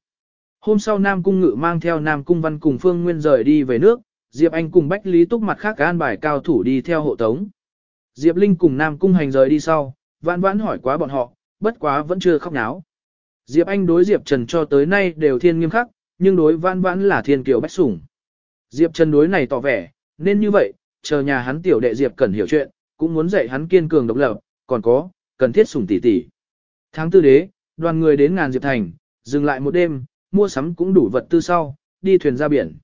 Hôm sau Nam Cung Ngự mang theo Nam Cung Văn cùng Phương Nguyên rời đi về nước, Diệp Anh cùng Bách Lý Túc mặt khác an bài cao thủ đi theo hộ tống. Diệp Linh cùng Nam Cung Hành rời đi sau, vãn vãn hỏi quá bọn họ, bất quá vẫn chưa khóc náo. Diệp Anh đối Diệp Trần cho tới nay đều thiên nghiêm khắc, nhưng đối vãn vãn là thiên kiều bách sủng. Diệp Trần đối này tỏ vẻ, nên như vậy, chờ nhà hắn tiểu đệ Diệp cần hiểu chuyện, cũng muốn dạy hắn kiên cường độc lập, còn có, cần thiết sủng tỷ tỷ. Tháng tư đế, đoàn người đến ngàn Diệp Thành, dừng lại một đêm, mua sắm cũng đủ vật tư sau, đi thuyền ra biển.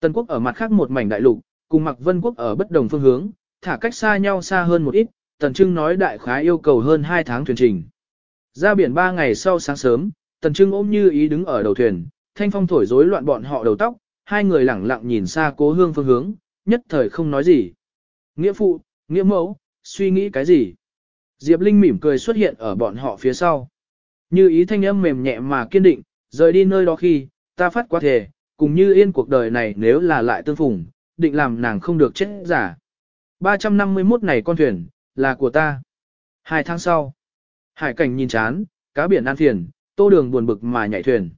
Tần quốc ở mặt khác một mảnh đại lục, cùng Mạc Vân quốc ở bất đồng phương hướng, thả cách xa nhau xa hơn một ít, Tần Trưng nói đại khái yêu cầu hơn 2 tháng thuyền trình. Ra biển 3 ngày sau sáng sớm, Tần Trưng ôm như ý đứng ở đầu thuyền, thanh phong thổi rối loạn bọn họ đầu tóc, hai người lẳng lặng nhìn xa cố hương phương hướng, nhất thời không nói gì. Nghĩa phụ, nghĩa mẫu, suy nghĩ cái gì? Diệp Linh mỉm cười xuất hiện ở bọn họ phía sau. Như ý thanh âm mềm nhẹ mà kiên định, rời đi nơi đó khi, ta phát quá thể, cùng như yên cuộc đời này nếu là lại tương phùng, định làm nàng không được chết giả. 351 này con thuyền, là của ta. Hai tháng sau, hải cảnh nhìn chán, cá biển ăn thiền, tô đường buồn bực mà nhảy thuyền.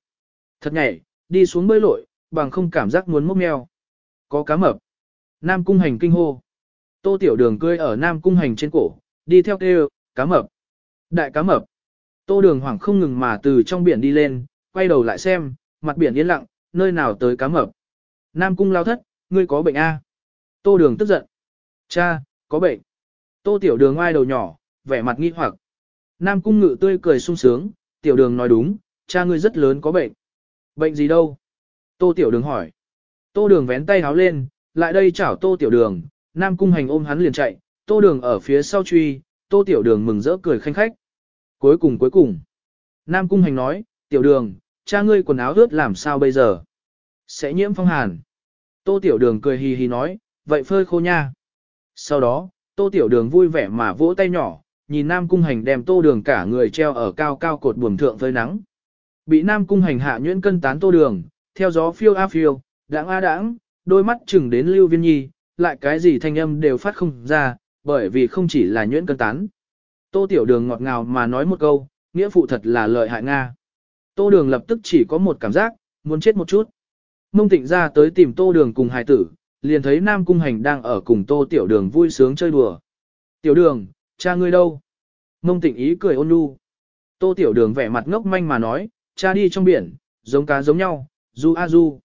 Thật nhảy, đi xuống bơi lội, bằng không cảm giác muốn mốc meo. Có cá mập. Nam cung hành kinh hô. Tô tiểu đường cười ở Nam cung hành trên cổ, đi theo kêu, cá mập. Đại cá mập. Tô đường hoảng không ngừng mà từ trong biển đi lên, quay đầu lại xem, mặt biển yên lặng, nơi nào tới cá mập. Nam cung lao thất, ngươi có bệnh A. Tô đường tức giận. Cha, có bệnh. Tô tiểu đường ai đầu nhỏ, vẻ mặt nghi hoặc. Nam cung ngự tươi cười sung sướng, tiểu đường nói đúng, cha ngươi rất lớn có bệnh. Bệnh gì đâu? Tô tiểu đường hỏi. Tô đường vén tay háo lên, lại đây chảo tô tiểu đường, Nam cung hành ôm hắn liền chạy, tô đường ở phía sau truy, tô tiểu đường mừng rỡ cười khanh khách. Cuối cùng cuối cùng. Nam cung hành nói, tiểu đường, cha ngươi quần áo ướt làm sao bây giờ? Sẽ nhiễm phong hàn. Tô tiểu đường cười hì hì nói, vậy phơi khô nha. Sau đó, tô tiểu đường vui vẻ mà vỗ tay nhỏ, nhìn Nam Cung Hành đem tô đường cả người treo ở cao cao cột buồm thượng phơi nắng. Bị Nam Cung Hành hạ nhuyễn cân tán tô đường, theo gió phiêu a phiêu, đãng a đãng, đôi mắt chừng đến Lưu Viên Nhi, lại cái gì thanh âm đều phát không ra, bởi vì không chỉ là nhuyễn cân tán. Tô tiểu đường ngọt ngào mà nói một câu, nghĩa phụ thật là lợi hại Nga. Tô đường lập tức chỉ có một cảm giác, muốn chết một chút. Mông tịnh ra tới tìm tô đường cùng hài tử, liền thấy Nam Cung Hành đang ở cùng tô tiểu đường vui sướng chơi đùa. Tiểu đường, cha ngươi đâu? Mông tịnh ý cười ôn nhu. Tô tiểu đường vẻ mặt ngốc manh mà nói, cha đi trong biển, giống cá giống nhau, du a du.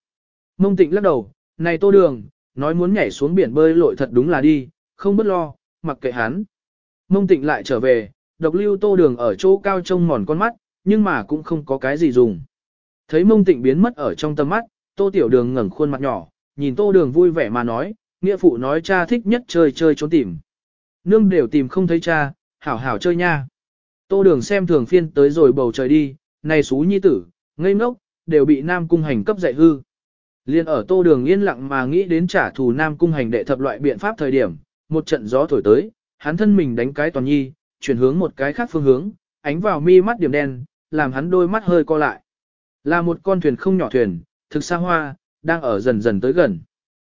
Mông tịnh lắc đầu, này tô đường, nói muốn nhảy xuống biển bơi lội thật đúng là đi, không bất lo, mặc kệ hắn. Mông tịnh lại trở về, độc lưu tô đường ở chỗ cao trông mòn con mắt, nhưng mà cũng không có cái gì dùng. Thấy mông tịnh biến mất ở trong tầm mắt, tô tiểu đường ngẩng khuôn mặt nhỏ, nhìn tô đường vui vẻ mà nói, nghĩa phụ nói cha thích nhất chơi chơi trốn tìm. Nương đều tìm không thấy cha, hảo hảo chơi nha. Tô đường xem thường phiên tới rồi bầu trời đi, này xú nhi tử, ngây ngốc, đều bị nam cung hành cấp dạy hư. Liên ở tô đường yên lặng mà nghĩ đến trả thù nam cung hành đệ thập loại biện pháp thời điểm, một trận gió thổi tới, hắn thân mình đánh cái toàn nhi, chuyển hướng một cái khác phương hướng, ánh vào mi mắt điểm đen, làm hắn đôi mắt hơi co lại. Là một con thuyền không nhỏ thuyền, thực xa hoa, đang ở dần dần tới gần.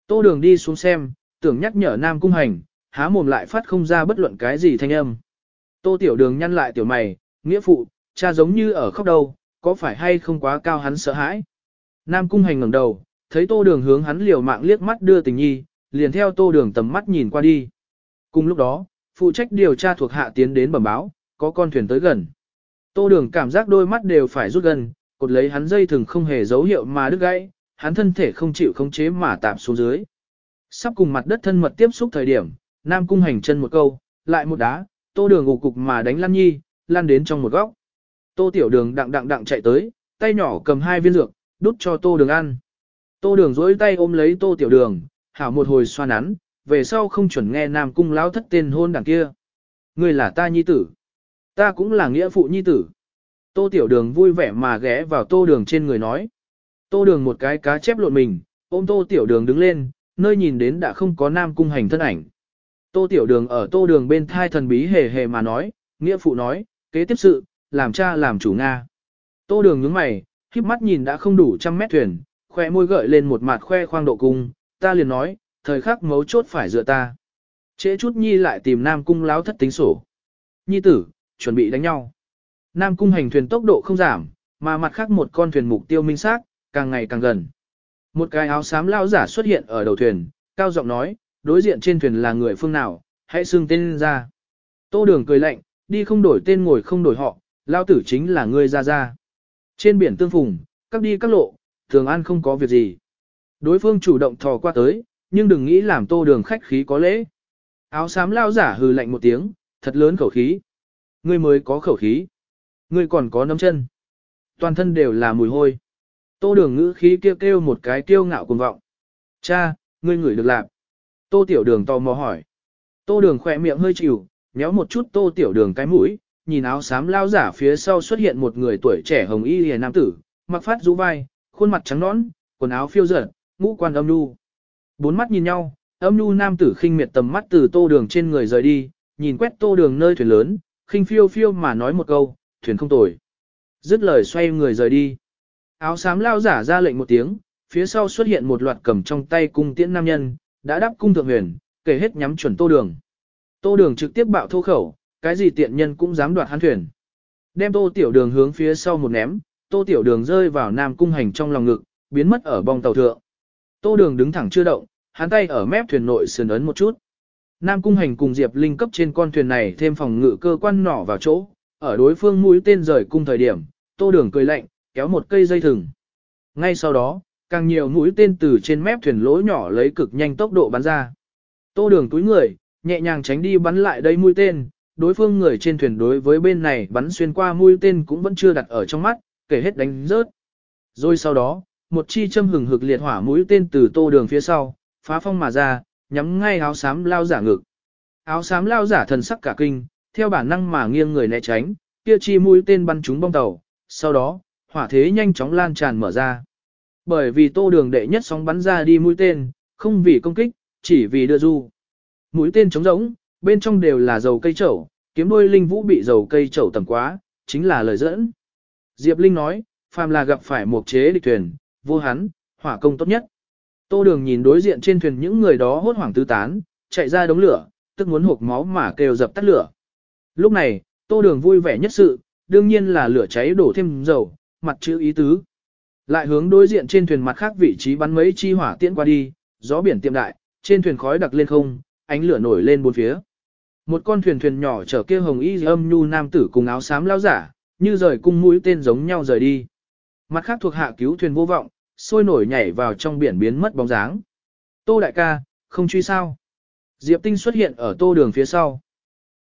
Tô đường đi xuống xem, tưởng nhắc nhở nam cung hành, há mồm lại phát không ra bất luận cái gì thanh âm. Tô tiểu đường nhăn lại tiểu mày, nghĩa phụ, cha giống như ở khóc đâu, có phải hay không quá cao hắn sợ hãi. Nam cung hành ngẩng đầu, thấy tô đường hướng hắn liều mạng liếc mắt đưa tình nhi, liền theo tô đường tầm mắt nhìn qua đi. Cùng lúc đó, phụ trách điều tra thuộc hạ tiến đến bẩm báo, có con thuyền tới gần. Tô đường cảm giác đôi mắt đều phải rút gần, cột lấy hắn dây thừng không hề dấu hiệu mà đứt gãy, hắn thân thể không chịu khống chế mà tạm xuống dưới. Sắp cùng mặt đất thân mật tiếp xúc thời điểm, Nam cung hành chân một câu, lại một đá, tô đường ngủ cục mà đánh lăn nhi, lăn đến trong một góc. Tô tiểu đường đặng đặng đặng chạy tới, tay nhỏ cầm hai viên dược, đút cho tô đường ăn. Tô đường dối tay ôm lấy tô tiểu đường, hảo một hồi xoa nắn, về sau không chuẩn nghe nam cung lão thất tên hôn đằng kia. Người là ta nhi tử. Ta cũng là nghĩa phụ nhi tử. Tô tiểu đường vui vẻ mà ghé vào tô đường trên người nói. Tô đường một cái cá chép lộn mình, ôm tô tiểu đường đứng lên, nơi nhìn đến đã không có nam cung hành thân ảnh. Tô tiểu đường ở tô đường bên thai thần bí hề hề mà nói, nghĩa phụ nói, kế tiếp sự, làm cha làm chủ Nga. Tô đường nhướng mày, khiếp mắt nhìn đã không đủ trăm mét thuyền, khoe môi gợi lên một mặt khoe khoang độ cung, ta liền nói, thời khắc mấu chốt phải dựa ta. Trễ chút nhi lại tìm Nam Cung láo thất tính sổ. Nhi tử, chuẩn bị đánh nhau. Nam Cung hành thuyền tốc độ không giảm, mà mặt khác một con thuyền mục tiêu minh xác, càng ngày càng gần. Một cái áo xám lao giả xuất hiện ở đầu thuyền, cao giọng nói, đối diện trên thuyền là người phương nào, hãy xưng tên ra. Tô đường cười lạnh, đi không đổi tên ngồi không đổi họ, lao tử chính là người ra ra. Trên biển tương phùng, các đi các lộ, thường an không có việc gì. Đối phương chủ động thò qua tới, nhưng đừng nghĩ làm tô đường khách khí có lễ. Áo xám lao giả hừ lạnh một tiếng, thật lớn khẩu khí. Ngươi mới có khẩu khí. Ngươi còn có nấm chân. Toàn thân đều là mùi hôi. Tô đường ngữ khí kêu kêu một cái kêu ngạo cuồng vọng. Cha, ngươi ngửi được lạc. Tô tiểu đường tò mò hỏi. Tô đường khỏe miệng hơi chịu, nhéo một chút tô tiểu đường cái mũi, nhìn áo xám lao giả phía sau xuất hiện một người tuổi trẻ hồng y hề nam tử, mặc phát rũ vai, khuôn mặt trắng nõn, quần áo phiêu dở, ngũ quan âm nu. Bốn mắt nhìn nhau, âm nu nam tử khinh miệt tầm mắt từ tô đường trên người rời đi, nhìn quét tô đường nơi thuyền lớn, khinh phiêu phiêu mà nói một câu, thuyền không tồi. Dứt lời xoay người rời đi. Áo xám lao giả ra lệnh một tiếng, phía sau xuất hiện một loạt cầm trong tay cung tiễn nam nhân, đã đáp cung thượng huyền, kể hết nhắm chuẩn tô đường. Tô đường trực tiếp bạo thô khẩu, cái gì tiện nhân cũng dám đoạt hắn thuyền. Đem tô tiểu đường hướng phía sau một ném, tô tiểu đường rơi vào nam cung hành trong lòng ngực, biến mất ở bong tàu thượng. Tô đường đứng thẳng chưa động, hắn tay ở mép thuyền nội sườn ấn một chút. Nam cung hành cùng Diệp Linh cấp trên con thuyền này thêm phòng ngự cơ quan nỏ vào chỗ, ở đối phương mũi tên rời cung thời điểm, tô đường cười lạnh, kéo một cây dây thừng. Ngay sau đó, càng nhiều mũi tên từ trên mép thuyền lỗ nhỏ lấy cực nhanh tốc độ bắn ra. Tô đường túi người, nhẹ nhàng tránh đi bắn lại đây mũi tên, đối phương người trên thuyền đối với bên này bắn xuyên qua mũi tên cũng vẫn chưa đặt ở trong mắt, kể hết đánh rớt. Rồi sau đó, một chi châm hừng hực liệt hỏa mũi tên từ tô đường phía sau, phá phong mà ra, nhắm ngay áo xám lao giả ngực. Áo xám lao giả thần sắc cả kinh, theo bản năng mà nghiêng người né tránh, kia chi mũi tên bắn trúng bong tàu, sau đó, hỏa thế nhanh chóng lan tràn mở ra. Bởi vì tô đường đệ nhất sóng bắn ra đi mũi tên, không vì công kích, chỉ vì đưa du. Mũi tên trống rỗng, bên trong đều là dầu cây trầu, kiếm đôi linh vũ bị dầu cây trầu tầm quá, chính là lời dẫn. Diệp Linh nói, phàm là gặp phải một chế địch thuyền, vô hắn, hỏa công tốt nhất. Tô đường nhìn đối diện trên thuyền những người đó hốt hoảng tứ tán, chạy ra đống lửa, tức muốn hộp máu mà kêu dập tắt lửa. Lúc này, tô đường vui vẻ nhất sự, đương nhiên là lửa cháy đổ thêm dầu, mặt chữ ý tứ. Lại hướng đối diện trên thuyền mặt khác vị trí bắn mấy chi hỏa tiễn qua đi, gió biển tiệm đại, trên thuyền khói đặc lên không, ánh lửa nổi lên bốn phía. Một con thuyền thuyền nhỏ chở kia hồng y âm nhu nam tử cùng áo xám lao giả, như rời cung mũi tên giống nhau rời đi. mặt khác thuộc hạ cứu thuyền vô vọng, sôi nổi nhảy vào trong biển biến mất bóng dáng. Tô đại ca, không truy sao. Diệp Tinh xuất hiện ở tô đường phía sau.